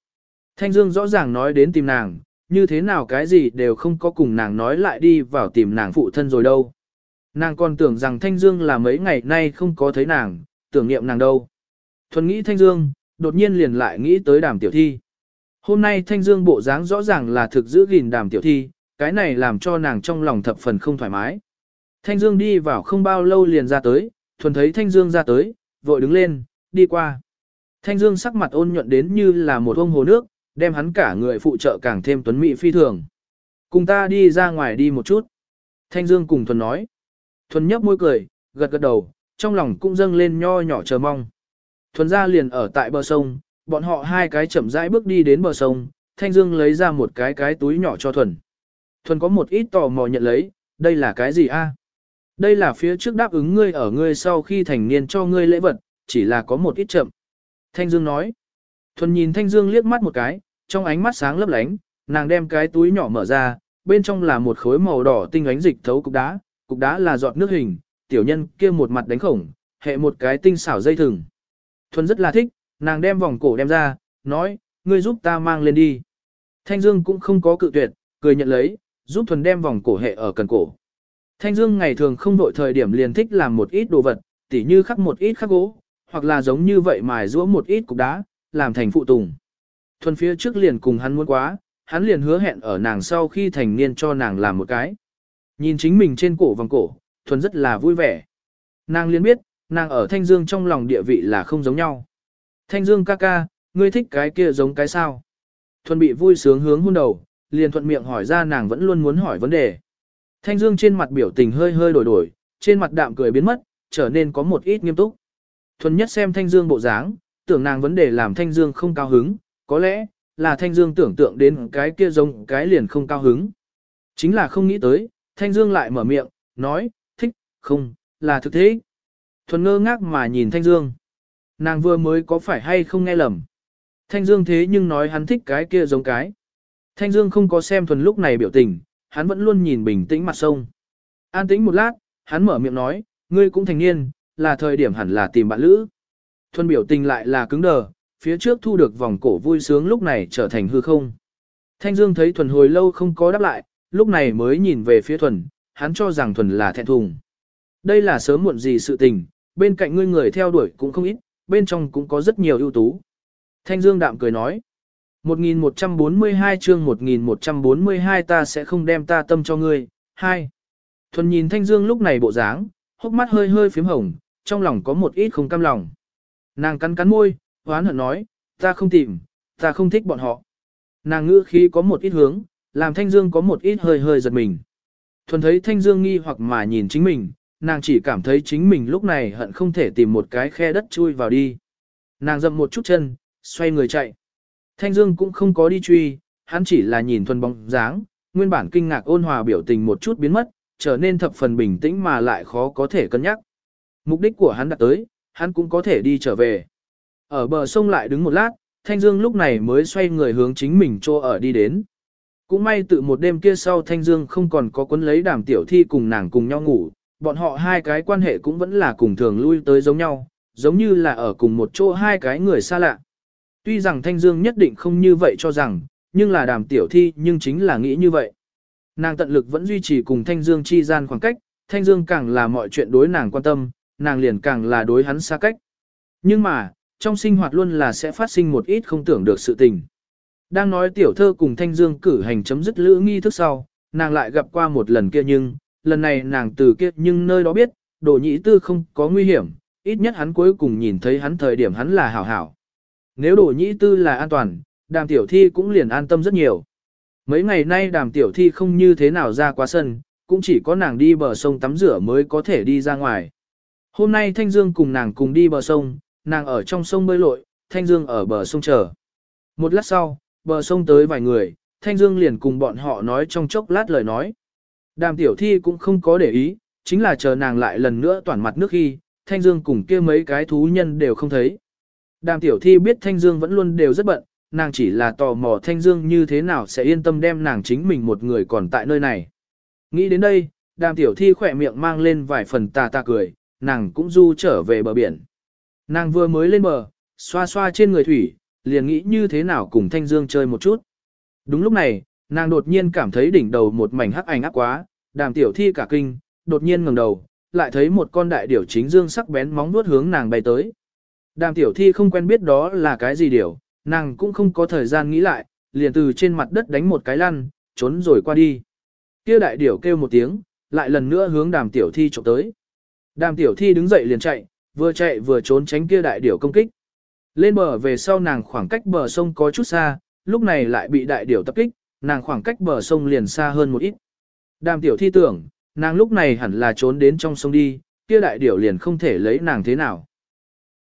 Thanh Dương rõ ràng nói đến tìm nàng, như thế nào cái gì đều không có cùng nàng nói lại đi vào tìm nàng phụ thân rồi đâu. Nàng còn tưởng rằng Thanh Dương là mấy ngày nay không có thấy nàng, tưởng niệm nàng đâu. Thuần nghĩ Thanh Dương, đột nhiên liền lại nghĩ tới đàm tiểu thi. Hôm nay Thanh Dương bộ dáng rõ ràng là thực giữ gìn đàm tiểu thi, cái này làm cho nàng trong lòng thập phần không thoải mái. Thanh Dương đi vào không bao lâu liền ra tới, thuần thấy Thanh Dương ra tới, vội đứng lên, đi qua. Thanh Dương sắc mặt ôn nhuận đến như là một ông hồ nước, đem hắn cả người phụ trợ càng thêm tuấn mỹ phi thường. Cùng ta đi ra ngoài đi một chút. Thanh Dương cùng Thuần nói. Thuần nhấp môi cười, gật gật đầu, trong lòng cũng dâng lên nho nhỏ chờ mong. Thuần ra liền ở tại bờ sông, bọn họ hai cái chậm rãi bước đi đến bờ sông, Thanh Dương lấy ra một cái cái túi nhỏ cho Thuần. Thuần có một ít tò mò nhận lấy, đây là cái gì a? Đây là phía trước đáp ứng ngươi ở ngươi sau khi thành niên cho ngươi lễ vật, chỉ là có một ít chậm. Thanh Dương nói. Thuần nhìn Thanh Dương liếc mắt một cái, trong ánh mắt sáng lấp lánh, nàng đem cái túi nhỏ mở ra, bên trong là một khối màu đỏ tinh ánh dịch thấu cục đá, cục đá là giọt nước hình, tiểu nhân kia một mặt đánh khổng, hệ một cái tinh xảo dây thừng. Thuần rất là thích, nàng đem vòng cổ đem ra, nói, ngươi giúp ta mang lên đi. Thanh Dương cũng không có cự tuyệt, cười nhận lấy, giúp Thuần đem vòng cổ hệ ở cần cổ. Thanh Dương ngày thường không đội thời điểm liền thích làm một ít đồ vật, tỉ như khắc một ít khắc gỗ, hoặc là giống như vậy mài rũa một ít cục đá, làm thành phụ tùng. Thuần phía trước liền cùng hắn muốn quá, hắn liền hứa hẹn ở nàng sau khi thành niên cho nàng làm một cái. Nhìn chính mình trên cổ vòng cổ, Thuần rất là vui vẻ. Nàng liền biết, nàng ở Thanh Dương trong lòng địa vị là không giống nhau. Thanh Dương ca ca, ngươi thích cái kia giống cái sao? Thuần bị vui sướng hướng hôn đầu, liền thuận miệng hỏi ra nàng vẫn luôn muốn hỏi vấn đề. Thanh Dương trên mặt biểu tình hơi hơi đổi đổi, trên mặt đạm cười biến mất, trở nên có một ít nghiêm túc. Thuần nhất xem Thanh Dương bộ dáng, tưởng nàng vấn đề làm Thanh Dương không cao hứng, có lẽ là Thanh Dương tưởng tượng đến cái kia giống cái liền không cao hứng. Chính là không nghĩ tới, Thanh Dương lại mở miệng, nói, thích, không, là thực thế. Thuần ngơ ngác mà nhìn Thanh Dương. Nàng vừa mới có phải hay không nghe lầm. Thanh Dương thế nhưng nói hắn thích cái kia giống cái. Thanh Dương không có xem Thuần lúc này biểu tình, hắn vẫn luôn nhìn bình tĩnh mặt sông. An tĩnh một lát, hắn mở miệng nói, ngươi cũng thành niên, là thời điểm hẳn là tìm bạn lữ. Thuần biểu tình lại là cứng đờ, phía trước thu được vòng cổ vui sướng lúc này trở thành hư không. Thanh Dương thấy Thuần hồi lâu không có đáp lại, lúc này mới nhìn về phía Thuần, hắn cho rằng Thuần là thẹn thùng. Đây là sớm muộn gì sự tình, bên cạnh ngươi người theo đuổi cũng không ít, bên trong cũng có rất nhiều ưu tú. Thanh Dương đạm cười nói, 1142 chương 1142 ta sẽ không đem ta tâm cho ngươi. 2. Thuần nhìn Thanh Dương lúc này bộ dáng, hốc mắt hơi hơi phím hồng, trong lòng có một ít không cam lòng. Nàng cắn cắn môi, hoán hận nói, ta không tìm, ta không thích bọn họ. Nàng ngữ khí có một ít hướng, làm Thanh Dương có một ít hơi hơi giật mình. Thuần thấy Thanh Dương nghi hoặc mà nhìn chính mình, nàng chỉ cảm thấy chính mình lúc này hận không thể tìm một cái khe đất chui vào đi. Nàng dậm một chút chân, xoay người chạy. Thanh Dương cũng không có đi truy, hắn chỉ là nhìn thuần bóng dáng, nguyên bản kinh ngạc ôn hòa biểu tình một chút biến mất, trở nên thập phần bình tĩnh mà lại khó có thể cân nhắc. Mục đích của hắn đã tới, hắn cũng có thể đi trở về. Ở bờ sông lại đứng một lát, Thanh Dương lúc này mới xoay người hướng chính mình chỗ ở đi đến. Cũng may tự một đêm kia sau Thanh Dương không còn có quấn lấy đàm tiểu thi cùng nàng cùng nhau ngủ, bọn họ hai cái quan hệ cũng vẫn là cùng thường lui tới giống nhau, giống như là ở cùng một chỗ hai cái người xa lạ. Tuy rằng Thanh Dương nhất định không như vậy cho rằng, nhưng là đàm tiểu thi nhưng chính là nghĩ như vậy. Nàng tận lực vẫn duy trì cùng Thanh Dương chi gian khoảng cách, Thanh Dương càng là mọi chuyện đối nàng quan tâm, nàng liền càng là đối hắn xa cách. Nhưng mà, trong sinh hoạt luôn là sẽ phát sinh một ít không tưởng được sự tình. Đang nói tiểu thơ cùng Thanh Dương cử hành chấm dứt lữ nghi thức sau, nàng lại gặp qua một lần kia nhưng, lần này nàng từ kia nhưng nơi đó biết, đồ nhị tư không có nguy hiểm, ít nhất hắn cuối cùng nhìn thấy hắn thời điểm hắn là hảo hảo. Nếu đồ nhị tư là an toàn, đàm tiểu thi cũng liền an tâm rất nhiều. Mấy ngày nay đàm tiểu thi không như thế nào ra qua sân, cũng chỉ có nàng đi bờ sông tắm rửa mới có thể đi ra ngoài. Hôm nay Thanh Dương cùng nàng cùng đi bờ sông, nàng ở trong sông bơi lội, Thanh Dương ở bờ sông chờ. Một lát sau, bờ sông tới vài người, Thanh Dương liền cùng bọn họ nói trong chốc lát lời nói. Đàm tiểu thi cũng không có để ý, chính là chờ nàng lại lần nữa toàn mặt nước khi, Thanh Dương cùng kia mấy cái thú nhân đều không thấy. Đàm tiểu thi biết Thanh Dương vẫn luôn đều rất bận, nàng chỉ là tò mò Thanh Dương như thế nào sẽ yên tâm đem nàng chính mình một người còn tại nơi này. Nghĩ đến đây, đàm tiểu thi khỏe miệng mang lên vài phần tà tà cười, nàng cũng du trở về bờ biển. Nàng vừa mới lên bờ, xoa xoa trên người thủy, liền nghĩ như thế nào cùng Thanh Dương chơi một chút. Đúng lúc này, nàng đột nhiên cảm thấy đỉnh đầu một mảnh hắc ảnh áp quá, đàm tiểu thi cả kinh, đột nhiên ngẩng đầu, lại thấy một con đại điểu chính dương sắc bén móng vuốt hướng nàng bay tới. Đàm tiểu thi không quen biết đó là cái gì điểu, nàng cũng không có thời gian nghĩ lại, liền từ trên mặt đất đánh một cái lăn, trốn rồi qua đi. Kia đại điểu kêu một tiếng, lại lần nữa hướng đàm tiểu thi trộm tới. Đàm tiểu thi đứng dậy liền chạy, vừa chạy vừa trốn tránh kia đại điểu công kích. Lên bờ về sau nàng khoảng cách bờ sông có chút xa, lúc này lại bị đại điểu tập kích, nàng khoảng cách bờ sông liền xa hơn một ít. Đàm tiểu thi tưởng, nàng lúc này hẳn là trốn đến trong sông đi, kia đại điểu liền không thể lấy nàng thế nào.